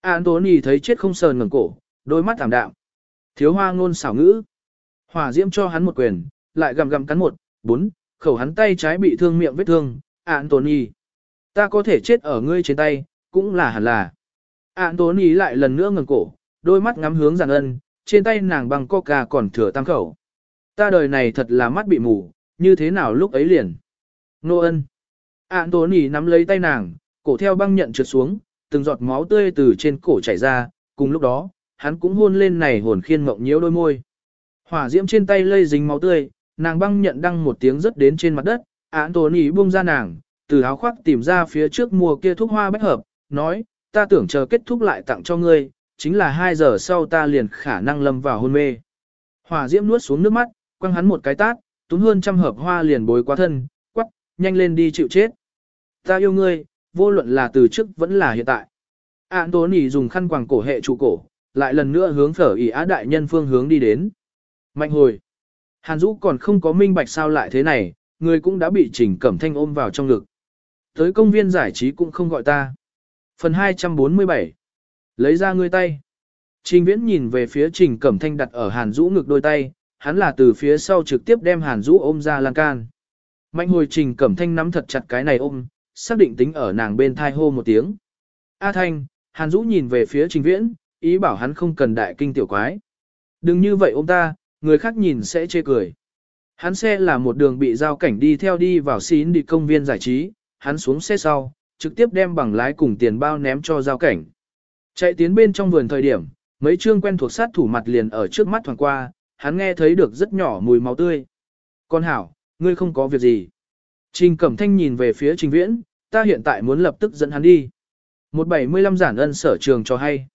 Anthony thấy chết không sờn ngẩng cổ, đôi mắt thảm đạm. Thiếu hoa ngôn xảo ngữ. Hỏa diễm cho hắn một quyền, lại gầm gầm cắn một, bốn, khẩu hắn tay trái bị thương miệng vết thương. Anthony, ta có thể chết ở ngươi trên tay, cũng là hẳn là. Anthony lại lần nữa ngẩng cổ, đôi mắt ngắm hướng Giản ân, trên tay nàng bằng coca còn thừa tam khẩu. Ta đời này thật là mắt bị mù, như thế nào lúc ấy liền. Nô ân. Anthony nắm lấy tay nàng, cổ theo băng nhận trượt xuống, từng giọt máu tươi từ trên cổ chảy ra, cùng lúc đó, hắn cũng hôn lên này hồn khiên mộng nhiễu đôi môi. Hỏa diễm trên tay lây dính máu tươi, nàng băng nhận đăng một tiếng rất đến trên mặt đất, Anthony buông ra nàng, từ áo khoác tìm ra phía trước mùa kia thuốc hoa bách hợp, nói, ta tưởng chờ kết thúc lại tặng cho ngươi, chính là 2 giờ sau ta liền khả năng lâm vào hôn mê. Hỏa diễm nuốt xuống nước mắt, quăng hắn một cái tát, túm hơn trăm hợp hoa liền bối qua thân, quắc, nhanh lên đi chịu chết. Ta yêu ngươi, vô luận là từ trước vẫn là hiện tại. Anthony dùng khăn quàng cổ hệ trụ cổ, lại lần nữa hướng phở ỉ á đại nhân phương hướng đi đến. Mạnh hồi. Hàn Dũ còn không có minh bạch sao lại thế này, người cũng đã bị Trình Cẩm Thanh ôm vào trong ngực. Tới công viên giải trí cũng không gọi ta. Phần 247. Lấy ra ngươi tay. Trình Viễn nhìn về phía Trình Cẩm Thanh đặt ở Hàn Dũ ngực đôi tay, hắn là từ phía sau trực tiếp đem Hàn Dũ ôm ra lan can. Mạnh hồi Trình Cẩm Thanh nắm thật chặt cái này ôm, xác định tính ở nàng bên thai hô một tiếng. A Thanh, Hàn Dũ nhìn về phía Trình Viễn, ý bảo hắn không cần đại kinh tiểu quái. Đừng như vậy ôm ta, người khác nhìn sẽ chê cười. Hắn xe là một đường bị giao cảnh đi theo đi vào xín đi công viên giải trí, hắn xuống xe sau, trực tiếp đem bằng lái cùng tiền bao ném cho giao cảnh. Chạy tiến bên trong vườn thời điểm, mấy chương quen thuộc sát thủ mặt liền ở trước mắt thoảng qua, hắn nghe thấy được rất nhỏ mùi máu tươi. Con hảo, ngươi không có việc gì. Trình Cẩm Thanh nhìn về phía Trình Viễn, ta hiện tại muốn lập tức dẫn hắn đi. Một bảy mươi lăm giản ân sở trường cho hay.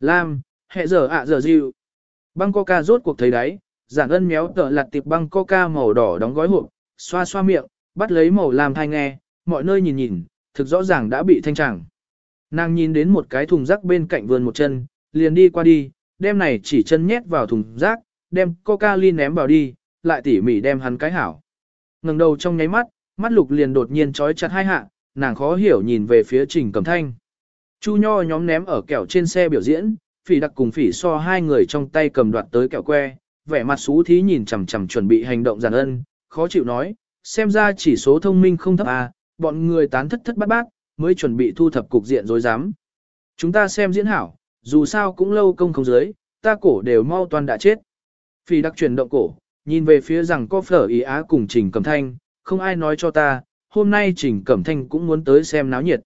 Lam, hệ giờ ạ giờ dịu. Băng coca rốt cuộc thấy đáy, giản ân méo tờ lặt tiệp băng coca màu đỏ đóng gói hộp, xoa xoa miệng, bắt lấy màu làm thai nghe, mọi nơi nhìn nhìn, thực rõ ràng đã bị thanh tràng. Nàng nhìn đến một cái thùng rác bên cạnh vườn một chân, liền đi qua đi, đem này chỉ chân nhét vào thùng rác, đem coca ly ném vào đi, lại tỉ mỉ đem hắn cái hảo. ngẩng đầu trong nháy mắt, mắt lục liền đột nhiên trói chặt hai hạ, nàng khó hiểu nhìn về phía trình cầm thanh. Chu nho nhóm ném ở kẹo trên xe biểu diễn, phỉ đặc cùng phỉ so hai người trong tay cầm đoạt tới kẹo que, vẻ mặt xú thí nhìn chằm chằm chuẩn bị hành động giàn ân, khó chịu nói, xem ra chỉ số thông minh không thấp à, bọn người tán thất thất bát bát, mới chuẩn bị thu thập cục diện dối dám. Chúng ta xem diễn hảo, dù sao cũng lâu công không dưới, ta cổ đều mau toàn đã chết. Phỉ đặc chuyển động cổ, nhìn về phía rằng có phở ý á cùng Trình Cẩm Thanh, không ai nói cho ta, hôm nay Trình Cẩm Thanh cũng muốn tới xem náo nhiệt.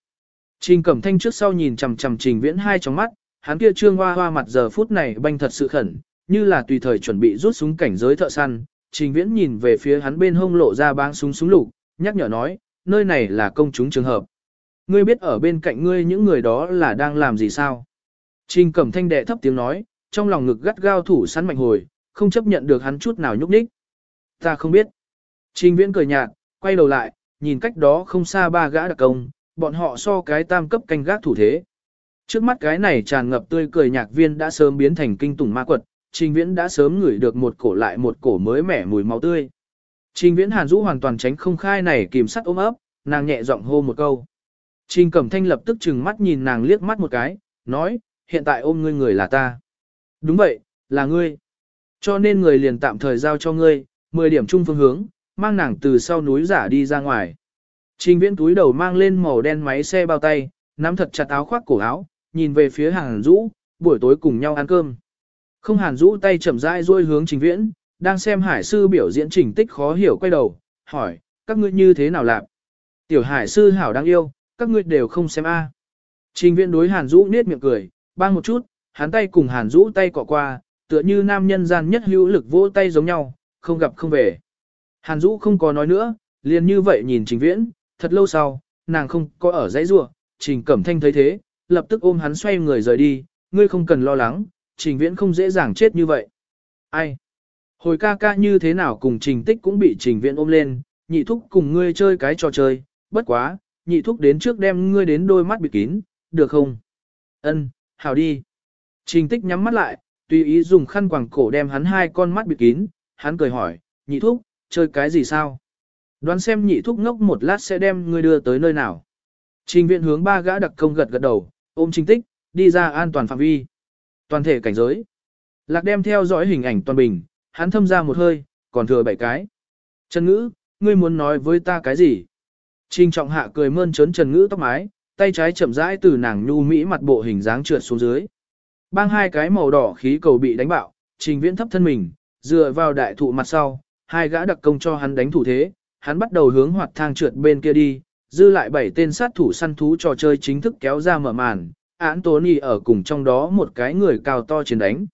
Trình Cẩm Thanh trước sau nhìn chằm chằm Trình Viễn hai trong mắt, hắn kia trương hoa hoa mặt giờ phút này banh thật sự khẩn, như là tùy thời chuẩn bị rút súng cảnh giới thợ săn. Trình Viễn nhìn về phía hắn bên hông lộ ra báng súng súng lục, nhắc nhở nói, nơi này là công chúng trường hợp. Ngươi biết ở bên cạnh ngươi những người đó là đang làm gì sao? Trình Cẩm Thanh đệ thấp tiếng nói, trong lòng ngực gắt gao thủ săn mạnh hồi, không chấp nhận được hắn chút nào nhúc nhích. Ta không biết. Trình Viễn cười nhạt, quay đầu lại, nhìn cách đó không xa ba gã đặc công, bọn họ so cái tam cấp canh gác thủ thế. Trước mắt cái này tràn ngập tươi cười nhạc viên đã sớm biến thành kinh tủng ma quật, Trình Viễn đã sớm ngửi được một cổ lại một cổ mới mẻ mùi máu tươi. Trình Viễn Hàn Dũ hoàn toàn tránh không khai này kìm sắt ôm ấp, nàng nhẹ giọng hô một câu. Trình Cẩm Thanh lập tức trừng mắt nhìn nàng liếc mắt một cái, nói, hiện tại ôm ngươi người là ta. Đúng vậy, là ngươi. Cho nên người liền tạm thời giao cho ngươi, 10 điểm chung phương hướng, mang nàng từ sau núi giả đi ra ngoài. Trình viễn túi đầu mang lên màu đen máy xe bao tay, nắm thật chặt áo khoác cổ áo, nhìn về phía Hàn Dũ, buổi tối cùng nhau ăn cơm. Không Hàn Dũ tay chậm rãi duỗi hướng Trình Viễn, đang xem Hải sư biểu diễn trình tích khó hiểu quay đầu, hỏi, các ngươi như thế nào làm? Tiểu Hải sư hảo đáng yêu, các ngươi đều không xem a. Trình Viễn đối Hàn Dũ nết miệng cười, bang một chút, hắn tay cùng Hàn Dũ tay cọ qua, tựa như nam nhân gian nhất hữu lực vỗ tay giống nhau, không gặp không về. Hàn Dũ không có nói nữa, liền như vậy nhìn Trình Viễn, thật lâu sau, nàng không có ở dãy rua, Trình Cẩm Thanh thấy thế, lập tức ôm hắn xoay người rời đi, ngươi không cần lo lắng, Trình Viễn không dễ dàng chết như vậy. Ai? Hồi ca ca như thế nào cùng Trình Tích cũng bị Trình Viễn ôm lên, nhị thúc cùng ngươi chơi cái trò chơi, bất quá, nhị thúc đến trước đem ngươi đến đôi mắt bị kín, được không? Ân, hảo đi. Trình Tích nhắm mắt lại, tùy ý dùng khăn quàng cổ đem hắn hai con mắt bị kín, hắn cười hỏi, nhị thúc, chơi cái gì sao? Đoán xem nhị thúc ngốc một lát sẽ đem ngươi đưa tới nơi nào. Trình viện hướng ba gã đặc công gật gật đầu, ôm trình tích, đi ra an toàn phạm vi. Toàn thể cảnh giới. Lạc đem theo dõi hình ảnh toàn bình, hắn thâm ra một hơi, còn thừa bảy cái. Trần ngữ, ngươi muốn nói với ta cái gì? Trình trọng hạ cười mơn trớn trần ngữ tóc mái, tay trái chậm rãi từ nàng nhu mỹ mặt bộ hình dáng trượt xuống dưới. Bang hai cái màu đỏ khí cầu bị đánh bạo, trình viễn thấp thân mình, dựa vào đại thụ mặt sau, hai gã đặc công cho hắn đánh thủ thế, hắn bắt đầu hướng hoạt thang trượt bên kia đi, dư lại bảy tên sát thủ săn thú trò chơi chính thức kéo ra mở màn, án Tony ở cùng trong đó một cái người cao to chiến đánh.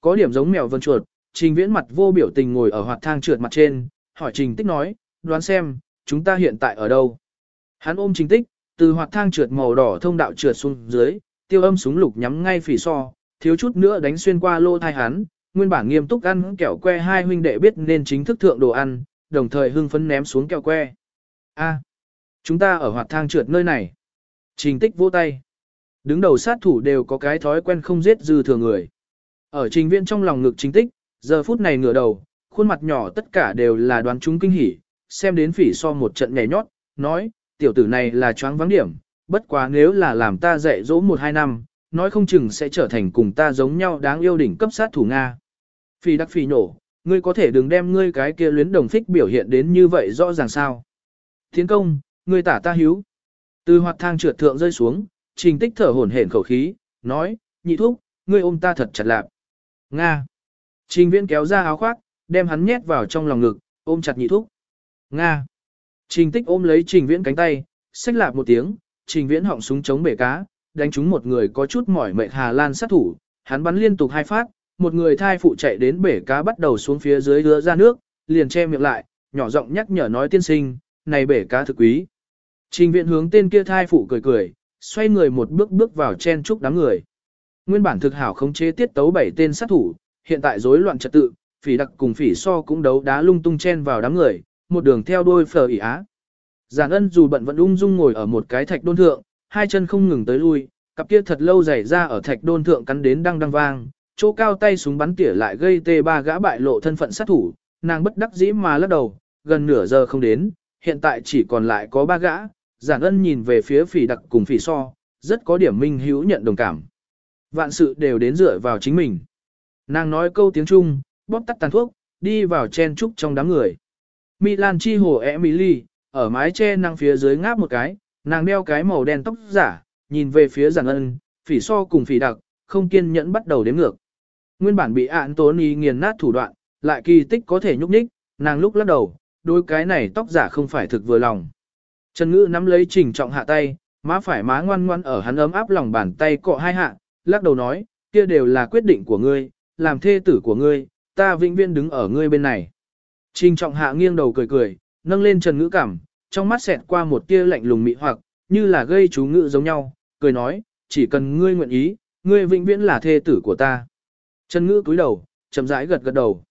Có điểm giống mèo vân chuột, trình viễn mặt vô biểu tình ngồi ở hoạt thang trượt mặt trên, hỏi trình tích nói, đoán xem, chúng ta hiện tại ở đâu? Hắn ôm trình tích, từ hoạt thang trượt màu đỏ thông đạo trượt xuống dưới, tiêu âm súng lục nhắm ngay phỉ so, thiếu chút nữa đánh xuyên qua lô thai hắn, nguyên bản nghiêm túc ăn kẹo que hai huynh đệ biết nên chính thức thượng đồ ăn, đồng thời hưng phấn ném xuống kẹo que. A, chúng ta ở hoạt thang trượt nơi này. Trình tích vỗ tay. Đứng đầu sát thủ đều có cái thói quen không giết dư thừa người. Ở trình viện trong lòng ngực trình tích, giờ phút này ngửa đầu, khuôn mặt nhỏ tất cả đều là đoán chúng kinh hỉ, xem đến phỉ so một trận nhảy nhót, nói, tiểu tử này là choáng vắng điểm, bất quá nếu là làm ta dạy dỗ một hai năm, nói không chừng sẽ trở thành cùng ta giống nhau đáng yêu đỉnh cấp sát thủ Nga. Phỉ đắc phỉ nổ, ngươi có thể đừng đem ngươi cái kia luyến đồng phích biểu hiện đến như vậy rõ ràng sao. Thiến công, người tả ta hiếu. Từ hoạt thang trượt thượng rơi xuống, trình tích thở hổn hển khẩu khí, nói, nhị thúc, ngươi ôm ta thật chặt lạp. Nga. Trình viễn kéo ra áo khoác, đem hắn nhét vào trong lòng ngực, ôm chặt nhị thúc. Nga. Trình tích ôm lấy trình viễn cánh tay, xách lạp một tiếng, trình viễn họng súng chống bể cá, đánh trúng một người có chút mỏi mệt Hà Lan sát thủ, hắn bắn liên tục hai phát, một người thai phụ chạy đến bể cá bắt đầu xuống phía dưới đưa ra nước, liền che miệng lại, nhỏ giọng nhắc nhở nói tiên sinh, này bể cá thực quý. Trình viện hướng tên kia thai phụ cười cười, xoay người một bước bước vào chen trúc đám người. Nguyên bản thực hảo khống chế tiết tấu bảy tên sát thủ, hiện tại rối loạn trật tự, phỉ đặc cùng phỉ so cũng đấu đá lung tung chen vào đám người, một đường theo đôi phở ỉ á. Giản ân dù bận vẫn ung dung ngồi ở một cái thạch đôn thượng, hai chân không ngừng tới lui, cặp kia thật lâu dày ra ở thạch đôn thượng cắn đến đang đang vang, chỗ cao tay súng bắn tỉa lại gây tê ba gã bại lộ thân phận sát thủ, nàng bất đắc dĩ mà lắc đầu, gần nửa giờ không đến, hiện tại chỉ còn lại có ba gã, giản ân nhìn về phía phỉ đặc cùng phỉ so, rất có điểm minh hữu nhận đồng cảm. Vạn sự đều đến dựa vào chính mình. Nàng nói câu tiếng Trung, bóp tắt tàn thuốc, đi vào chen trúc trong đám người. Milan chi hồ Emily, ở mái che nàng phía dưới ngáp một cái, nàng đeo cái màu đen tóc giả, nhìn về phía giản ân, phỉ so cùng phỉ đặc, không kiên nhẫn bắt đầu đếm ngược. Nguyên bản bị ạn tốn ý nghiền nát thủ đoạn, lại kỳ tích có thể nhúc nhích, nàng lúc lắc đầu, đôi cái này tóc giả không phải thực vừa lòng. Trần Ngữ nắm lấy trình trọng hạ tay, má phải má ngoan ngoan ở hắn ấm áp lòng bàn tay cọ hai hạ, lắc đầu nói, kia đều là quyết định của ngươi, làm thê tử của ngươi, ta vĩnh viễn đứng ở ngươi bên này. Trình trọng hạ nghiêng đầu cười cười, nâng lên Trần Ngữ cảm, trong mắt xẹt qua một tia lạnh lùng mị hoặc, như là gây chú ngữ giống nhau, cười nói, chỉ cần ngươi nguyện ý, ngươi vĩnh viễn là thê tử của ta. Trần Ngữ cúi đầu, chậm rãi gật gật đầu.